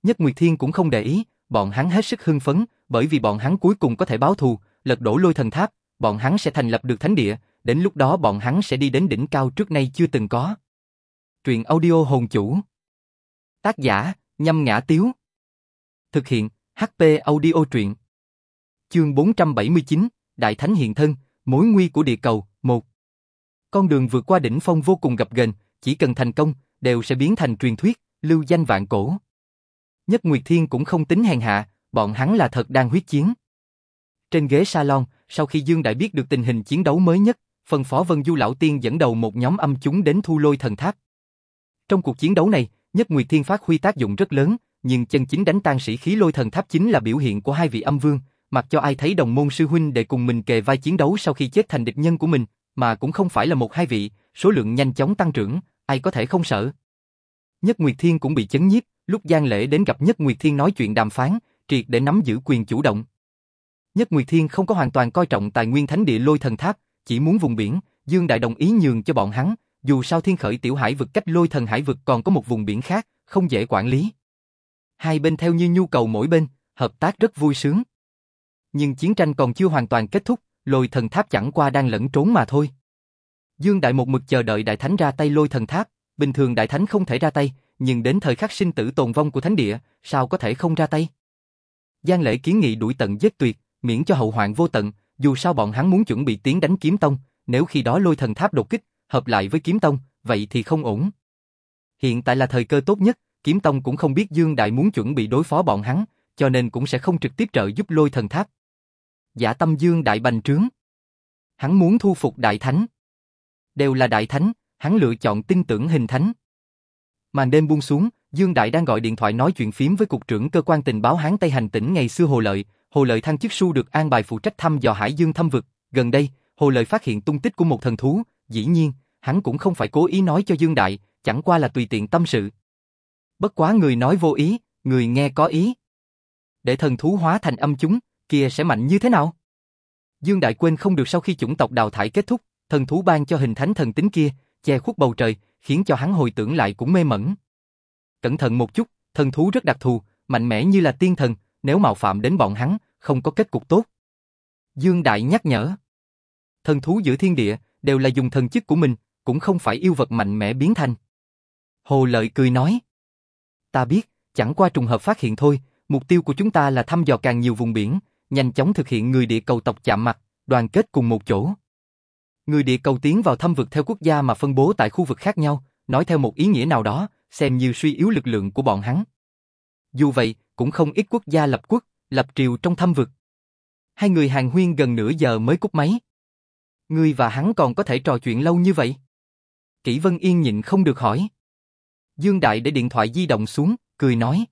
Nhất Nguyệt Thiên cũng không để ý, bọn hắn hết sức hưng phấn, bởi vì bọn hắn cuối cùng có thể báo thù, lật đổ lôi thần tháp, bọn hắn sẽ thành lập được thánh địa, đến lúc đó bọn hắn sẽ đi đến đỉnh cao trước nay chưa từng có. truyện audio hồn chủ. Tác giả, nhâm ngã tiếu. Thực hiện, HP audio truyện. Chương 479, Đại Thánh Hiện Thân, Mối Nguy của Địa Cầu, 1. Con đường vượt qua đỉnh phong vô cùng gập ghềnh, chỉ cần thành công, đều sẽ biến thành truyền thuyết, lưu danh vạn cổ. Nhất Nguyệt Thiên cũng không tính hèn hạ, bọn hắn là thật đang huyết chiến. Trên ghế salon, sau khi Dương Đại biết được tình hình chiến đấu mới nhất, phân phó Vân Du Lão Tiên dẫn đầu một nhóm âm chúng đến thu lôi thần tháp. Trong cuộc chiến đấu này, Nhất Nguyệt Thiên phát huy tác dụng rất lớn, nhưng chân chính đánh tan sĩ khí lôi thần tháp chính là biểu hiện của hai vị âm vương, mặc cho ai thấy đồng môn sư huynh để cùng mình kề vai chiến đấu sau khi chết thành địch nhân của mình, mà cũng không phải là một hai vị, số lượng nhanh chóng tăng trưởng, ai có thể không sợ. Nhất Nguyệt Thiên cũng bị chấn nhiếp, lúc Giang Lễ đến gặp Nhất Nguyệt Thiên nói chuyện đàm phán, triệt để nắm giữ quyền chủ động. Nhất Nguyệt Thiên không có hoàn toàn coi trọng tài nguyên thánh địa lôi thần tháp, chỉ muốn vùng biển, Dương Đại đồng ý nhường cho bọn hắn, dù sao thiên khởi tiểu hải vực cách lôi thần hải vực còn có một vùng biển khác, không dễ quản lý. Hai bên theo như nhu cầu mỗi bên, hợp tác rất vui sướng. Nhưng chiến tranh còn chưa hoàn toàn kết thúc, lôi thần tháp chẳng qua đang lẫn trốn mà thôi. Dương Đại một mực chờ đợi Đại Thánh ra tay lôi thần tháp, bình thường Đại Thánh không thể ra tay, nhưng đến thời khắc sinh tử tồn vong của Thánh Địa, sao có thể không ra tay? Giang lễ kiến nghị đuổi tận giết tuyệt, miễn cho hậu hoạn vô tận, dù sao bọn hắn muốn chuẩn bị tiến đánh kiếm tông, nếu khi đó lôi thần tháp đột kích, hợp lại với kiếm tông, vậy thì không ổn. Hiện tại là thời cơ tốt nhất, kiếm tông cũng không biết Dương Đại muốn chuẩn bị đối phó bọn hắn, cho nên cũng sẽ không trực tiếp trợ giúp lôi thần tháp. Giả tâm Dương Đại bành trướng. Hắn muốn thu phục Đại Thánh. Đều là Đại Thánh, hắn lựa chọn tin tưởng hình thánh. Màn đêm buông xuống, Dương Đại đang gọi điện thoại nói chuyện phím với cục trưởng cơ quan tình báo Hán Tây hành tỉnh ngày xưa Hồ Lợi, Hồ Lợi thăng chức su được an bài phụ trách thăm dò Hải Dương thâm vực, gần đây, Hồ Lợi phát hiện tung tích của một thần thú, dĩ nhiên, hắn cũng không phải cố ý nói cho Dương Đại, chẳng qua là tùy tiện tâm sự. Bất quá người nói vô ý, người nghe có ý. Để thần thú hóa thành âm chúng, kia sẽ mạnh như thế nào? Dương Đại quên không được sau khi chủng tộc đào thải kết thúc, thần thú ban cho hình thánh thần tính kia, che khuất bầu trời, khiến cho hắn hồi tưởng lại cũng mê mẩn. Cẩn thận một chút, thần thú rất đặc thù, mạnh mẽ như là tiên thần, nếu mạo phạm đến bọn hắn, không có kết cục tốt. Dương Đại nhắc nhở. Thần thú giữa thiên địa, đều là dùng thần chức của mình, cũng không phải yêu vật mạnh mẽ biến thành. Hồ Lợi cười nói. Ta biết, chẳng qua trùng hợp phát hiện thôi, mục tiêu của chúng ta là thăm dò càng nhiều vùng biển, nhanh chóng thực hiện người địa cầu tộc chạm mặt, đoàn kết cùng một chỗ. Người địa cầu tiến vào thâm vực theo quốc gia mà phân bố tại khu vực khác nhau, nói theo một ý nghĩa nào đó, xem như suy yếu lực lượng của bọn hắn. Dù vậy, cũng không ít quốc gia lập quốc, lập triều trong thâm vực. Hai người hàng huyên gần nửa giờ mới cúp máy. Ngươi và hắn còn có thể trò chuyện lâu như vậy? Kỷ Vân Yên nhịn không được hỏi. Dương Đại để điện thoại di động xuống, cười nói.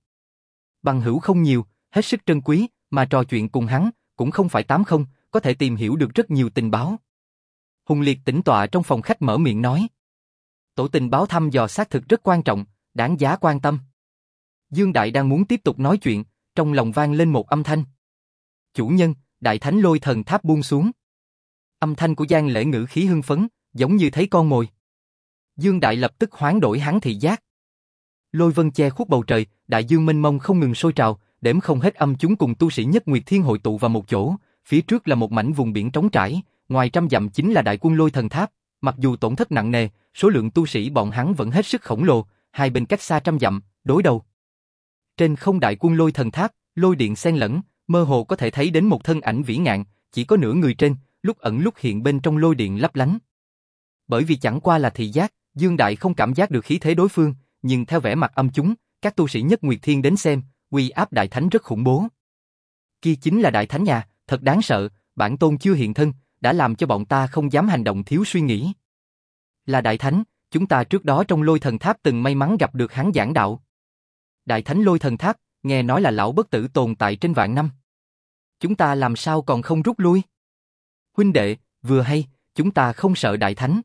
Bằng hữu không nhiều, hết sức trân quý, mà trò chuyện cùng hắn, cũng không phải tám không, có thể tìm hiểu được rất nhiều tình báo. Hùng Liệt tĩnh tọa trong phòng khách mở miệng nói. Tổ tình báo thăm dò xác thực rất quan trọng, đáng giá quan tâm. Dương Đại đang muốn tiếp tục nói chuyện, trong lòng vang lên một âm thanh. Chủ nhân, Đại Thánh lôi thần tháp buông xuống. Âm thanh của Giang Lễ ngữ khí hưng phấn, giống như thấy con mồi. Dương Đại lập tức hoán đổi hắn thị giác. Lôi vân che khuất bầu trời, đại dương mênh mông không ngừng sôi trào, đếm không hết âm chúng cùng tu sĩ nhất nguyệt thiên hội tụ vào một chỗ, phía trước là một mảnh vùng biển trống trải, ngoài trăm dặm chính là đại quân lôi thần tháp, mặc dù tổn thất nặng nề, số lượng tu sĩ bọn hắn vẫn hết sức khổng lồ, hai bên cách xa trăm dặm, đối đầu. Trên không đại quân lôi thần tháp, lôi điện xen lẫn, mơ hồ có thể thấy đến một thân ảnh vĩ ngạn, chỉ có nửa người trên, lúc ẩn lúc hiện bên trong lôi điện lấp lánh. Bởi vì chẳng qua là thị giác, Dương Đại không cảm giác được khí thế đối phương, nhưng theo vẻ mặt âm chúng, các tu sĩ nhất Nguyệt Thiên đến xem, uy áp đại thánh rất khủng bố. Kia chính là đại thánh nhà, thật đáng sợ, bản tôn chưa hiện thân, đã làm cho bọn ta không dám hành động thiếu suy nghĩ. Là đại thánh, chúng ta trước đó trong lôi thần tháp từng may mắn gặp được hắn giảng đạo. Đại thánh lôi thần tháp, nghe nói là lão bất tử tồn tại trên vạn năm. Chúng ta làm sao còn không rút lui? Huynh đệ, vừa hay, chúng ta không sợ đại thánh.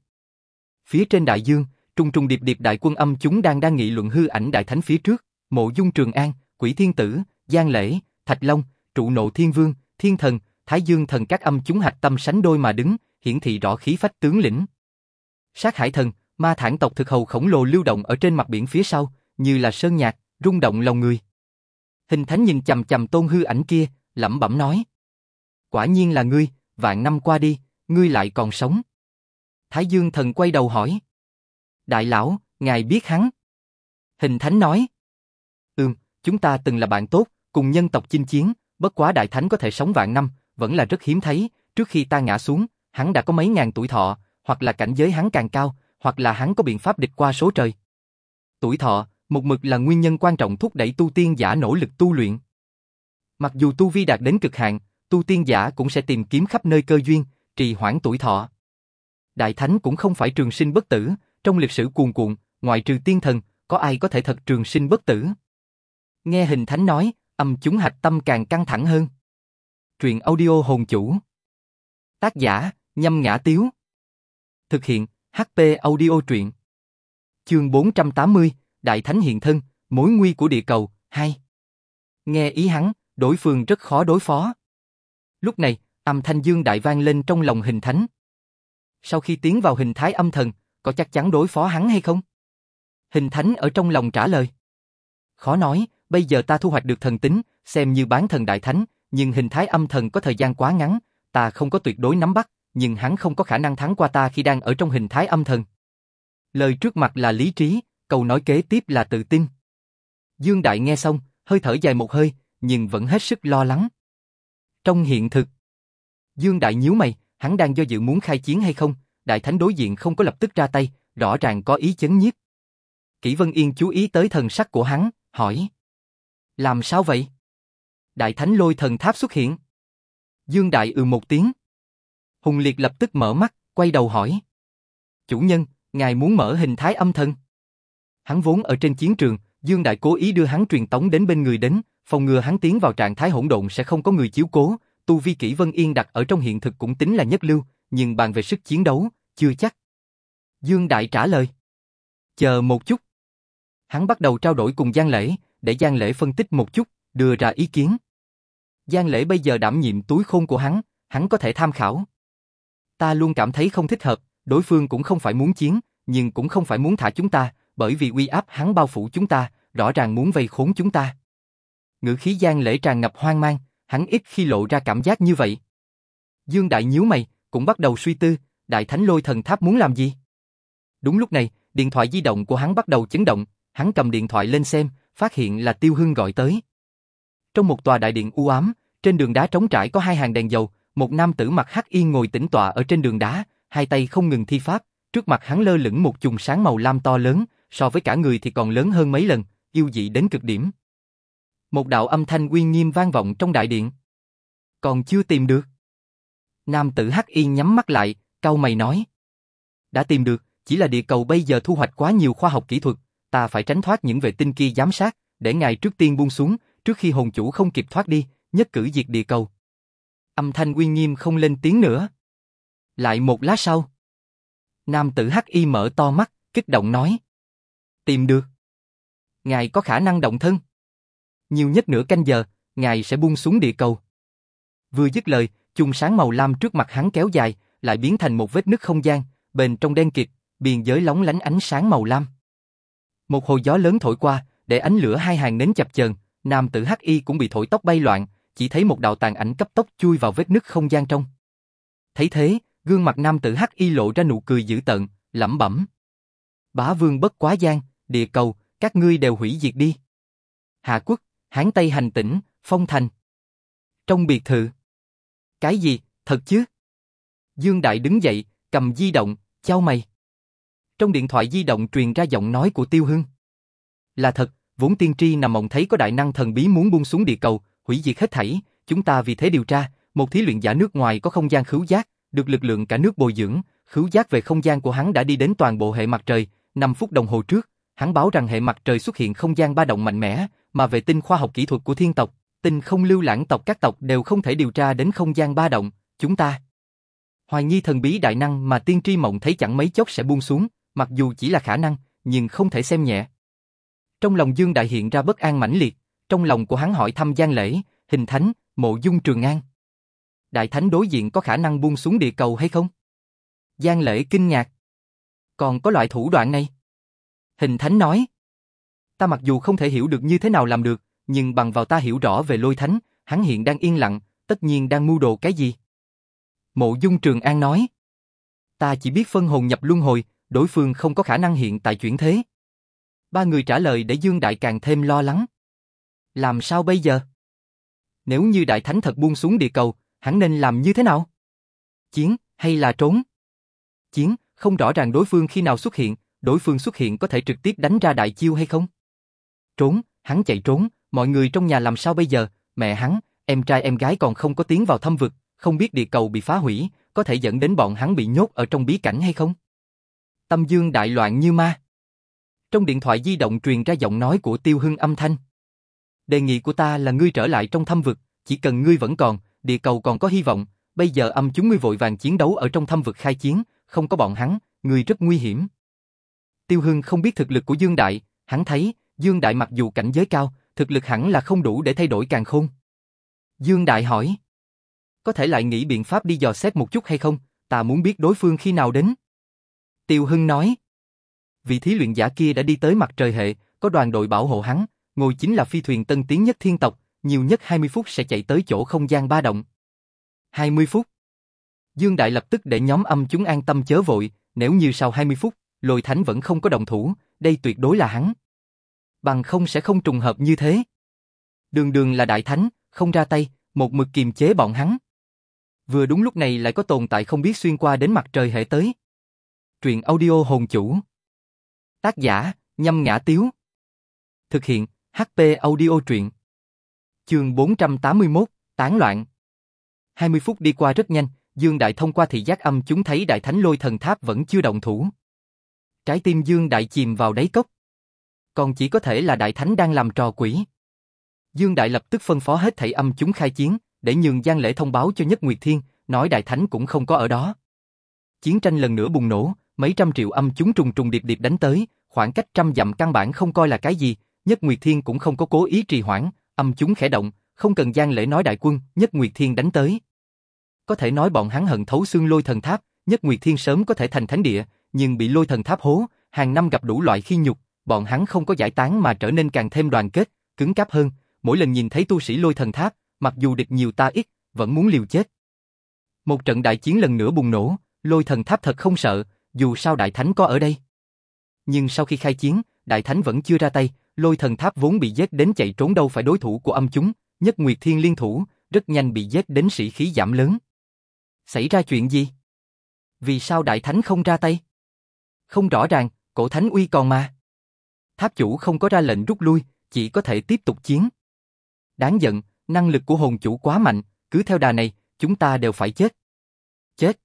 Phía trên đại dương, trung trung điệp điệp đại quân âm chúng đang đang nghị luận hư ảnh đại thánh phía trước, mộ dung trường an, quỷ thiên tử, giang lễ, thạch long, trụ nộ thiên vương, thiên thần, thái dương thần các âm chúng hạch tâm sánh đôi mà đứng, hiển thị rõ khí phách tướng lĩnh. Sát hải thần, ma thản tộc thực hầu khổng lồ lưu động ở trên mặt biển phía sau, như là sơn nhạc, rung động lòng người. Hình thánh nhìn chầm chầm tôn hư ảnh kia, lẩm bẩm nói. Quả nhiên là ngươi, vạn năm qua đi, ngươi lại còn sống. Thái Dương thần quay đầu hỏi. Đại lão, ngài biết hắn. Hình thánh nói. Ừm, chúng ta từng là bạn tốt, cùng nhân tộc chinh chiến, bất quá đại thánh có thể sống vạn năm, vẫn là rất hiếm thấy, trước khi ta ngã xuống, hắn đã có mấy ngàn tuổi thọ, hoặc là cảnh giới hắn càng cao, hoặc là hắn có biện pháp địch qua số trời. Tuổi thọ, một mực là nguyên nhân quan trọng thúc đẩy tu tiên giả nỗ lực tu luyện. Mặc dù tu vi đạt đến cực hạn, tu tiên giả cũng sẽ tìm kiếm khắp nơi cơ duyên, trì hoãn tuổi thọ. Đại thánh cũng không phải trường sinh bất tử, trong lịch sử cuồn cuộn, ngoại trừ tiên thần, có ai có thể thật trường sinh bất tử. Nghe hình thánh nói, âm chúng hạch tâm càng căng thẳng hơn. Truyện audio hồn chủ. Tác giả, nhâm ngã tiếu. Thực hiện, HP audio truyện. Chương 480, Đại Thánh hiện thân, mối nguy của địa cầu, 2. Nghe ý hắn, đối phương rất khó đối phó. Lúc này, âm thanh dương đại vang lên trong lòng hình thánh. Sau khi tiến vào hình thái âm thần, có chắc chắn đối phó hắn hay không? Hình thánh ở trong lòng trả lời. Khó nói, bây giờ ta thu hoạch được thần tính, xem như bán thần đại thánh, nhưng hình thái âm thần có thời gian quá ngắn, ta không có tuyệt đối nắm bắt, nhưng hắn không có khả năng thắng qua ta khi đang ở trong hình thái âm thần. Lời trước mặt là lý trí, câu nói kế tiếp là tự tin. Dương Đại nghe xong, hơi thở dài một hơi, nhưng vẫn hết sức lo lắng. Trong hiện thực, Dương Đại nhíu mày, hắn đang do dự muốn khai chiến hay không, Đại Thánh đối diện không có lập tức ra tay, rõ ràng có ý chấn nhiếp. Kỷ Vân Yên chú ý tới thần sắc của hắn, hỏi. Làm sao vậy? Đại Thánh lôi thần tháp xuất hiện. Dương Đại ừ một tiếng. Hùng Liệt lập tức mở mắt, quay đầu hỏi. Chủ nhân, ngài muốn mở hình thái âm thần. Hắn vốn ở trên chiến trường, Dương Đại cố ý đưa hắn truyền tống đến bên người đến, phòng ngừa hắn tiến vào trạng thái hỗn độn sẽ không có người chiếu cố, tu vi kỹ Vân Yên đặt ở trong hiện thực cũng tính là nhất lưu, nhưng bàn về sức chiến đấu, chưa chắc. Dương Đại trả lời. Chờ một chút. Hắn bắt đầu trao đổi cùng Giang Lễ, để Giang Lễ phân tích một chút, đưa ra ý kiến. Giang Lễ bây giờ đảm nhiệm túi khôn của hắn, hắn có thể tham khảo. Ta luôn cảm thấy không thích hợp, đối phương cũng không phải muốn chiến, nhưng cũng không phải muốn thả chúng ta, bởi vì uy áp hắn bao phủ chúng ta, rõ ràng muốn vây khốn chúng ta. Ngữ khí Giang Lễ tràn ngập hoang mang, hắn ít khi lộ ra cảm giác như vậy. Dương Đại nhíu mày, cũng bắt đầu suy tư, Đại Thánh Lôi Thần Tháp muốn làm gì? Đúng lúc này, điện thoại di động của hắn bắt đầu chấn động, hắn cầm điện thoại lên xem, phát hiện là Tiêu Hưng gọi tới. Trong một tòa đại điện u ám, trên đường đá trống trải có hai hàng đèn dầu, một nam tử mặt hắc yên ngồi tĩnh tọa ở trên đường đá, hai tay không ngừng thi pháp, trước mặt hắn lơ lửng một chùm sáng màu lam to lớn, so với cả người thì còn lớn hơn mấy lần, yêu dị đến cực điểm. Một đạo âm thanh uy nghiêm vang vọng trong đại điện. Còn chưa tìm được. Nam tử Hắc Y nhắm mắt lại, cau mày nói. Đã tìm được, chỉ là địa cầu bây giờ thu hoạch quá nhiều khoa học kỹ thuật, ta phải tránh thoát những vệ tinh kia giám sát, để ngài trước tiên buông xuống, trước khi hồn chủ không kịp thoát đi, nhất cử diệt địa cầu. Âm thanh uy nghiêm không lên tiếng nữa. Lại một lát sau. Nam tử Hắc Y mở to mắt, kích động nói. Tìm được. Ngài có khả năng động thân. Nhiều nhất nửa canh giờ, ngài sẽ buông xuống địa cầu. Vừa dứt lời, chung sáng màu lam trước mặt hắn kéo dài, lại biến thành một vết nứt không gian, bên trong đen kịt, biên giới lóng lánh ánh sáng màu lam. Một hồi gió lớn thổi qua, để ánh lửa hai hàng nến chập chờn, nam tử Hắc Y cũng bị thổi tóc bay loạn, chỉ thấy một đạo tàn ảnh cấp tốc chui vào vết nứt không gian trong. Thấy thế, gương mặt nam tử Hắc Y lộ ra nụ cười dữ tợn, lẩm bẩm: "Bá vương bất quá gian, địa cầu, các ngươi đều hủy diệt đi." hạ Quốc, Hán Tây hành tỉnh, Phong Thành. Trong biệt thự. Cái gì, thật chứ? Dương Đại đứng dậy, cầm di động, chau mày. Trong điện thoại di động truyền ra giọng nói của Tiêu Hưng. Là thật, vốn tiên tri nằm mộng thấy có đại năng thần bí muốn buông xuống địa cầu, hủy diệt hết thảy, chúng ta vì thế điều tra, một thí luyện giả nước ngoài có không gian khứu giác, được lực lượng cả nước bồi dưỡng, khứu giác về không gian của hắn đã đi đến toàn bộ hệ mặt trời, 5 phút đồng hồ trước, hắn báo rằng hệ mặt trời xuất hiện không gian ba động mạnh mẽ, mà về tinh khoa học kỹ thuật của thiên tộc, tinh không lưu lãng tộc các tộc đều không thể điều tra đến không gian ba động, chúng ta. Hoài nghi thần bí đại năng mà tiên tri mộng thấy chẳng mấy chốc sẽ buông xuống, mặc dù chỉ là khả năng, nhưng không thể xem nhẹ. Trong lòng Dương Đại hiện ra bất an mãnh liệt, trong lòng của hắn hỏi thăm Giang Lễ, Hình Thánh, Mộ Dung Trường An. Đại Thánh đối diện có khả năng buông xuống địa cầu hay không? Giang Lễ kinh ngạc. Còn có loại thủ đoạn này? Hình Thánh nói. Ta mặc dù không thể hiểu được như thế nào làm được, nhưng bằng vào ta hiểu rõ về lôi thánh, hắn hiện đang yên lặng, tất nhiên đang mưu đồ cái gì. Mộ Dung Trường An nói. Ta chỉ biết phân hồn nhập luân hồi, đối phương không có khả năng hiện tại chuyển thế. Ba người trả lời để Dương Đại càng thêm lo lắng. Làm sao bây giờ? Nếu như Đại Thánh thật buông xuống địa cầu, hắn nên làm như thế nào? Chiến, hay là trốn? Chiến, không rõ ràng đối phương khi nào xuất hiện, đối phương xuất hiện có thể trực tiếp đánh ra đại chiêu hay không? Trốn, hắn chạy trốn, mọi người trong nhà làm sao bây giờ, mẹ hắn, em trai em gái còn không có tiến vào thâm vực, không biết địa cầu bị phá hủy, có thể dẫn đến bọn hắn bị nhốt ở trong bí cảnh hay không? Tâm dương đại loạn như ma. Trong điện thoại di động truyền ra giọng nói của Tiêu Hưng âm thanh. Đề nghị của ta là ngươi trở lại trong thâm vực, chỉ cần ngươi vẫn còn, địa cầu còn có hy vọng, bây giờ âm chúng ngươi vội vàng chiến đấu ở trong thâm vực khai chiến, không có bọn hắn, ngươi rất nguy hiểm. Tiêu Hưng không biết thực lực của Dương Đại, hắn thấy, Dương Đại mặc dù cảnh giới cao, thực lực hẳn là không đủ để thay đổi càng khôn. Dương Đại hỏi, có thể lại nghĩ biện pháp đi dò xét một chút hay không, ta muốn biết đối phương khi nào đến. Tiêu Hưng nói, vị thí luyện giả kia đã đi tới mặt trời hệ, có đoàn đội bảo hộ hắn, ngồi chính là phi thuyền tân tiến nhất thiên tộc, nhiều nhất 20 phút sẽ chạy tới chỗ không gian ba động. 20 phút. Dương Đại lập tức để nhóm âm chúng an tâm chớ vội, nếu như sau 20 phút, lôi thánh vẫn không có động thủ, đây tuyệt đối là hắn. Bằng không sẽ không trùng hợp như thế. Đường đường là đại thánh, không ra tay, một mực kiềm chế bọn hắn. Vừa đúng lúc này lại có tồn tại không biết xuyên qua đến mặt trời hệ tới. Truyện audio hồn chủ. Tác giả, nhâm ngã tiếu. Thực hiện, HP audio truyện. Chương 481, tán loạn. 20 phút đi qua rất nhanh, Dương Đại thông qua thị giác âm chúng thấy Đại Thánh Lôi Thần Tháp vẫn chưa động thủ. Trái tim Dương Đại chìm vào đáy cốc. Còn chỉ có thể là Đại Thánh đang làm trò quỷ. Dương Đại lập tức phân phó hết thảy âm chúng khai chiến, để nhường Giang Lễ thông báo cho Nhất Nguyệt Thiên, nói Đại Thánh cũng không có ở đó. Chiến tranh lần nữa bùng nổ, mấy trăm triệu âm chúng trùng trùng điệp điệp đánh tới, khoảng cách trăm dặm căn bản không coi là cái gì, Nhất Nguyệt Thiên cũng không có cố ý trì hoãn, âm chúng khẽ động, không cần Giang Lễ nói đại quân, Nhất Nguyệt Thiên đánh tới. Có thể nói bọn hắn hận thấu xương lôi thần tháp, Nhất Nguyệt Thiên sớm có thể thành thánh địa, nhưng bị lôi thần tháp hố, hàng năm gặp đủ loại khi nhục, bọn hắn không có giải tán mà trở nên càng thêm đoàn kết, cứng cáp hơn, mỗi lần nhìn thấy tu sĩ lôi thần tháp, mặc dù địch nhiều ta ít, vẫn muốn liều chết. Một trận đại chiến lần nữa bùng nổ, lôi thần tháp thật không sợ, dù sao đại thánh có ở đây. Nhưng sau khi khai chiến, đại thánh vẫn chưa ra tay, lôi thần tháp vốn bị giết đến chạy trốn đâu phải đối thủ của âm chúng, nhất nguyệt thiên liên thủ, rất nhanh bị giết đến sĩ khí giảm lớn. Xảy ra chuyện gì? Vì sao đại thánh không ra tay? Không rõ ràng, cổ thánh uy còn mà. Tháp chủ không có ra lệnh rút lui, chỉ có thể tiếp tục chiến. Đáng giận, năng lực của hồn chủ quá mạnh, cứ theo đà này, chúng ta đều phải chết. Chết.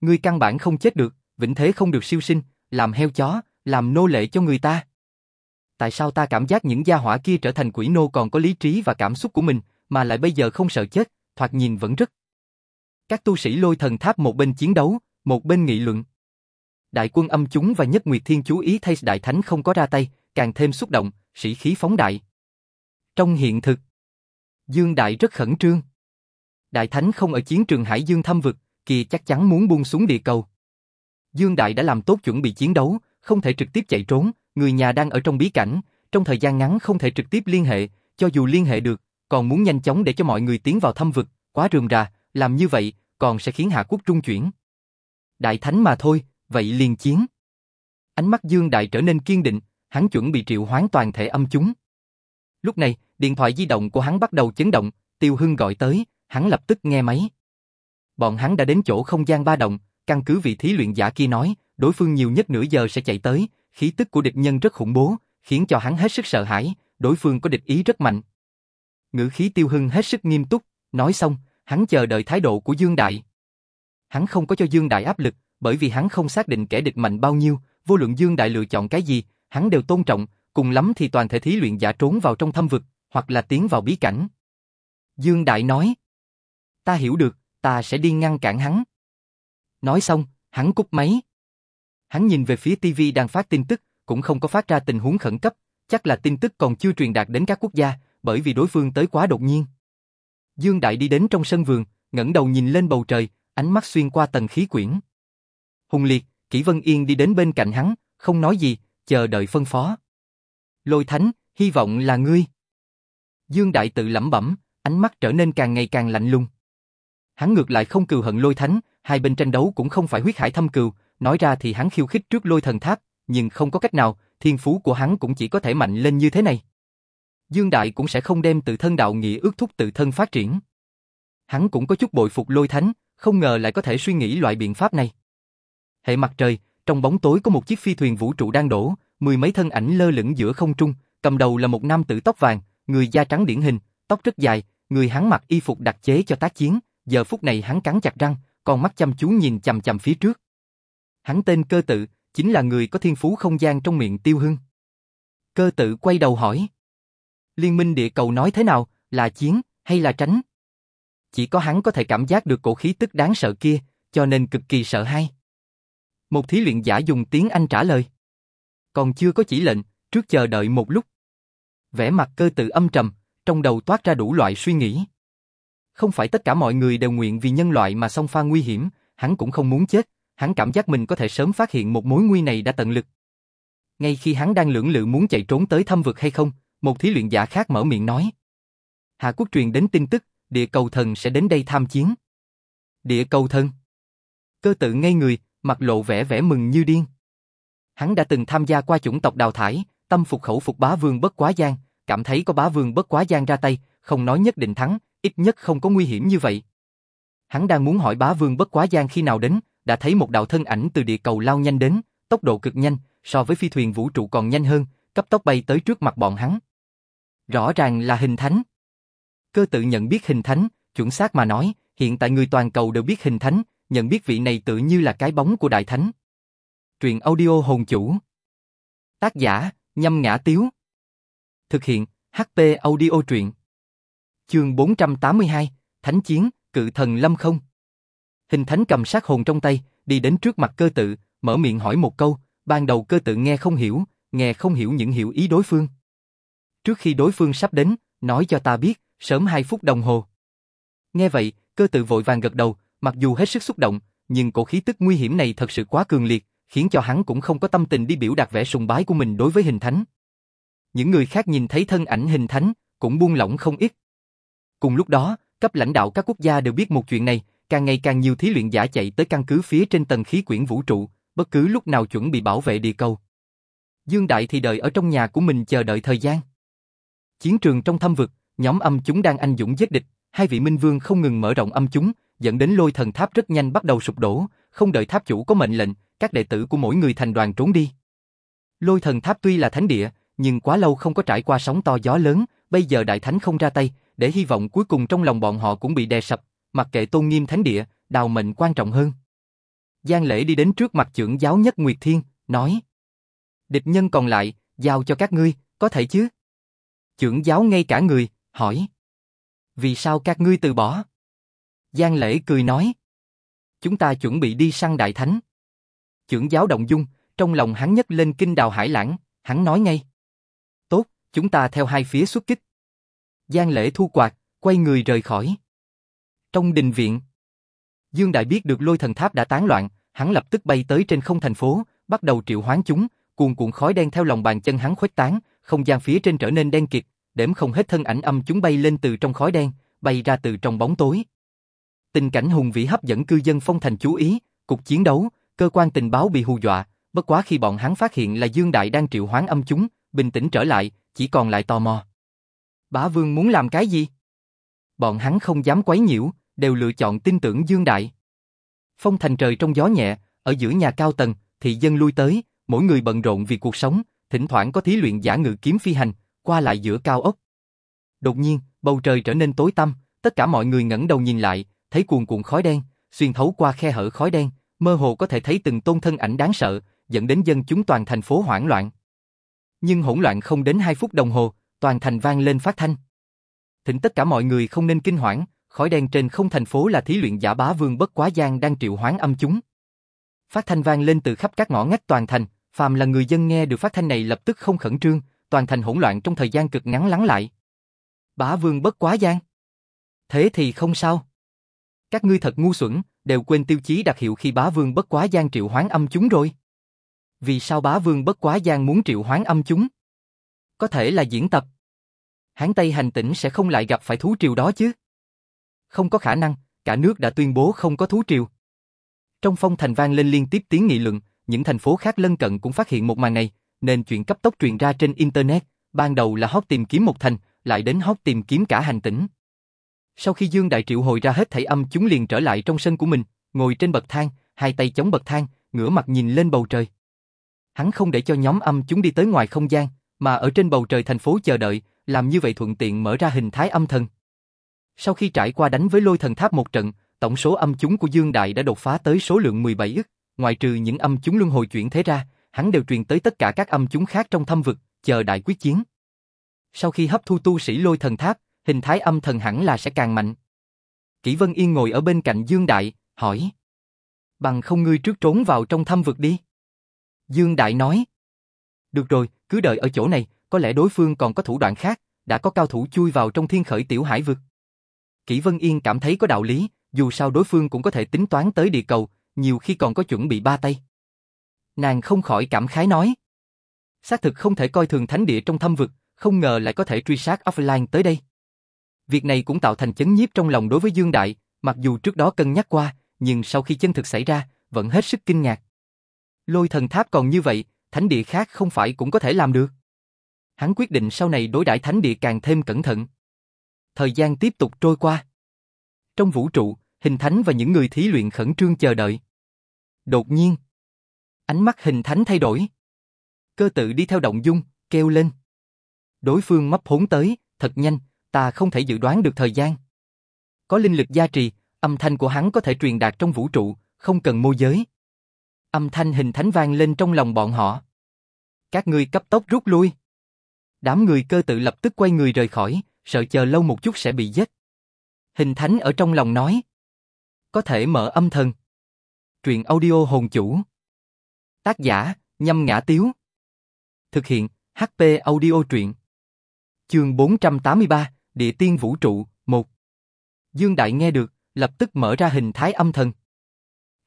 Ngươi căn bản không chết được, vĩnh thế không được siêu sinh, làm heo chó, làm nô lệ cho người ta. Tại sao ta cảm giác những gia hỏa kia trở thành quỷ nô còn có lý trí và cảm xúc của mình, mà lại bây giờ không sợ chết, thoạt nhìn vẫn rất. Các tu sĩ lôi thần tháp một bên chiến đấu, một bên nghị luận. Đại quân âm chúng và nhất nguyệt thiên chú ý thay đại thánh không có ra tay, càng thêm xúc động, sĩ khí phóng đại. Trong hiện thực, Dương Đại rất khẩn trương. Đại Thánh không ở chiến trường Hải Dương thăm vực, kia chắc chắn muốn buông xuống địa cầu. Dương Đại đã làm tốt chuẩn bị chiến đấu, không thể trực tiếp chạy trốn, người nhà đang ở trong bí cảnh, trong thời gian ngắn không thể trực tiếp liên hệ, cho dù liên hệ được, còn muốn nhanh chóng để cho mọi người tiến vào thăm vực, quá rườm rà, làm như vậy, còn sẽ khiến Hạ Quốc trung chuyển. Đại Thánh mà thôi, vậy liền chiến. Ánh mắt Dương Đại trở nên kiên định, hắn chuẩn bị triệu hoán toàn thể âm chúng. Lúc này, điện thoại di động của hắn bắt đầu chấn động, Tiêu Hưng gọi tới, hắn lập tức nghe máy. Bọn hắn đã đến chỗ không gian ba động, căn cứ vị thí luyện giả kia nói, đối phương nhiều nhất nửa giờ sẽ chạy tới, khí tức của địch nhân rất khủng bố, khiến cho hắn hết sức sợ hãi, đối phương có địch ý rất mạnh. Ngữ khí Tiêu Hưng hết sức nghiêm túc, nói xong, hắn chờ đợi thái độ của Dương Đại. Hắn không có cho Dương Đại áp lực, bởi vì hắn không xác định kẻ địch mạnh bao nhiêu, vô luận Dương Đại lựa chọn cái gì, hắn đều tôn trọng, cùng lắm thì toàn thể thí luyện giả trốn vào trong thâm vực, hoặc là tiến vào bí cảnh. Dương Đại nói, ta hiểu được, ta sẽ đi ngăn cản hắn. Nói xong, hắn cúp máy. Hắn nhìn về phía TV đang phát tin tức, cũng không có phát ra tình huống khẩn cấp, chắc là tin tức còn chưa truyền đạt đến các quốc gia, bởi vì đối phương tới quá đột nhiên. Dương Đại đi đến trong sân vườn, ngẩng đầu nhìn lên bầu trời, ánh mắt xuyên qua tầng khí quyển. Hùng Liệt, Kỷ Vân Yên đi đến bên cạnh hắn, không nói gì, chờ đợi phân phó. Lôi Thánh, hy vọng là ngươi. Dương Đại tự lẩm bẩm, ánh mắt trở nên càng ngày càng lạnh lùng. Hắn ngược lại không cừu hận Lôi Thánh, hai bên tranh đấu cũng không phải huyết hải thâm cừu, nói ra thì hắn khiêu khích trước lôi thần tháp, nhưng không có cách nào, thiên phú của hắn cũng chỉ có thể mạnh lên như thế này. Dương Đại cũng sẽ không đem tự thân đạo nghĩa ước thúc tự thân phát triển. Hắn cũng có chút bội phục lôi thánh, không ngờ lại có thể suy nghĩ loại biện pháp này. Hệ mặt trời, trong bóng tối có một chiếc phi thuyền vũ trụ đang đổ, mười mấy thân ảnh lơ lửng giữa không trung, cầm đầu là một nam tử tóc vàng, người da trắng điển hình, tóc rất dài, người hắn mặc y phục đặc chế cho tác chiến, giờ phút này hắn cắn chặt răng, con mắt chăm chú nhìn chằm chằm phía trước. Hắn tên cơ tự, chính là người có thiên phú không gian trong miệng tiêu hưng. Cơ tự quay đầu hỏi. Liên minh địa cầu nói thế nào, là chiến, hay là tránh? Chỉ có hắn có thể cảm giác được cổ khí tức đáng sợ kia, cho nên cực kỳ sợ hãi. Một thí luyện giả dùng tiếng Anh trả lời. Còn chưa có chỉ lệnh, trước chờ đợi một lúc. Vẻ mặt cơ tự âm trầm, trong đầu toát ra đủ loại suy nghĩ. Không phải tất cả mọi người đều nguyện vì nhân loại mà song pha nguy hiểm, hắn cũng không muốn chết, hắn cảm giác mình có thể sớm phát hiện một mối nguy này đã tận lực. Ngay khi hắn đang lưỡng lự muốn chạy trốn tới thâm vực hay không, một thí luyện giả khác mở miệng nói. Hạ quốc truyền đến tin tức, địa cầu thần sẽ đến đây tham chiến. Địa cầu thần? Cơ tự ngây người, mặt lộ vẻ vẻ mừng như điên. Hắn đã từng tham gia qua chủng tộc đào thải, tâm phục khẩu phục bá vương bất quá giang, cảm thấy có bá vương bất quá giang ra tay, không nói nhất định thắng, ít nhất không có nguy hiểm như vậy. Hắn đang muốn hỏi bá vương bất quá giang khi nào đến, đã thấy một đạo thân ảnh từ địa cầu lao nhanh đến, tốc độ cực nhanh, so với phi thuyền vũ trụ còn nhanh hơn, cấp tốc bay tới trước mặt bọn hắn. Rõ ràng là hình thánh. Cơ tự nhận biết hình thánh, chuẩn xác mà nói, hiện tại người toàn cầu đều biết hình thánh, nhận biết vị này tự như là cái bóng của đại thánh. Truyện audio hồn chủ. Tác giả, nhâm ngã tiếu. Thực hiện, HP audio truyện. Chương 482, Thánh chiến, cự thần lâm không. Hình thánh cầm sát hồn trong tay, đi đến trước mặt cơ tự, mở miệng hỏi một câu, ban đầu cơ tự nghe không hiểu, nghe không hiểu những hiểu ý đối phương. Trước khi đối phương sắp đến, nói cho ta biết, sớm 2 phút đồng hồ. Nghe vậy, cơ tự vội vàng gật đầu, mặc dù hết sức xúc động, nhưng cổ khí tức nguy hiểm này thật sự quá cường liệt, khiến cho hắn cũng không có tâm tình đi biểu đạt vẻ sùng bái của mình đối với hình thánh. Những người khác nhìn thấy thân ảnh hình thánh, cũng buông lỏng không ít. Cùng lúc đó, cấp lãnh đạo các quốc gia đều biết một chuyện này, càng ngày càng nhiều thí luyện giả chạy tới căn cứ phía trên tầng khí quyển vũ trụ, bất cứ lúc nào chuẩn bị bảo vệ địa cầu. Dương Đại thì đợi ở trong nhà của mình chờ đợi thời gian. Chiến trường trong thâm vực, nhóm âm chúng đang anh dũng giết địch, hai vị minh vương không ngừng mở rộng âm chúng, dẫn đến lôi thần tháp rất nhanh bắt đầu sụp đổ, không đợi tháp chủ có mệnh lệnh, các đệ tử của mỗi người thành đoàn trốn đi. Lôi thần tháp tuy là thánh địa, nhưng quá lâu không có trải qua sóng to gió lớn, bây giờ đại thánh không ra tay, để hy vọng cuối cùng trong lòng bọn họ cũng bị đè sập, mặc kệ tôn nghiêm thánh địa, đào mệnh quan trọng hơn. Giang lễ đi đến trước mặt trưởng giáo nhất Nguyệt Thiên, nói Địch nhân còn lại, giao cho các ngươi, có thể chứ? Trưởng giáo ngay cả người, hỏi vì sao các ngươi từ bỏ? Giang lễ cười nói Chúng ta chuẩn bị đi săn đại thánh. Trưởng giáo động dung, trong lòng hắn nhất lên kinh đào hải lãng, hắn nói ngay. Tốt, chúng ta theo hai phía xuất kích. Giang lễ thu quạt, quay người rời khỏi. Trong đình viện, Dương Đại biết được lôi thần tháp đã tán loạn, hắn lập tức bay tới trên không thành phố, bắt đầu triệu hoán chúng, cuồn cuộn khói đen theo lòng bàn chân hắn khuếch tán, không gian phía trên trở nên đen kịt, đếm không hết thân ảnh âm chúng bay lên từ trong khói đen, bay ra từ trong bóng tối. Tình cảnh hùng vĩ hấp dẫn cư dân phong thành chú ý, cục chiến đấu, cơ quan tình báo bị hù dọa, bất quá khi bọn hắn phát hiện là Dương Đại đang triệu hoán âm chúng, bình tĩnh trở lại, chỉ còn lại tò mò. Bá Vương muốn làm cái gì? Bọn hắn không dám quấy nhiễu, đều lựa chọn tin tưởng Dương Đại. Phong thành trời trong gió nhẹ, ở giữa nhà cao tầng, thị dân lui tới, mỗi người bận rộn vì cuộc sống, thỉnh thoảng có thí luyện giả ngự kiếm phi hành, qua lại giữa cao ốc. Đột nhiên, bầu trời trở nên tối tăm, tất cả mọi người ngẩng đầu nhìn lại, thấy cuồn cuộn khói đen, xuyên thấu qua khe hở khói đen, mơ hồ có thể thấy từng tôn thân ảnh đáng sợ, dẫn đến dân chúng toàn thành phố hoảng loạn. Nhưng hỗn loạn không đến 2 phút đồng hồ, toàn thành vang lên phát thanh. Thỉnh tất cả mọi người không nên kinh hoảng, khói đen trên không thành phố là thí luyện giả bá vương bất quá gian đang triệu hoán âm chúng. Phát thanh vang lên từ khắp các ngõ ngách toàn thành, phàm là người dân nghe được phát thanh này lập tức không khẩn trương, toàn thành hỗn loạn trong thời gian cực ngắn lắng lại. Bá vương bất quá gian. Thế thì không sao. Các ngươi thật ngu xuẩn, đều quên tiêu chí đặc hiệu khi bá vương bất quá gian triệu hoán âm chúng rồi. Vì sao bá vương bất quá gian muốn triệu hoán âm chúng? Có thể là diễn tập. Hán Tây hành tỉnh sẽ không lại gặp phải thú triều đó chứ. Không có khả năng, cả nước đã tuyên bố không có thú triều. Trong phong thành vang lên liên tiếp tiếng nghị luận, những thành phố khác lân cận cũng phát hiện một màn này, nên chuyện cấp tốc truyền ra trên internet, ban đầu là hót tìm kiếm một thành, lại đến hót tìm kiếm cả hành tỉnh. Sau khi Dương Đại triệu hồi ra hết thảy âm chúng liền trở lại trong sân của mình, ngồi trên bậc thang, hai tay chống bậc thang, ngửa mặt nhìn lên bầu trời. Hắn không để cho nhóm âm chúng đi tới ngoài không gian, mà ở trên bầu trời thành phố chờ đợi, làm như vậy thuận tiện mở ra hình thái âm thần. Sau khi trải qua đánh với lôi thần tháp một trận, tổng số âm chúng của Dương Đại đã đột phá tới số lượng 17 ức, ngoại trừ những âm chúng luân hồi chuyển thế ra, hắn đều truyền tới tất cả các âm chúng khác trong thâm vực, chờ đại quyết chiến. Sau khi hấp thu tu sĩ lôi thần tháp, hình thái âm thần hẳn là sẽ càng mạnh. Kỷ Vân Yên ngồi ở bên cạnh Dương Đại, hỏi. Bằng không ngươi trước trốn vào trong thâm vực đi. Dương Đại nói. Được rồi, cứ đợi ở chỗ này, có lẽ đối phương còn có thủ đoạn khác, đã có cao thủ chui vào trong thiên khởi tiểu hải vực. Kỷ Vân Yên cảm thấy có đạo lý, dù sao đối phương cũng có thể tính toán tới địa cầu, nhiều khi còn có chuẩn bị ba tay. Nàng không khỏi cảm khái nói. Xác thực không thể coi thường thánh địa trong thâm vực, không ngờ lại có thể truy sát offline tới đây. Việc này cũng tạo thành chấn nhiếp trong lòng đối với Dương Đại, mặc dù trước đó cân nhắc qua, nhưng sau khi chân thực xảy ra, vẫn hết sức kinh ngạc. Lôi thần tháp còn như vậy, thánh địa khác không phải cũng có thể làm được. Hắn quyết định sau này đối đãi thánh địa càng thêm cẩn thận. Thời gian tiếp tục trôi qua. Trong vũ trụ, hình thánh và những người thí luyện khẩn trương chờ đợi. Đột nhiên, ánh mắt hình thánh thay đổi. Cơ tự đi theo động dung, kêu lên. Đối phương mấp hốn tới, thật nhanh, ta không thể dự đoán được thời gian. Có linh lực gia trì, âm thanh của hắn có thể truyền đạt trong vũ trụ, không cần môi giới. Âm thanh hình thánh vang lên trong lòng bọn họ. Các ngươi cấp tốc rút lui. Đám người cơ tự lập tức quay người rời khỏi, sợ chờ lâu một chút sẽ bị giết. Hình thánh ở trong lòng nói. Có thể mở âm thần. Truyện audio hồn chủ. Tác giả, nhâm ngã tiếu. Thực hiện, HP audio truyện. Chương 483, Địa tiên vũ trụ, 1. Dương Đại nghe được, lập tức mở ra hình thái âm thần.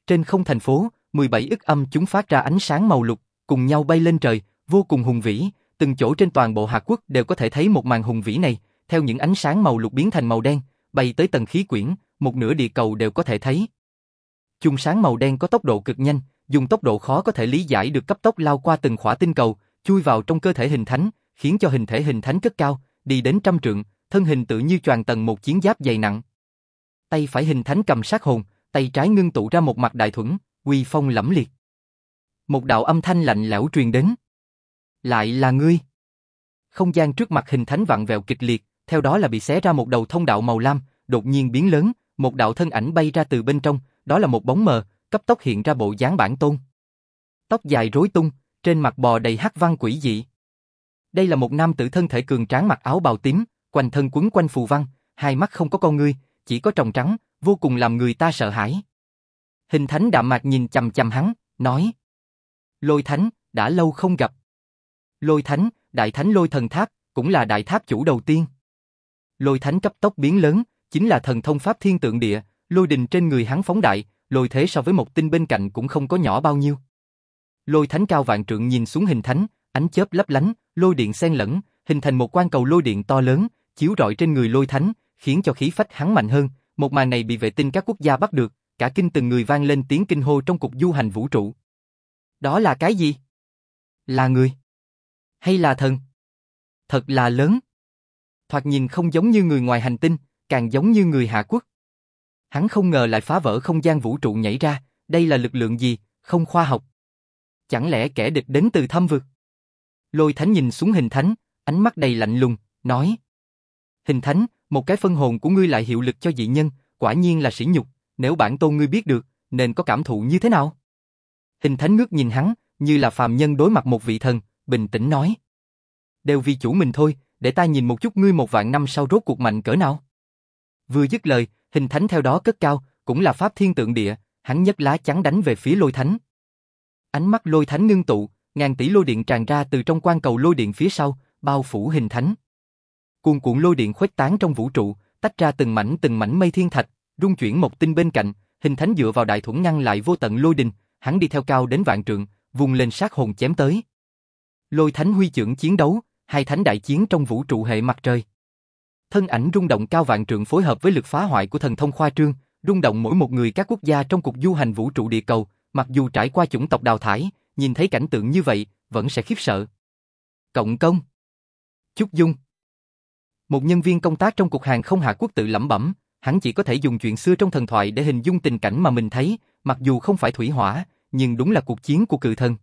Trên không thành phố, 17 ức âm chúng phát ra ánh sáng màu lục, cùng nhau bay lên trời, vô cùng hùng vĩ, từng chỗ trên toàn bộ Hạ Quốc đều có thể thấy một màn hùng vĩ này, theo những ánh sáng màu lục biến thành màu đen, bay tới tầng khí quyển, một nửa địa cầu đều có thể thấy. Chung sáng màu đen có tốc độ cực nhanh, dùng tốc độ khó có thể lý giải được cấp tốc lao qua từng khỏa tinh cầu, chui vào trong cơ thể hình thánh, khiến cho hình thể hình thánh cất cao, đi đến trăm trượng, thân hình tự như choàng tầng một chiến giáp dày nặng. Tay phải hình thánh cầm sát hồn, tay trái ngưng tụ ra một mặt đại thuẫn, uy phong lẫm liệt. Một đạo âm thanh lạnh lẽo truyền đến. Lại là ngươi. Không gian trước mặt hình thánh vặn vẹo kịch liệt, theo đó là bị xé ra một đầu thông đạo màu lam, đột nhiên biến lớn, một đạo thân ảnh bay ra từ bên trong, đó là một bóng mờ, cấp tốc hiện ra bộ dáng bản tôn. Tóc dài rối tung, trên mặt bò đầy hắc văn quỷ dị. Đây là một nam tử thân thể cường tráng mặc áo bào tím, quanh thân quấn quanh phù văn, hai mắt không có con ngươi, chỉ có tròng trắng, vô cùng làm người ta sợ hãi. Hình thánh đạm mạc nhìn chầm chầm hắn, nói. Lôi thánh, đã lâu không gặp. Lôi thánh, đại thánh lôi thần tháp, cũng là đại tháp chủ đầu tiên. Lôi thánh cấp tốc biến lớn, chính là thần thông pháp thiên tượng địa, lôi đình trên người hắn phóng đại, lôi thế so với một tinh bên cạnh cũng không có nhỏ bao nhiêu. Lôi thánh cao vạn trượng nhìn xuống hình thánh, ánh chớp lấp lánh, lôi điện xen lẫn, hình thành một quan cầu lôi điện to lớn, chiếu rọi trên người lôi thánh, khiến cho khí phách hắn mạnh hơn. Một màn này bị vệ tinh các quốc gia bắt được, cả kinh từng người vang lên tiếng kinh hô trong cuộc du hành vũ trụ. Đó là cái gì? Là người? Hay là thần? Thật là lớn. Thoạt nhìn không giống như người ngoài hành tinh, càng giống như người Hạ Quốc. Hắn không ngờ lại phá vỡ không gian vũ trụ nhảy ra, đây là lực lượng gì, không khoa học. Chẳng lẽ kẻ địch đến từ thâm vực? Lôi thánh nhìn xuống hình thánh, ánh mắt đầy lạnh lùng, nói. Hình thánh, một cái phân hồn của ngươi lại hiệu lực cho dị nhân, quả nhiên là sỉ nhục, nếu bản tôn ngươi biết được, nên có cảm thụ như thế nào? Hình thánh ngước nhìn hắn, như là phàm nhân đối mặt một vị thần, bình tĩnh nói. Đều vì chủ mình thôi, để ta nhìn một chút ngươi một vạn năm sau rốt cuộc mạnh cỡ nào. Vừa dứt lời, hình thánh theo đó cất cao, cũng là pháp thiên tượng địa, hắn nhấc lá chắn đánh về phía lôi thánh. Ánh mắt lôi thánh ngưng tụ, ngàn tỷ lôi điện tràn ra từ trong quan cầu lôi điện phía sau, bao phủ hình thánh. Cuồn cuộn lôi điện khuếch tán trong vũ trụ, tách ra từng mảnh từng mảnh mây thiên thạch, rung chuyển một tinh bên cạnh, hình thánh dựa vào đại thuẫn ngăn lại vô tận lôi đình, hắn đi theo cao đến vạn trượng, vùng lên sát hồn chém tới. Lôi thánh huy trưởng chiến đấu, hai thánh đại chiến trong vũ trụ hệ mặt trời. Thân ảnh rung động cao vạn trượng phối hợp với lực phá hoại của thần thông khoa trương, rung động mỗi một người các quốc gia trong cuộc du hành vũ trụ địa cầu, mặc dù trải qua chủng tộc đào thải, nhìn thấy cảnh tượng như vậy, vẫn sẽ khiếp sợ. Cộng công Chúc Dung Một nhân viên công tác trong cục hàng không Hạ Quốc tự lẩm bẩm, hắn chỉ có thể dùng chuyện xưa trong thần thoại để hình dung tình cảnh mà mình thấy, mặc dù không phải thủy hỏa, nhưng đúng là cuộc chiến của cự thần.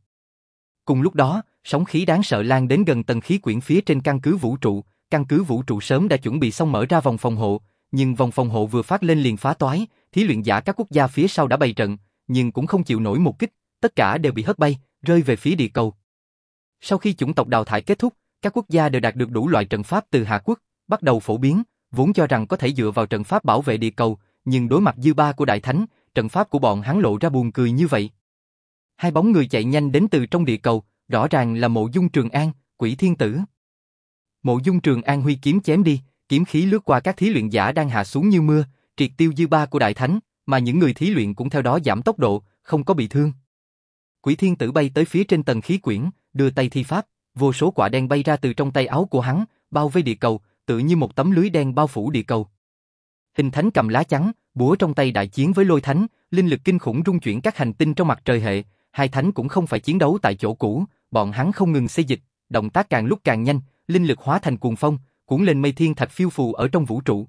Cùng lúc đó, sóng khí đáng sợ lan đến gần tầng khí quyển phía trên căn cứ vũ trụ, căn cứ vũ trụ sớm đã chuẩn bị xong mở ra vòng phòng hộ, nhưng vòng phòng hộ vừa phát lên liền phá toái, thí luyện giả các quốc gia phía sau đã bày trận, nhưng cũng không chịu nổi một kích, tất cả đều bị hất bay, rơi về phía địa cầu. Sau khi chủng tộc đào thải kết thúc, các quốc gia đều đạt được đủ loại trận pháp từ Hạ Quốc, bắt đầu phổ biến, vốn cho rằng có thể dựa vào trận pháp bảo vệ địa cầu, nhưng đối mặt dư ba của Đại Thánh, trận pháp của bọn hắn lộ ra buồn cười như vậy. Hai bóng người chạy nhanh đến từ trong địa cầu, rõ ràng là mộ dung trường an, quỷ thiên tử. Mộ dung trường an huy kiếm chém đi, kiếm khí lướt qua các thí luyện giả đang hạ xuống như mưa, triệt tiêu dư ba của đại thánh, mà những người thí luyện cũng theo đó giảm tốc độ, không có bị thương. Quỷ thiên tử bay tới phía trên tầng khí quyển, đưa tay thi pháp, vô số quả đen bay ra từ trong tay áo của hắn, bao vây địa cầu, tự như một tấm lưới đen bao phủ địa cầu. Hình thánh cầm lá trắng, búa trong tay đại chiến với lôi thánh, linh lực kinh khủng rung chuyển các hành tinh trong mặt trời hệ, hai thánh cũng không phải chiến đấu tại chỗ cũ, bọn hắn không ngừng xây dịch, động tác càng lúc càng nhanh, linh lực hóa thành cuồng phong, cuốn lên mây thiên thạch phiêu phù ở trong vũ trụ.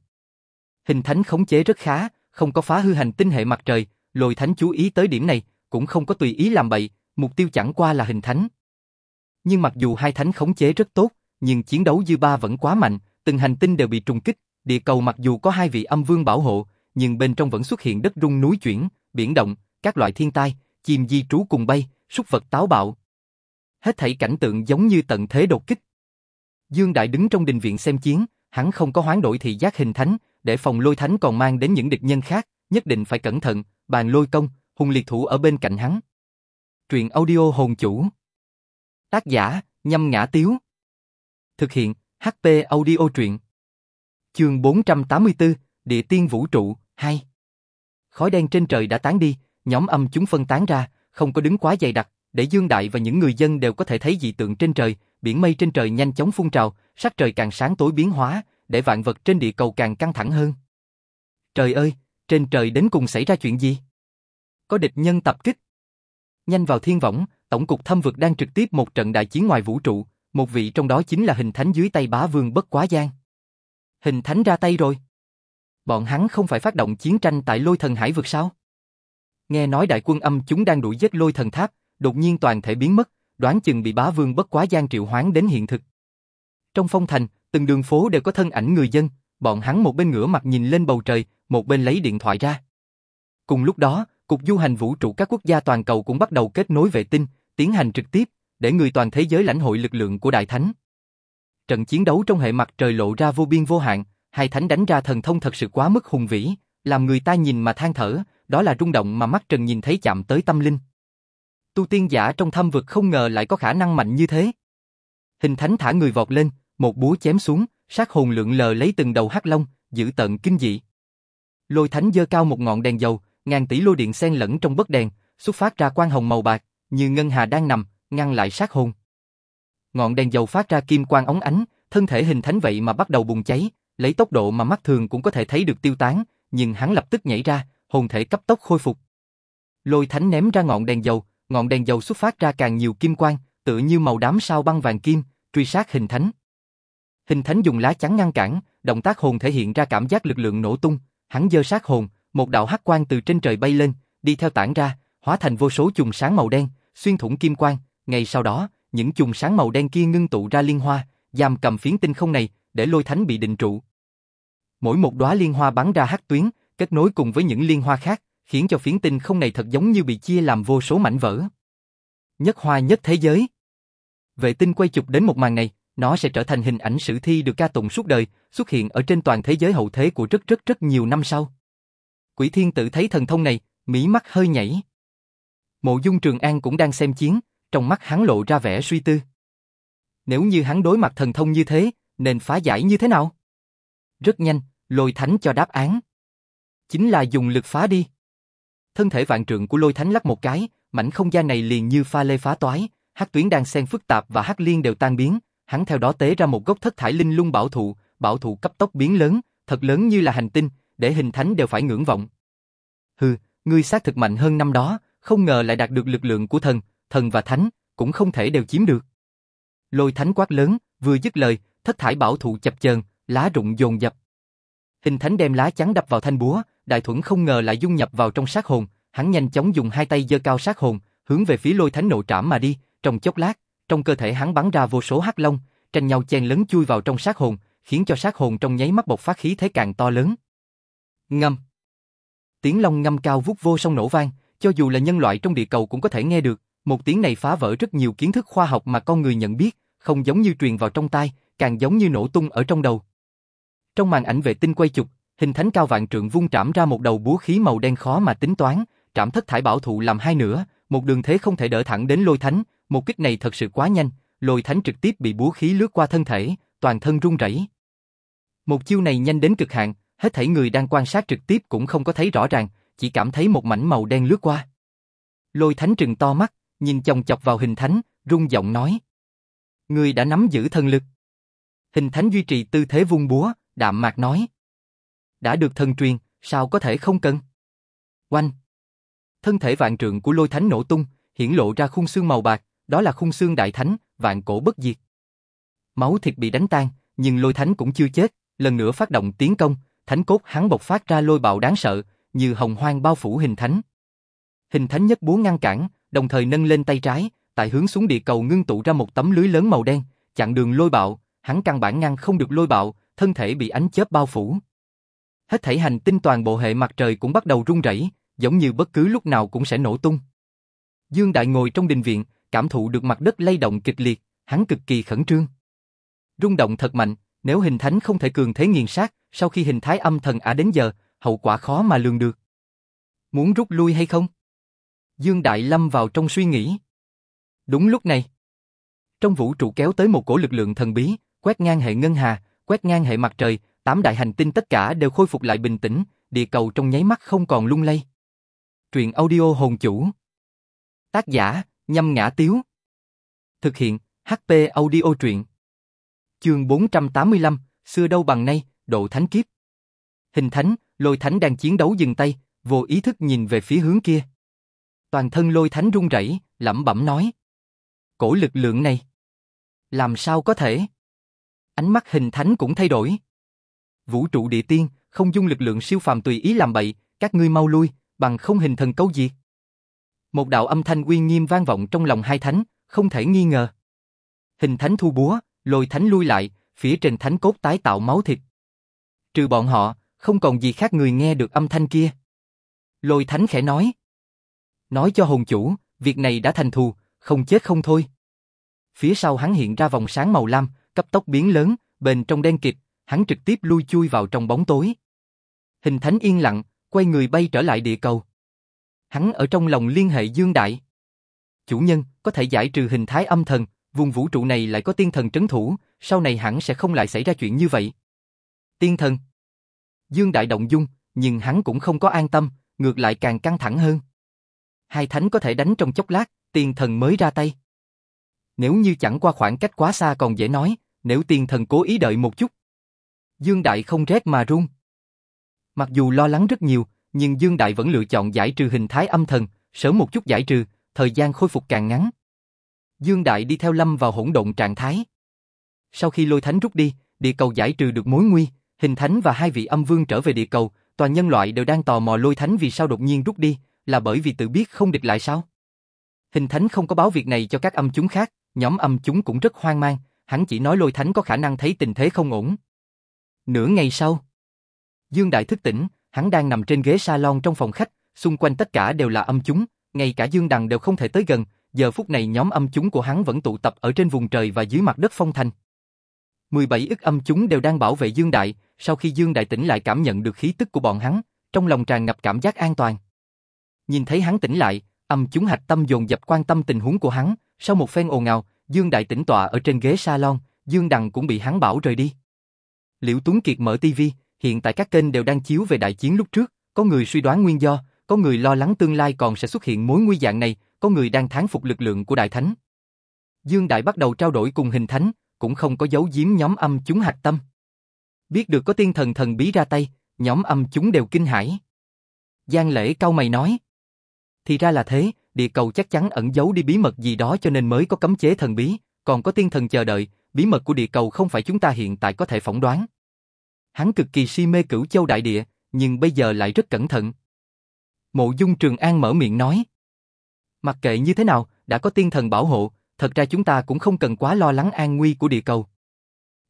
Hình thánh khống chế rất khá, không có phá hư hành tinh hệ mặt trời, lôi thánh chú ý tới điểm này, cũng không có tùy ý làm bậy, mục tiêu chẳng qua là hình thánh. Nhưng mặc dù hai thánh khống chế rất tốt, nhưng chiến đấu dư ba vẫn quá mạnh, từng hành tinh đều bị trùng kích, địa cầu mặc dù có hai vị âm vương bảo hộ, nhưng bên trong vẫn xuất hiện đất rung núi chuyển, biển động, các loại thiên tai, chim di trú cùng bay, súc vật táo bạo. Hết thảy cảnh tượng giống như tận thế đột kích. Dương Đại đứng trong đình viện xem chiến, hắn không có hoán đổi thị giác hình thánh, để phòng lôi thánh còn mang đến những địch nhân khác, nhất định phải cẩn thận, bàn lôi công, hùng liệt thủ ở bên cạnh hắn. Truyện audio hồn chủ. Tác giả, nhâm ngã tiếu. Thực hiện, HP audio truyện. Chương 484, Địa tiên vũ trụ, 2. Khói đen trên trời đã tán đi, nhóm âm chúng phân tán ra, không có đứng quá dày đặc, để Dương Đại và những người dân đều có thể thấy dị tượng trên trời, biển mây trên trời nhanh chóng phun trào, sắc trời càng sáng tối biến hóa, để vạn vật trên địa cầu càng căng thẳng hơn. Trời ơi, trên trời đến cùng xảy ra chuyện gì? Có địch nhân tập kích. Nhanh vào thiên võng, tổng cục thâm vực đang trực tiếp một trận đại chiến ngoài vũ trụ, một vị trong đó chính là hình thánh dưới tay bá vương bất quá gian. Hình thánh ra tay rồi. Bọn hắn không phải phát động chiến tranh tại lôi thần hải vực sao? Nghe nói đại quân âm chúng đang đuổi giết lôi thần tháp, đột nhiên toàn thể biến mất, đoán chừng bị bá vương bất quá gian triệu hoán đến hiện thực. Trong phong thành, từng đường phố đều có thân ảnh người dân, bọn hắn một bên ngửa mặt nhìn lên bầu trời, một bên lấy điện thoại ra. Cùng lúc đó, Cục Du hành vũ trụ các quốc gia toàn cầu cũng bắt đầu kết nối vệ tinh, tiến hành trực tiếp, để người toàn thế giới lãnh hội lực lượng của Đại Thánh. Trận chiến đấu trong hệ mặt trời lộ ra vô biên vô hạn, hai thánh đánh ra thần thông thật sự quá mức hùng vĩ, làm người ta nhìn mà than thở, đó là rung động mà mắt Trần nhìn thấy chạm tới tâm linh. Tu tiên giả trong thâm vực không ngờ lại có khả năng mạnh như thế. Hình thánh thả người vọt lên, một búa chém xuống, sát hồn lượng lờ lấy từng đầu hắc long, giữ tận kinh dị. Lôi thánh dơ cao một ngọn đèn dầu, ngàn tỷ lôi điện xen lẫn trong bất đèn, xuất phát ra quang hồng màu bạc, như ngân hà đang nằm, ngăn lại sát hồn. Ngọn đèn dầu phát ra kim quang óng ánh, thân thể hình thánh vậy mà bắt đầu bùng cháy, lấy tốc độ mà mắt thường cũng có thể thấy được tiêu tán, nhưng hắn lập tức nhảy ra, hồn thể cấp tốc khôi phục. Lôi thánh ném ra ngọn đèn dầu, ngọn đèn dầu xuất phát ra càng nhiều kim quang, tựa như màu đám sao băng vàng kim, truy sát hình thánh. Hình thánh dùng lá chắn ngăn cản, động tác hồn thể hiện ra cảm giác lực lượng nổ tung, hắn giơ sát hồn, một đạo hắc quang từ trên trời bay lên, đi theo tản ra, hóa thành vô số chùm sáng màu đen, xuyên thủng kim quang, ngay sau đó, những chùm sáng màu đen kia ngưng tụ ra liên hoa, giam cầm phiến tinh không này, để lôi thánh bị định trụ. Mỗi một đóa liên hoa bắn ra hắc tuyến, kết nối cùng với những liên hoa khác, khiến cho phiến tinh không này thật giống như bị chia làm vô số mảnh vỡ. Nhất hoa nhất thế giới. Vệ tinh quay chụp đến một màn này, nó sẽ trở thành hình ảnh sử thi được ca tụng suốt đời, xuất hiện ở trên toàn thế giới hậu thế của rất rất rất nhiều năm sau. Quỷ thiên tử thấy thần thông này, mí mắt hơi nhảy. Mộ dung Trường An cũng đang xem chiến, trong mắt hắn lộ ra vẻ suy tư. Nếu như hắn đối mặt thần thông như thế, nên phá giải như thế nào? Rất nhanh, lôi thánh cho đáp án. Chính là dùng lực phá đi. Thân thể vạn trượng của lôi thánh lắc một cái, mảnh không gian này liền như pha lê phá toái, hắc tuyến đang xen phức tạp và hắc liên đều tan biến, hắn theo đó tế ra một gốc thất thải linh lung bảo thụ, bảo thụ cấp tốc biến lớn, thật lớn như là hành tinh, để hình thánh đều phải ngưỡng vọng. Hừ, ngươi xác thực mạnh hơn năm đó, không ngờ lại đạt được lực lượng của thần, thần và thánh, cũng không thể đều chiếm được. Lôi thánh quát lớn, vừa dứt lời, thất thải bảo thụ chập chờn, lá rụng dồn dập. Hình thánh đem lá trắng đập vào thanh búa, đại thuẫn không ngờ lại dung nhập vào trong sát hồn, hắn nhanh chóng dùng hai tay giơ cao sát hồn, hướng về phía lôi thánh nộ trảm mà đi, trong chốc lát, trong cơ thể hắn bắn ra vô số hắc long, tranh nhau chen lấn chui vào trong sát hồn, khiến cho sát hồn trong nháy mắt bộc phát khí thế càng to lớn. Ngâm. Tiếng long ngâm cao vút vô song nổ vang, cho dù là nhân loại trong địa cầu cũng có thể nghe được, một tiếng này phá vỡ rất nhiều kiến thức khoa học mà con người nhận biết, không giống như truyền vào trong tai, càng giống như nổ tung ở trong đầu. Trong màn ảnh vệ tinh quay chụp, hình thánh cao vạn trượng vung trảm ra một đầu búa khí màu đen khó mà tính toán, trảm thất thải bảo thụ làm hai nửa, một đường thế không thể đỡ thẳng đến lôi thánh, một kích này thật sự quá nhanh, lôi thánh trực tiếp bị búa khí lướt qua thân thể, toàn thân run rẩy. Một chiêu này nhanh đến cực hạn, hết thảy người đang quan sát trực tiếp cũng không có thấy rõ ràng, chỉ cảm thấy một mảnh màu đen lướt qua. Lôi thánh trừng to mắt, nhìn chồng chọc vào hình thánh, rung giọng nói. Người đã nắm giữ thần lực. Hình thánh duy trì tư thế vung búa, đạm mạc nói. Đã được thần truyền, sao có thể không cần? Oanh! Thân thể vạn trượng của lôi thánh nổ tung, hiển lộ ra khung xương màu bạc, đó là khung xương đại thánh, vạn cổ bất diệt. Máu thịt bị đánh tan, nhưng lôi thánh cũng chưa chết, lần nữa phát động tiến công, thánh cốt hắn bộc phát ra lôi bạo đáng sợ, như hồng hoang bao phủ hình thánh. Hình thánh nhất búa ngăn cản, đồng thời nâng lên tay trái, tại hướng xuống địa cầu ngưng tụ ra một tấm lưới lớn màu đen, chặn đường lôi bạo, hắn căn bản ngăn không được lôi bạo, thân thể bị ánh chớp bao phủ. Hết thảy hành tinh toàn bộ hệ mặt trời cũng bắt đầu rung rẩy, giống như bất cứ lúc nào cũng sẽ nổ tung. Dương Đại ngồi trong đình viện, cảm thụ được mặt đất lay động kịch liệt, hắn cực kỳ khẩn trương. Rung động thật mạnh, nếu hình thánh không thể cường thế nghiền sát, sau khi hình thái âm thần ả đến giờ, hậu quả khó mà lường được. Muốn rút lui hay không? Dương Đại lâm vào trong suy nghĩ. Đúng lúc này, trong vũ trụ kéo tới một cổ lực lượng thần bí, quét ngang hệ ngân hà, quét ngang hệ mặt trời, tám đại hành tinh tất cả đều khôi phục lại bình tĩnh, địa cầu trong nháy mắt không còn lung lay. Truyện audio hồn chủ. Tác giả, nhâm ngã tiếu. Thực hiện, HP audio truyện. Chương 485, xưa đâu bằng nay, độ thánh kiếp. Hình thánh, lôi thánh đang chiến đấu dừng tay, vô ý thức nhìn về phía hướng kia. Toàn thân lôi thánh run rẩy, lẩm bẩm nói. Cổ lực lượng này. Làm sao có thể? Ánh mắt hình thánh cũng thay đổi. Vũ trụ địa tiên, không dung lực lượng siêu phàm tùy ý làm bậy, các ngươi mau lui, bằng không hình thần câu diệt. Một đạo âm thanh uy nghiêm vang vọng trong lòng hai thánh, không thể nghi ngờ. Hình thánh thu búa, lôi thánh lui lại, phía trên thánh cốt tái tạo máu thịt. Trừ bọn họ, không còn gì khác người nghe được âm thanh kia. Lôi thánh khẽ nói. Nói cho hồn chủ, việc này đã thành thù, không chết không thôi. Phía sau hắn hiện ra vòng sáng màu lam, cấp tốc biến lớn, bên trong đen kịt, hắn trực tiếp lui chui vào trong bóng tối. Hình thánh yên lặng, quay người bay trở lại địa cầu. Hắn ở trong lòng liên hệ Dương Đại. Chủ nhân, có thể giải trừ hình thái âm thần, vùng vũ trụ này lại có tiên thần trấn thủ, sau này hẳn sẽ không lại xảy ra chuyện như vậy. Tiên thần. Dương Đại động dung, nhưng hắn cũng không có an tâm, ngược lại càng căng thẳng hơn. Hai thánh có thể đánh trong chốc lát, tiên thần mới ra tay. Nếu như chẳng qua khoảng cách quá xa còn dễ nói, nếu tiên thần cố ý đợi một chút. Dương Đại không rét mà run. Mặc dù lo lắng rất nhiều, nhưng Dương Đại vẫn lựa chọn giải trừ hình thái âm thần, sớm một chút giải trừ, thời gian khôi phục càng ngắn. Dương Đại đi theo Lâm vào hỗn độn trạng thái. Sau khi lôi thánh rút đi, địa cầu giải trừ được mối nguy, hình thánh và hai vị âm vương trở về địa cầu, toàn nhân loại đều đang tò mò lôi thánh vì sao đột nhiên rút đi, là bởi vì tự biết không địch lại sao? Hình thánh không có báo việc này cho các âm chúng khác, nhóm âm chúng cũng rất hoang mang, hắn chỉ nói lôi thánh có khả năng thấy tình thế không ổn. Nửa ngày sau, Dương Đại thức tỉnh, hắn đang nằm trên ghế salon trong phòng khách, xung quanh tất cả đều là âm chúng, ngay cả Dương Đằng đều không thể tới gần, giờ phút này nhóm âm chúng của hắn vẫn tụ tập ở trên vùng trời và dưới mặt đất phong thành. 17 ức âm chúng đều đang bảo vệ Dương Đại, sau khi Dương Đại tỉnh lại cảm nhận được khí tức của bọn hắn, trong lòng tràn ngập cảm giác an toàn. Nhìn thấy hắn tỉnh lại, âm chúng hạch tâm dồn dập quan tâm tình huống của hắn, sau một phen ồn ào, Dương Đại tỉnh tọa ở trên ghế salon, Dương Đằng cũng bị hắn bảo rời đi. Liễu Tuấn Kiệt mở TV, hiện tại các kênh đều đang chiếu về đại chiến lúc trước, có người suy đoán nguyên do, có người lo lắng tương lai còn sẽ xuất hiện mối nguy dạng này, có người đang thán phục lực lượng của Đại Thánh. Dương Đại bắt đầu trao đổi cùng hình thánh, cũng không có giấu giếm nhóm âm chúng hạch tâm. Biết được có tiên thần thần bí ra tay, nhóm âm chúng đều kinh hãi. Giang lễ cau mày nói. Thì ra là thế, địa cầu chắc chắn ẩn giấu đi bí mật gì đó cho nên mới có cấm chế thần bí, còn có tiên thần chờ đợi, bí mật của địa cầu không phải chúng ta hiện tại có thể phỏng đoán. Hắn cực kỳ si mê cửu châu đại địa, nhưng bây giờ lại rất cẩn thận. Mộ dung Trường An mở miệng nói. Mặc kệ như thế nào, đã có tiên thần bảo hộ, thật ra chúng ta cũng không cần quá lo lắng an nguy của địa cầu.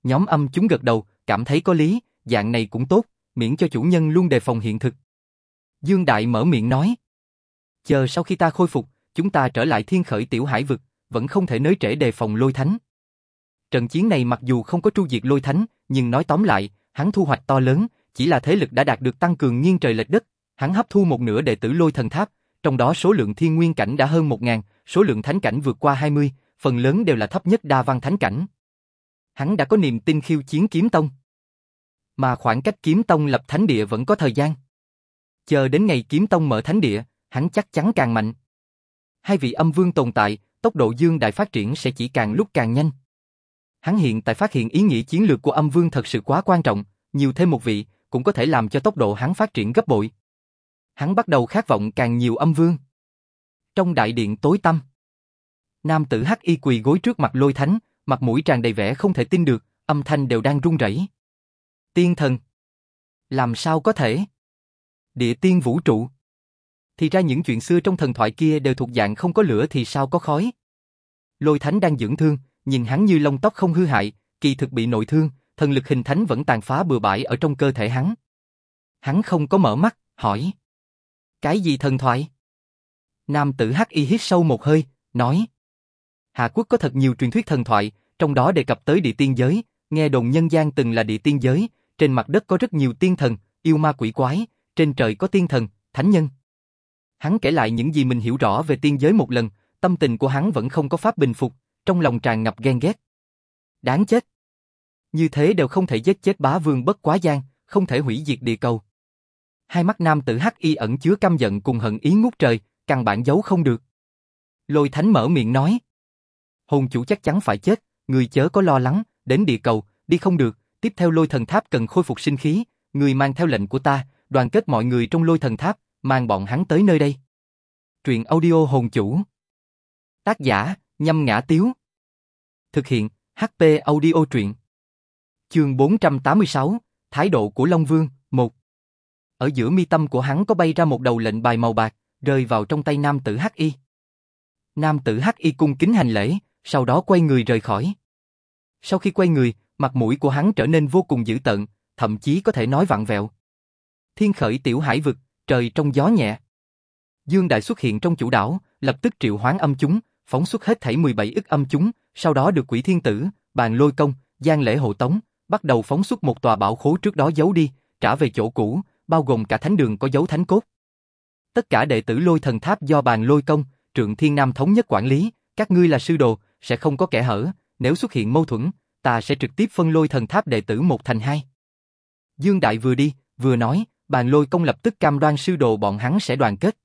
Nhóm âm chúng gật đầu, cảm thấy có lý, dạng này cũng tốt, miễn cho chủ nhân luôn đề phòng hiện thực. Dương Đại mở miệng nói. Chờ sau khi ta khôi phục, chúng ta trở lại thiên khởi tiểu hải vực, vẫn không thể nới trễ đề phòng lôi thánh. Trận chiến này mặc dù không có tru diệt lôi thánh, nhưng nói tóm lại, hắn thu hoạch to lớn, chỉ là thế lực đã đạt được tăng cường nghiêng trời lệch đất, hắn hấp thu một nửa đệ tử lôi thần tháp, trong đó số lượng thiên nguyên cảnh đã hơn 1.000, số lượng thánh cảnh vượt qua 20, phần lớn đều là thấp nhất đa văn thánh cảnh. Hắn đã có niềm tin khiêu chiến kiếm tông. Mà khoảng cách kiếm tông lập thánh địa vẫn có thời gian. Chờ đến ngày kiếm tông mở thánh địa, hắn chắc chắn càng mạnh. Hai vị âm vương tồn tại, tốc độ dương đại phát triển sẽ chỉ càng lúc càng nhanh. Hắn hiện tại phát hiện ý nghĩa chiến lược của âm vương thật sự quá quan trọng, nhiều thêm một vị, cũng có thể làm cho tốc độ hắn phát triển gấp bội. Hắn bắt đầu khát vọng càng nhiều âm vương. Trong đại điện tối tăm, nam tử hắc y quỳ gối trước mặt lôi thánh, mặt mũi tràn đầy vẻ không thể tin được, âm thanh đều đang run rẩy. Tiên thần. Làm sao có thể? Địa tiên vũ trụ. Thì ra những chuyện xưa trong thần thoại kia đều thuộc dạng không có lửa thì sao có khói. Lôi thánh đang dưỡng thương, nhìn hắn như lông tóc không hư hại, kỳ thực bị nội thương, thần lực hình thánh vẫn tàn phá bừa bãi ở trong cơ thể hắn. Hắn không có mở mắt, hỏi. Cái gì thần thoại? Nam tử hắc y hít sâu một hơi, nói. Hạ quốc có thật nhiều truyền thuyết thần thoại, trong đó đề cập tới địa tiên giới, nghe đồn nhân gian từng là địa tiên giới, trên mặt đất có rất nhiều tiên thần, yêu ma quỷ quái, trên trời có tiên thần, thánh nhân. Hắn kể lại những gì mình hiểu rõ về tiên giới một lần, tâm tình của hắn vẫn không có pháp bình phục, trong lòng tràn ngập ghen ghét. Đáng chết. Như thế đều không thể giết chết bá vương bất quá gian, không thể hủy diệt địa cầu. Hai mắt nam tử hắc y ẩn chứa căm giận cùng hận ý ngút trời, căn bản giấu không được. Lôi thánh mở miệng nói. Hồn chủ chắc chắn phải chết, người chớ có lo lắng, đến địa cầu, đi không được, tiếp theo lôi thần tháp cần khôi phục sinh khí, người mang theo lệnh của ta, đoàn kết mọi người trong lôi thần tháp, mang bọn hắn tới nơi đây. Truyện audio hồn chủ. Tác giả, nhâm ngã tiếu. Thực hiện, HP audio truyện. Chương 486, Thái độ của Long Vương, 1. Ở giữa mi tâm của hắn có bay ra một đầu lệnh bài màu bạc, rơi vào trong tay nam tử h y Nam tử h y cung kính hành lễ, sau đó quay người rời khỏi. Sau khi quay người, mặt mũi của hắn trở nên vô cùng dữ tợn, thậm chí có thể nói vặn vẹo. Thiên khởi tiểu hải vực, trời trong gió nhẹ. Dương Đại xuất hiện trong chủ đảo, lập tức triệu hoán âm chúng, phóng xuất hết thảy 17 ức âm chúng, sau đó được quỷ thiên tử, bàn lôi công, gian lễ hộ tống, bắt đầu phóng xuất một tòa bảo khố trước đó giấu đi, trả về chỗ cũ, bao gồm cả thánh đường có dấu thánh cốt. Tất cả đệ tử lôi thần tháp do bàn lôi công, trượng thiên nam thống nhất quản lý, các ngươi là sư đồ, sẽ không có kẻ hở, nếu xuất hiện mâu thuẫn, ta sẽ trực tiếp phân lôi thần tháp đệ tử một thành hai. Dương Đại vừa đi, vừa nói, bàn lôi công lập tức cam đoan sư đồ bọn hắn sẽ đoàn kết.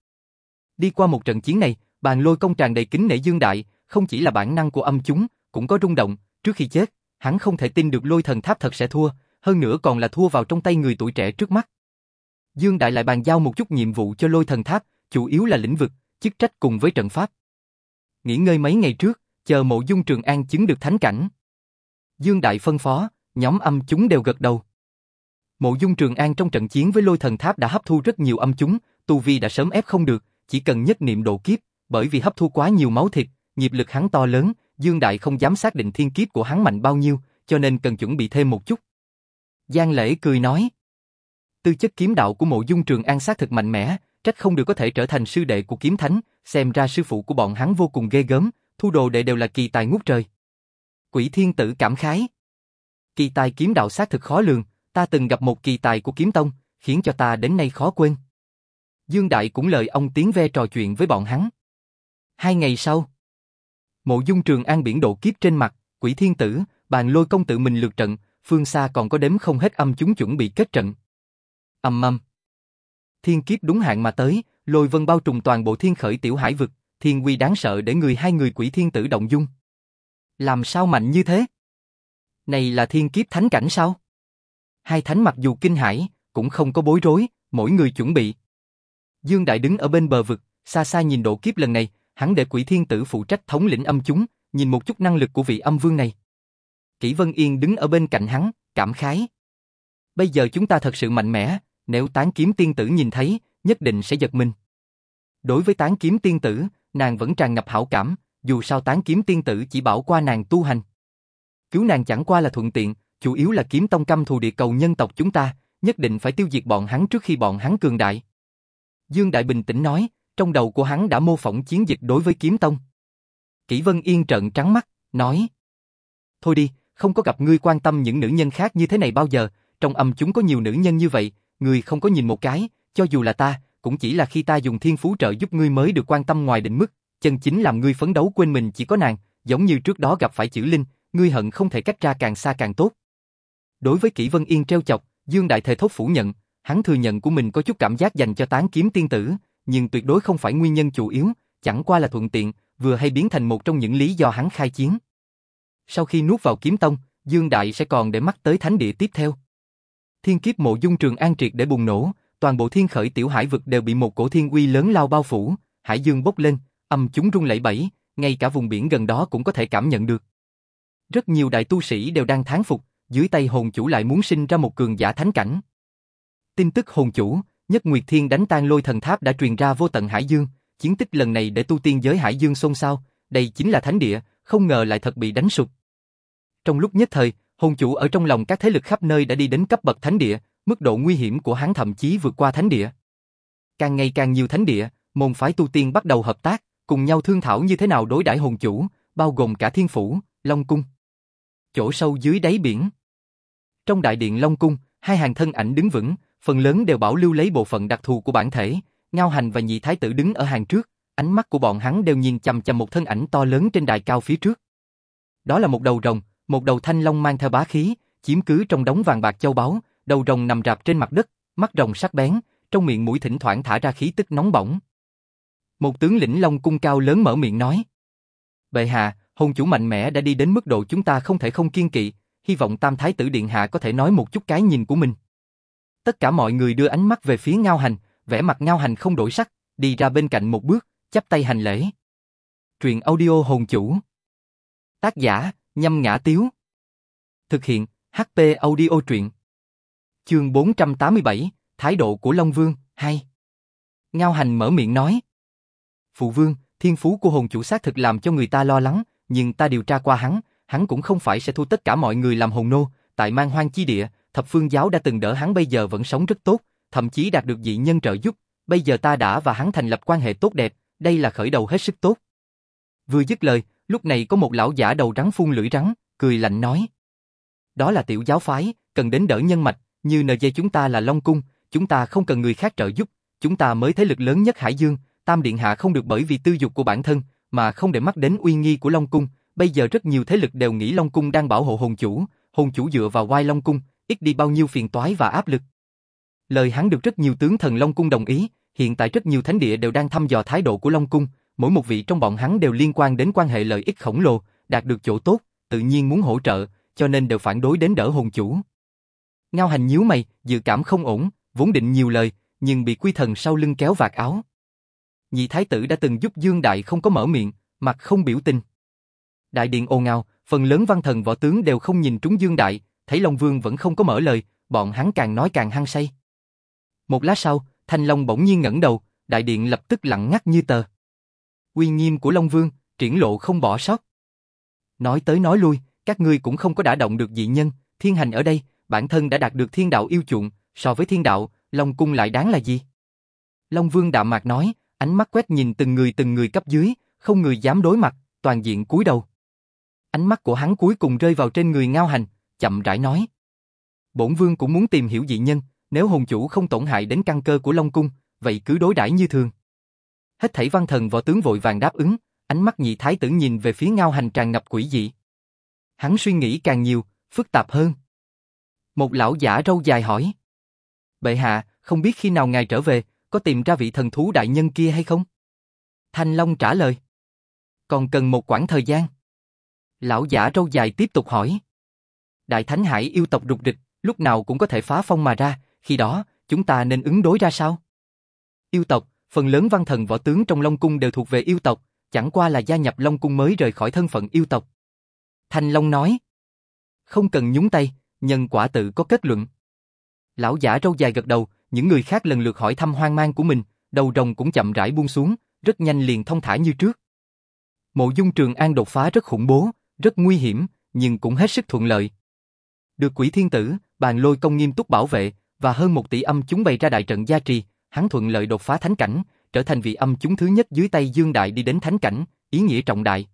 Đi qua một trận chiến này, bàn lôi công tràn đầy kính nể Dương Đại, không chỉ là bản năng của âm chúng, cũng có rung động, trước khi chết, hắn không thể tin được lôi thần tháp thật sẽ thua, hơn nữa còn là thua vào trong tay người tuổi trẻ trước mắt. Dương Đại lại bàn giao một chút nhiệm vụ cho lôi thần tháp, chủ yếu là lĩnh vực, chức trách cùng với trận pháp. Nghỉ ngơi mấy ngày trước, chờ mộ dung trường an chứng được thánh cảnh. Dương Đại phân phó, nhóm âm chúng đều gật đầu. Mộ dung trường an trong trận chiến với lôi thần tháp đã hấp thu rất nhiều âm chúng, tu vi đã sớm ép không được, chỉ cần nhất niệm độ kiếp, bởi vì hấp thu quá nhiều máu thịt, nghiệp lực hắn to lớn, Dương Đại không dám xác định thiên kiếp của hắn mạnh bao nhiêu, cho nên cần chuẩn bị thêm một chút. Giang Lễ cười nói, tư chất kiếm đạo của mộ dung trường an sát thực mạnh mẽ, trách không được có thể trở thành sư đệ của kiếm thánh, xem ra sư phụ của bọn hắn vô cùng ghê gớm, thu đồ đệ đều là kỳ tài ngút trời. Quỷ thiên tử cảm khái. Kỳ tài kiếm đạo sát thực khó lường, ta từng gặp một kỳ tài của kiếm tông, khiến cho ta đến nay khó quên. Dương Đại cũng lời ông tiếng ve trò chuyện với bọn hắn. Hai ngày sau, mộ dung trường an biển độ kiếp trên mặt, quỷ thiên tử, bàn lôi công tự mình lượt trận, phương xa còn có đếm không hết âm chúng chuẩn bị kết trận. Âm âm. Thiên kiếp đúng hạn mà tới, lôi vân bao trùm toàn bộ thiên khởi tiểu hải vực, thiên quy đáng sợ để người hai người quỷ thiên tử động dung. Làm sao mạnh như thế? Này là thiên kiếp thánh cảnh sao? Hai thánh mặc dù kinh hãi, cũng không có bối rối, mỗi người chuẩn bị. Dương Đại đứng ở bên bờ vực, xa xa nhìn độ kiếp lần này, hắn để quỷ thiên tử phụ trách thống lĩnh âm chúng, nhìn một chút năng lực của vị âm vương này. Kỷ Vân Yên đứng ở bên cạnh hắn, cảm khái. Bây giờ chúng ta thật sự mạnh mẽ, nếu tán kiếm tiên tử nhìn thấy, nhất định sẽ giật mình. Đối với tán kiếm tiên tử, nàng vẫn tràn ngập hảo cảm, dù sao tán kiếm tiên tử chỉ bảo qua nàng tu hành. Cứu nàng chẳng qua là thuận tiện, chủ yếu là kiếm tông căm thù địa cầu nhân tộc chúng ta, nhất định phải tiêu diệt bọn hắn trước khi bọn hắn cường đại. Dương Đại bình tĩnh nói, trong đầu của hắn đã mô phỏng chiến dịch đối với kiếm tông. Kỷ Vân Yên trợn trắng mắt, nói. Thôi đi, không có gặp ngươi quan tâm những nữ nhân khác như thế này bao giờ, trong âm chúng có nhiều nữ nhân như vậy, ngươi không có nhìn một cái, cho dù là ta, cũng chỉ là khi ta dùng thiên phú trợ giúp ngươi mới được quan tâm ngoài định mức, chân chính làm ngươi phấn đấu quên mình chỉ có nàng, giống như trước đó gặp phải chữ linh, ngươi hận không thể cách ra càng xa càng tốt. Đối với Kỷ Vân Yên treo chọc, Dương Đại Thề thốt phủ nhận, hắn thừa nhận của mình có chút cảm giác dành cho tán kiếm tiên tử, nhưng tuyệt đối không phải nguyên nhân chủ yếu, chẳng qua là thuận tiện, vừa hay biến thành một trong những lý do hắn khai chiến. Sau khi nuốt vào kiếm tông, Dương Đại sẽ còn để mắt tới thánh địa tiếp theo. Thiên kiếp mộ dung trường an triệt để bùng nổ, toàn bộ thiên khởi tiểu hải vực đều bị một cổ thiên uy lớn lao bao phủ, hải dương bốc lên, âm chúng rung lẩy bẩy, ngay cả vùng biển gần đó cũng có thể cảm nhận được. Rất nhiều đại tu sĩ đều đang thán phục, dưới tay hồn chủ lại muốn sinh ra một cường giả thánh cảnh. Tin tức hồn chủ, Nhất Nguyệt Thiên đánh tan lôi thần tháp đã truyền ra vô tận Hải Dương, chiến tích lần này để tu tiên giới Hải Dương xôn xao, đây chính là thánh địa, không ngờ lại thật bị đánh sụp. Trong lúc nhất thời, hồn chủ ở trong lòng các thế lực khắp nơi đã đi đến cấp bậc thánh địa, mức độ nguy hiểm của hắn thậm chí vượt qua thánh địa. Càng ngày càng nhiều thánh địa, môn phái tu tiên bắt đầu hợp tác, cùng nhau thương thảo như thế nào đối đãi hồn chủ, bao gồm cả thiên phủ, Long Cung. Chỗ sâu dưới đáy biển. Trong đại điện Long Cung, hai hàng thân ảnh đứng vững, phần lớn đều bảo lưu lấy bộ phận đặc thù của bản thể, Ngao Hành và Nhị Thái tử đứng ở hàng trước, ánh mắt của bọn hắn đều nhìn chằm chằm một thân ảnh to lớn trên đài cao phía trước. Đó là một đầu rồng, một đầu thanh long mang theo bá khí, chiếm cứ trong đống vàng bạc châu báu, đầu rồng nằm rạp trên mặt đất, mắt rồng sắc bén, trong miệng mũi thỉnh thoảng thả ra khí tức nóng bỏng. Một tướng lĩnh long cung cao lớn mở miệng nói: "Bệ hạ, hôn chủ mạnh mẽ đã đi đến mức độ chúng ta không thể không kiên kỵ, hy vọng Tam thái tử điện hạ có thể nói một chút cái nhìn của mình." Tất cả mọi người đưa ánh mắt về phía Ngao Hành, vẻ mặt Ngao Hành không đổi sắc, đi ra bên cạnh một bước, chắp tay hành lễ. Truyện audio hồn chủ. Tác giả, nhâm ngã tiếu. Thực hiện, HP audio truyện. Chương 487, Thái độ của Long Vương, hay. Ngao Hành mở miệng nói. Phụ Vương, thiên phú của hồn chủ xác thực làm cho người ta lo lắng, nhưng ta điều tra qua hắn, hắn cũng không phải sẽ thu tất cả mọi người làm hồn nô, tại mang hoang chi địa, thập phương giáo đã từng đỡ hắn bây giờ vẫn sống rất tốt, thậm chí đạt được dị nhân trợ giúp, bây giờ ta đã và hắn thành lập quan hệ tốt đẹp, đây là khởi đầu hết sức tốt. Vừa dứt lời, lúc này có một lão giả đầu rắn phun lưỡi rắn, cười lạnh nói. Đó là tiểu giáo phái, cần đến đỡ nhân mạch, như NG chúng ta là Long Cung, chúng ta không cần người khác trợ giúp, chúng ta mới thế lực lớn nhất Hải Dương, Tam Điện Hạ không được bởi vì tư dục của bản thân, mà không để mắt đến uy nghi của Long Cung, bây giờ rất nhiều thế lực đều nghĩ Long Cung đang bảo hộ hồn chủ, hồn chủ dựa vào oai Long Cung, ít đi bao nhiêu phiền toái và áp lực. Lời hắn được rất nhiều tướng thần Long Cung đồng ý, hiện tại rất nhiều thánh địa đều đang thăm dò thái độ của Long Cung, mỗi một vị trong bọn hắn đều liên quan đến quan hệ lợi ích khổng lồ, đạt được chỗ tốt, tự nhiên muốn hỗ trợ, cho nên đều phản đối đến đỡ hồn chủ. Ngao hành nhíu mày, dự cảm không ổn, vốn định nhiều lời, nhưng bị quy thần sau lưng kéo vạt áo. Nhị thái tử đã từng giúp Dương Đại không có mở miệng, mặt không biểu tình. Đại điện ồn ào, phần lớn văn thần võ tướng đều không nhìn trúng Dương Đại, thấy Long Vương vẫn không có mở lời, bọn hắn càng nói càng hăng say. Một lát sau, Thanh Long bỗng nhiên ngẩng đầu, đại điện lập tức lặng ngắt như tờ. Uy nghiêm của Long Vương, triển lộ không bỏ sót. Nói tới nói lui, các ngươi cũng không có đả động được dị nhân, thiên hành ở đây, bản thân đã đạt được thiên đạo yêu chuộng, so với thiên đạo, Long Cung lại đáng là gì? Long Vương đạm mạc nói, ánh mắt quét nhìn từng người từng người cấp dưới, không người dám đối mặt, toàn diện cúi đầu. Ánh mắt của hắn cuối cùng rơi vào trên người Ngao Hành, chậm rãi nói. Bổn Vương cũng muốn tìm hiểu dị nhân, nếu hồn chủ không tổn hại đến căn cơ của Long Cung, vậy cứ đối đãi như thường. Hết thảy văn thần võ tướng vội vàng đáp ứng, ánh mắt nhị thái tử nhìn về phía ngao hành tràn ngập quỷ dị. Hắn suy nghĩ càng nhiều, phức tạp hơn. Một lão giả râu dài hỏi. Bệ hạ, không biết khi nào ngài trở về, có tìm ra vị thần thú đại nhân kia hay không? Thanh Long trả lời. Còn cần một quãng thời gian. Lão giả râu dài tiếp tục hỏi. Đại Thánh Hải yêu tộc rục rịch, lúc nào cũng có thể phá phong mà ra, khi đó, chúng ta nên ứng đối ra sao? Yêu tộc, phần lớn văn thần võ tướng trong Long Cung đều thuộc về yêu tộc, chẳng qua là gia nhập Long Cung mới rời khỏi thân phận yêu tộc. Thanh Long nói, không cần nhúng tay, nhân quả tự có kết luận. Lão giả râu dài gật đầu, những người khác lần lượt hỏi thăm hoang mang của mình, đầu rồng cũng chậm rãi buông xuống, rất nhanh liền thông thả như trước. Mộ dung trường an đột phá rất khủng bố, rất nguy hiểm, nhưng cũng hết sức thuận lợi. Được quỷ thiên tử, bàn lôi công nghiêm túc bảo vệ, và hơn một tỷ âm chúng bày ra đại trận gia trì, hắn thuận lợi đột phá thánh cảnh, trở thành vị âm chúng thứ nhất dưới tay Dương Đại đi đến thánh cảnh, ý nghĩa trọng đại.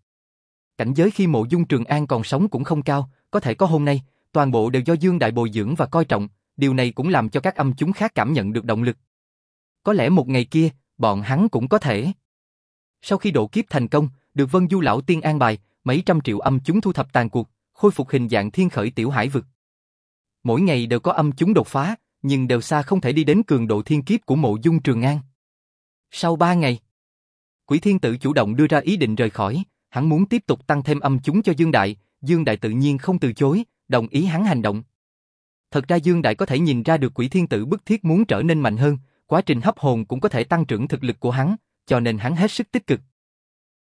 Cảnh giới khi mộ dung Trường An còn sống cũng không cao, có thể có hôm nay, toàn bộ đều do Dương Đại bồi dưỡng và coi trọng, điều này cũng làm cho các âm chúng khác cảm nhận được động lực. Có lẽ một ngày kia, bọn hắn cũng có thể. Sau khi độ kiếp thành công, được Vân Du Lão Tiên an bài, mấy trăm triệu âm chúng thu thập tàn cuộc, khôi phục hình dạng thiên khởi tiểu hải vực. Mỗi ngày đều có âm chúng đột phá, nhưng đều xa không thể đi đến cường độ thiên kiếp của mộ dung Trường An. Sau ba ngày, Quỷ Thiên Tử chủ động đưa ra ý định rời khỏi, hắn muốn tiếp tục tăng thêm âm chúng cho Dương Đại, Dương Đại tự nhiên không từ chối, đồng ý hắn hành động. Thật ra Dương Đại có thể nhìn ra được Quỷ Thiên Tử bức thiết muốn trở nên mạnh hơn, quá trình hấp hồn cũng có thể tăng trưởng thực lực của hắn, cho nên hắn hết sức tích cực.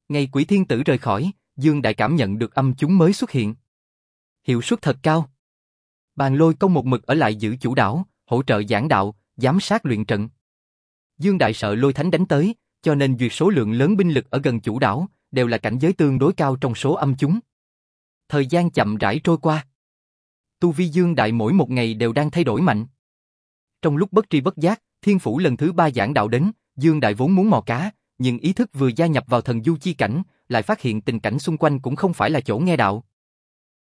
Ngày Quỷ Thiên Tử rời khỏi, Dương Đại cảm nhận được âm chúng mới xuất hiện. Hiệu suất thật cao. Bàn lôi công một mực ở lại giữ chủ đảo, hỗ trợ giảng đạo, giám sát luyện trận. Dương Đại sợ lôi thánh đánh tới, cho nên duyệt số lượng lớn binh lực ở gần chủ đảo, đều là cảnh giới tương đối cao trong số âm chúng. Thời gian chậm rãi trôi qua. Tu vi Dương Đại mỗi một ngày đều đang thay đổi mạnh. Trong lúc bất tri bất giác, Thiên Phủ lần thứ ba giảng đạo đến, Dương Đại vốn muốn mò cá, nhưng ý thức vừa gia nhập vào thần du chi cảnh, lại phát hiện tình cảnh xung quanh cũng không phải là chỗ nghe đạo.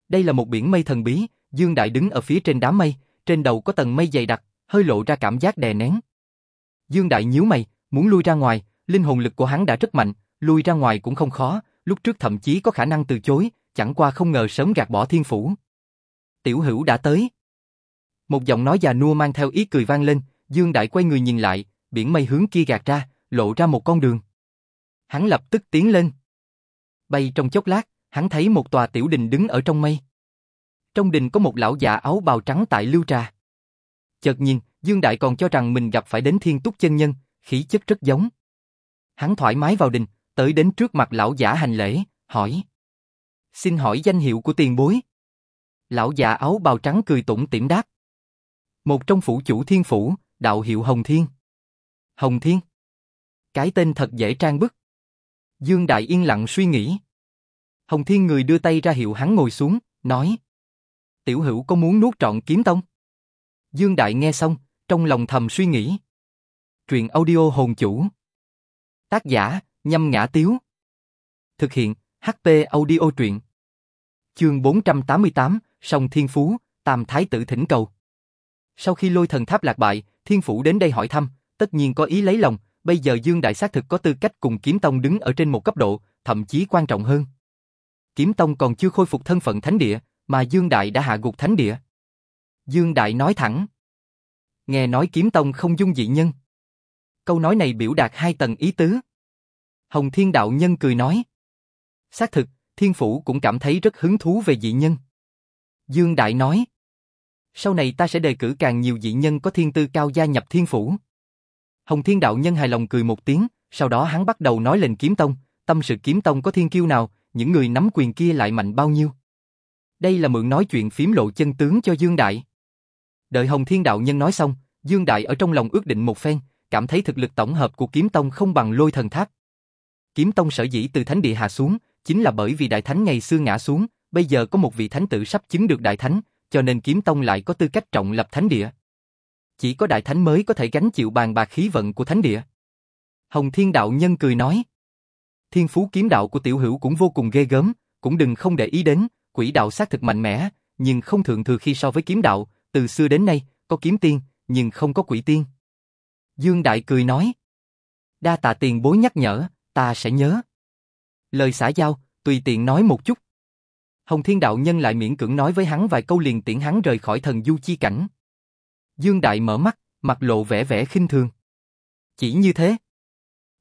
Đây là một biển mây thần bí, Dương Đại đứng ở phía trên đám mây, trên đầu có tầng mây dày đặc, hơi lộ ra cảm giác đè nén. Dương Đại nhíu mày, muốn lui ra ngoài, linh hồn lực của hắn đã rất mạnh, lui ra ngoài cũng không khó, lúc trước thậm chí có khả năng từ chối, chẳng qua không ngờ sớm gạt bỏ thiên phủ. Tiểu hữu đã tới. Một giọng nói già nua mang theo ý cười vang lên, Dương Đại quay người nhìn lại, biển mây hướng kia gạt ra, lộ ra một con đường. Hắn lập tức tiến lên. Bay trong chốc lát, hắn thấy một tòa tiểu đình đứng ở trong mây. Trong đình có một lão già áo bào trắng tại lưu trà. Chợt nhìn, Dương Đại còn cho rằng mình gặp phải đến thiên túc chân nhân, khí chất rất giống. Hắn thoải mái vào đình, tới đến trước mặt lão giả hành lễ, hỏi. Xin hỏi danh hiệu của tiền bối. Lão già áo bào trắng cười tủm tỉm đáp. Một trong phủ chủ thiên phủ, đạo hiệu Hồng Thiên. Hồng Thiên. Cái tên thật dễ trang bức. Dương Đại yên lặng suy nghĩ. Hồng Thiên người đưa tay ra hiệu hắn ngồi xuống, nói. Tiểu hữu có muốn nuốt trọn kiếm tông? Dương Đại nghe xong, trong lòng thầm suy nghĩ. Truyện audio hồn chủ. Tác giả, nhâm ngã tiếu. Thực hiện, HP audio truyện. Chương 488, Song Thiên Phú, Tam Thái tử thỉnh cầu. Sau khi lôi thần tháp lạc bại, Thiên Phủ đến đây hỏi thăm, tất nhiên có ý lấy lòng, bây giờ Dương Đại xác thực có tư cách cùng Kiếm Tông đứng ở trên một cấp độ, thậm chí quan trọng hơn. Kiếm Tông còn chưa khôi phục thân phận thánh địa, mà Dương Đại đã hạ gục thánh địa. Dương Đại nói thẳng. Nghe nói kiếm tông không dung dị nhân. Câu nói này biểu đạt hai tầng ý tứ. Hồng Thiên Đạo Nhân cười nói. Xác thực, Thiên Phủ cũng cảm thấy rất hứng thú về dị nhân. Dương Đại nói. Sau này ta sẽ đề cử càng nhiều dị nhân có thiên tư cao gia nhập Thiên Phủ. Hồng Thiên Đạo Nhân hài lòng cười một tiếng, sau đó hắn bắt đầu nói lên kiếm tông, tâm sự kiếm tông có thiên kiêu nào, những người nắm quyền kia lại mạnh bao nhiêu. Đây là mượn nói chuyện phím lộ chân tướng cho Dương Đại. Đợi Hồng Thiên Đạo Nhân nói xong, Dương Đại ở trong lòng ước định một phen, cảm thấy thực lực tổng hợp của Kiếm Tông không bằng lôi thần tháp. Kiếm Tông sở dĩ từ thánh địa hạ xuống, chính là bởi vì Đại Thánh ngày xưa ngã xuống, bây giờ có một vị thánh tử sắp chứng được Đại Thánh, cho nên Kiếm Tông lại có tư cách trọng lập thánh địa. Chỉ có Đại Thánh mới có thể gánh chịu bàn bạc khí vận của thánh địa. Hồng Thiên Đạo Nhân cười nói, Thiên phú kiếm đạo của tiểu hữu cũng vô cùng ghê gớm, cũng đừng không để ý đến, quỷ đạo xác thực mạnh mẽ, nhưng không thượng thừa khi so với kiếm đạo, từ xưa đến nay, có kiếm tiên, nhưng không có quỷ tiên. Dương Đại cười nói, đa tạ tiền bối nhắc nhở, ta sẽ nhớ. Lời xã giao, tùy tiện nói một chút. Hồng Thiên Đạo Nhân lại miễn cưỡng nói với hắn vài câu liền tiễn hắn rời khỏi thần du chi cảnh. Dương Đại mở mắt, mặt lộ vẻ vẻ khinh thường. Chỉ như thế.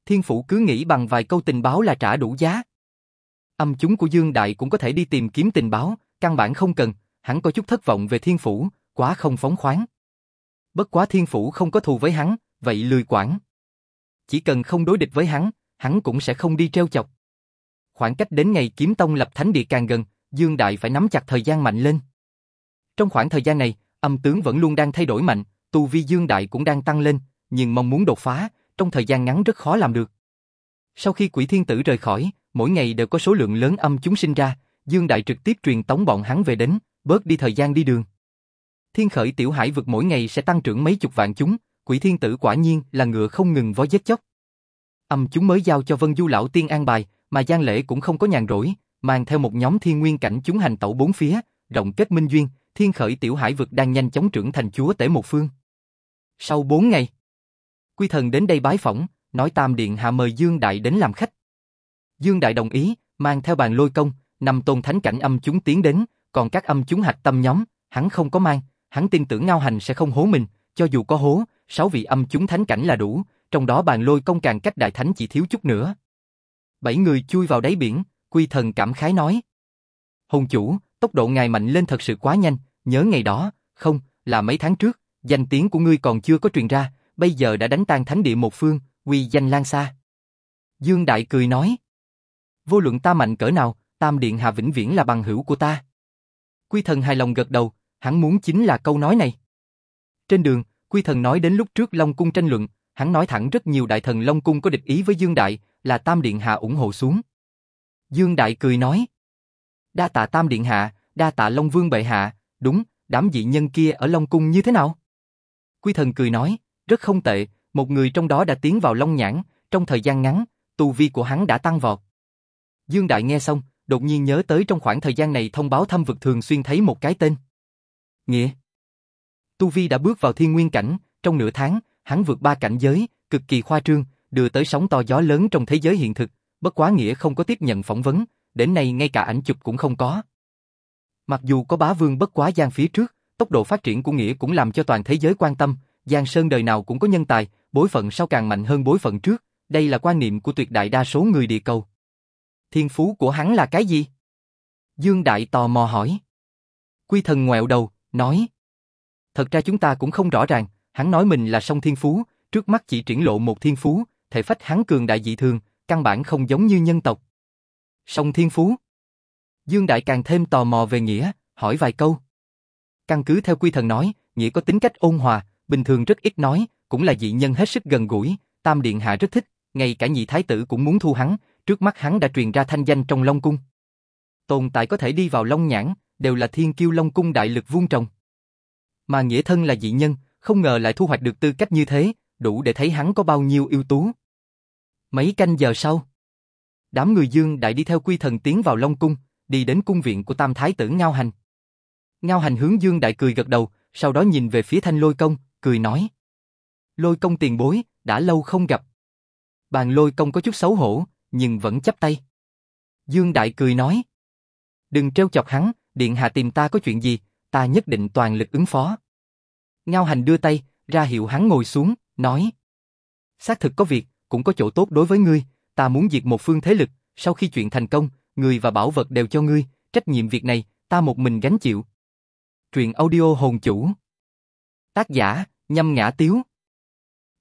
Thiên Phủ cứ nghĩ bằng vài câu tình báo là trả đủ giá. Âm chúng của Dương Đại cũng có thể đi tìm kiếm tình báo, căn bản không cần, hắn có chút thất vọng về Thiên Phủ, quá không phóng khoáng. Bất quá Thiên Phủ không có thù với hắn, vậy lười quản. chỉ cần không đối địch với hắn, hắn cũng sẽ không đi treo chọc. Khoảng cách đến ngày kiếm tông lập thánh địa càng gần, Dương Đại phải nắm chặt thời gian mạnh lên. Trong khoảng thời gian này, âm tướng vẫn luôn đang thay đổi mạnh, tu vi Dương Đại cũng đang tăng lên, nhưng mong muốn đột phá, trong thời gian ngắn rất khó làm được. Sau khi quỷ thiên tử rời khỏi, mỗi ngày đều có số lượng lớn âm chúng sinh ra, Dương Đại trực tiếp truyền tống bọn hắn về đến, bớt đi thời gian đi đường. Thiên khởi tiểu hải vực mỗi ngày sẽ tăng trưởng mấy chục vạn chúng, quỷ thiên tử quả nhiên là ngựa không ngừng vó giết chóc. Âm chúng mới giao cho Vân Du lão tiên an bài, mà Giang Lễ cũng không có nhàn rỗi, mang theo một nhóm thiên nguyên cảnh chúng hành tẩu bốn phía, động kết minh duyên, thiên khởi tiểu hải vực đang nhanh chóng trưởng thành chúa tể một phương. Sau bốn ngày, Quy thần đến đây bái phỏng, nói Tam Điện hạ mời Dương Đại đến làm khách. Dương Đại đồng ý, mang theo bàn lôi công, năm tôn thánh cảnh âm chúng tiến đến, còn các âm chúng hạch tâm nhóm, hắn không có mang, hắn tin tưởng Ngao Hành sẽ không hố mình, cho dù có hố, sáu vị âm chúng thánh cảnh là đủ, trong đó bàn lôi công càng cách đại thánh chỉ thiếu chút nữa. Bảy người chui vào đáy biển, quy thần cảm khái nói. Hùng chủ, tốc độ ngài mạnh lên thật sự quá nhanh, nhớ ngày đó, không, là mấy tháng trước, danh tiếng của ngươi còn chưa có truyền ra, bây giờ đã đánh tan thánh địa một phương, quy danh lan xa. Dương Đại cười nói. Vô luận ta mạnh cỡ nào, Tam Điện Hạ vĩnh viễn là bằng hữu của ta. Quy thần hài lòng gật đầu, hắn muốn chính là câu nói này. Trên đường, Quy thần nói đến lúc trước Long Cung tranh luận, hắn nói thẳng rất nhiều đại thần Long Cung có địch ý với Dương Đại, là Tam Điện Hạ ủng hộ xuống. Dương Đại cười nói. Đa tạ Tam Điện Hạ, đa tạ Long Vương Bệ Hạ, đúng, đám dị nhân kia ở Long Cung như thế nào? Quy thần cười nói, rất không tệ, một người trong đó đã tiến vào Long Nhãn, trong thời gian ngắn, tu vi của hắn đã tăng vọt. Dương Đại nghe xong, đột nhiên nhớ tới trong khoảng thời gian này thông báo thăm vực thường xuyên thấy một cái tên. Nghĩa. Tu Vi đã bước vào thiên nguyên cảnh, trong nửa tháng, hắn vượt ba cảnh giới, cực kỳ khoa trương, đưa tới sóng to gió lớn trong thế giới hiện thực, bất quá Nghĩa không có tiếp nhận phỏng vấn, đến nay ngay cả ảnh chụp cũng không có. Mặc dù có bá vương bất quá gian phía trước, tốc độ phát triển của Nghĩa cũng làm cho toàn thế giới quan tâm, Giang Sơn đời nào cũng có nhân tài, bối phận sau càng mạnh hơn bối phận trước, đây là quan niệm của tuyệt đại đa số người địa cầu. Thiên phú của hắn là cái gì? Dương Đại tò mò hỏi. Quy thần ngoẹo đầu, nói. Thật ra chúng ta cũng không rõ ràng, hắn nói mình là song thiên phú, trước mắt chỉ triển lộ một thiên phú, thể phách hắn cường đại dị thường, căn bản không giống như nhân tộc. Song thiên phú. Dương Đại càng thêm tò mò về Nghĩa, hỏi vài câu. Căn cứ theo quy thần nói, Nghĩa có tính cách ôn hòa, bình thường rất ít nói, cũng là dị nhân hết sức gần gũi, Tam Điện Hạ rất thích, ngay cả nhị thái tử cũng muốn thu hắn, trước mắt hắn đã truyền ra thanh danh trong Long Cung. Tồn tại có thể đi vào Long Nhãn, đều là thiên kiêu Long Cung đại lực vuông trồng. Mà nghĩa thân là dị nhân, không ngờ lại thu hoạch được tư cách như thế, đủ để thấy hắn có bao nhiêu ưu tú. Mấy canh giờ sau, đám người dương đại đi theo quy thần tiến vào Long Cung, đi đến cung viện của Tam Thái tử Ngao Hành. Ngao Hành hướng dương đại cười gật đầu, sau đó nhìn về phía thanh lôi công, cười nói. Lôi công tiền bối, đã lâu không gặp. Bàn lôi công có chút xấu hổ, nhưng vẫn chấp tay. Dương Đại cười nói. Đừng treo chọc hắn, điện hạ tìm ta có chuyện gì, ta nhất định toàn lực ứng phó. Ngao hành đưa tay, ra hiệu hắn ngồi xuống, nói. Xác thực có việc, cũng có chỗ tốt đối với ngươi, ta muốn diệt một phương thế lực, sau khi chuyện thành công, người và bảo vật đều cho ngươi, trách nhiệm việc này, ta một mình gánh chịu. Truyện audio hồn chủ. Tác giả, nhâm ngã tiếu.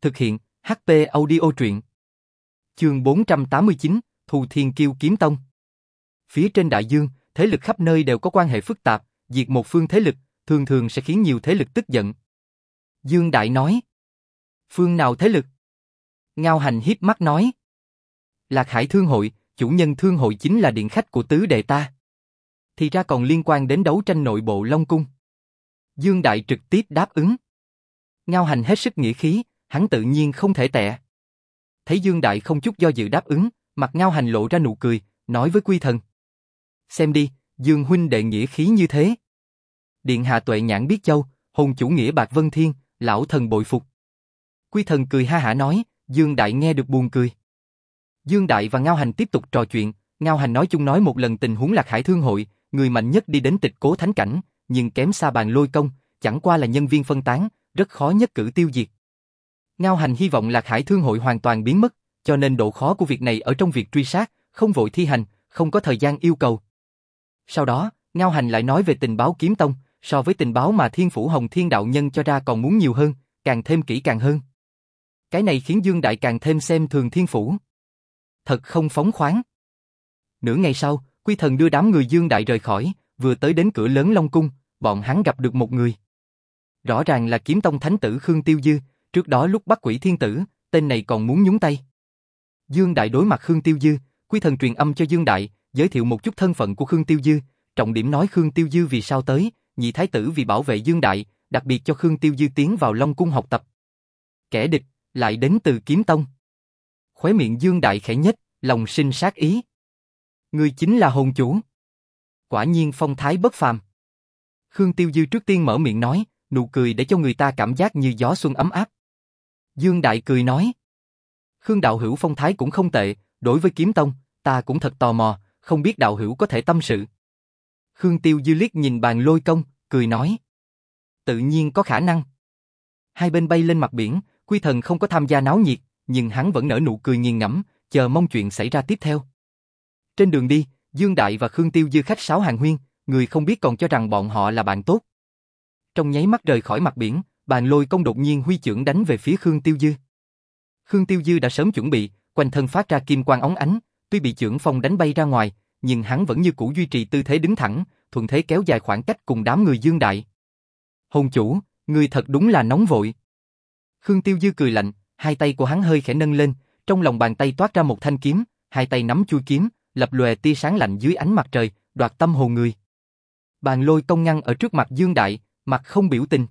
Thực hiện, HP audio truyện. Chương 489, Thù Thiên Kiêu Kiếm Tông. Phía trên đại dương, thế lực khắp nơi đều có quan hệ phức tạp, diệt một phương thế lực, thường thường sẽ khiến nhiều thế lực tức giận. Dương Đại nói. Phương nào thế lực? Ngao Hành hiếp mắt nói. Lạc Hải Thương Hội, chủ nhân Thương Hội chính là điện khách của tứ đệ ta. Thì ra còn liên quan đến đấu tranh nội bộ Long Cung. Dương Đại trực tiếp đáp ứng. Ngao Hành hết sức nghĩa khí, hắn tự nhiên không thể tệ thấy Dương Đại không chút do dự đáp ứng, mặt ngao hành lộ ra nụ cười, nói với Quy Thần. Xem đi, Dương huynh đệ nghĩa khí như thế. Điện hạ tuệ nhãn biết châu, hồn chủ nghĩa bạc vân thiên, lão thần bội phục. Quy Thần cười ha hả nói, Dương Đại nghe được buồn cười. Dương Đại và Ngao Hành tiếp tục trò chuyện, Ngao Hành nói chung nói một lần tình huống lạc hải thương hội, người mạnh nhất đi đến tịch cố thánh cảnh, nhưng kém xa bàn lôi công, chẳng qua là nhân viên phân tán, rất khó nhất cử tiêu diệt. Ngao Hành hy vọng Lạc Hải Thương hội hoàn toàn biến mất, cho nên độ khó của việc này ở trong việc truy sát, không vội thi hành, không có thời gian yêu cầu. Sau đó, Ngao Hành lại nói về tình báo kiếm tông, so với tình báo mà Thiên Phủ Hồng Thiên Đạo Nhân cho ra còn muốn nhiều hơn, càng thêm kỹ càng hơn. Cái này khiến Dương Đại càng thêm xem thường thiên phủ. Thật không phóng khoáng. Nửa ngày sau, Quy Thần đưa đám người Dương Đại rời khỏi, vừa tới đến cửa lớn Long Cung, bọn hắn gặp được một người. Rõ ràng là kiếm tông thánh tử Khương Tiêu Dư, trước đó lúc bắt quỷ thiên tử, tên này còn muốn nhúng tay. Dương Đại đối mặt Khương Tiêu Dư, Quy Thần truyền âm cho Dương Đại, giới thiệu một chút thân phận của Khương Tiêu Dư, trọng điểm nói Khương Tiêu Dư vì sao tới, nhị thái tử vì bảo vệ Dương Đại, đặc biệt cho Khương Tiêu Dư tiến vào Long Cung học tập. Kẻ địch, lại đến từ kiếm tông. Khóe miệng Dương Đại khẽ nhất, lòng sinh sát ý. Người chính là hồn chủ. Quả nhiên phong thái bất phàm. Khương Tiêu Dư trước tiên mở miệng nói, nụ cười để cho người ta cảm giác như gió xuân ấm áp. Dương Đại cười nói. Khương Đạo Hữu phong thái cũng không tệ, đối với kiếm tông, ta cũng thật tò mò, không biết Đạo Hữu có thể tâm sự. Khương Tiêu Dư liếc nhìn bàn lôi công, cười nói. Tự nhiên có khả năng. Hai bên bay lên mặt biển, Quy Thần không có tham gia náo nhiệt, nhưng hắn vẫn nở nụ cười nghiền ngẫm, chờ mong chuyện xảy ra tiếp theo. Trên đường đi, Dương Đại và Khương Tiêu Dư khách sáo hàng huyên, người không biết còn cho rằng bọn họ là bạn tốt. Trong nháy mắt rời khỏi mặt biển, bàn lôi công đột nhiên huy trưởng đánh về phía Khương Tiêu Dư. Khương Tiêu Dư đã sớm chuẩn bị, quanh thân phát ra kim quang óng ánh, tuy bị trưởng phong đánh bay ra ngoài, nhưng hắn vẫn như cũ duy trì tư thế đứng thẳng, thuận thế kéo dài khoảng cách cùng đám người Dương Đại. Hồng chủ, người thật đúng là nóng vội. Khương Tiêu Dư cười lạnh, hai tay của hắn hơi khẽ nâng lên, trong lòng bàn tay toát ra một thanh kiếm, hai tay nắm chui kiếm, lập lòe tia sáng lạnh dưới ánh mặt trời, đoạt tâm hồn người. Bàn lôi công ngăn ở trước mặt Dương Đại, mặt không biểu tình.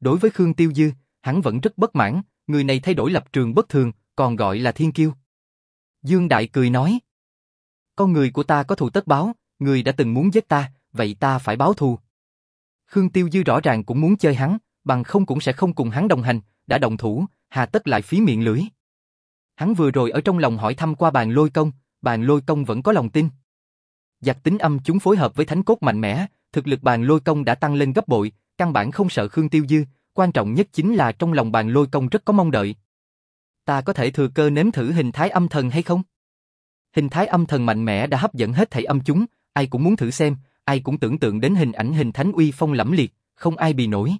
Đối với Khương Tiêu Dư, hắn vẫn rất bất mãn, người này thay đổi lập trường bất thường, còn gọi là thiên kiêu. Dương Đại cười nói, con người của ta có thù tất báo, người đã từng muốn giết ta, vậy ta phải báo thù. Khương Tiêu Dư rõ ràng cũng muốn chơi hắn, bằng không cũng sẽ không cùng hắn đồng hành, đã đồng thủ, hà tất lại phí miệng lưỡi. Hắn vừa rồi ở trong lòng hỏi thăm qua bàn lôi công, bàn lôi công vẫn có lòng tin. Giặc tính âm chúng phối hợp với thánh cốt mạnh mẽ, thực lực bàn lôi công đã tăng lên gấp bội, căn bản không sợ Khương Tiêu Dư, quan trọng nhất chính là trong lòng bàn lôi công rất có mong đợi. Ta có thể thừa cơ nếm thử hình thái âm thần hay không? Hình thái âm thần mạnh mẽ đã hấp dẫn hết thảy âm chúng, ai cũng muốn thử xem, ai cũng tưởng tượng đến hình ảnh hình thánh uy phong lẫm liệt, không ai bị nổi.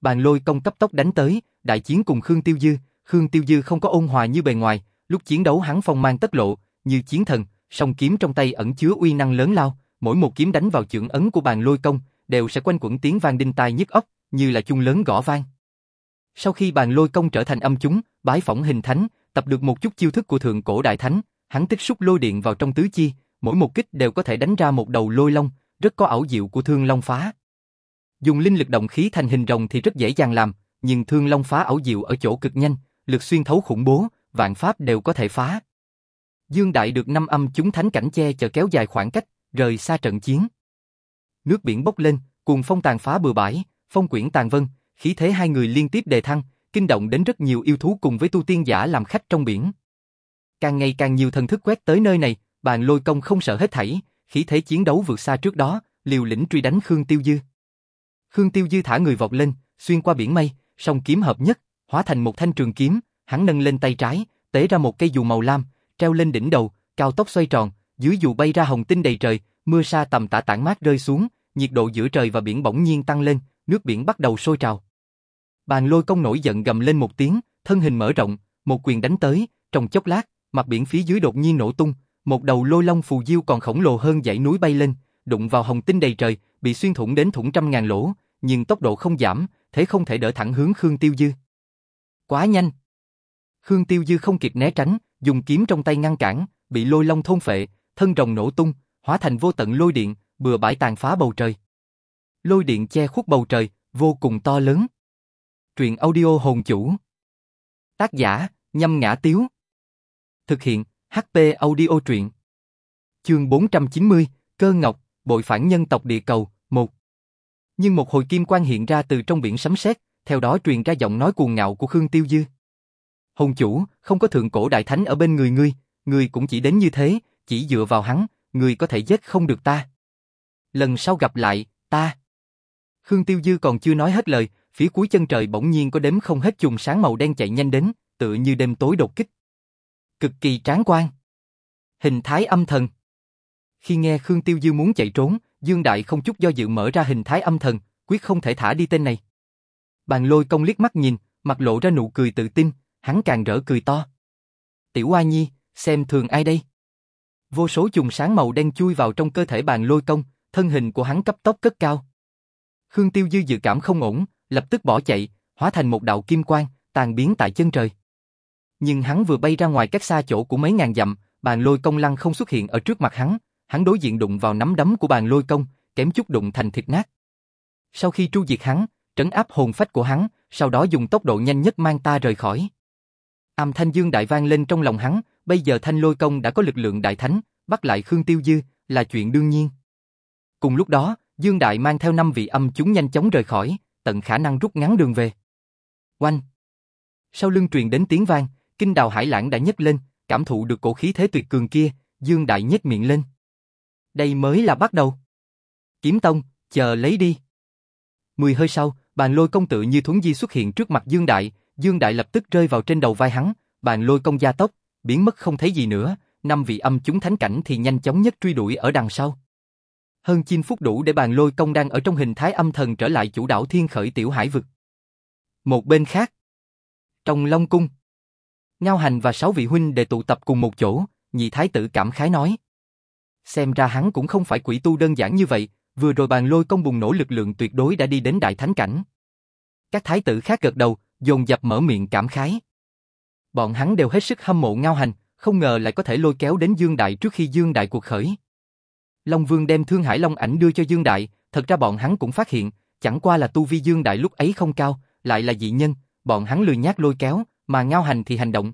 Bàn lôi công cấp tốc đánh tới, đại chiến cùng Khương Tiêu Dư, Khương Tiêu Dư không có ôn hòa như bề ngoài, lúc chiến đấu hắn phong mang tất lộ, như chiến thần, song kiếm trong tay ẩn chứa uy năng lớn lao, mỗi một kiếm đánh vào chưởng ấn của bàn lôi công, đều sẽ quanh quẩn tiếng vang đinh tai nhức óc, như là chung lớn gõ vang. Sau khi bàn lôi công trở thành âm chúng, bái phỏng hình thánh, tập được một chút chiêu thức của thượng cổ đại thánh, hắn tích xúc lôi điện vào trong tứ chi, mỗi một kích đều có thể đánh ra một đầu lôi long, rất có ảo diệu của thương long phá. Dùng linh lực động khí thành hình rồng thì rất dễ dàng làm, nhưng thương long phá ảo diệu ở chỗ cực nhanh, lực xuyên thấu khủng bố, vạn pháp đều có thể phá. Dương Đại được năm âm chúng thánh cảnh che chở kéo dài khoảng cách, rời xa trận chiến. Nước biển bốc lên, cuồng phong tàn phá bừa bãi, phong quyển tàn vân, khí thế hai người liên tiếp đề thăng, kinh động đến rất nhiều yêu thú cùng với tu tiên giả làm khách trong biển. Càng ngày càng nhiều thần thức quét tới nơi này, bàn lôi công không sợ hết thảy, khí thế chiến đấu vượt xa trước đó, liều lĩnh truy đánh Khương Tiêu Dư. Khương Tiêu Dư thả người vọt lên, xuyên qua biển mây, song kiếm hợp nhất, hóa thành một thanh trường kiếm, hắn nâng lên tay trái, tế ra một cây dù màu lam, treo lên đỉnh đầu, cao tốc xoay tròn, dưới dù bay ra hồng tinh đầy trời, mưa sa tầm tã tản mát rơi xuống, nhiệt độ giữa trời và biển bỗng nhiên tăng lên, nước biển bắt đầu sôi trào. Bàn lôi công nổi giận gầm lên một tiếng, thân hình mở rộng, một quyền đánh tới, trong chốc lát, mặt biển phía dưới đột nhiên nổ tung, một đầu lôi long phù diêu còn khổng lồ hơn dãy núi bay lên, đụng vào hồng tinh đầy trời, bị xuyên thủng đến thủng trăm ngàn lỗ, nhưng tốc độ không giảm, thế không thể đỡ thẳng hướng Khương Tiêu Dư. Quá nhanh! Khương Tiêu Dư không kịp né tránh, dùng kiếm trong tay ngăn cản, bị lôi long thôn phệ, thân rồng nổ tung, hóa thành vô tận lôi điện, bừa bãi tàn phá bầu trời. Lôi điện che khuất bầu trời, vô cùng to lớn. Truyện audio hồn chủ. Tác giả, nhâm ngã tiếu. Thực hiện, HP audio truyện. Chương 490, Cơ Ngọc, bội phản nhân tộc địa cầu, 1. Nhưng một hồi kim quang hiện ra từ trong biển sấm sét, theo đó truyền ra giọng nói cuồng ngạo của Khương Tiêu Dư. Hồn chủ, không có thượng cổ đại thánh ở bên người ngươi, ngươi cũng chỉ đến như thế, chỉ dựa vào hắn, người có thể giết không được ta. Lần sau gặp lại, ta. Khương Tiêu Dư còn chưa nói hết lời, phía cuối chân trời bỗng nhiên có đếm không hết chùm sáng màu đen chạy nhanh đến, tựa như đêm tối đột kích. Cực kỳ tráng quan. Hình thái âm thần. Khi nghe Khương Tiêu Dư muốn chạy trốn, Dương Đại không chút do dự mở ra hình thái âm thần, quyết không thể thả đi tên này. Bàn lôi công liếc mắt nhìn, mặt lộ ra nụ cười tự tin, hắn càng rỡ cười to. Tiểu Hoa Nhi, xem thường ai đây? Vô số chùm sáng màu đen chui vào trong cơ thể bàn lôi công, thân hình của hắn cấp tốc cất cao. Khương Tiêu Dư dự cảm không ổn, lập tức bỏ chạy, hóa thành một đạo kim quang, tàn biến tại chân trời. Nhưng hắn vừa bay ra ngoài cách xa chỗ của mấy ngàn dặm, bàn lôi công lăng không xuất hiện ở trước mặt hắn, hắn đối diện đụng vào nắm đấm của bàn lôi công, kém chút đụng thành thịt nát. Sau khi tru diệt hắn, trấn áp hồn phách của hắn, sau đó dùng tốc độ nhanh nhất mang ta rời khỏi. Âm thanh dương đại vang lên trong lòng hắn, bây giờ thanh lôi công đã có lực lượng đại thánh, bắt lại Khương Tiêu Dư, là chuyện đương nhiên. Cùng lúc đó, Dương Đại mang theo năm vị âm chúng nhanh chóng rời khỏi, tận khả năng rút ngắn đường về. Oanh! Sau lưng truyền đến tiếng vang, kinh đào hải lãng đã nhấc lên, cảm thụ được cổ khí thế tuyệt cường kia, Dương Đại nhếch miệng lên. Đây mới là bắt đầu. Kiếm Tông, chờ lấy đi. Mười hơi sau, bàn lôi công tự như thuấn di xuất hiện trước mặt Dương Đại, Dương Đại lập tức rơi vào trên đầu vai hắn, bàn lôi công gia tốc, biến mất không thấy gì nữa, năm vị âm chúng thánh cảnh thì nhanh chóng nhất truy đuổi ở đằng sau. Hơn chinh phút đủ để bàn lôi công đang ở trong hình thái âm thần trở lại chủ đảo thiên khởi tiểu hải vực. Một bên khác, trong Long Cung, Ngao Hành và sáu vị huynh đệ tụ tập cùng một chỗ, nhị thái tử cảm khái nói. Xem ra hắn cũng không phải quỷ tu đơn giản như vậy, vừa rồi bàn lôi công bùng nổ lực lượng tuyệt đối đã đi đến đại thánh cảnh. Các thái tử khác gật đầu, dồn dập mở miệng cảm khái. Bọn hắn đều hết sức hâm mộ Ngao Hành, không ngờ lại có thể lôi kéo đến Dương Đại trước khi Dương Đại cuộc khởi. Long Vương đem Thương Hải Long ảnh đưa cho Dương Đại, thật ra bọn hắn cũng phát hiện, chẳng qua là tu vi Dương Đại lúc ấy không cao, lại là dị nhân, bọn hắn lười nhát lôi kéo, mà Ngao Hành thì hành động.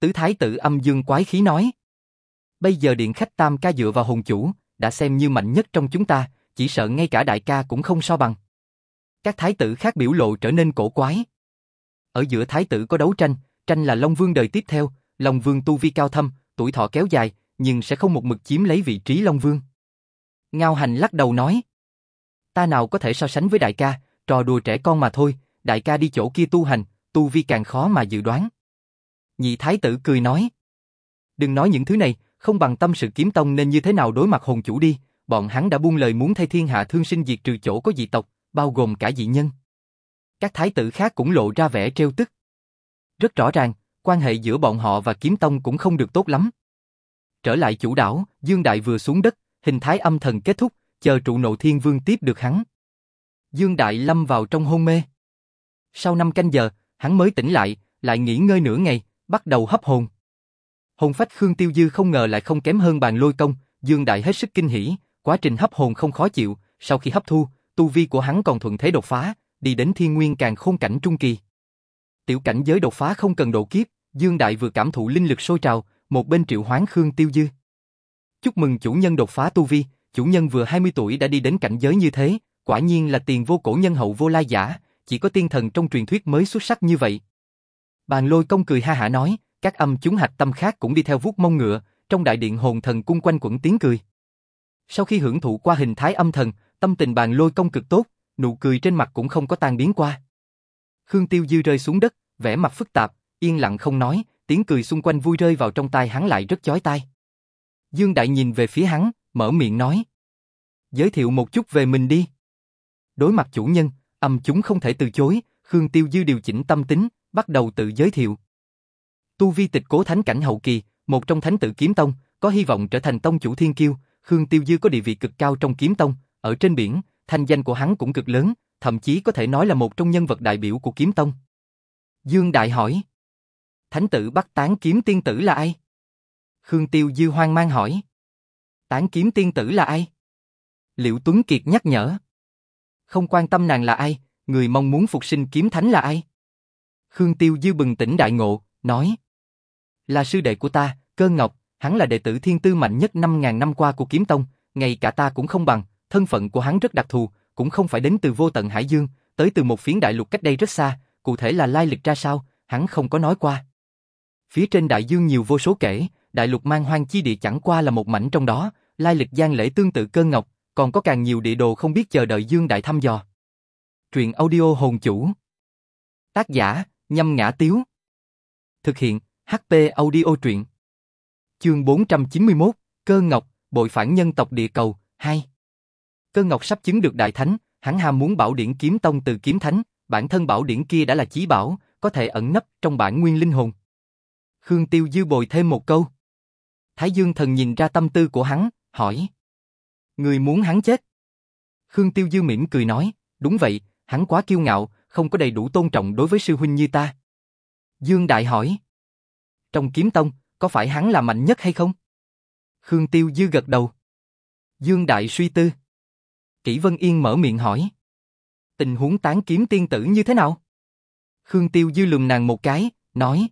Tứ Thái tử âm Dương quái khí nói. Bây giờ điện khách tam ca dựa vào hồn chủ, đã xem như mạnh nhất trong chúng ta, chỉ sợ ngay cả đại ca cũng không so bằng. Các thái tử khác biểu lộ trở nên cổ quái. Ở giữa thái tử có đấu tranh, tranh là Long Vương đời tiếp theo, Long Vương tu vi cao thâm, tuổi thọ kéo dài, nhưng sẽ không một mực chiếm lấy vị trí Long Vương. Ngao Hành lắc đầu nói. Ta nào có thể so sánh với đại ca, trò đùa trẻ con mà thôi, đại ca đi chỗ kia tu hành, tu vi càng khó mà dự đoán. Nhị thái tử cười nói. Đừng nói những thứ này, không bằng tâm sự kiếm tông nên như thế nào đối mặt hồn chủ đi, bọn hắn đã buông lời muốn thay thiên hạ thương sinh diệt trừ chỗ có dị tộc, bao gồm cả dị nhân. Các thái tử khác cũng lộ ra vẻ trêu tức. Rất rõ ràng, quan hệ giữa bọn họ và kiếm tông cũng không được tốt lắm. Trở lại chủ đảo, Dương Đại vừa xuống đất, hình thái âm thần kết thúc, chờ trụ nộ thiên vương tiếp được hắn. Dương Đại lâm vào trong hôn mê. Sau năm canh giờ, hắn mới tỉnh lại, lại nghỉ ngơi nửa ngày, bắt đầu hấp hồn. Hồn phách Khương Tiêu Dư không ngờ lại không kém hơn bàn lôi công, Dương Đại hết sức kinh hỉ, quá trình hấp hồn không khó chịu, sau khi hấp thu, tu vi của hắn còn thuận thế đột phá, đi đến thiên nguyên càng khôn cảnh trung kỳ. Tiểu cảnh giới đột phá không cần độ kiếp, Dương Đại vừa cảm thụ linh lực sôi trào, một bên triệu hoán Khương Tiêu Dư. Chúc mừng chủ nhân đột phá tu vi, chủ nhân vừa 20 tuổi đã đi đến cảnh giới như thế, quả nhiên là tiền vô cổ nhân hậu vô lai giả, chỉ có tiên thần trong truyền thuyết mới xuất sắc như vậy. Bàn lôi công cười ha hả nói, các âm chúng hạch tâm khác cũng đi theo vuốt mông ngựa, trong đại điện hồn thần cung quanh quẩn tiếng cười. Sau khi hưởng thụ qua hình thái âm thần, tâm tình bàn lôi công cực tốt, nụ cười trên mặt cũng không có tan biến qua. Khương Tiêu Dư rơi xuống đất, vẻ mặt phức tạp, yên lặng không nói, tiếng cười xung quanh vui rơi vào trong tai hắn lại rất chói tai. Dương Đại nhìn về phía hắn, mở miệng nói. Giới thiệu một chút về mình đi. Đối mặt chủ nhân, âm chúng không thể từ chối, Khương Tiêu Dư điều chỉnh tâm tính, bắt đầu tự giới thiệu. Tu vi tịch cố thánh cảnh hậu kỳ, một trong thánh tử kiếm tông, có hy vọng trở thành tông chủ thiên kiêu, Khương Tiêu Dư có địa vị cực cao trong kiếm tông, ở trên biển, thanh danh của hắn cũng cực lớn, thậm chí có thể nói là một trong nhân vật đại biểu của kiếm tông. Dương Đại hỏi. Thánh tử bắt tán kiếm tiên tử là ai? Khương Tiêu Dư hoang mang hỏi. Tán kiếm tiên tử là ai? Liệu Tuấn Kiệt nhắc nhở. Không quan tâm nàng là ai, người mong muốn phục sinh kiếm thánh là ai? Khương Tiêu Dư bừng tỉnh đại ngộ, nói. Là sư đệ của ta, Cơ Ngọc, hắn là đệ tử thiên tư mạnh nhất 5.000 năm qua của kiếm tông, ngay cả ta cũng không bằng, thân phận của hắn rất đặc thù, cũng không phải đến từ vô tận Hải Dương, tới từ một phiến đại lục cách đây rất xa, cụ thể là lai lịch ra sao, hắn không có nói qua. Phía trên đại dương nhiều vô số kể, đại lục mang hoang chi địa chẳng qua là một mảnh trong đó, lai lịch gian lễ tương tự cơ ngọc, còn có càng nhiều địa đồ không biết chờ đợi dương đại thăm dò. Truyện audio hồn chủ. Tác giả, nhâm ngã tiếu. Thực hiện, HP audio truyện. Chương 491, Cơ Ngọc, bội phản nhân tộc địa cầu, 2. Cơ Ngọc sắp chứng được đại thánh, hắn ham muốn bảo điển kiếm tông từ kiếm thánh, bản thân bảo điển kia đã là chí bảo, có thể ẩn nấp trong bản nguyên linh hồn. Khương Tiêu Dư bồi thêm một câu. Thái Dương thần nhìn ra tâm tư của hắn, hỏi. Người muốn hắn chết? Khương Tiêu Dư mỉm cười nói, đúng vậy, hắn quá kiêu ngạo, không có đầy đủ tôn trọng đối với sư huynh như ta. Dương Đại hỏi. Trong kiếm tông, có phải hắn là mạnh nhất hay không? Khương Tiêu Dư gật đầu. Dương Đại suy tư. Kỷ Vân Yên mở miệng hỏi. Tình huống tán kiếm tiên tử như thế nào? Khương Tiêu Dư lườm nàng một cái, nói.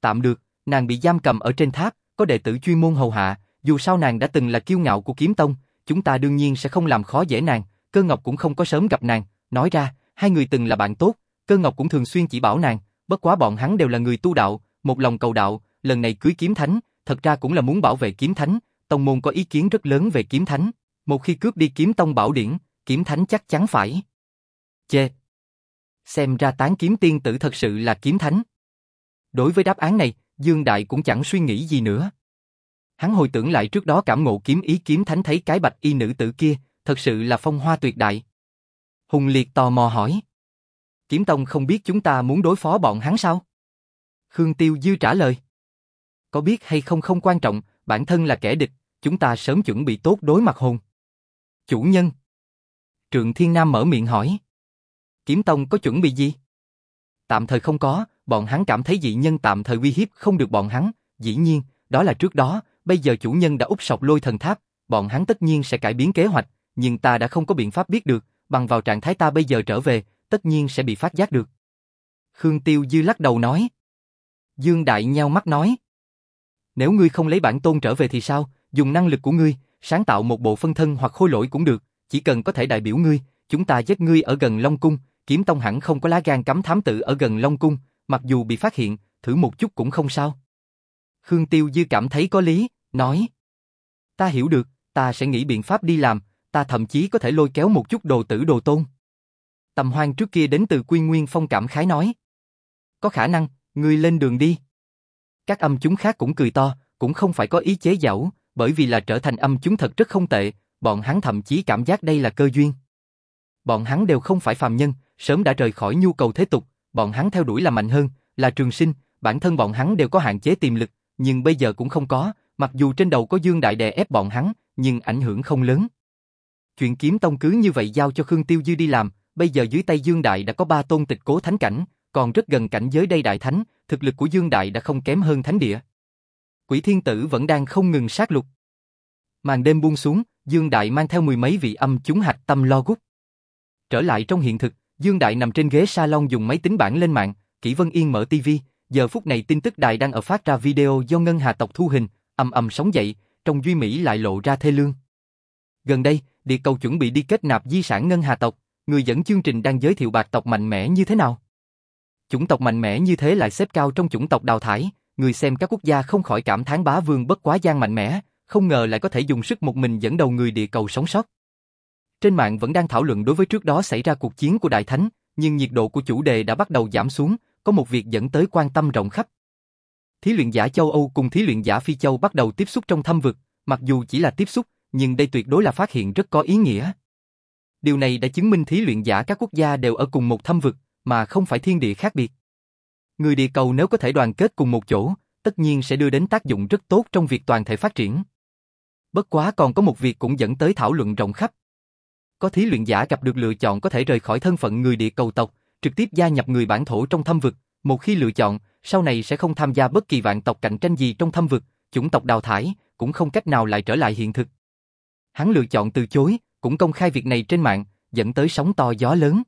Tạm được, nàng bị giam cầm ở trên tháp, có đệ tử chuyên môn hầu hạ, dù sao nàng đã từng là kiêu ngạo của kiếm tông, chúng ta đương nhiên sẽ không làm khó dễ nàng, cơ ngọc cũng không có sớm gặp nàng, nói ra, hai người từng là bạn tốt, cơ ngọc cũng thường xuyên chỉ bảo nàng, bất quá bọn hắn đều là người tu đạo, một lòng cầu đạo, lần này cưới kiếm thánh, thật ra cũng là muốn bảo vệ kiếm thánh, tông môn có ý kiến rất lớn về kiếm thánh, một khi cướp đi kiếm tông bảo điển, kiếm thánh chắc chắn phải. Chê! Xem ra tán kiếm tiên tử thật sự là kiếm thánh. Đối với đáp án này, Dương Đại cũng chẳng suy nghĩ gì nữa. Hắn hồi tưởng lại trước đó cảm ngộ kiếm ý kiếm thánh thấy cái bạch y nữ tử kia, thật sự là phong hoa tuyệt đại. Hùng Liệt tò mò hỏi. Kiếm Tông không biết chúng ta muốn đối phó bọn hắn sao? Khương Tiêu Dư trả lời. Có biết hay không không quan trọng, bản thân là kẻ địch, chúng ta sớm chuẩn bị tốt đối mặt hồn. Chủ nhân. Trượng Thiên Nam mở miệng hỏi. Kiếm Tông có chuẩn bị gì? Tạm thời không có, bọn hắn cảm thấy dị nhân tạm thời uy hiếp không được bọn hắn, dĩ nhiên, đó là trước đó, bây giờ chủ nhân đã úp sọc lôi thần tháp, bọn hắn tất nhiên sẽ cải biến kế hoạch, nhưng ta đã không có biện pháp biết được, bằng vào trạng thái ta bây giờ trở về, tất nhiên sẽ bị phát giác được. Khương Tiêu Dư lắc đầu nói. Dương Đại nheo mắt nói. Nếu ngươi không lấy bản tôn trở về thì sao, dùng năng lực của ngươi, sáng tạo một bộ phân thân hoặc khôi lỗi cũng được, chỉ cần có thể đại biểu ngươi, chúng ta giết ngươi ở gần Long Cung, kiếm tông hẳn không có lá gan cấm thám tử ở gần Long Cung, mặc dù bị phát hiện, thử một chút cũng không sao. Khương Tiêu Dư cảm thấy có lý, nói. Ta hiểu được, ta sẽ nghĩ biện pháp đi làm, ta thậm chí có thể lôi kéo một chút đồ tử đồ tôn. Tầm hoang trước kia đến từ Quy Nguyên Phong cảm khái nói. Có khả năng, ngươi lên đường đi. Các âm chúng khác cũng cười to, cũng không phải có ý chế giảo, bởi vì là trở thành âm chúng thật rất không tệ, bọn hắn thậm chí cảm giác đây là cơ duyên. Bọn hắn đều không phải phàm nhân, sớm đã rời khỏi nhu cầu thế tục, bọn hắn theo đuổi là mạnh hơn, là trường sinh, bản thân bọn hắn đều có hạn chế tiềm lực, nhưng bây giờ cũng không có, mặc dù trên đầu có Dương Đại đè ép bọn hắn, nhưng ảnh hưởng không lớn. Chuyện kiếm tông cứ như vậy giao cho Khương Tiêu Dư đi làm, bây giờ dưới tay Dương Đại đã có ba tôn tịch cố thánh cảnh, còn rất gần cảnh giới đây đại thánh, thực lực của Dương Đại đã không kém hơn thánh địa. Quỷ thiên tử vẫn đang không ngừng sát lục. Màn đêm buông xuống, Dương Đại mang theo mười mấy vị âm chúng hạch tâm lo gút. Trở lại trong hiện thực, Dương Đại nằm trên ghế salon dùng máy tính bảng lên mạng, Kỷ Vân Yên mở TV, giờ phút này tin tức đài đang ở phát ra video do Ngân Hà tộc thu hình, ầm ầm sóng dậy, trong Duy Mỹ lại lộ ra thê lương. Gần đây, Địa cầu chuẩn bị đi kết nạp di sản Ngân Hà tộc, người dẫn chương trình đang giới thiệu bạc tộc mạnh mẽ như thế nào. Chủng tộc mạnh mẽ như thế lại xếp cao trong chủng tộc đào thải, người xem các quốc gia không khỏi cảm thán bá vương bất quá gian mạnh mẽ, không ngờ lại có thể dùng sức một mình dẫn đầu người địa cầu sống sót. Trên mạng vẫn đang thảo luận đối với trước đó xảy ra cuộc chiến của Đại Thánh, nhưng nhiệt độ của chủ đề đã bắt đầu giảm xuống, có một việc dẫn tới quan tâm rộng khắp. Thí luyện giả châu Âu cùng thí luyện giả Phi Châu bắt đầu tiếp xúc trong thâm vực, mặc dù chỉ là tiếp xúc, nhưng đây tuyệt đối là phát hiện rất có ý nghĩa. Điều này đã chứng minh thí luyện giả các quốc gia đều ở cùng một thâm vực, mà không phải thiên địa khác biệt. Người địa cầu nếu có thể đoàn kết cùng một chỗ, tất nhiên sẽ đưa đến tác dụng rất tốt trong việc toàn thể phát triển. Bất quá còn có một việc cũng dẫn tới thảo luận rộng khắp. Có thí luyện giả gặp được lựa chọn có thể rời khỏi thân phận người địa cầu tộc, trực tiếp gia nhập người bản thổ trong thâm vực, một khi lựa chọn, sau này sẽ không tham gia bất kỳ vạn tộc cạnh tranh gì trong thâm vực, chủng tộc đào thải, cũng không cách nào lại trở lại hiện thực. Hắn lựa chọn từ chối, cũng công khai việc này trên mạng, dẫn tới sóng to gió lớn.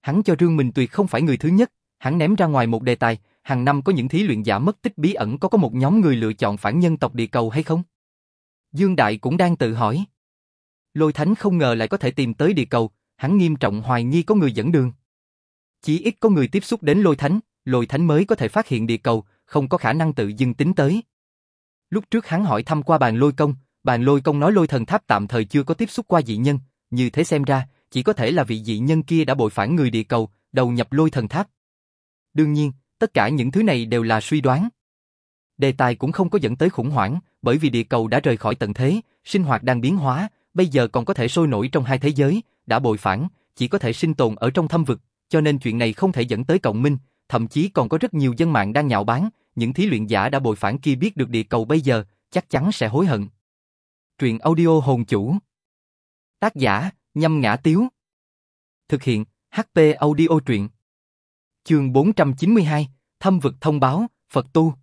Hắn cho rương mình tuyệt không phải người thứ nhất, hắn ném ra ngoài một đề tài, hàng năm có những thí luyện giả mất tích bí ẩn có có một nhóm người lựa chọn phản nhân tộc địa cầu hay không? Dương Đại cũng đang tự hỏi. Lôi Thánh không ngờ lại có thể tìm tới địa cầu, hắn nghiêm trọng hoài nghi có người dẫn đường. Chỉ ít có người tiếp xúc đến Lôi Thánh, Lôi Thánh mới có thể phát hiện địa cầu, không có khả năng tự dưng tính tới. Lúc trước hắn hỏi thăm qua bàn lôi công, bàn lôi công nói lôi thần tháp tạm thời chưa có tiếp xúc qua dị nhân, như thế xem ra, chỉ có thể là vị dị nhân kia đã bội phản người địa cầu, đầu nhập lôi thần tháp. Đương nhiên, tất cả những thứ này đều là suy đoán. Đề tài cũng không có dẫn tới khủng hoảng, bởi vì địa cầu đã rời khỏi tận thế, sinh hoạt đang biến hóa, bây giờ còn có thể sôi nổi trong hai thế giới, đã bội phản, chỉ có thể sinh tồn ở trong thâm vực, cho nên chuyện này không thể dẫn tới cộng minh, thậm chí còn có rất nhiều dân mạng đang nhạo báng, những thí luyện giả đã bội phản kia biết được địa cầu bây giờ, chắc chắn sẽ hối hận. Truyện audio hồn chủ Tác giả, nhâm ngã tiếu Thực hiện, HP audio truyện Chương 492, Thâm vực thông báo, Phật tu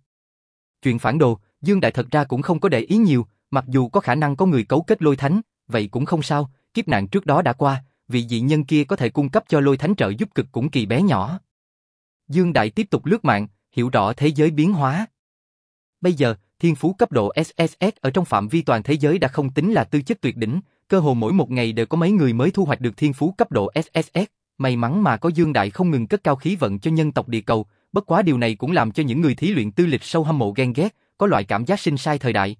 Chuyện phản đồ, Dương Đại thật ra cũng không có để ý nhiều, mặc dù có khả năng có người cấu kết lôi thánh, vậy cũng không sao, kiếp nạn trước đó đã qua, vị dị nhân kia có thể cung cấp cho lôi thánh trợ giúp cực cũng kỳ bé nhỏ. Dương Đại tiếp tục lướt mạng, hiểu rõ thế giới biến hóa. Bây giờ, thiên phú cấp độ SSS ở trong phạm vi toàn thế giới đã không tính là tư chất tuyệt đỉnh, cơ hồ mỗi một ngày đều có mấy người mới thu hoạch được thiên phú cấp độ SSS. May mắn mà có Dương Đại không ngừng cất cao khí vận cho nhân tộc địa cầu, bất quá điều này cũng làm cho những người thí luyện tư lịch sâu hâm mộ ghen ghét, có loại cảm giác sinh sai thời đại.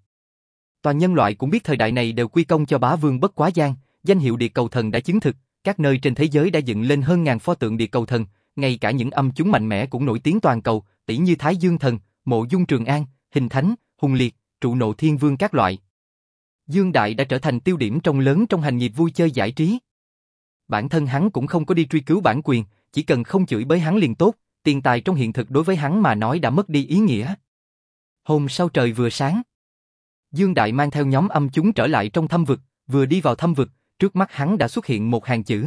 Toàn nhân loại cũng biết thời đại này đều quy công cho bá vương bất quá giang, danh hiệu địa cầu thần đã chứng thực, các nơi trên thế giới đã dựng lên hơn ngàn pho tượng địa cầu thần, ngay cả những âm chúng mạnh mẽ cũng nổi tiếng toàn cầu, tỷ như Thái Dương Thần, Mộ Dung Trường An, Hình Thánh, Hùng Liệt, Trụ Nộ Thiên Vương các loại. Dương Đại đã trở thành tiêu điểm trong lớn trong hành nghiệp vui chơi giải trí. Bản thân hắn cũng không có đi truy cứu bản quyền, chỉ cần không chửi bới hắn liền tốt, tiền tài trong hiện thực đối với hắn mà nói đã mất đi ý nghĩa. Hôm sau trời vừa sáng, Dương Đại mang theo nhóm âm chúng trở lại trong thâm vực, vừa đi vào thâm vực, trước mắt hắn đã xuất hiện một hàng chữ.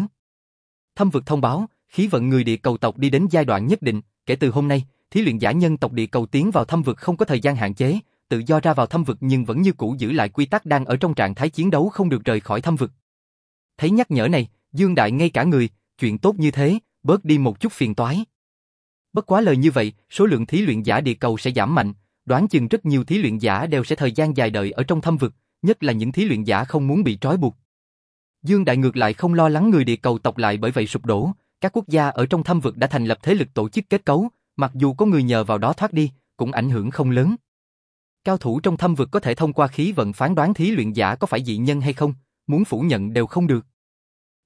Thâm vực thông báo, khí vận người địa cầu tộc đi đến giai đoạn nhất định, kể từ hôm nay, thí luyện giả nhân tộc địa cầu tiến vào thâm vực không có thời gian hạn chế, tự do ra vào thâm vực nhưng vẫn như cũ giữ lại quy tắc đang ở trong trạng thái chiến đấu không được rời khỏi thâm vực. Thấy nhắc nhở này, Dương Đại ngay cả người, chuyện tốt như thế, bớt đi một chút phiền toái. Bất quá lời như vậy, số lượng thí luyện giả địa cầu sẽ giảm mạnh, đoán chừng rất nhiều thí luyện giả đều sẽ thời gian dài đợi ở trong thâm vực, nhất là những thí luyện giả không muốn bị trói buộc. Dương Đại ngược lại không lo lắng người địa cầu tộc lại bởi vậy sụp đổ, các quốc gia ở trong thâm vực đã thành lập thế lực tổ chức kết cấu, mặc dù có người nhờ vào đó thoát đi, cũng ảnh hưởng không lớn. Cao thủ trong thâm vực có thể thông qua khí vận phán đoán thí luyện giả có phải dị nhân hay không, muốn phủ nhận đều không được.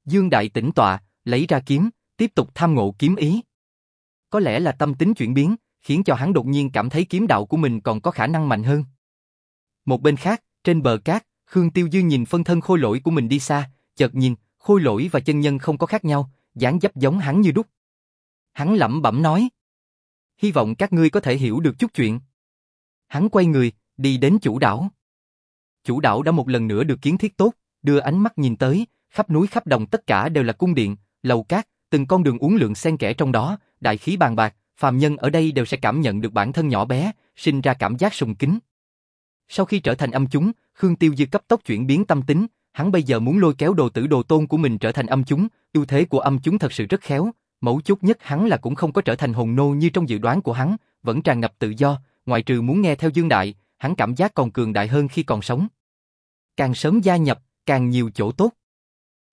Dương Đại tĩnh tọa, lấy ra kiếm, tiếp tục tham ngộ kiếm ý. Có lẽ là tâm tính chuyển biến, khiến cho hắn đột nhiên cảm thấy kiếm đạo của mình còn có khả năng mạnh hơn. Một bên khác, trên bờ cát, Khương Tiêu Dư nhìn phân thân khôi lỗi của mình đi xa, chợt nhìn, khôi lỗi và chân nhân không có khác nhau, dáng dấp giống hắn như đúc. Hắn lẩm bẩm nói. Hy vọng các ngươi có thể hiểu được chút chuyện. Hắn quay người, đi đến chủ đảo. Chủ đảo đã một lần nữa được kiến thiết tốt, đưa ánh mắt nhìn tới, khắp núi khắp đồng tất cả đều là cung điện, lầu cát, từng con đường uốn lượn xen kẽ trong đó, đại khí bàn bạc, phàm nhân ở đây đều sẽ cảm nhận được bản thân nhỏ bé, sinh ra cảm giác sùng kính. Sau khi trở thành âm chúng, Khương Tiêu Dư cấp tốc chuyển biến tâm tính, hắn bây giờ muốn lôi kéo đồ tử đồ tôn của mình trở thành âm chúng, ưu thế của âm chúng thật sự rất khéo, mẫu chút nhất hắn là cũng không có trở thành hồn nô như trong dự đoán của hắn, vẫn tràn ngập tự do, ngoại trừ muốn nghe theo Dương Đại, hắn cảm giác còn cường đại hơn khi còn sống. Càng sớm gia nhập, càng nhiều chỗ tốt.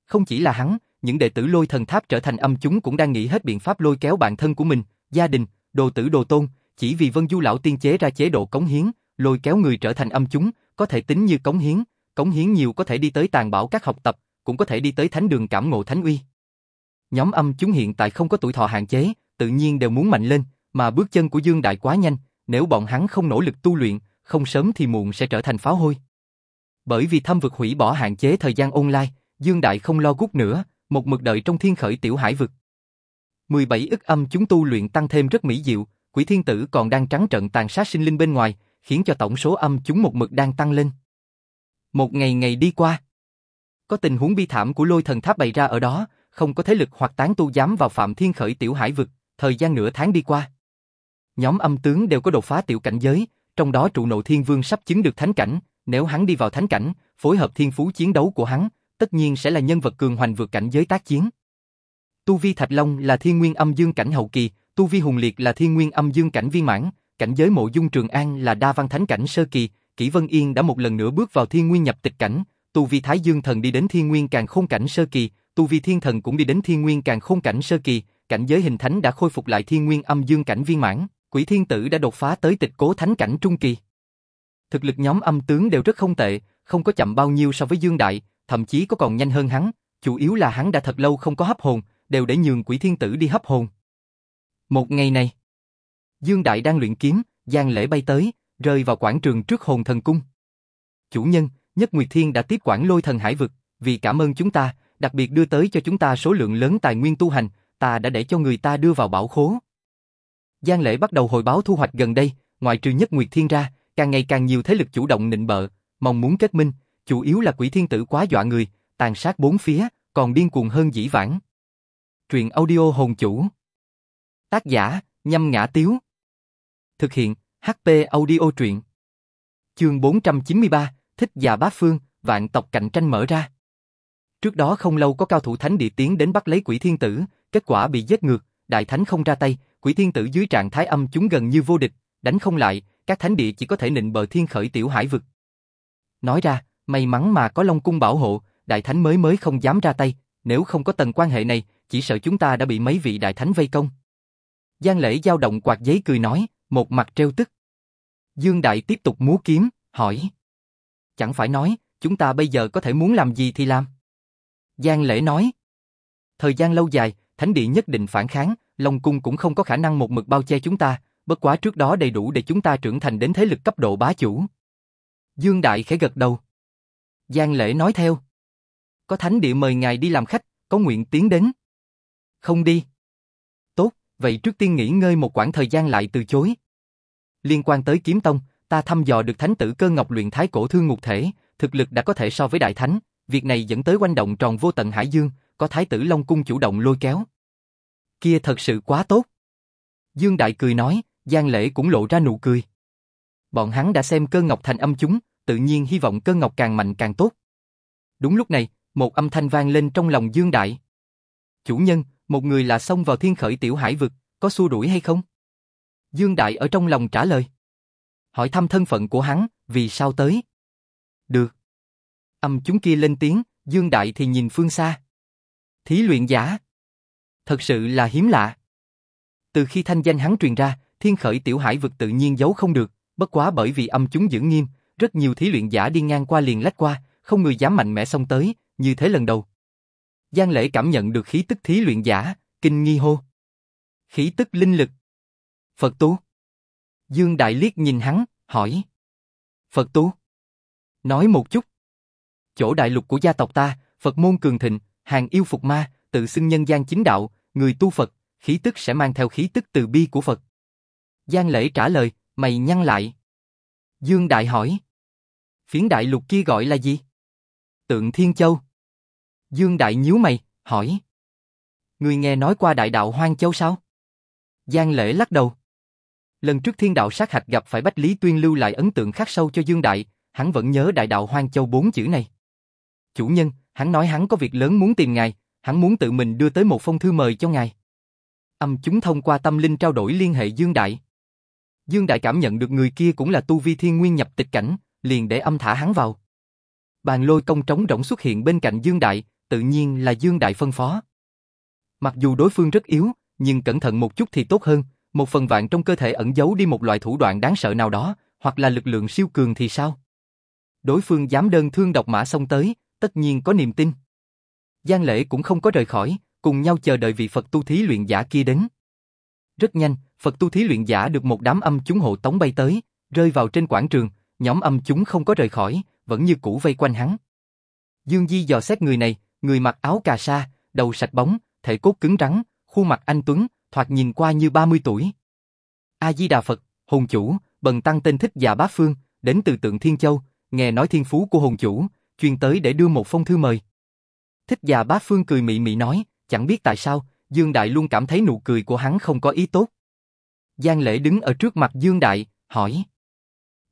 Không chỉ là hắn, những đệ tử lôi thần tháp trở thành âm chúng cũng đang nghĩ hết biện pháp lôi kéo bản thân của mình, gia đình, đồ tử đồ tôn, chỉ vì Vân Du lão tiên chế ra chế độ cống hiến, lôi kéo người trở thành âm chúng, có thể tính như cống hiến, cống hiến nhiều có thể đi tới tàn bảo các học tập, cũng có thể đi tới thánh đường cảm ngộ thánh uy. Nhóm âm chúng hiện tại không có tuổi thọ hạn chế, tự nhiên đều muốn mạnh lên, mà bước chân của Dương Đại quá nhanh, nếu bọn hắn không nỗ lực tu luyện, không sớm thì muộn sẽ trở thành pháo hôi. Bởi vì thâm vực hủy bỏ hạn chế thời gian online, Dương Đại không lo gút nữa, một mực đợi trong thiên khởi tiểu hải vực. 17 ức âm chúng tu luyện tăng thêm rất mỹ diệu, quỷ thiên tử còn đang trắng trận tàn sát sinh linh bên ngoài, khiến cho tổng số âm chúng một mực đang tăng lên. Một ngày ngày đi qua. Có tình huống bi thảm của lôi thần tháp bày ra ở đó, không có thế lực hoặc tán tu dám vào phạm thiên khởi tiểu hải vực, thời gian nửa tháng đi qua. Nhóm âm tướng đều có đột phá tiểu cảnh giới, trong đó trụ nộ thiên vương sắp chứng được thánh cảnh, nếu hắn đi vào thánh cảnh, phối hợp thiên phú chiến đấu của hắn, tất nhiên sẽ là nhân vật cường hoành vượt cảnh giới tác chiến. Tu vi Thạch Long là thiên nguyên âm dương cảnh hậu kỳ, tu vi Hùng Liệt là thiên nguyên âm dương cảnh viên mãn, cảnh giới mộ dung Trường An là đa văn thánh cảnh sơ kỳ, Kỷ Vân Yên đã một lần nữa bước vào thiên nguyên nhập tịch cảnh, tu vi Thái Dương thần đi đến thiên nguyên càng khôn cảnh sơ kỳ, tu vi thiên thần cũng đi đến thiên nguyên càng khôn cảnh sơ kỳ, cảnh giới hình thánh đã khôi phục lại thiên nguyên âm dương cảnh viên mãn, quỷ thiên tử đã đột phá tới tịch cố thánh cảnh trung kỳ. Thực lực nhóm âm tướng đều rất không tệ, không có chậm bao nhiêu so với Dương Đại, thậm chí có còn nhanh hơn hắn, chủ yếu là hắn đã thật lâu không có hấp hồn, đều để nhường quỷ thiên tử đi hấp hồn. Một ngày này, Dương Đại đang luyện kiếm, Giang Lễ bay tới, rơi vào quảng trường trước hồn thần cung. Chủ nhân, Nhất Nguyệt Thiên đã tiếp quản lôi thần hải vực, vì cảm ơn chúng ta, đặc biệt đưa tới cho chúng ta số lượng lớn tài nguyên tu hành, ta đã để cho người ta đưa vào bảo khố. Giang Lễ bắt đầu hồi báo thu hoạch gần đây, ngoại trừ nhất Nguyệt Thiên ra, càng ngày càng nhiều thế lực chủ động nịnh bợ, mong muốn kết minh, chủ yếu là quỷ thiên tử quá dọa người, tàn sát bốn phía, còn điên cuồng hơn dĩ vãng. Truyện audio hồn chủ. Tác giả, nhâm ngã tiếu. Thực hiện, HP audio truyện. Chương 493, thích già bá phương, vạn tộc cạnh tranh mở ra. Trước đó không lâu có cao thủ thánh địa tiến đến bắt lấy quỷ thiên tử, kết quả bị giết ngược, đại thánh không ra tay, quỷ thiên tử dưới trạng thái âm chúng gần như vô địch, đánh không lại, các thánh địa chỉ có thể nịnh bờ thiên khởi tiểu hải vực. Nói ra, may mắn mà có Long Cung bảo hộ, đại thánh mới mới không dám ra tay, nếu không có tầng quan hệ này, chỉ sợ chúng ta đã bị mấy vị đại thánh vây công. Giang lễ giao động quạt giấy cười nói, một mặt treo tức. Dương Đại tiếp tục múa kiếm, hỏi. Chẳng phải nói, chúng ta bây giờ có thể muốn làm gì thì làm. Giang lễ nói. Thời gian lâu dài, thánh địa nhất định phản kháng, Long Cung cũng không có khả năng một mực bao che chúng ta, bất quá trước đó đầy đủ để chúng ta trưởng thành đến thế lực cấp độ bá chủ. Dương Đại khẽ gật đầu. Giang Lễ nói theo. Có thánh địa mời ngài đi làm khách, có nguyện tiến đến. Không đi. Tốt, vậy trước tiên nghỉ ngơi một quãng thời gian lại từ chối. Liên quan tới kiếm tông, ta thăm dò được thánh tử cơ ngọc luyện thái cổ thương ngục thể, thực lực đã có thể so với đại thánh, việc này dẫn tới quanh động tròn vô tận hải dương, có thái tử Long Cung chủ động lôi kéo. Kia thật sự quá tốt. Dương Đại cười nói, Giang Lễ cũng lộ ra nụ cười. Bọn hắn đã xem cơ ngọc thành âm chúng, tự nhiên hy vọng cơ ngọc càng mạnh càng tốt. Đúng lúc này, một âm thanh vang lên trong lòng Dương Đại. Chủ nhân, một người là xông vào thiên khởi tiểu hải vực, có xua đuổi hay không? Dương Đại ở trong lòng trả lời. Hỏi thăm thân phận của hắn, vì sao tới? Được. Âm chúng kia lên tiếng, Dương Đại thì nhìn phương xa. Thí luyện giả. Thật sự là hiếm lạ. Từ khi thanh danh hắn truyền ra, thiên khởi tiểu hải vực tự nhiên giấu không được, bất quá bởi vì âm chúng giữ nghiêm, rất nhiều thí luyện giả đi ngang qua liền lách qua, không người dám mạnh mẽ xông tới, như thế lần đầu. Giang Lễ cảm nhận được khí tức thí luyện giả, kinh nghi hô. Khí tức linh lực. Phật tu. Dương Đại liếc nhìn hắn, hỏi. Phật tu. Nói một chút. Chỗ đại lục của gia tộc ta, Phật môn cường thịnh, hàng yêu phục ma, tự xưng nhân gian chính đạo, người tu Phật, khí tức sẽ mang theo khí tức từ bi của Phật. Giang Lễ trả lời, mày nhăn lại. Dương Đại hỏi. Phiến đại lục kia gọi là gì? Tượng Thiên Châu. Dương Đại nhíu mày, hỏi. Người nghe nói qua đại đạo Hoang Châu sao? Giang Lễ lắc đầu. Lần trước thiên đạo sát hạch gặp phải Bách Lý Tuyên lưu lại ấn tượng khắc sâu cho Dương Đại, hắn vẫn nhớ đại đạo Hoang Châu bốn chữ này. Chủ nhân, hắn nói hắn có việc lớn muốn tìm ngài, hắn muốn tự mình đưa tới một phong thư mời cho ngài. Âm chúng thông qua tâm linh trao đổi liên hệ Dương Đại. Dương Đại cảm nhận được người kia cũng là tu vi thiên nguyên nhập tịch cảnh, liền để âm thả hắn vào. Bàn lôi công trống rỗng xuất hiện bên cạnh Dương Đại, tự nhiên là Dương Đại phân phó. Mặc dù đối phương rất yếu, nhưng cẩn thận một chút thì tốt hơn, một phần vạn trong cơ thể ẩn giấu đi một loại thủ đoạn đáng sợ nào đó, hoặc là lực lượng siêu cường thì sao? Đối phương dám đơn thương độc mã xông tới, tất nhiên có niềm tin. Giang Lễ cũng không có rời khỏi, cùng nhau chờ đợi vị Phật tu thí luyện giả kia đến. Rất nhanh, Phật tu thí luyện giả được một đám âm chúng hộ tống bay tới, rơi vào trên quảng trường, nhóm âm chúng không có rời khỏi, vẫn như cũ vây quanh hắn. Dương Di dò xét người này, người mặc áo cà sa, đầu sạch bóng, thể cốt cứng rắn, khuôn mặt anh tuấn, thoạt nhìn qua như 30 tuổi. A Di Đà Phật, hồn chủ, bần tăng tên thích già bá phương, đến từ tượng Thiên Châu, nghe nói thiên phú của hồn chủ, chuyên tới để đưa một phong thư mời. Thích già bá phương cười mị mị nói, chẳng biết tại sao, Dương Đại luôn cảm thấy nụ cười của hắn không có ý tốt. Giang Lễ đứng ở trước mặt Dương Đại, hỏi.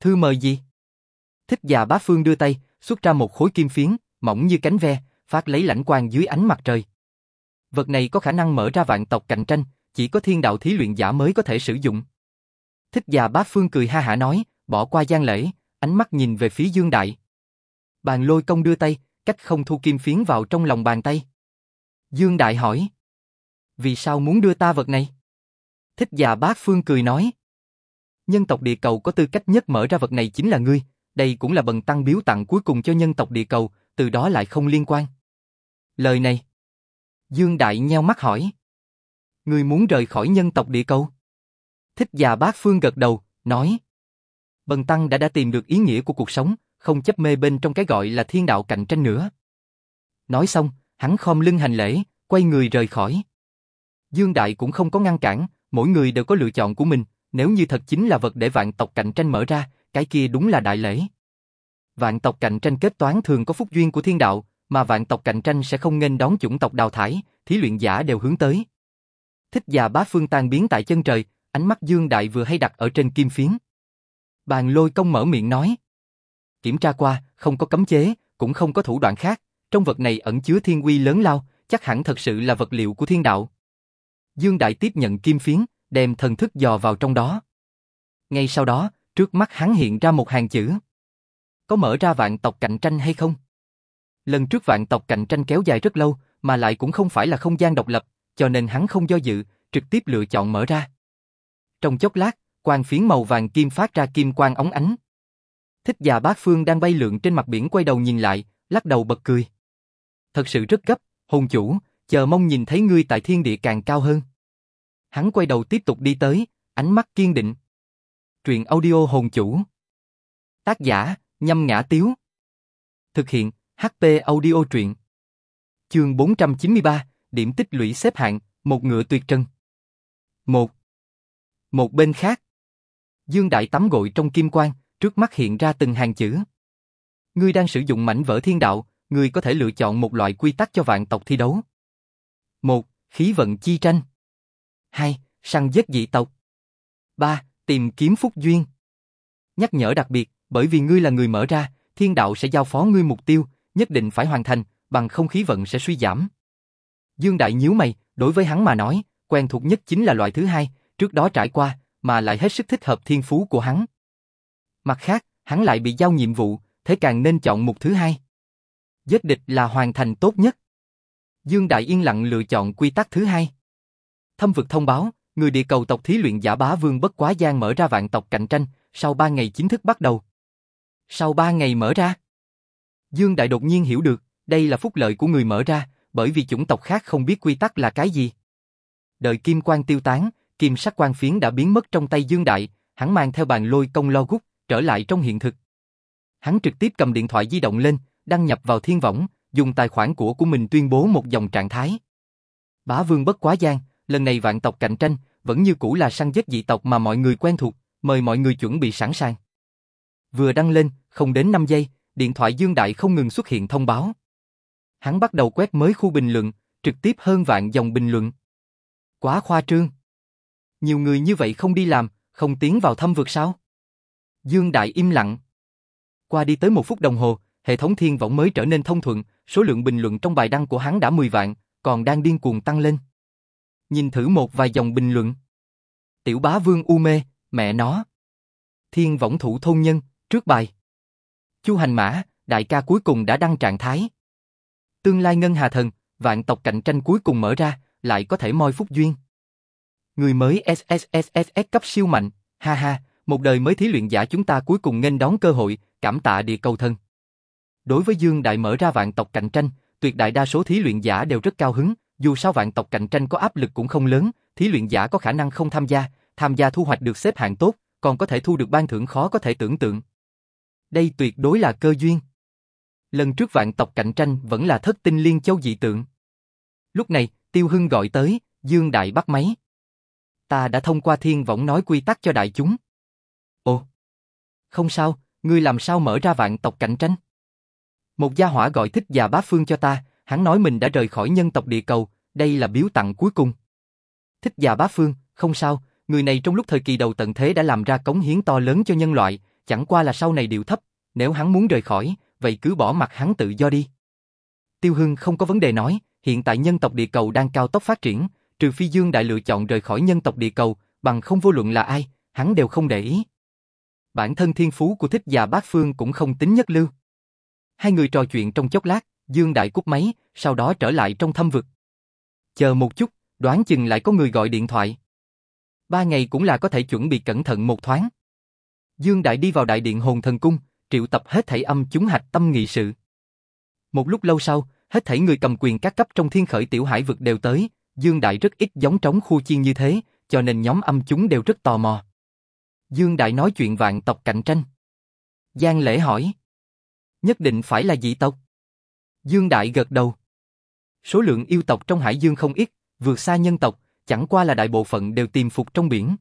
Thư mời gì? Thích già bá phương đưa tay, xuất ra một khối kim phiến, mỏng như cánh ve, phát lấy lãnh quang dưới ánh mặt trời. Vật này có khả năng mở ra vạn tộc cạnh tranh, chỉ có thiên đạo thí luyện giả mới có thể sử dụng. Thích già bá phương cười ha hả nói, bỏ qua Giang Lễ, ánh mắt nhìn về phía Dương Đại. Bàn lôi công đưa tay, cách không thu kim phiến vào trong lòng bàn tay. Dương Đại hỏi. Vì sao muốn đưa ta vật này? Thích già bá phương cười nói. Nhân tộc địa cầu có tư cách nhất mở ra vật này chính là ngươi, đây cũng là bần tăng biếu tặng cuối cùng cho nhân tộc địa cầu, từ đó lại không liên quan. Lời này. Dương Đại nheo mắt hỏi. Ngươi muốn rời khỏi nhân tộc địa cầu? Thích già bác phương gật đầu, nói. Bần tăng đã đã tìm được ý nghĩa của cuộc sống, không chấp mê bên trong cái gọi là thiên đạo cạnh tranh nữa. Nói xong, hắn khom lưng hành lễ, quay người rời khỏi. Dương Đại cũng không có ngăn cản, mỗi người đều có lựa chọn của mình, nếu như thật chính là vật để vạn tộc cạnh tranh mở ra, cái kia đúng là đại lễ. Vạn tộc cạnh tranh kết toán thường có phúc duyên của thiên đạo, mà vạn tộc cạnh tranh sẽ không nên đón chủng tộc đào thải, thí luyện giả đều hướng tới. Thích già bá phương tan biến tại chân trời, ánh mắt Dương Đại vừa hay đặt ở trên kim phiến. Bàn lôi công mở miệng nói. Kiểm tra qua, không có cấm chế, cũng không có thủ đoạn khác, trong vật này ẩn chứa thiên uy lớn lao, chắc hẳn thật sự là vật liệu của thiên đạo. Dương Đại tiếp nhận kim phiến, đem thần thức dò vào trong đó. Ngay sau đó, trước mắt hắn hiện ra một hàng chữ. Có mở ra vạn tộc cạnh tranh hay không? Lần trước vạn tộc cạnh tranh kéo dài rất lâu, mà lại cũng không phải là không gian độc lập, cho nên hắn không do dự, trực tiếp lựa chọn mở ra. Trong chốc lát, quang phiến màu vàng kim phát ra kim quang óng ánh. Thích già bác phương đang bay lượn trên mặt biển quay đầu nhìn lại, lắc đầu bật cười. Thật sự rất gấp, hồn chủ, chờ mong nhìn thấy ngươi tại thiên địa càng cao hơn. Hắn quay đầu tiếp tục đi tới, ánh mắt kiên định. Truyện audio hồn chủ. Tác giả, nhâm ngã tiếu. Thực hiện, HP audio truyện. Chương 493, điểm tích lũy xếp hạng, một ngựa tuyệt trần Một. Một bên khác. Dương Đại tắm gội trong kim quang, trước mắt hiện ra từng hàng chữ. Ngươi đang sử dụng mảnh vỡ thiên đạo, ngươi có thể lựa chọn một loại quy tắc cho vạn tộc thi đấu. Một, Khí vận chi tranh. 2. Săn giết dị tộc. 3. Tìm kiếm phúc duyên. Nhắc nhở đặc biệt, bởi vì ngươi là người mở ra, thiên đạo sẽ giao phó ngươi mục tiêu, nhất định phải hoàn thành, bằng không khí vận sẽ suy giảm. Dương Đại nhíu mày, đối với hắn mà nói, quen thuộc nhất chính là loại thứ hai, trước đó trải qua, mà lại hết sức thích hợp thiên phú của hắn. Mặt khác, hắn lại bị giao nhiệm vụ, thế càng nên chọn mục thứ hai. Giết địch là hoàn thành tốt nhất. Dương Đại yên lặng lựa chọn quy tắc thứ hai. Thâm vực thông báo, người địa cầu tộc thí luyện giả bá vương bất quá gian mở ra vạn tộc cạnh tranh, sau 3 ngày chính thức bắt đầu. Sau 3 ngày mở ra, Dương Đại đột nhiên hiểu được, đây là phúc lợi của người mở ra, bởi vì chủng tộc khác không biết quy tắc là cái gì. Đợi kim quang tiêu tán, kim sắc quang phiến đã biến mất trong tay Dương Đại, hắn mang theo bàn lôi công lo gút, trở lại trong hiện thực. Hắn trực tiếp cầm điện thoại di động lên, đăng nhập vào thiên võng, dùng tài khoản của của mình tuyên bố một dòng trạng thái. Bá vương bất quá gian, lần này vạn tộc cạnh tranh, vẫn như cũ là săn giết dị tộc mà mọi người quen thuộc, mời mọi người chuẩn bị sẵn sàng. Vừa đăng lên, không đến 5 giây, điện thoại Dương Đại không ngừng xuất hiện thông báo. Hắn bắt đầu quét mới khu bình luận, trực tiếp hơn vạn dòng bình luận. Quá khoa trương. Nhiều người như vậy không đi làm, không tiến vào thâm vực sao? Dương Đại im lặng. Qua đi tới một phút đồng hồ, hệ thống thiên võng mới trở nên thông thuận, số lượng bình luận trong bài đăng của hắn đã 10 vạn, còn đang điên cuồng tăng lên. Nhìn thử một vài dòng bình luận. Tiểu bá vương u mê, mẹ nó. Thiên võng thủ thôn nhân, trước bài. Chu hành mã, đại ca cuối cùng đã đăng trạng thái. Tương lai ngân hà thần, vạn tộc cạnh tranh cuối cùng mở ra, lại có thể moi phúc duyên. Người mới SSSSS cấp siêu mạnh, ha ha, một đời mới thí luyện giả chúng ta cuối cùng nghênh đón cơ hội, cảm tạ địa cầu thân. Đối với Dương Đại mở ra vạn tộc cạnh tranh, tuyệt đại đa số thí luyện giả đều rất cao hứng, dù sao vạn tộc cạnh tranh có áp lực cũng không lớn, thí luyện giả có khả năng không tham gia, tham gia thu hoạch được xếp hạng tốt, còn có thể thu được ban thưởng khó có thể tưởng tượng. Đây tuyệt đối là cơ duyên. Lần trước vạn tộc cạnh tranh vẫn là thất tinh liên châu dị tượng. Lúc này, Tiêu Hưng gọi tới, Dương Đại bắt máy. Ta đã thông qua thiên võng nói quy tắc cho đại chúng. Ồ, không sao, ngươi làm sao mở ra vạn tộc cạnh tranh? Một gia hỏa gọi thích già bá phương cho ta, hắn nói mình đã rời khỏi nhân tộc địa cầu, đây là biếu tặng cuối cùng. Thích già bá phương, không sao, người này trong lúc thời kỳ đầu tận thế đã làm ra cống hiến to lớn cho nhân loại, chẳng qua là sau này điều thấp, nếu hắn muốn rời khỏi, vậy cứ bỏ mặt hắn tự do đi. Tiêu Hưng không có vấn đề nói, hiện tại nhân tộc địa cầu đang cao tốc phát triển, trừ phi Dương Đại lựa chọn rời khỏi nhân tộc địa cầu, bằng không vô luận là ai, hắn đều không để ý. Bản thân thiên phú của thích già bác phương cũng không tính nhất lưu. Hai người trò chuyện trong chốc lát, Dương Đại cúp máy, sau đó trở lại trong thâm vực. Chờ một chút, đoán chừng lại có người gọi điện thoại. Ba ngày cũng là có thể chuẩn bị cẩn thận một thoáng. Dương Đại đi vào đại điện hồn thần cung, triệu tập hết thảy âm chúng hạch tâm nghị sự. Một lúc lâu sau, hết thảy người cầm quyền các cấp trong thiên khởi tiểu hải vực đều tới, Dương Đại rất ít giống trống khu chiên như thế, cho nên nhóm âm chúng đều rất tò mò. Dương Đại nói chuyện vạn tộc cạnh tranh. Giang Lễ hỏi. Nhất định phải là dị tộc. Dương Đại gật đầu. Số lượng yêu tộc trong hải dương không ít, vượt xa nhân tộc, chẳng qua là đại bộ phận đều tìm phục trong biển.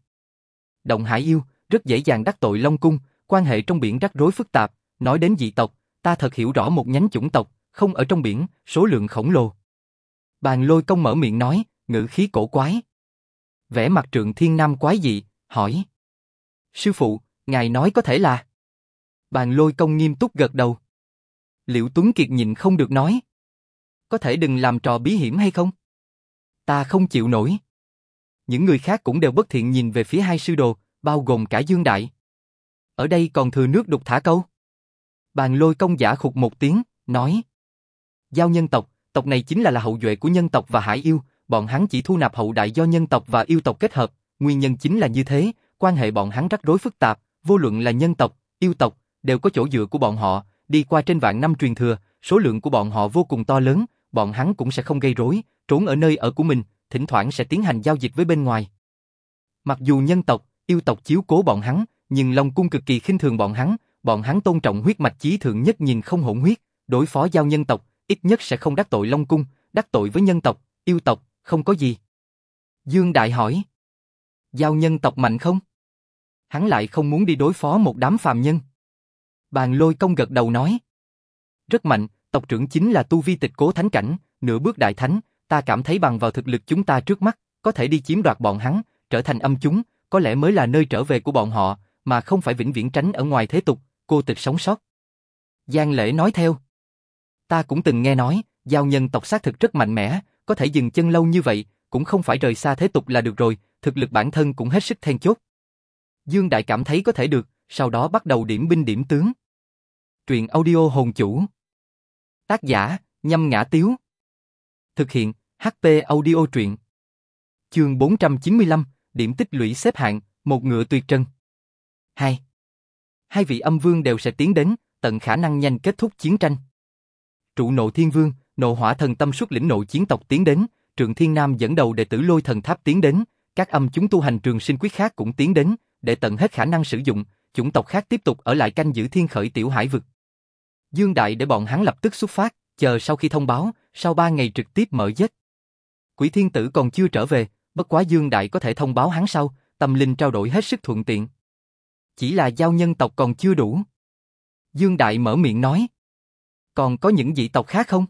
Động Hải yêu, rất dễ dàng đắc tội Long Cung, quan hệ trong biển rắc rối phức tạp, nói đến dị tộc, ta thật hiểu rõ một nhánh chủng tộc, không ở trong biển, số lượng khổng lồ. Bàn lôi công mở miệng nói, ngữ khí cổ quái. Vẽ mặt trượng thiên nam quái dị, hỏi. Sư phụ, ngài nói có thể là... Bàn lôi công nghiêm túc gật đầu. Liễu Tuấn Kiệt nhìn không được nói. Có thể đừng làm trò bí hiểm hay không? Ta không chịu nổi. Những người khác cũng đều bất thiện nhìn về phía hai sư đồ, bao gồm cả Dương Đại. Ở đây còn thừa nước đục thả câu. Bàn lôi công giả khục một tiếng, nói. Giao nhân tộc, tộc này chính là là hậu duệ của nhân tộc và hải yêu, bọn hắn chỉ thu nạp hậu đại do nhân tộc và yêu tộc kết hợp, nguyên nhân chính là như thế, quan hệ bọn hắn rắc rối phức tạp, vô luận là nhân tộc, yêu tộc, đều có chỗ dựa của bọn họ, đi qua trên vạn năm truyền thừa, số lượng của bọn họ vô cùng to lớn, bọn hắn cũng sẽ không gây rối, trốn ở nơi ở của mình, thỉnh thoảng sẽ tiến hành giao dịch với bên ngoài. Mặc dù nhân tộc, yêu tộc chiếu cố bọn hắn, nhưng Long Cung cực kỳ khinh thường bọn hắn, bọn hắn tôn trọng huyết mạch chí thượng nhất nhìn không hỗn huyết, đối phó giao nhân tộc, ít nhất sẽ không đắc tội Long Cung, đắc tội với nhân tộc, yêu tộc, không có gì. Dương Đại hỏi, giao nhân tộc mạnh không? Hắn lại không muốn đi đối phó một đám phàm nhân. Bàn lôi công gật đầu nói, rất mạnh, tộc trưởng chính là tu vi tịch cố thánh cảnh, nửa bước đại thánh, ta cảm thấy bằng vào thực lực chúng ta trước mắt, có thể đi chiếm đoạt bọn hắn, trở thành âm chúng, có lẽ mới là nơi trở về của bọn họ, mà không phải vĩnh viễn tránh ở ngoài thế tục, cô tịch sống sót. Giang Lễ nói theo. Ta cũng từng nghe nói, giao nhân tộc xác thực rất mạnh mẽ, có thể dừng chân lâu như vậy, cũng không phải rời xa thế tục là được rồi, thực lực bản thân cũng hết sức then chốt. Dương Đại cảm thấy có thể được, sau đó bắt đầu điểm binh điểm tướng. Truyện audio hồn chủ. Tác giả, nhâm ngã tiếu. Thực hiện, HP audio truyện. Chương 495, điểm tích lũy xếp hạng, một ngựa tuyệt trần. 2. Hai vị âm vương đều sẽ tiến đến, tận khả năng nhanh kết thúc chiến tranh. Trụ nộ thiên vương, nộ hỏa thần tâm xuất lĩnh nộ chiến tộc tiến đến, trường thiên nam dẫn đầu đệ tử lôi thần tháp tiến đến, các âm chúng tu hành trường sinh quyết khác cũng tiến đến, để tận hết khả năng sử dụng, chủng tộc khác tiếp tục ở lại canh giữ thiên khởi tiểu hải vực. Dương Đại để bọn hắn lập tức xuất phát, chờ sau khi thông báo, sau ba ngày trực tiếp mở giết. Quỷ thiên tử còn chưa trở về, bất quá Dương Đại có thể thông báo hắn sau, tâm linh trao đổi hết sức thuận tiện. Chỉ là giao nhân tộc còn chưa đủ. Dương Đại mở miệng nói. Còn có những dị tộc khác không?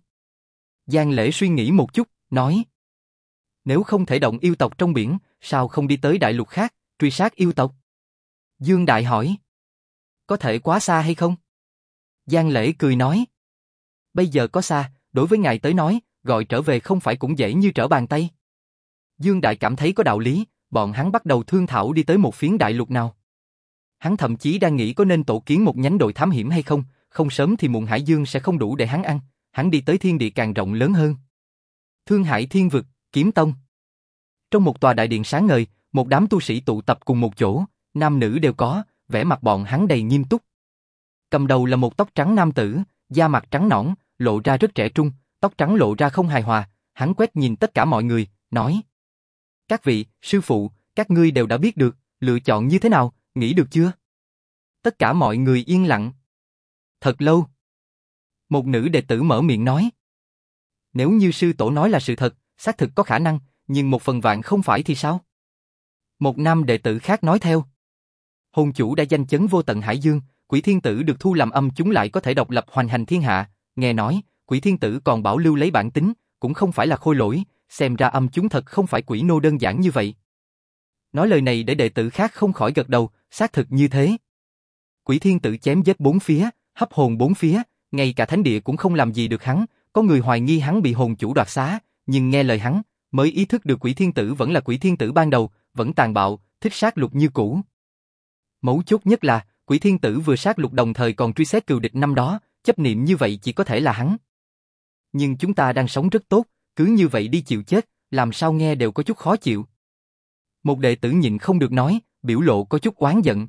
Giang Lễ suy nghĩ một chút, nói. Nếu không thể động yêu tộc trong biển, sao không đi tới đại lục khác, truy sát yêu tộc? Dương Đại hỏi. Có thể quá xa hay không? Giang Lễ cười nói. Bây giờ có xa, đối với ngài tới nói, gọi trở về không phải cũng dễ như trở bàn tay. Dương Đại cảm thấy có đạo lý, bọn hắn bắt đầu thương thảo đi tới một phiến đại lục nào. Hắn thậm chí đang nghĩ có nên tổ kiến một nhánh đội thám hiểm hay không, không sớm thì muộn Hải Dương sẽ không đủ để hắn ăn, hắn đi tới thiên địa càng rộng lớn hơn. Thương Hải Thiên Vực, Kiếm Tông Trong một tòa đại điện sáng ngời, một đám tu sĩ tụ tập cùng một chỗ, nam nữ đều có, vẻ mặt bọn hắn đầy nghiêm túc. Cầm đầu là một tóc trắng nam tử, da mặt trắng nõn, lộ ra rất trẻ trung, tóc trắng lộ ra không hài hòa, hắn quét nhìn tất cả mọi người, nói. Các vị, sư phụ, các ngươi đều đã biết được, lựa chọn như thế nào, nghĩ được chưa? Tất cả mọi người yên lặng. Thật lâu. Một nữ đệ tử mở miệng nói. Nếu như sư tổ nói là sự thật, xác thực có khả năng, nhưng một phần vạn không phải thì sao? Một nam đệ tử khác nói theo. Hồn chủ đã danh chấn vô tận Hải Dương, quỷ thiên tử được thu làm âm chúng lại có thể độc lập hoành hành thiên hạ, nghe nói, quỷ thiên tử còn bảo lưu lấy bản tính, cũng không phải là khôi lỗi, xem ra âm chúng thật không phải quỷ nô đơn giản như vậy. Nói lời này để đệ tử khác không khỏi gật đầu, xác thực như thế. Quỷ thiên tử chém giết bốn phía, hấp hồn bốn phía, ngay cả thánh địa cũng không làm gì được hắn, có người hoài nghi hắn bị hồn chủ đoạt xá, nhưng nghe lời hắn, mới ý thức được quỷ thiên tử vẫn là quỷ thiên tử ban đầu, vẫn tàn bạo, thích sát lục như cũ. Mấu chốt nhất là, quỷ thiên tử vừa sát lục đồng thời còn truy xét cừu địch năm đó, chấp niệm như vậy chỉ có thể là hắn. Nhưng chúng ta đang sống rất tốt, cứ như vậy đi chịu chết, làm sao nghe đều có chút khó chịu. Một đệ tử nhịn không được nói, biểu lộ có chút oán giận.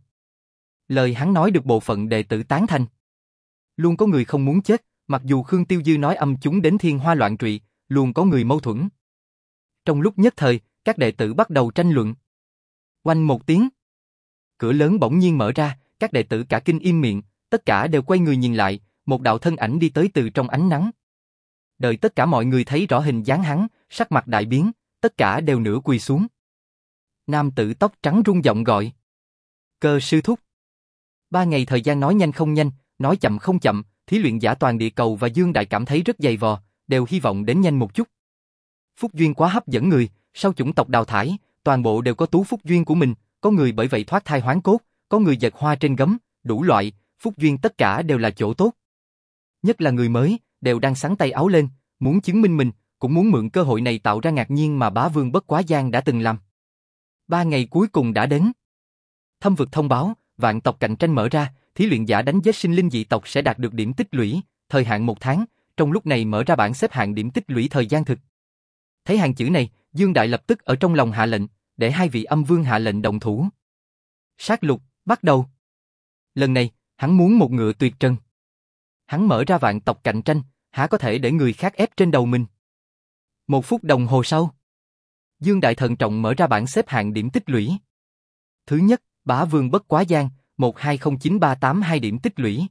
Lời hắn nói được bộ phận đệ tử tán thành. Luôn có người không muốn chết, mặc dù Khương Tiêu Dư nói âm chúng đến thiên hoa loạn trụy, luôn có người mâu thuẫn. Trong lúc nhất thời, các đệ tử bắt đầu tranh luận. Quanh một tiếng. Cửa lớn bỗng nhiên mở ra, các đệ tử cả kinh im miệng, tất cả đều quay người nhìn lại, một đạo thân ảnh đi tới từ trong ánh nắng. Đợi tất cả mọi người thấy rõ hình dáng hắn, sắc mặt đại biến, tất cả đều nửa quỳ xuống. Nam tử tóc trắng rung giọng gọi. Cơ sư thúc. Ba ngày thời gian nói nhanh không nhanh, nói chậm không chậm, thí luyện giả toàn địa cầu và Dương Đại cảm thấy rất dày vò, đều hy vọng đến nhanh một chút. Phúc duyên quá hấp dẫn người, sau chủng tộc đào thải, toàn bộ đều có tú phúc duyên của mình, có người bởi vậy thoát thai hoán cốt, có người giật hoa trên gấm, đủ loại, phúc duyên tất cả đều là chỗ tốt. Nhất là người mới, đều đang sáng tay áo lên, muốn chứng minh mình, cũng muốn mượn cơ hội này tạo ra ngạc nhiên mà bá vương bất quá gian đã từng làm. Ba ngày cuối cùng đã đến. Thâm vực thông báo, vạn tộc cạnh tranh mở ra, thí luyện giả đánh giết sinh linh dị tộc sẽ đạt được điểm tích lũy, thời hạn một tháng, trong lúc này mở ra bảng xếp hạng điểm tích lũy thời gian thực. Thấy hàng chữ này, Dương Đại lập tức ở trong lòng hạ lệnh, để hai vị âm vương hạ lệnh động thủ. Sát lục, bắt đầu. Lần này, hắn muốn một ngựa tuyệt trần. Hắn mở ra vạn tộc cạnh tranh, há có thể để người khác ép trên đầu mình. Một phút đồng hồ sau, Dương Đại Thần Trọng mở ra bảng xếp hạng điểm tích lũy. Thứ nhất, Bá Vương Bất Quá Giang, 1209382 điểm tích lũy.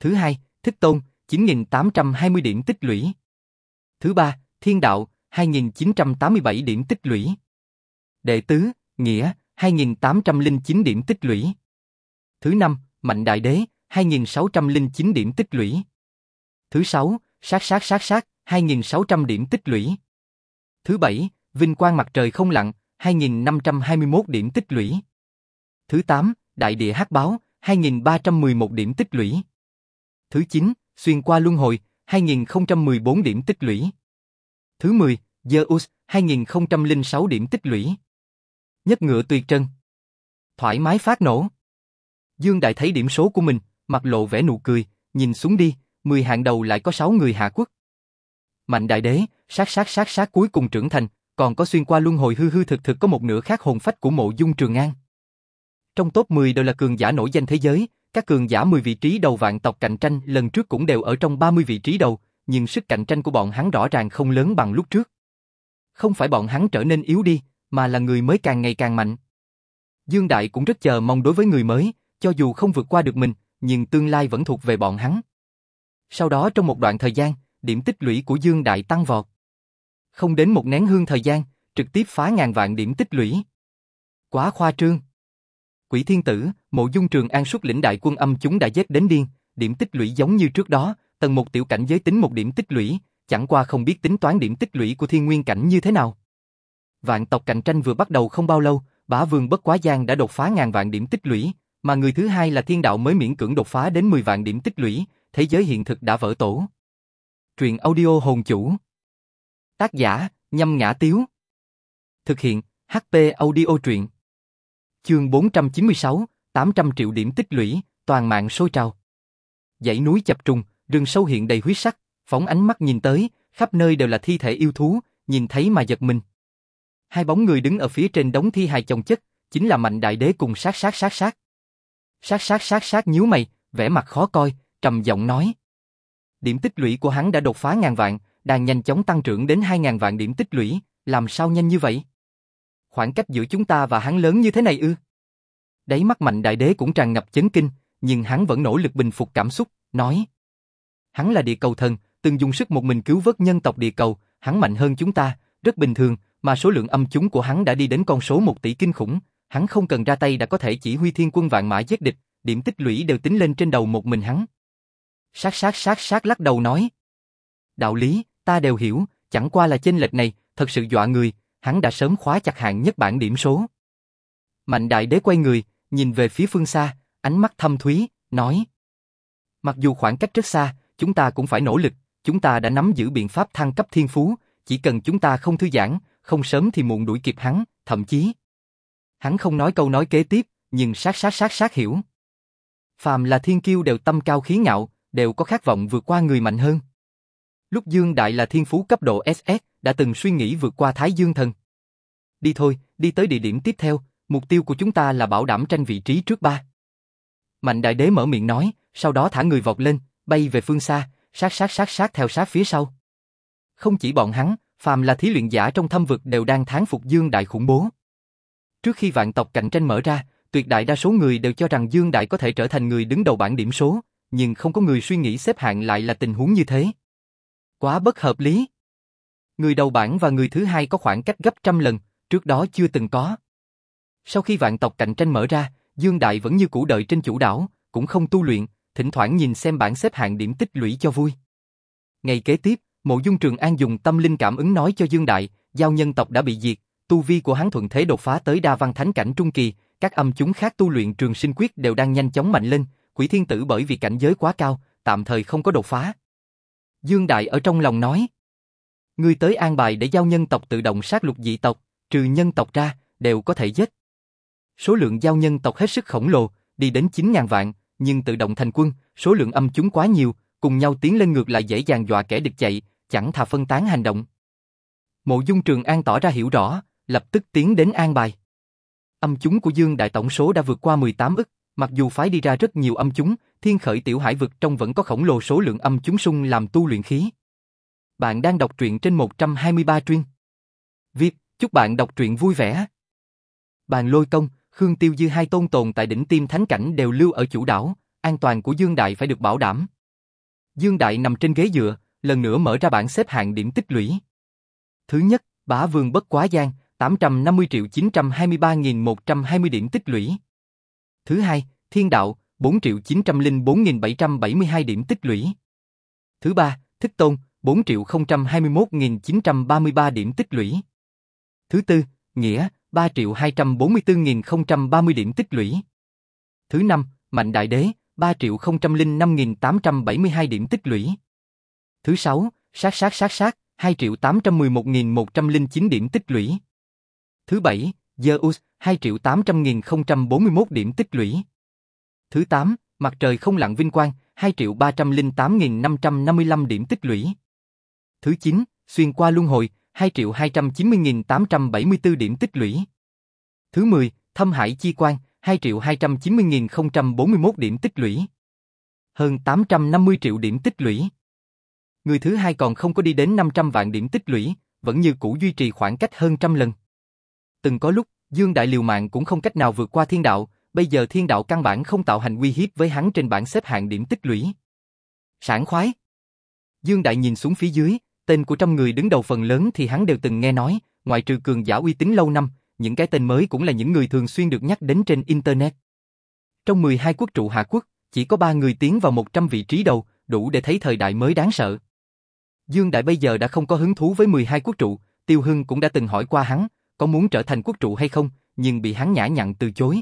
Thứ hai, Thích Tôn, 9820 điểm tích lũy. Thứ ba, Thiên Đạo, 2987 điểm tích lũy. Đệ tứ, Nghĩa, 2809 điểm tích lũy. Thứ năm, Mạnh Đại Đế, 2609 điểm tích lũy. Thứ sáu, Sát sát sát sát, 2600 điểm tích lũy. Thứ bảy, Vinh quang mặt trời không lặn, 2521 điểm tích lũy. Thứ tám, Đại địa hát báo, 2311 điểm tích lũy. Thứ chín, Xuyên qua luân hồi, 2014 điểm tích lũy. Thứ 10, Zeus, 2006 điểm tích lũy. Nhất ngựa tuyệt chân Thoải mái phát nổ. Dương Đại thấy điểm số của mình, mặt lộ vẻ nụ cười, nhìn xuống đi, 10 hạng đầu lại có 6 người hạ quốc. Mạnh Đại Đế, sát sát sát sát cuối cùng trưởng thành, còn có xuyên qua luân hồi hư hư thực thực có một nửa khác hồn phách của mộ dung trường an. Trong top 10 đều là cường giả nổi danh thế giới, các cường giả 10 vị trí đầu vạn tộc cạnh tranh lần trước cũng đều ở trong 30 vị trí đầu, nhưng sức cạnh tranh của bọn hắn rõ ràng không lớn bằng lúc trước. Không phải bọn hắn trở nên yếu đi, mà là người mới càng ngày càng mạnh. Dương Đại cũng rất chờ mong đối với người mới, cho dù không vượt qua được mình, nhưng tương lai vẫn thuộc về bọn hắn. Sau đó trong một đoạn thời gian, điểm tích lũy của Dương Đại tăng vọt. Không đến một nén hương thời gian, trực tiếp phá ngàn vạn điểm tích lũy. Quá khoa trương. Quỷ Thiên Tử, Mộ Dung Trường An xuất lĩnh đại quân âm chúng đã giết đến điên, điểm tích lũy giống như trước đó, tầng một tiểu cảnh giới tính một điểm tích lũy, chẳng qua không biết tính toán điểm tích lũy của thiên nguyên cảnh như thế nào. Vạn tộc cạnh tranh vừa bắt đầu không bao lâu, bá vương bất quá giang đã đột phá ngàn vạn điểm tích lũy, mà người thứ hai là thiên đạo mới miễn cưỡng đột phá đến 10 vạn điểm tích lũy, thế giới hiện thực đã vỡ tổ. Truyện audio hồn chủ. Tác giả, nhâm ngã tiếu. Thực hiện, HP audio truyện. Chương 496, 800 triệu điểm tích lũy, toàn mạng sôi trào. Dãy núi chập trùng, rừng sâu hiện đầy huyết sắc, phóng ánh mắt nhìn tới, khắp nơi đều là thi thể yêu thú, nhìn thấy mà giật mình. Hai bóng người đứng ở phía trên đống thi hài chồng chất, chính là Mạnh Đại Đế cùng sát sát sát sát. Sát sát sát sát nhíu mày, vẻ mặt khó coi, trầm giọng nói. Điểm tích lũy của hắn đã đột phá ngàn vạn, đang nhanh chóng tăng trưởng đến hai ngàn vạn điểm tích lũy, làm sao nhanh như vậy? Khoảng cách giữa chúng ta và hắn lớn như thế này ư? Đáy mắt mạnh đại đế cũng tràn ngập chấn kinh, nhưng hắn vẫn nỗ lực bình phục cảm xúc, nói. Hắn là địa cầu thần, từng dùng sức một mình cứu vớt nhân tộc địa cầu, hắn mạnh hơn chúng ta, rất bình thường, mà số lượng âm chúng của hắn đã đi đến con số một tỷ kinh khủng, hắn không cần ra tay đã có thể chỉ huy thiên quân vạn mã giết địch, điểm tích lũy đều tính lên trên đầu một mình hắn. Sát sát sát sát lắc đầu nói. Đạo lý, ta đều hiểu, chẳng qua là chênh lệch này, thật sự dọa người, hắn đã sớm khóa chặt hạng nhất bản điểm số. Mạnh đại đế quay người, nhìn về phía phương xa, ánh mắt thâm thúy, nói. Mặc dù khoảng cách rất xa, chúng ta cũng phải nỗ lực, chúng ta đã nắm giữ biện pháp thăng cấp thiên phú, chỉ cần chúng ta không thư giãn, không sớm thì muộn đuổi kịp hắn, thậm chí. Hắn không nói câu nói kế tiếp, nhưng sát sát sát sát hiểu. Phàm là thiên kiêu đều tâm cao khí ngạo, đều có khát vọng vượt qua người mạnh hơn. Lúc Dương Đại là thiên phú cấp độ SS, đã từng suy nghĩ vượt qua Thái Dương Thần. Đi thôi, đi tới địa điểm tiếp theo, mục tiêu của chúng ta là bảo đảm tranh vị trí trước ba. Mạnh Đại Đế mở miệng nói, sau đó thả người vọt lên, bay về phương xa, sát sát sát sát theo sát phía sau. Không chỉ bọn hắn, phàm là thí luyện giả trong thâm vực đều đang thán phục Dương Đại khủng bố. Trước khi vạn tộc cạnh tranh mở ra, tuyệt đại đa số người đều cho rằng Dương Đại có thể trở thành người đứng đầu bảng điểm số, nhưng không có người suy nghĩ xếp hạng lại là tình huống như thế. Quá bất hợp lý. Người đầu bảng và người thứ hai có khoảng cách gấp trăm lần, trước đó chưa từng có. Sau khi vạn tộc cạnh tranh mở ra, Dương Đại vẫn như cũ đợi trên chủ đảo, cũng không tu luyện, thỉnh thoảng nhìn xem bảng xếp hạng điểm tích lũy cho vui. Ngày kế tiếp, Mộ Dung Trường An dùng tâm linh cảm ứng nói cho Dương Đại, giao nhân tộc đã bị diệt, tu vi của hắn thuận thế đột phá tới đa văn thánh cảnh trung kỳ, các âm chúng khác tu luyện trường sinh quyết đều đang nhanh chóng mạnh lên, quỷ thiên tử bởi vì cảnh giới quá cao, tạm thời không có đột phá. Dương Đại ở trong lòng nói, Người tới an bài để giao nhân tộc tự động sát lục dị tộc, trừ nhân tộc ra, đều có thể giết. Số lượng giao nhân tộc hết sức khổng lồ, đi đến 9.000 vạn, nhưng tự động thành quân, số lượng âm chúng quá nhiều, cùng nhau tiến lên ngược lại dễ dàng dọa kẻ địch chạy, chẳng thà phân tán hành động. Mộ Dung Trường An tỏ ra hiểu rõ, lập tức tiến đến an bài. Âm chúng của Dương Đại tổng số đã vượt qua 18 ức, mặc dù phái đi ra rất nhiều âm chúng, thiên khởi tiểu hải vực trong vẫn có khổng lồ số lượng âm chúng sung làm tu luyện khí. Bạn đang đọc truyện trên 123 truyên. Viết, chúc bạn đọc truyện vui vẻ. Bàn lôi công, Khương Tiêu Dư hai tôn tồn tại đỉnh tim thánh cảnh đều lưu ở chủ đảo, an toàn của Dương Đại phải được bảo đảm. Dương Đại nằm trên ghế dựa, lần nữa mở ra bảng xếp hạng điểm tích lũy. Thứ nhất, Bá Vương Bất Quá Giang, 850.923.120 điểm tích lũy. Thứ hai, Thiên Đạo, 4.904.772 điểm tích lũy. Thứ ba, Thích Tôn, 4.021.933 điểm tích lũy. Thứ tư, Nghĩa, 3.244.030 điểm tích lũy. Thứ năm, Mạnh Đại Đế, 3.005.872 điểm tích lũy. Thứ sáu, Sát Sát Sát Sát, 2.811.109 điểm tích lũy. Thứ bảy, Zeus, 2.800.041 điểm tích lũy. Thứ tám, Mặt trời không lặng vinh quang, 2.308.555 điểm tích lũy. Thứ 9, xuyên qua luân hồi, 2.290.874 điểm tích lũy. Thứ 10, thâm hải chi quan, 2.290.041 điểm tích lũy. Hơn 850 triệu điểm tích lũy. Người thứ hai còn không có đi đến 500 vạn điểm tích lũy, vẫn như cũ duy trì khoảng cách hơn trăm lần. Từng có lúc, Dương Đại Liều Mạng cũng không cách nào vượt qua thiên đạo, bây giờ thiên đạo căn bản không tạo hành uy hiếp với hắn trên bảng xếp hạng điểm tích lũy. Sảng khoái. Dương Đại nhìn xuống phía dưới, tên của trăm người đứng đầu phần lớn thì hắn đều từng nghe nói, ngoại trừ cường giả uy tín lâu năm, những cái tên mới cũng là những người thường xuyên được nhắc đến trên Internet. Trong 12 quốc trụ Hạ Quốc, chỉ có 3 người tiến vào 100 vị trí đầu, đủ để thấy thời đại mới đáng sợ. Dương Đại bây giờ đã không có hứng thú với 12 quốc trụ, Tiêu Hưng cũng đã từng hỏi qua hắn, có muốn trở thành quốc trụ hay không, nhưng bị hắn nhã nhặn từ chối.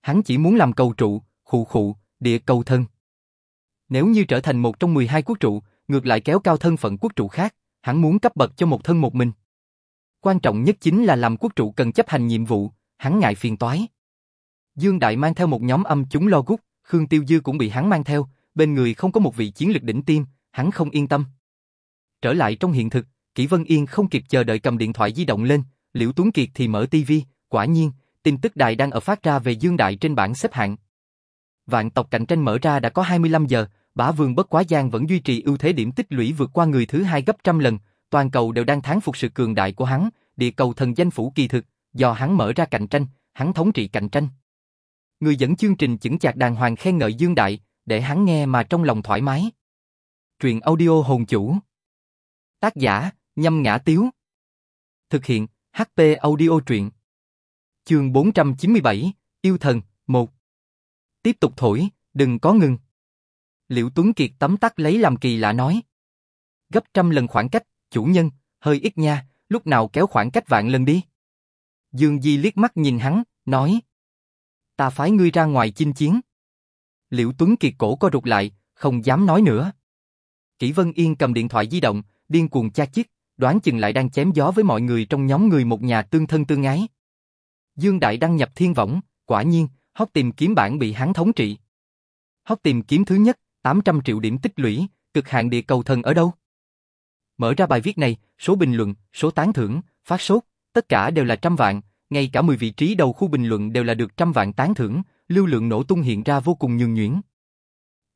Hắn chỉ muốn làm cầu trụ, khụ khụ, địa cầu thân. Nếu như trở thành một trong 12 quốc trụ, ngược lại kéo cao thân phận quốc trụ khác, hắn muốn cấp bậc cho một thân một mình. Quan trọng nhất chính là làm quốc trụ cần chấp hành nhiệm vụ, hắn ngại phiền toái. Dương Đại mang theo một nhóm âm chúng lo gút, Khương Tiêu Dư cũng bị hắn mang theo, bên người không có một vị chiến lực đỉnh tiêm, hắn không yên tâm. Trở lại trong hiện thực, Kỷ Vân Yên không kịp chờ đợi cầm điện thoại di động lên, Liễu Tuấn Kiệt thì mở tivi, quả nhiên, tin tức đài đang ở phát ra về Dương Đại trên bảng xếp hạng. Vạn tộc cạnh tranh mở ra đã có 25 giờ, Bá Vương Bất Quá Giang vẫn duy trì ưu thế điểm tích lũy vượt qua người thứ hai gấp trăm lần, toàn cầu đều đang thán phục sự cường đại của hắn, địa cầu thần danh phủ kỳ thực, do hắn mở ra cạnh tranh, hắn thống trị cạnh tranh. Người dẫn chương trình chững chạc đàng hoàng khen ngợi Dương Đại, để hắn nghe mà trong lòng thoải mái. Truyện audio hồn chủ. Tác giả, nhâm ngã tiếu. Thực hiện, HP audio truyện. Chương 497, Yêu thần, 1. Tiếp tục thổi, đừng có ngừng. Liễu Tuấn Kiệt tấm tắc lấy làm kỳ lạ nói. Gấp trăm lần khoảng cách, chủ nhân, hơi ít nha, lúc nào kéo khoảng cách vạn lần đi. Dương Di liếc mắt nhìn hắn, nói. Ta phái ngươi ra ngoài chinh chiến. Liễu Tuấn Kiệt cổ co rụt lại, không dám nói nữa. Kỷ Vân Yên cầm điện thoại di động, điên cuồng cha chích, đoán chừng lại đang chém gió với mọi người trong nhóm người một nhà tương thân tương ái. Dương Đại đăng nhập thiên võng, quả nhiên, hóc tìm kiếm bản bị hắn thống trị. Hóc tìm kiếm thứ nhất, 800 triệu điểm tích lũy, cực hạn địa cầu thần ở đâu? Mở ra bài viết này, số bình luận, số tán thưởng, phát sốt, tất cả đều là trăm vạn, ngay cả 10 vị trí đầu khu bình luận đều là được trăm vạn tán thưởng, lưu lượng nổ tung hiện ra vô cùng nhường nhuyễn.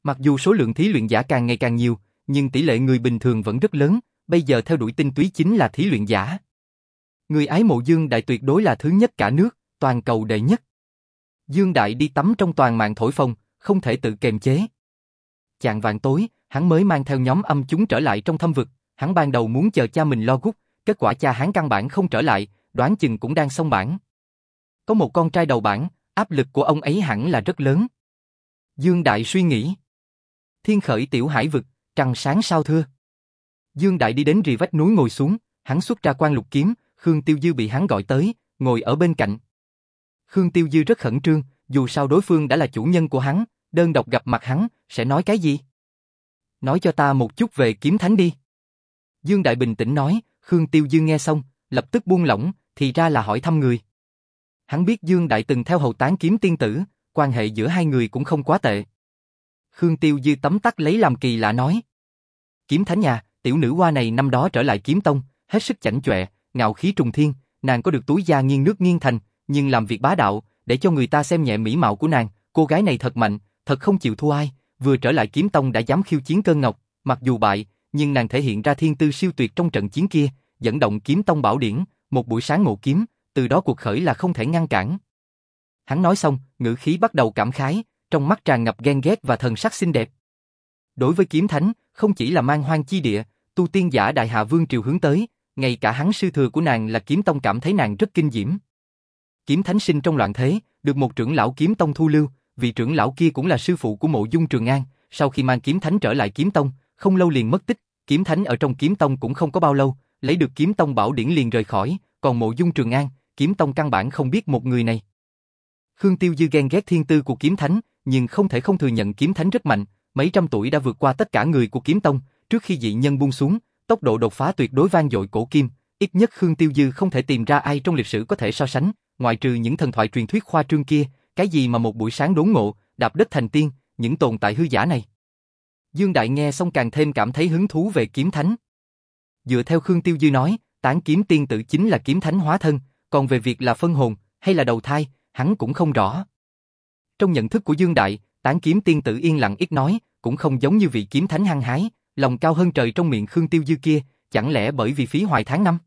Mặc dù số lượng thí luyện giả càng ngày càng nhiều, nhưng tỷ lệ người bình thường vẫn rất lớn, bây giờ theo đuổi tinh túy chính là thí luyện giả. Người ái mộ Dương Đại tuyệt đối là thứ nhất cả nước, toàn cầu đệ nhất. Dương Đại đi tắm trong toàn mạng thổi phồng, không thể tự kềm chế. Chạng vàng tối, hắn mới mang theo nhóm âm chúng trở lại trong thâm vực, hắn ban đầu muốn chờ cha mình lo gút, kết quả cha hắn căn bản không trở lại, đoán chừng cũng đang xong bản. Có một con trai đầu bản, áp lực của ông ấy hẳn là rất lớn. Dương Đại suy nghĩ. Thiên khởi tiểu hải vực, trăng sáng sao thưa. Dương Đại đi đến rì vách núi ngồi xuống, hắn xuất ra quan lục kiếm, Khương Tiêu Dư bị hắn gọi tới, ngồi ở bên cạnh. Khương Tiêu Dư rất khẩn trương, dù sao đối phương đã là chủ nhân của hắn, đơn độc gặp mặt hắn, sẽ nói cái gì? Nói cho ta một chút về kiếm thánh đi. Dương Đại bình tĩnh nói, Khương Tiêu Dư nghe xong, lập tức buông lỏng, thì ra là hỏi thăm người. Hắn biết Dương Đại từng theo hầu tán kiếm tiên tử, quan hệ giữa hai người cũng không quá tệ. Khương Tiêu Dư tấm tắc lấy làm kỳ lạ nói. Kiếm thánh nhà, tiểu nữ hoa này năm đó trở lại kiếm tông, hết sức chảnh chọe, ngạo khí trùng thiên, nàng có được túi da nghiêng nước nghiêng thành, nhưng làm việc bá đạo, để cho người ta xem nhẹ mỹ mạo của nàng, cô gái này thật mạnh, thật không chịu thua ai, vừa trở lại kiếm tông đã dám khiêu chiến cơn ngọc, mặc dù bại, nhưng nàng thể hiện ra thiên tư siêu tuyệt trong trận chiến kia, dẫn động kiếm tông bảo điển, một buổi sáng ngộ kiếm, từ đó cuộc khởi là không thể ngăn cản. Hắn nói xong, ngữ khí bắt đầu cảm khái, trong mắt tràn ngập ghen ghét và thần sắc xinh đẹp. Đối với kiếm thánh, không chỉ là mang hoang chi địa, tu tiên giả đại hạ vương triều hướng tới, ngay cả hắn sư thừa của nàng là kiếm tông cảm thấy nàng rất kinh diễm. Kiếm thánh sinh trong loạn thế, được một trưởng lão kiếm tông thu lưu, vị trưởng lão kia cũng là sư phụ của mộ dung trường an, sau khi mang kiếm thánh trở lại kiếm tông, không lâu liền mất tích, kiếm thánh ở trong kiếm tông cũng không có bao lâu, lấy được kiếm tông bảo điển liền rời khỏi, còn mộ dung trường an, kiếm tông căn bản không biết một người này. Khương Tiêu Dư ghen ghét thiên tư của kiếm thánh, nhưng không thể không thừa nhận kiếm thánh rất mạnh, mấy trăm tuổi đã vượt qua tất cả người của kiếm tông, trước khi dị nhân buông xuống, tốc độ đột phá tuyệt đối vang dội cổ kim, ít nhất Khương Tiêu Dư không thể tìm ra ai trong lịch sử có thể so sánh, ngoại trừ những thần thoại truyền thuyết khoa trương kia, cái gì mà một buổi sáng đốn ngộ, đạp đất thành tiên, những tồn tại hư giả này. Dương Đại nghe xong càng thêm cảm thấy hứng thú về kiếm thánh. Dựa theo Khương Tiêu Dư nói, tán kiếm tiên tự chính là kiếm thánh hóa thân, còn về việc là phân hồn hay là đầu thai, hắn cũng không rõ. Trong nhận thức của Dương Đại, tán kiếm tiên tử yên lặng ít nói, cũng không giống như vị kiếm thánh hăng hái, lòng cao hơn trời trong miệng Khương Tiêu Dư kia, chẳng lẽ bởi vì phí hoài tháng năm?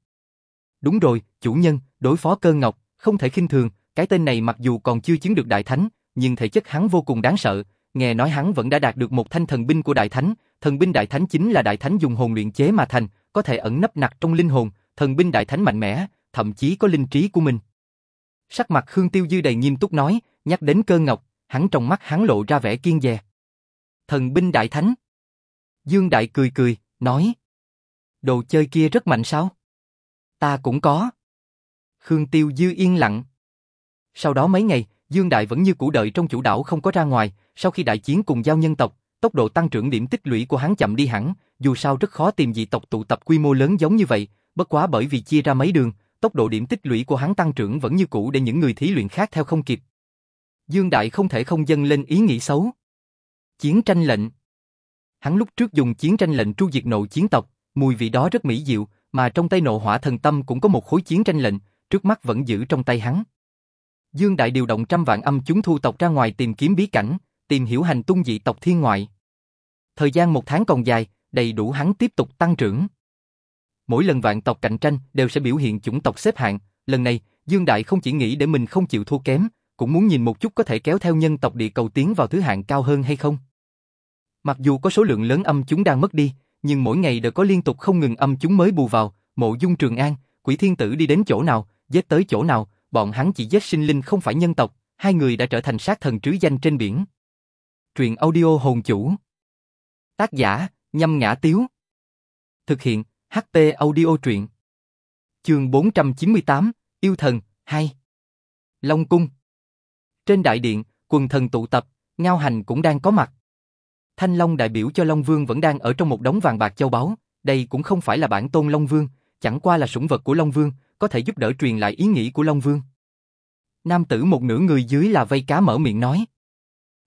Đúng rồi, chủ nhân, đối phó cơ ngọc, không thể khinh thường, cái tên này mặc dù còn chưa chứng được đại thánh, nhưng thể chất hắn vô cùng đáng sợ, nghe nói hắn vẫn đã đạt được một thanh thần binh của đại thánh, thần binh đại thánh chính là đại thánh dùng hồn luyện chế mà thành, có thể ẩn nấp nặc trong linh hồn, thần binh đại thánh mạnh mẽ, thậm chí có linh trí của mình. Sắc mặt Khương Tiêu Dư đầy nghiêm túc nói, nhắc đến cơ ngọc, hắn trong mắt hắn lộ ra vẻ kiên dè. Thần binh đại thánh. Dương Đại cười cười, nói. Đồ chơi kia rất mạnh sao? Ta cũng có. Khương Tiêu Dư yên lặng. Sau đó mấy ngày, Dương Đại vẫn như cũ đợi trong chủ đảo không có ra ngoài, sau khi đại chiến cùng giao nhân tộc, tốc độ tăng trưởng điểm tích lũy của hắn chậm đi hẳn, dù sao rất khó tìm dị tộc tụ tập quy mô lớn giống như vậy, bất quá bởi vì chia ra mấy đường, tốc độ điểm tích lũy của hắn tăng trưởng vẫn như cũ để những người thí luyện khác theo không kịp. Dương Đại không thể không dâng lên ý nghĩ xấu. Chiến tranh lệnh Hắn lúc trước dùng chiến tranh lệnh tru diệt nộ chiến tộc, mùi vị đó rất mỹ diệu, mà trong tay nộ hỏa thần tâm cũng có một khối chiến tranh lệnh, trước mắt vẫn giữ trong tay hắn. Dương Đại điều động trăm vạn âm chúng thu tộc ra ngoài tìm kiếm bí cảnh, tìm hiểu hành tung dị tộc thiên ngoại. Thời gian một tháng còn dài, đầy đủ hắn tiếp tục tăng trưởng. Mỗi lần vạn tộc cạnh tranh đều sẽ biểu hiện chủng tộc xếp hạng, lần này, Dương Đại không chỉ nghĩ để mình không chịu thua kém, cũng muốn nhìn một chút có thể kéo theo nhân tộc địa cầu tiến vào thứ hạng cao hơn hay không. Mặc dù có số lượng lớn âm chúng đang mất đi, nhưng mỗi ngày đều có liên tục không ngừng âm chúng mới bù vào, mộ dung trường an, quỷ thiên tử đi đến chỗ nào, giết tới chỗ nào, bọn hắn chỉ giết sinh linh không phải nhân tộc, hai người đã trở thành sát thần trứ danh trên biển. Truyện audio hồn chủ. Tác giả, nhâm ngã tiếu. Thực hiện, HT audio truyện Chương 498, Yêu thần, 2 Long cung Trên đại điện, quần thần tụ tập, Ngao Hành cũng đang có mặt. Thanh Long đại biểu cho Long Vương vẫn đang ở trong một đống vàng bạc châu báu, đây cũng không phải là bản tôn Long Vương, chẳng qua là sủng vật của Long Vương, có thể giúp đỡ truyền lại ý nghĩ của Long Vương. Nam tử một nửa người dưới là vây cá mở miệng nói.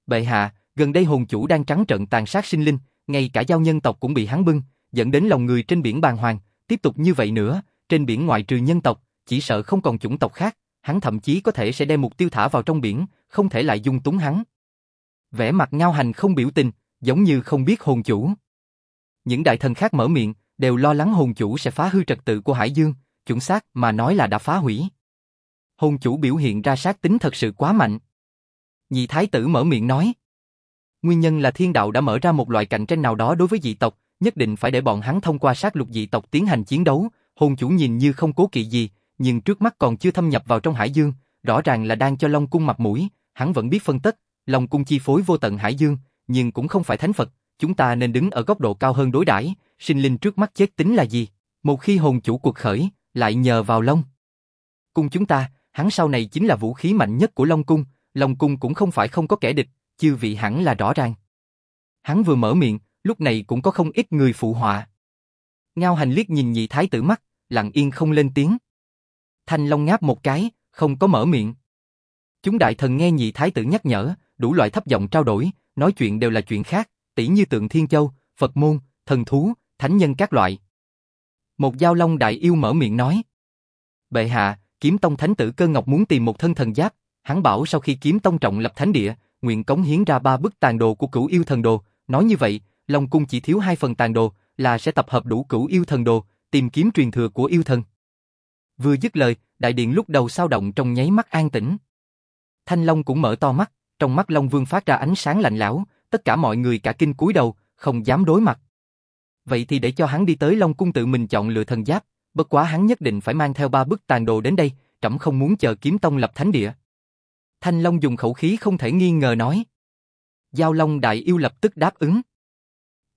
Bệ hạ, gần đây hồn chủ đang trắng trận tàn sát sinh linh, ngay cả giao nhân tộc cũng bị hắn bưng, dẫn đến lòng người trên biển bàng hoàng, tiếp tục như vậy nữa, trên biển ngoại trừ nhân tộc, chỉ sợ không còn chủng tộc khác, hắn thậm chí có thể sẽ đem mục tiêu thả vào trong biển, không thể lại dung túng hắn. Vẻ mặt ngao hành không biểu tình, giống như không biết hồn chủ. Những đại thần khác mở miệng, đều lo lắng hồn chủ sẽ phá hư trật tự của Hải Dương, chuẩn xác mà nói là đã phá hủy. Hồn chủ biểu hiện ra sát tính thật sự quá mạnh. Nhị thái tử mở miệng nói. Nguyên nhân là thiên đạo đã mở ra một loại cạnh tranh nào đó đối với dị tộc, nhất định phải để bọn hắn thông qua sát lục dị tộc tiến hành chiến đấu, hồn chủ nhìn như không cố kỵ gì, nhưng trước mắt còn chưa thâm nhập vào trong hải dương, rõ ràng là đang cho Long Cung mặt mũi, hắn vẫn biết phân tích, Long Cung chi phối vô tận hải dương, nhưng cũng không phải thánh Phật, chúng ta nên đứng ở góc độ cao hơn đối đãi, sinh linh trước mắt chết tính là gì? Một khi hồn chủ cuộc khởi, lại nhờ vào Long. Cung chúng ta, hắn sau này chính là vũ khí mạnh nhất của Long Cung, Long Cung cũng không phải không có kẻ địch, chư vị hẳn là rõ ràng. Hắn vừa mở miệng, lúc này cũng có không ít người phụ họa. Ngao hành liếc nhìn nhị thái tử mắt, lặng yên không lên tiếng. Thanh Long ngáp một cái, không có mở miệng. Chúng đại thần nghe nhị thái tử nhắc nhở, đủ loại thấp giọng trao đổi, nói chuyện đều là chuyện khác, tỷ như tượng Thiên Châu, Phật môn, thần thú, thánh nhân các loại. Một giao long đại yêu mở miệng nói. Bệ hạ, kiếm tông thánh tử cơ ngọc muốn tìm một thân thần giáp, hắn bảo sau khi kiếm tông trọng lập thánh địa, nguyện cống hiến ra ba bức tàn đồ của cửu yêu thần đồ, nói như vậy, Long cung chỉ thiếu hai phần tàn đồ, là sẽ tập hợp đủ cửu yêu thần đồ, tìm kiếm truyền thừa của yêu thần. Vừa dứt lời, đại điện lúc đầu sao động trong nháy mắt an tĩnh. Thanh Long cũng mở to mắt, trong mắt Long Vương phát ra ánh sáng lạnh lẽo, tất cả mọi người cả kinh cúi đầu, không dám đối mặt. Vậy thì để cho hắn đi tới Long cung tự mình chọn lựa thần giáp, bất quá hắn nhất định phải mang theo ba bức tàn đồ đến đây, trẫm không muốn chờ kiếm tông lập thánh địa. Thanh Long dùng khẩu khí không thể nghi ngờ nói. Giao Long đại yêu lập tức đáp ứng.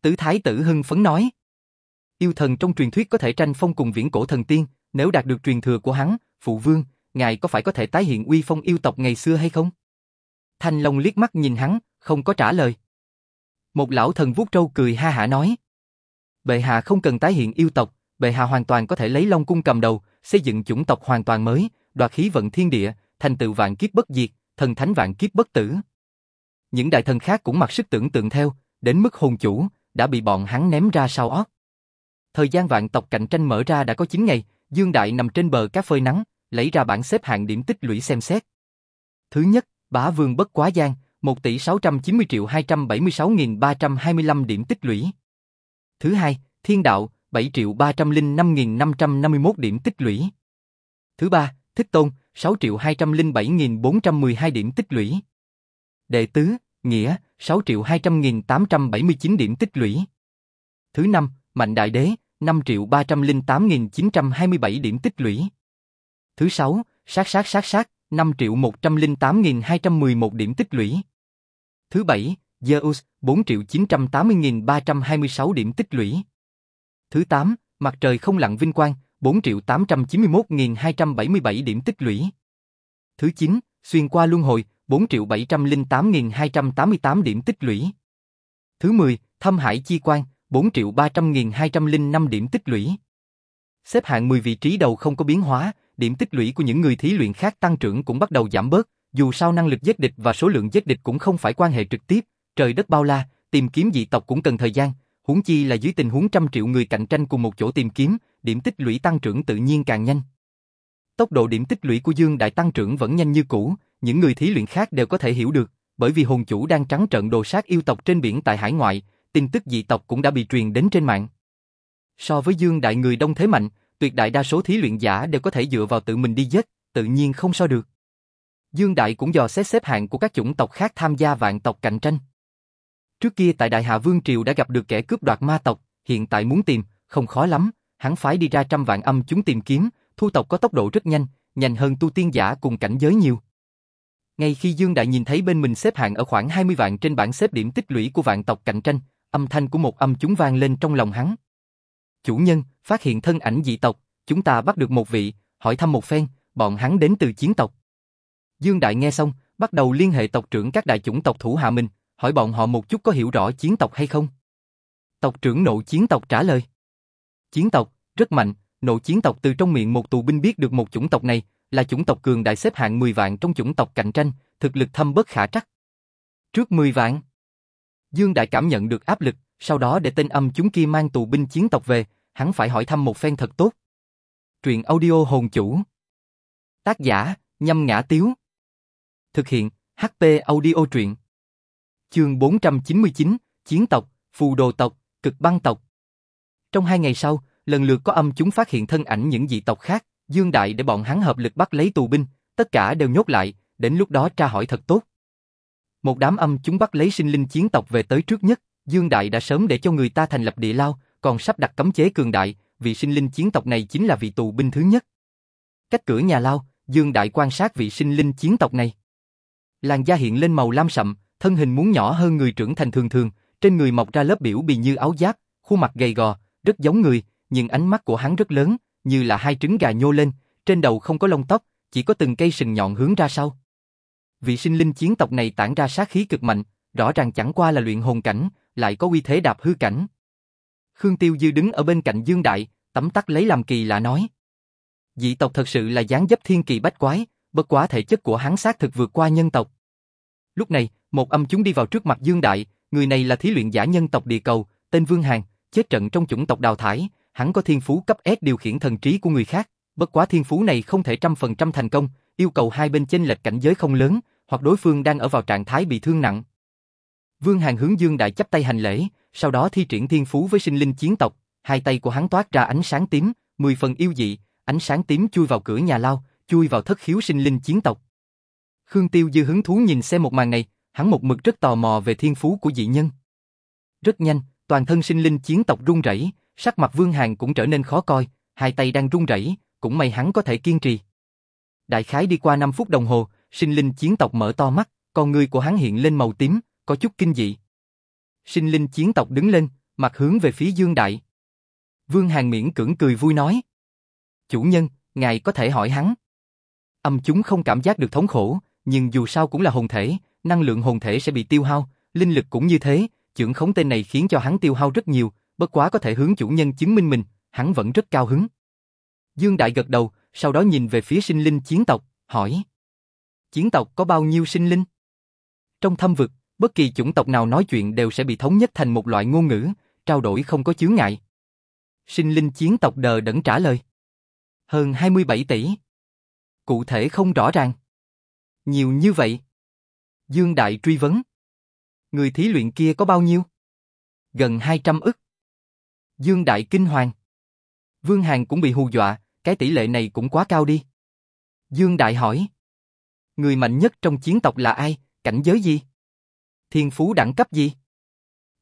Tứ Thái tử hưng phấn nói. Yêu thần trong truyền thuyết có thể tranh phong cùng viễn cổ thần tiên, nếu đạt được truyền thừa của hắn, phụ vương, ngài có phải có thể tái hiện uy phong yêu tộc ngày xưa hay không? Thanh Long liếc mắt nhìn hắn, không có trả lời. Một lão thần vuốt trâu cười ha hả nói. Bệ hạ không cần tái hiện yêu tộc, bệ hạ hoàn toàn có thể lấy Long cung cầm đầu, xây dựng chủng tộc hoàn toàn mới, đoạt khí vận thiên địa, thành tựu vạn kiếp bất diệt, thần thánh vạn kiếp bất tử. Những đại thần khác cũng mặc sức tưởng tượng theo, đến mức hồn chủ, đã bị bọn hắn ném ra sau ót. Thời gian vạn tộc cạnh tranh mở ra đã có 9 ngày, Dương Đại nằm trên bờ cá phơi nắng, lấy ra bảng xếp hạng điểm tích lũy xem xét. Thứ nhất, bá vương bất quá giang, 1 tỷ 690 triệu 276.325 điểm tích lũy. Thứ hai, thiên đạo, 7 triệu 305.551 điểm tích lũy. Thứ ba, thích tôn, 6 triệu 207.412 điểm tích lũy. Đệ tứ, nghĩa, 6.200.879 điểm tích lũy. Thứ năm, mạnh đại đế, 5.308.927 điểm tích lũy. Thứ sáu, sát sát sát sát, 5.108.211 điểm tích lũy. Thứ bảy, Zeus, 4.980.326 điểm tích lũy. Thứ tám, mặt trời không lặng vinh quang, 4.891.277 điểm tích lũy. Thứ chín, xuyên qua luân hồi, 4 triệu 708.288 điểm tích lũy. Thứ 10, thâm hải chi quan, 4 triệu 300.205 điểm tích lũy. Xếp hạng 10 vị trí đầu không có biến hóa, điểm tích lũy của những người thí luyện khác tăng trưởng cũng bắt đầu giảm bớt, dù sao năng lực giết địch và số lượng giết địch cũng không phải quan hệ trực tiếp, trời đất bao la, tìm kiếm dị tộc cũng cần thời gian, huống chi là dưới tình huống trăm triệu người cạnh tranh cùng một chỗ tìm kiếm, điểm tích lũy tăng trưởng tự nhiên càng nhanh. Tốc độ điểm tích lũy của Dương Đại tăng trưởng vẫn nhanh như cũ, những người thí luyện khác đều có thể hiểu được, bởi vì hồn chủ đang trắng trợn đồ sát yêu tộc trên biển tại hải ngoại, tin tức dị tộc cũng đã bị truyền đến trên mạng. So với Dương Đại người đông thế mạnh, tuyệt đại đa số thí luyện giả đều có thể dựa vào tự mình đi giết, tự nhiên không so được. Dương Đại cũng dò xét xếp hạng của các chủng tộc khác tham gia vạn tộc cạnh tranh. Trước kia tại Đại Hạ Vương Triều đã gặp được kẻ cướp đoạt ma tộc, hiện tại muốn tìm, không khó lắm, hắn phái đi ra trăm vạn âm chúng tìm kiếm, thu tộc có tốc độ rất nhanh, nhanh hơn tu tiên giả cùng cảnh giới nhiều. Ngay khi Dương Đại nhìn thấy bên mình xếp hạng ở khoảng 20 vạn trên bảng xếp điểm tích lũy của vạn tộc cạnh tranh, âm thanh của một âm chúng vang lên trong lòng hắn. Chủ nhân, phát hiện thân ảnh dị tộc, chúng ta bắt được một vị, hỏi thăm một phen, bọn hắn đến từ chiến tộc. Dương Đại nghe xong, bắt đầu liên hệ tộc trưởng các đại chủng tộc thủ hạ mình, hỏi bọn họ một chút có hiểu rõ chiến tộc hay không. Tộc trưởng nộ chiến tộc trả lời. Chiến tộc, rất mạnh, nộ chiến tộc từ trong miệng một tù binh biết được một chủng tộc này, là chủng tộc cường đại xếp hạng 10 vạn trong chủng tộc cạnh tranh, thực lực thâm bất khả trắc. Trước 10 vạn, Dương Đại cảm nhận được áp lực, sau đó để tên âm chúng kia mang tù binh chiến tộc về, hắn phải hỏi thăm một phen thật tốt. Truyện audio hồn chủ. Tác giả, nhâm ngã tiếu. Thực hiện, HP audio truyện. Chương 499, Chiến tộc, Phù đồ tộc, Cực băng tộc. Trong hai ngày sau, lần lượt có âm chúng phát hiện thân ảnh những dị tộc khác, Dương Đại để bọn hắn hợp lực bắt lấy tù binh, tất cả đều nhốt lại, đến lúc đó tra hỏi thật tốt. Một đám âm chúng bắt lấy sinh linh chiến tộc về tới trước nhất, Dương Đại đã sớm để cho người ta thành lập địa lao, còn sắp đặt cấm chế cường đại, vị sinh linh chiến tộc này chính là vị tù binh thứ nhất. Cách cửa nhà lao, Dương Đại quan sát vị sinh linh chiến tộc này. Làn da hiện lên màu lam sậm, thân hình muốn nhỏ hơn người trưởng thành thường thường, trên người mọc ra lớp biểu bì như áo giáp, khuôn mặt gầy gò, rất giống người, nhưng ánh mắt của hắn rất lớn, như là hai trứng gà nhô lên, trên đầu không có lông tóc, chỉ có từng cây sừng nhọn hướng ra sau. Vị sinh linh chiến tộc này tản ra sát khí cực mạnh, rõ ràng chẳng qua là luyện hồn cảnh, lại có uy thế đạp hư cảnh. Khương Tiêu Dư đứng ở bên cạnh Dương Đại, tấm tắc lấy làm kỳ lạ nói. Dị tộc thật sự là dáng dấp thiên kỳ bách quái, bất quá thể chất của hắn xác thực vượt qua nhân tộc. Lúc này, một âm chúng đi vào trước mặt Dương Đại, người này là thí luyện giả nhân tộc địa cầu, tên Vương Hàn, chết trận trong chủng tộc đào thải, hắn có thiên phú cấp S điều khiển thần trí của người khác, bất quá thiên phú này không thể trăm phần trăm thành công, yêu cầu hai bên chênh lệch cảnh giới không lớn, hoặc đối phương đang ở vào trạng thái bị thương nặng. Vương Hàn hướng Dương Đại chấp tay hành lễ, sau đó thi triển thiên phú với sinh linh chiến tộc, hai tay của hắn toát ra ánh sáng tím, mười phần yêu dị, ánh sáng tím chui vào cửa nhà lao, chui vào thất khiếu sinh linh chiến tộc. Khương Tiêu dư hứng thú nhìn xem một màn này, hắn một mực rất tò mò về thiên phú của dị nhân. Rất nhanh, toàn thân sinh linh chiến tộc run rẩy, sắc mặt Vương Hàn cũng trở nên khó coi, hai tay đang run rẩy, cũng may hắn có thể kiên trì. Đại khái đi qua 5 phút đồng hồ, sinh linh chiến tộc mở to mắt, con người của hắn hiện lên màu tím, có chút kinh dị. Sinh linh chiến tộc đứng lên, mặt hướng về phía Dương Đại. Vương Hàn miễn cưỡng cười vui nói. Chủ nhân, ngài có thể hỏi hắn. Âm chúng không cảm giác được thống khổ, nhưng dù sao cũng là hồn thể, năng lượng hồn thể sẽ bị tiêu hao, linh lực cũng như thế, trưởng khống tên này khiến cho hắn tiêu hao rất nhiều, bất quá có thể hướng chủ nhân chứng minh mình, hắn vẫn rất cao hứng. Dương Đại gật đầu, sau đó nhìn về phía sinh linh chiến tộc, hỏi. Chiến tộc có bao nhiêu sinh linh? Trong thâm vực, bất kỳ chủng tộc nào nói chuyện đều sẽ bị thống nhất thành một loại ngôn ngữ, trao đổi không có chướng ngại. Sinh linh chiến tộc đờ đẫn trả lời. Hơn 27 tỷ. Cụ thể không rõ ràng. Nhiều như vậy. Dương Đại truy vấn. Người thí luyện kia có bao nhiêu? Gần 200 ức. Dương Đại kinh hoàng. Vương Hàn cũng bị hù dọa, cái tỷ lệ này cũng quá cao đi. Dương Đại hỏi. Người mạnh nhất trong chiến tộc là ai, cảnh giới gì? Thiên phú đẳng cấp gì?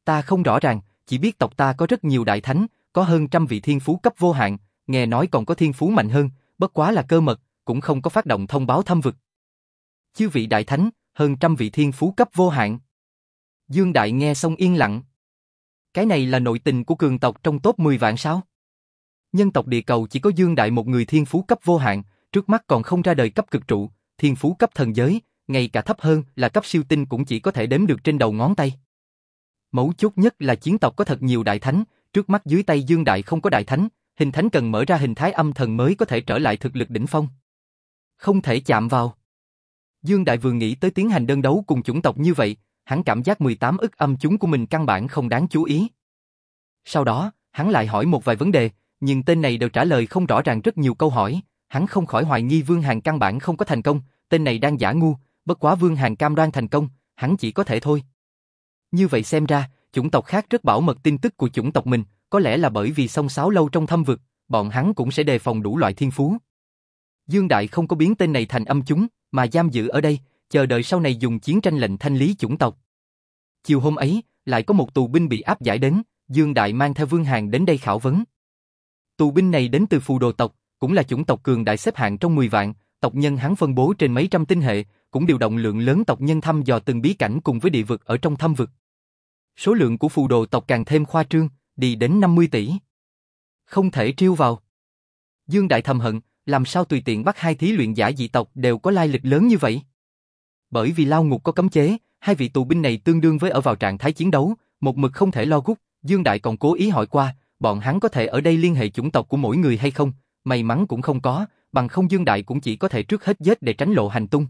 Ta không rõ ràng, chỉ biết tộc ta có rất nhiều đại thánh, có hơn trăm vị thiên phú cấp vô hạn, nghe nói còn có thiên phú mạnh hơn, bất quá là cơ mật, cũng không có phát động thông báo thâm vực. Chư vị đại thánh, hơn trăm vị thiên phú cấp vô hạn. Dương Đại nghe xong yên lặng. Cái này là nội tình của cường tộc trong top 10 vạn sao? Nhân tộc địa cầu chỉ có Dương Đại một người thiên phú cấp vô hạn, trước mắt còn không ra đời cấp cực trụ, thiên phú cấp thần giới, ngay cả thấp hơn là cấp siêu tinh cũng chỉ có thể đếm được trên đầu ngón tay. Mấu chốt nhất là chiến tộc có thật nhiều đại thánh, trước mắt dưới tay Dương Đại không có đại thánh, hình thánh cần mở ra hình thái âm thần mới có thể trở lại thực lực đỉnh phong. Không thể chạm vào. Dương Đại vừa nghĩ tới tiến hành đơn đấu cùng chủng tộc như vậy, hắn cảm giác 18 ức âm chúng của mình căn bản không đáng chú ý. Sau đó, hắn lại hỏi một vài vấn đề, nhưng tên này đều trả lời không rõ ràng rất nhiều câu hỏi, hắn không khỏi hoài nghi Vương Hàn căn bản không có thành công, tên này đang giả ngu, bất quá Vương Hàn cam đoan thành công, hắn chỉ có thể thôi. Như vậy xem ra, chủng tộc khác rất bảo mật tin tức của chủng tộc mình, có lẽ là bởi vì sông sáo lâu trong thâm vực, bọn hắn cũng sẽ đề phòng đủ loại thiên phú. Dương Đại không có biến tên này thành âm chúng, mà giam giữ ở đây, chờ đợi sau này dùng chiến tranh lệnh thanh lý chủng tộc. Chiều hôm ấy, lại có một tù binh bị áp giải đến, Dương Đại mang theo Vương hàng đến đây khảo vấn. Tù binh này đến từ phù đồ tộc, cũng là chủng tộc cường đại xếp hạng trong 10 vạn, tộc nhân hắn phân bố trên mấy trăm tinh hệ, cũng điều động lượng lớn tộc nhân thăm dò từng bí cảnh cùng với địa vực ở trong thâm vực. Số lượng của phù đồ tộc càng thêm khoa trương, đi đến 50 tỷ. Không thể triêu vào. Dương Đại thầm hận, làm sao tùy tiện bắt hai thí luyện giả dị tộc đều có lai lịch lớn như vậy? Bởi vì lao ngục có cấm chế, hai vị tù binh này tương đương với ở vào trạng thái chiến đấu, một mực không thể lo gút, Dương Đại còn cố ý hỏi qua, bọn hắn có thể ở đây liên hệ chủng tộc của mỗi người hay không, may mắn cũng không có, bằng không Dương Đại cũng chỉ có thể trước hết giết để tránh lộ hành tung.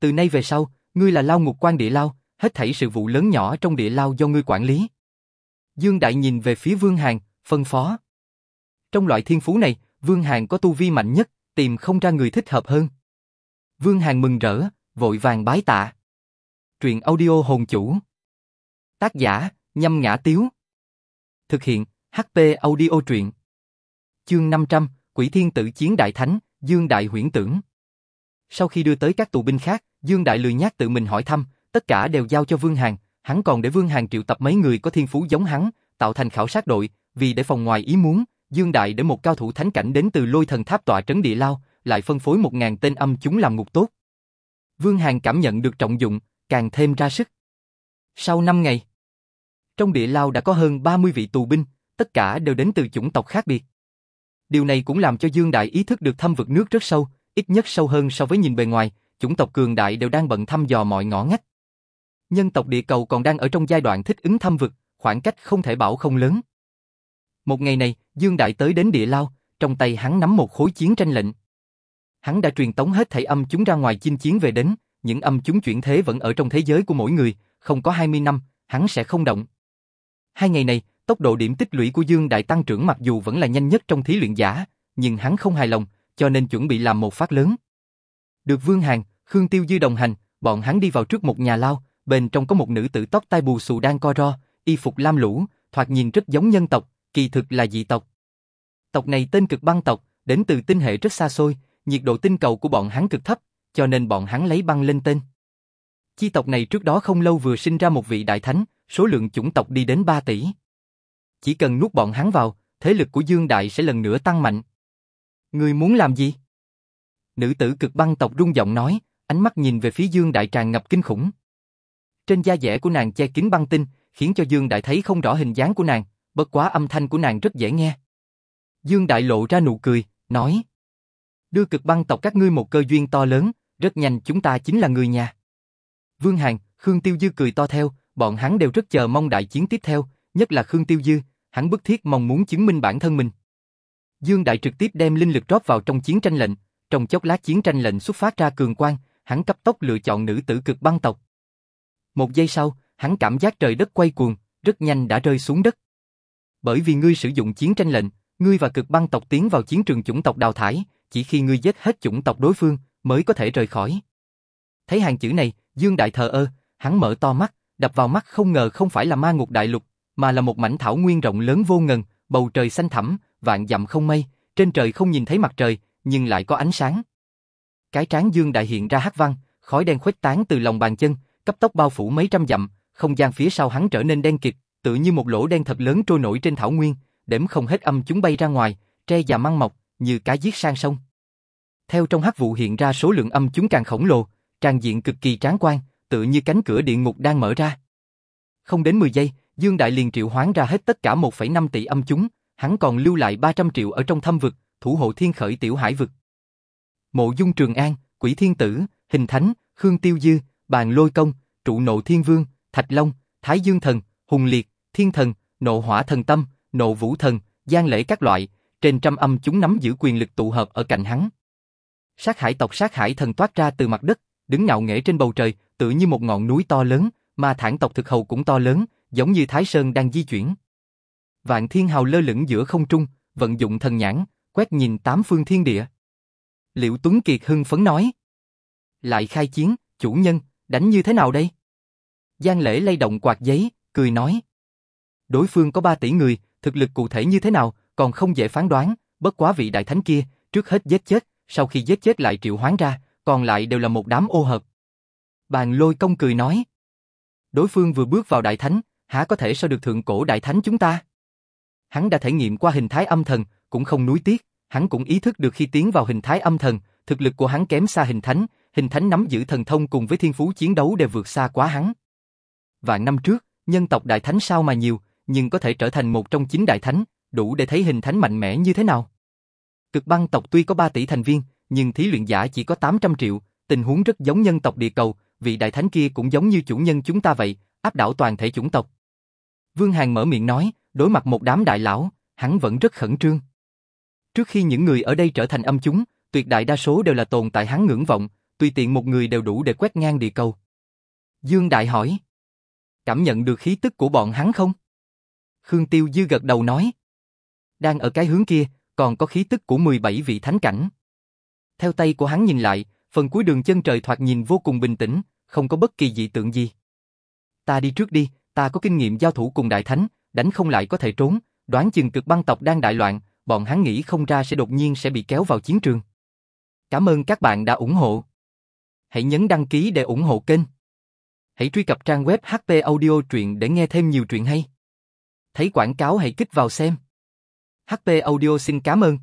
Từ nay về sau, ngươi là lao ngục quan địa lao, hết thảy sự vụ lớn nhỏ trong địa lao do ngươi quản lý. Dương Đại nhìn về phía Vương Hàn, phân phó. Trong loại thiên phú này, Vương Hàn có tu vi mạnh nhất, tìm không ra người thích hợp hơn. Vương Hàn mừng rỡ, vội vàng bái tạ. Truyện audio hồn chủ. Tác giả, nhâm ngã tiếu. Thực hiện, HP audio truyện. Chương 500, Quỷ Thiên Tử Chiến Đại Thánh, Dương Đại huyễn tưởng. Sau khi đưa tới các tù binh khác, Dương Đại lười nhát tự mình hỏi thăm, tất cả đều giao cho Vương Hàn, hắn còn để Vương Hàn triệu tập mấy người có thiên phú giống hắn, tạo thành khảo sát đội, vì để phòng ngoài ý muốn, Dương Đại để một cao thủ thánh cảnh đến từ lôi thần tháp tọa trấn địa lao, lại phân phối một ngàn tên âm chúng làm ngục tốt. Vương Hàng cảm nhận được trọng dụng, càng thêm ra sức. Sau 5 ngày, trong địa lao đã có hơn 30 vị tù binh, tất cả đều đến từ chủng tộc khác biệt. Điều này cũng làm cho Dương Đại ý thức được thâm vực nước rất sâu, ít nhất sâu hơn so với nhìn bề ngoài, chủng tộc cường đại đều đang bận thăm dò mọi ngõ ngách. Nhân tộc địa cầu còn đang ở trong giai đoạn thích ứng thâm vực, khoảng cách không thể bảo không lớn. Một ngày này, Dương Đại tới đến địa lao, trong tay hắn nắm một khối chiến tranh lệnh. Hắn đã truyền tống hết thảy âm chúng ra ngoài chinh chiến về đến, những âm chúng chuyển thế vẫn ở trong thế giới của mỗi người, không có 20 năm, hắn sẽ không động. Hai ngày này, tốc độ điểm tích lũy của Dương Đại tăng trưởng mặc dù vẫn là nhanh nhất trong thí luyện giả, nhưng hắn không hài lòng, cho nên chuẩn bị làm một phát lớn. Được Vương Hàn, Khương Tiêu Dư đồng hành, bọn hắn đi vào trước một nhà lao, bên trong có một nữ tử tóc tai bù xù đang co ro, y phục lam lũ, thoạt nhìn rất giống nhân tộc, kỳ thực là dị tộc. Tộc này tên cực băng tộc, đến từ tinh hệ rất xa xôi, nhiệt độ tinh cầu của bọn hắn cực thấp, cho nên bọn hắn lấy băng lên tên. Chi tộc này trước đó không lâu vừa sinh ra một vị đại thánh, số lượng chủng tộc đi đến 3 tỷ. Chỉ cần nuốt bọn hắn vào, thế lực của Dương Đại sẽ lần nữa tăng mạnh. Người muốn làm gì? Nữ tử cực băng tộc rung giọng nói, ánh mắt nhìn về phía Dương Đại tràn ngập kinh khủng. Trên da dẻ của nàng che kín băng tinh, khiến cho Dương Đại thấy không rõ hình dáng của nàng, bất quá âm thanh của nàng rất dễ nghe. Dương Đại lộ ra nụ cười, nói Đưa cực băng tộc các ngươi một cơ duyên to lớn, rất nhanh chúng ta chính là người nhà. Vương Hàn, Khương Tiêu Dư cười to theo, bọn hắn đều rất chờ mong đại chiến tiếp theo, nhất là Khương Tiêu Dư, hắn bức thiết mong muốn chứng minh bản thân mình. Dương Đại trực tiếp đem linh lực rót vào trong chiến tranh lệnh, trong chốc lát chiến tranh lệnh xuất phát ra cường quang, hắn cấp tốc lựa chọn nữ tử cực băng tộc. Một giây sau, hắn cảm giác trời đất quay cuồng, rất nhanh đã rơi xuống đất. Bởi vì ngươi sử dụng chiến tranh lệnh, ngươi và cực băng tộc tiến vào chiến trường chủng tộc đào thải, chỉ khi ngươi giết hết chủng tộc đối phương mới có thể rời khỏi. Thấy hàng chữ này, Dương Đại thờ ơ, hắn mở to mắt, đập vào mắt không ngờ không phải là ma ngục đại lục, mà là một mảnh thảo nguyên rộng lớn vô ngần, bầu trời xanh thẳm, vạn dặm không mây, trên trời không nhìn thấy mặt trời, nhưng lại có ánh sáng. Cái trán Dương Đại hiện ra hắc văn, khói đen khuếch tán từ lòng bàn chân, cấp tốc bao phủ mấy trăm dặm, không gian phía sau hắn trở nên đen kịt, tự như một lỗ đen thật lớn trôi nổi trên thảo nguyên, đếm không hết âm chúng bay ra ngoài, tre và măng mọc, như cá giết sang sông. Theo trong hắc vụ hiện ra số lượng âm chúng càng khổng lồ, trang diện cực kỳ tráng quan, tự như cánh cửa địa ngục đang mở ra. Không đến 10 giây, Dương Đại liền triệu hoán ra hết tất cả 1,5 tỷ âm chúng, hắn còn lưu lại 300 triệu ở trong thâm vực, thủ hộ thiên khởi tiểu hải vực. Mộ Dung Trường An, Quỷ Thiên Tử, Hình Thánh, Khương Tiêu Dư, Bàn Lôi Công, Trụ Nộ Thiên Vương, Thạch Long, Thái Dương Thần, Hùng Liệt, Thiên Thần, Nộ Hỏa Thần Tâm, Nộ Vũ Thần, Giang Lễ các loại, trên trăm âm chúng nắm giữ quyền lực tụ hợp ở cạnh hắn. Sát hải tộc sát hải thần toát ra từ mặt đất, đứng ngạo nghễ trên bầu trời, tự như một ngọn núi to lớn, mà thản tộc thực hầu cũng to lớn, giống như Thái Sơn đang di chuyển. Vạn Thiên Hào lơ lửng giữa không trung, vận dụng thần nhãn, quét nhìn tám phương thiên địa. Liệu Tuấn Kiệt hưng phấn nói. Lại khai chiến, chủ nhân, đánh như thế nào đây? Giang Lễ lay động quạt giấy, cười nói. Đối phương có ba tỷ người, thực lực cụ thể như thế nào, còn không dễ phán đoán, bất quá vị đại thánh kia, trước hết giết chết, sau khi giết chết lại triệu hoán ra, còn lại đều là một đám ô hợp. Bàn lôi công cười nói. Đối phương vừa bước vào đại thánh, há có thể so được thượng cổ đại thánh chúng ta? Hắn đã thể nghiệm qua hình thái âm thần, cũng không nuối tiếc, hắn cũng ý thức được khi tiến vào hình thái âm thần, thực lực của hắn kém xa hình thánh, hình thánh nắm giữ thần thông cùng với thiên phú chiến đấu đều vượt xa quá hắn. Vạn năm trước, nhân tộc đại thánh sao mà nhiều, nhưng có thể trở thành một trong chín đại thánh, đủ để thấy hình thánh mạnh mẽ như thế nào. Cực băng tộc tuy có 3 tỷ thành viên, nhưng thí luyện giả chỉ có 800 triệu, tình huống rất giống nhân tộc địa cầu, vị đại thánh kia cũng giống như chủ nhân chúng ta vậy, áp đảo toàn thể chủng tộc. Vương Hàng mở miệng nói, đối mặt một đám đại lão, hắn vẫn rất khẩn trương. Trước khi những người ở đây trở thành âm chúng, tuyệt đại đa số đều là tồn tại hắn ngưỡng vọng, tùy tiện một người đều đủ để quét ngang địa cầu. Dương Đại hỏi, cảm nhận được khí tức của bọn hắn không? Khương Tiêu Dư gật đầu nói, đang ở cái hướng kia, còn có khí tức của 17 vị thánh cảnh. Theo tay của hắn nhìn lại, phần cuối đường chân trời thoạt nhìn vô cùng bình tĩnh, không có bất kỳ dị tượng gì. Ta đi trước đi, ta có kinh nghiệm giao thủ cùng đại thánh, đánh không lại có thể trốn, đoán chừng cực băng tộc đang đại loạn, bọn hắn nghĩ không ra sẽ đột nhiên sẽ bị kéo vào chiến trường. Cảm ơn các bạn đã ủng hộ. Hãy nhấn đăng ký để ủng hộ kênh. Hãy Hãy truy cập trang web HP Audio Truyện để nghe thêm nhiều truyện hay. Thấy quảng cáo hãy kích vào xem. HP Audio xin cảm ơn.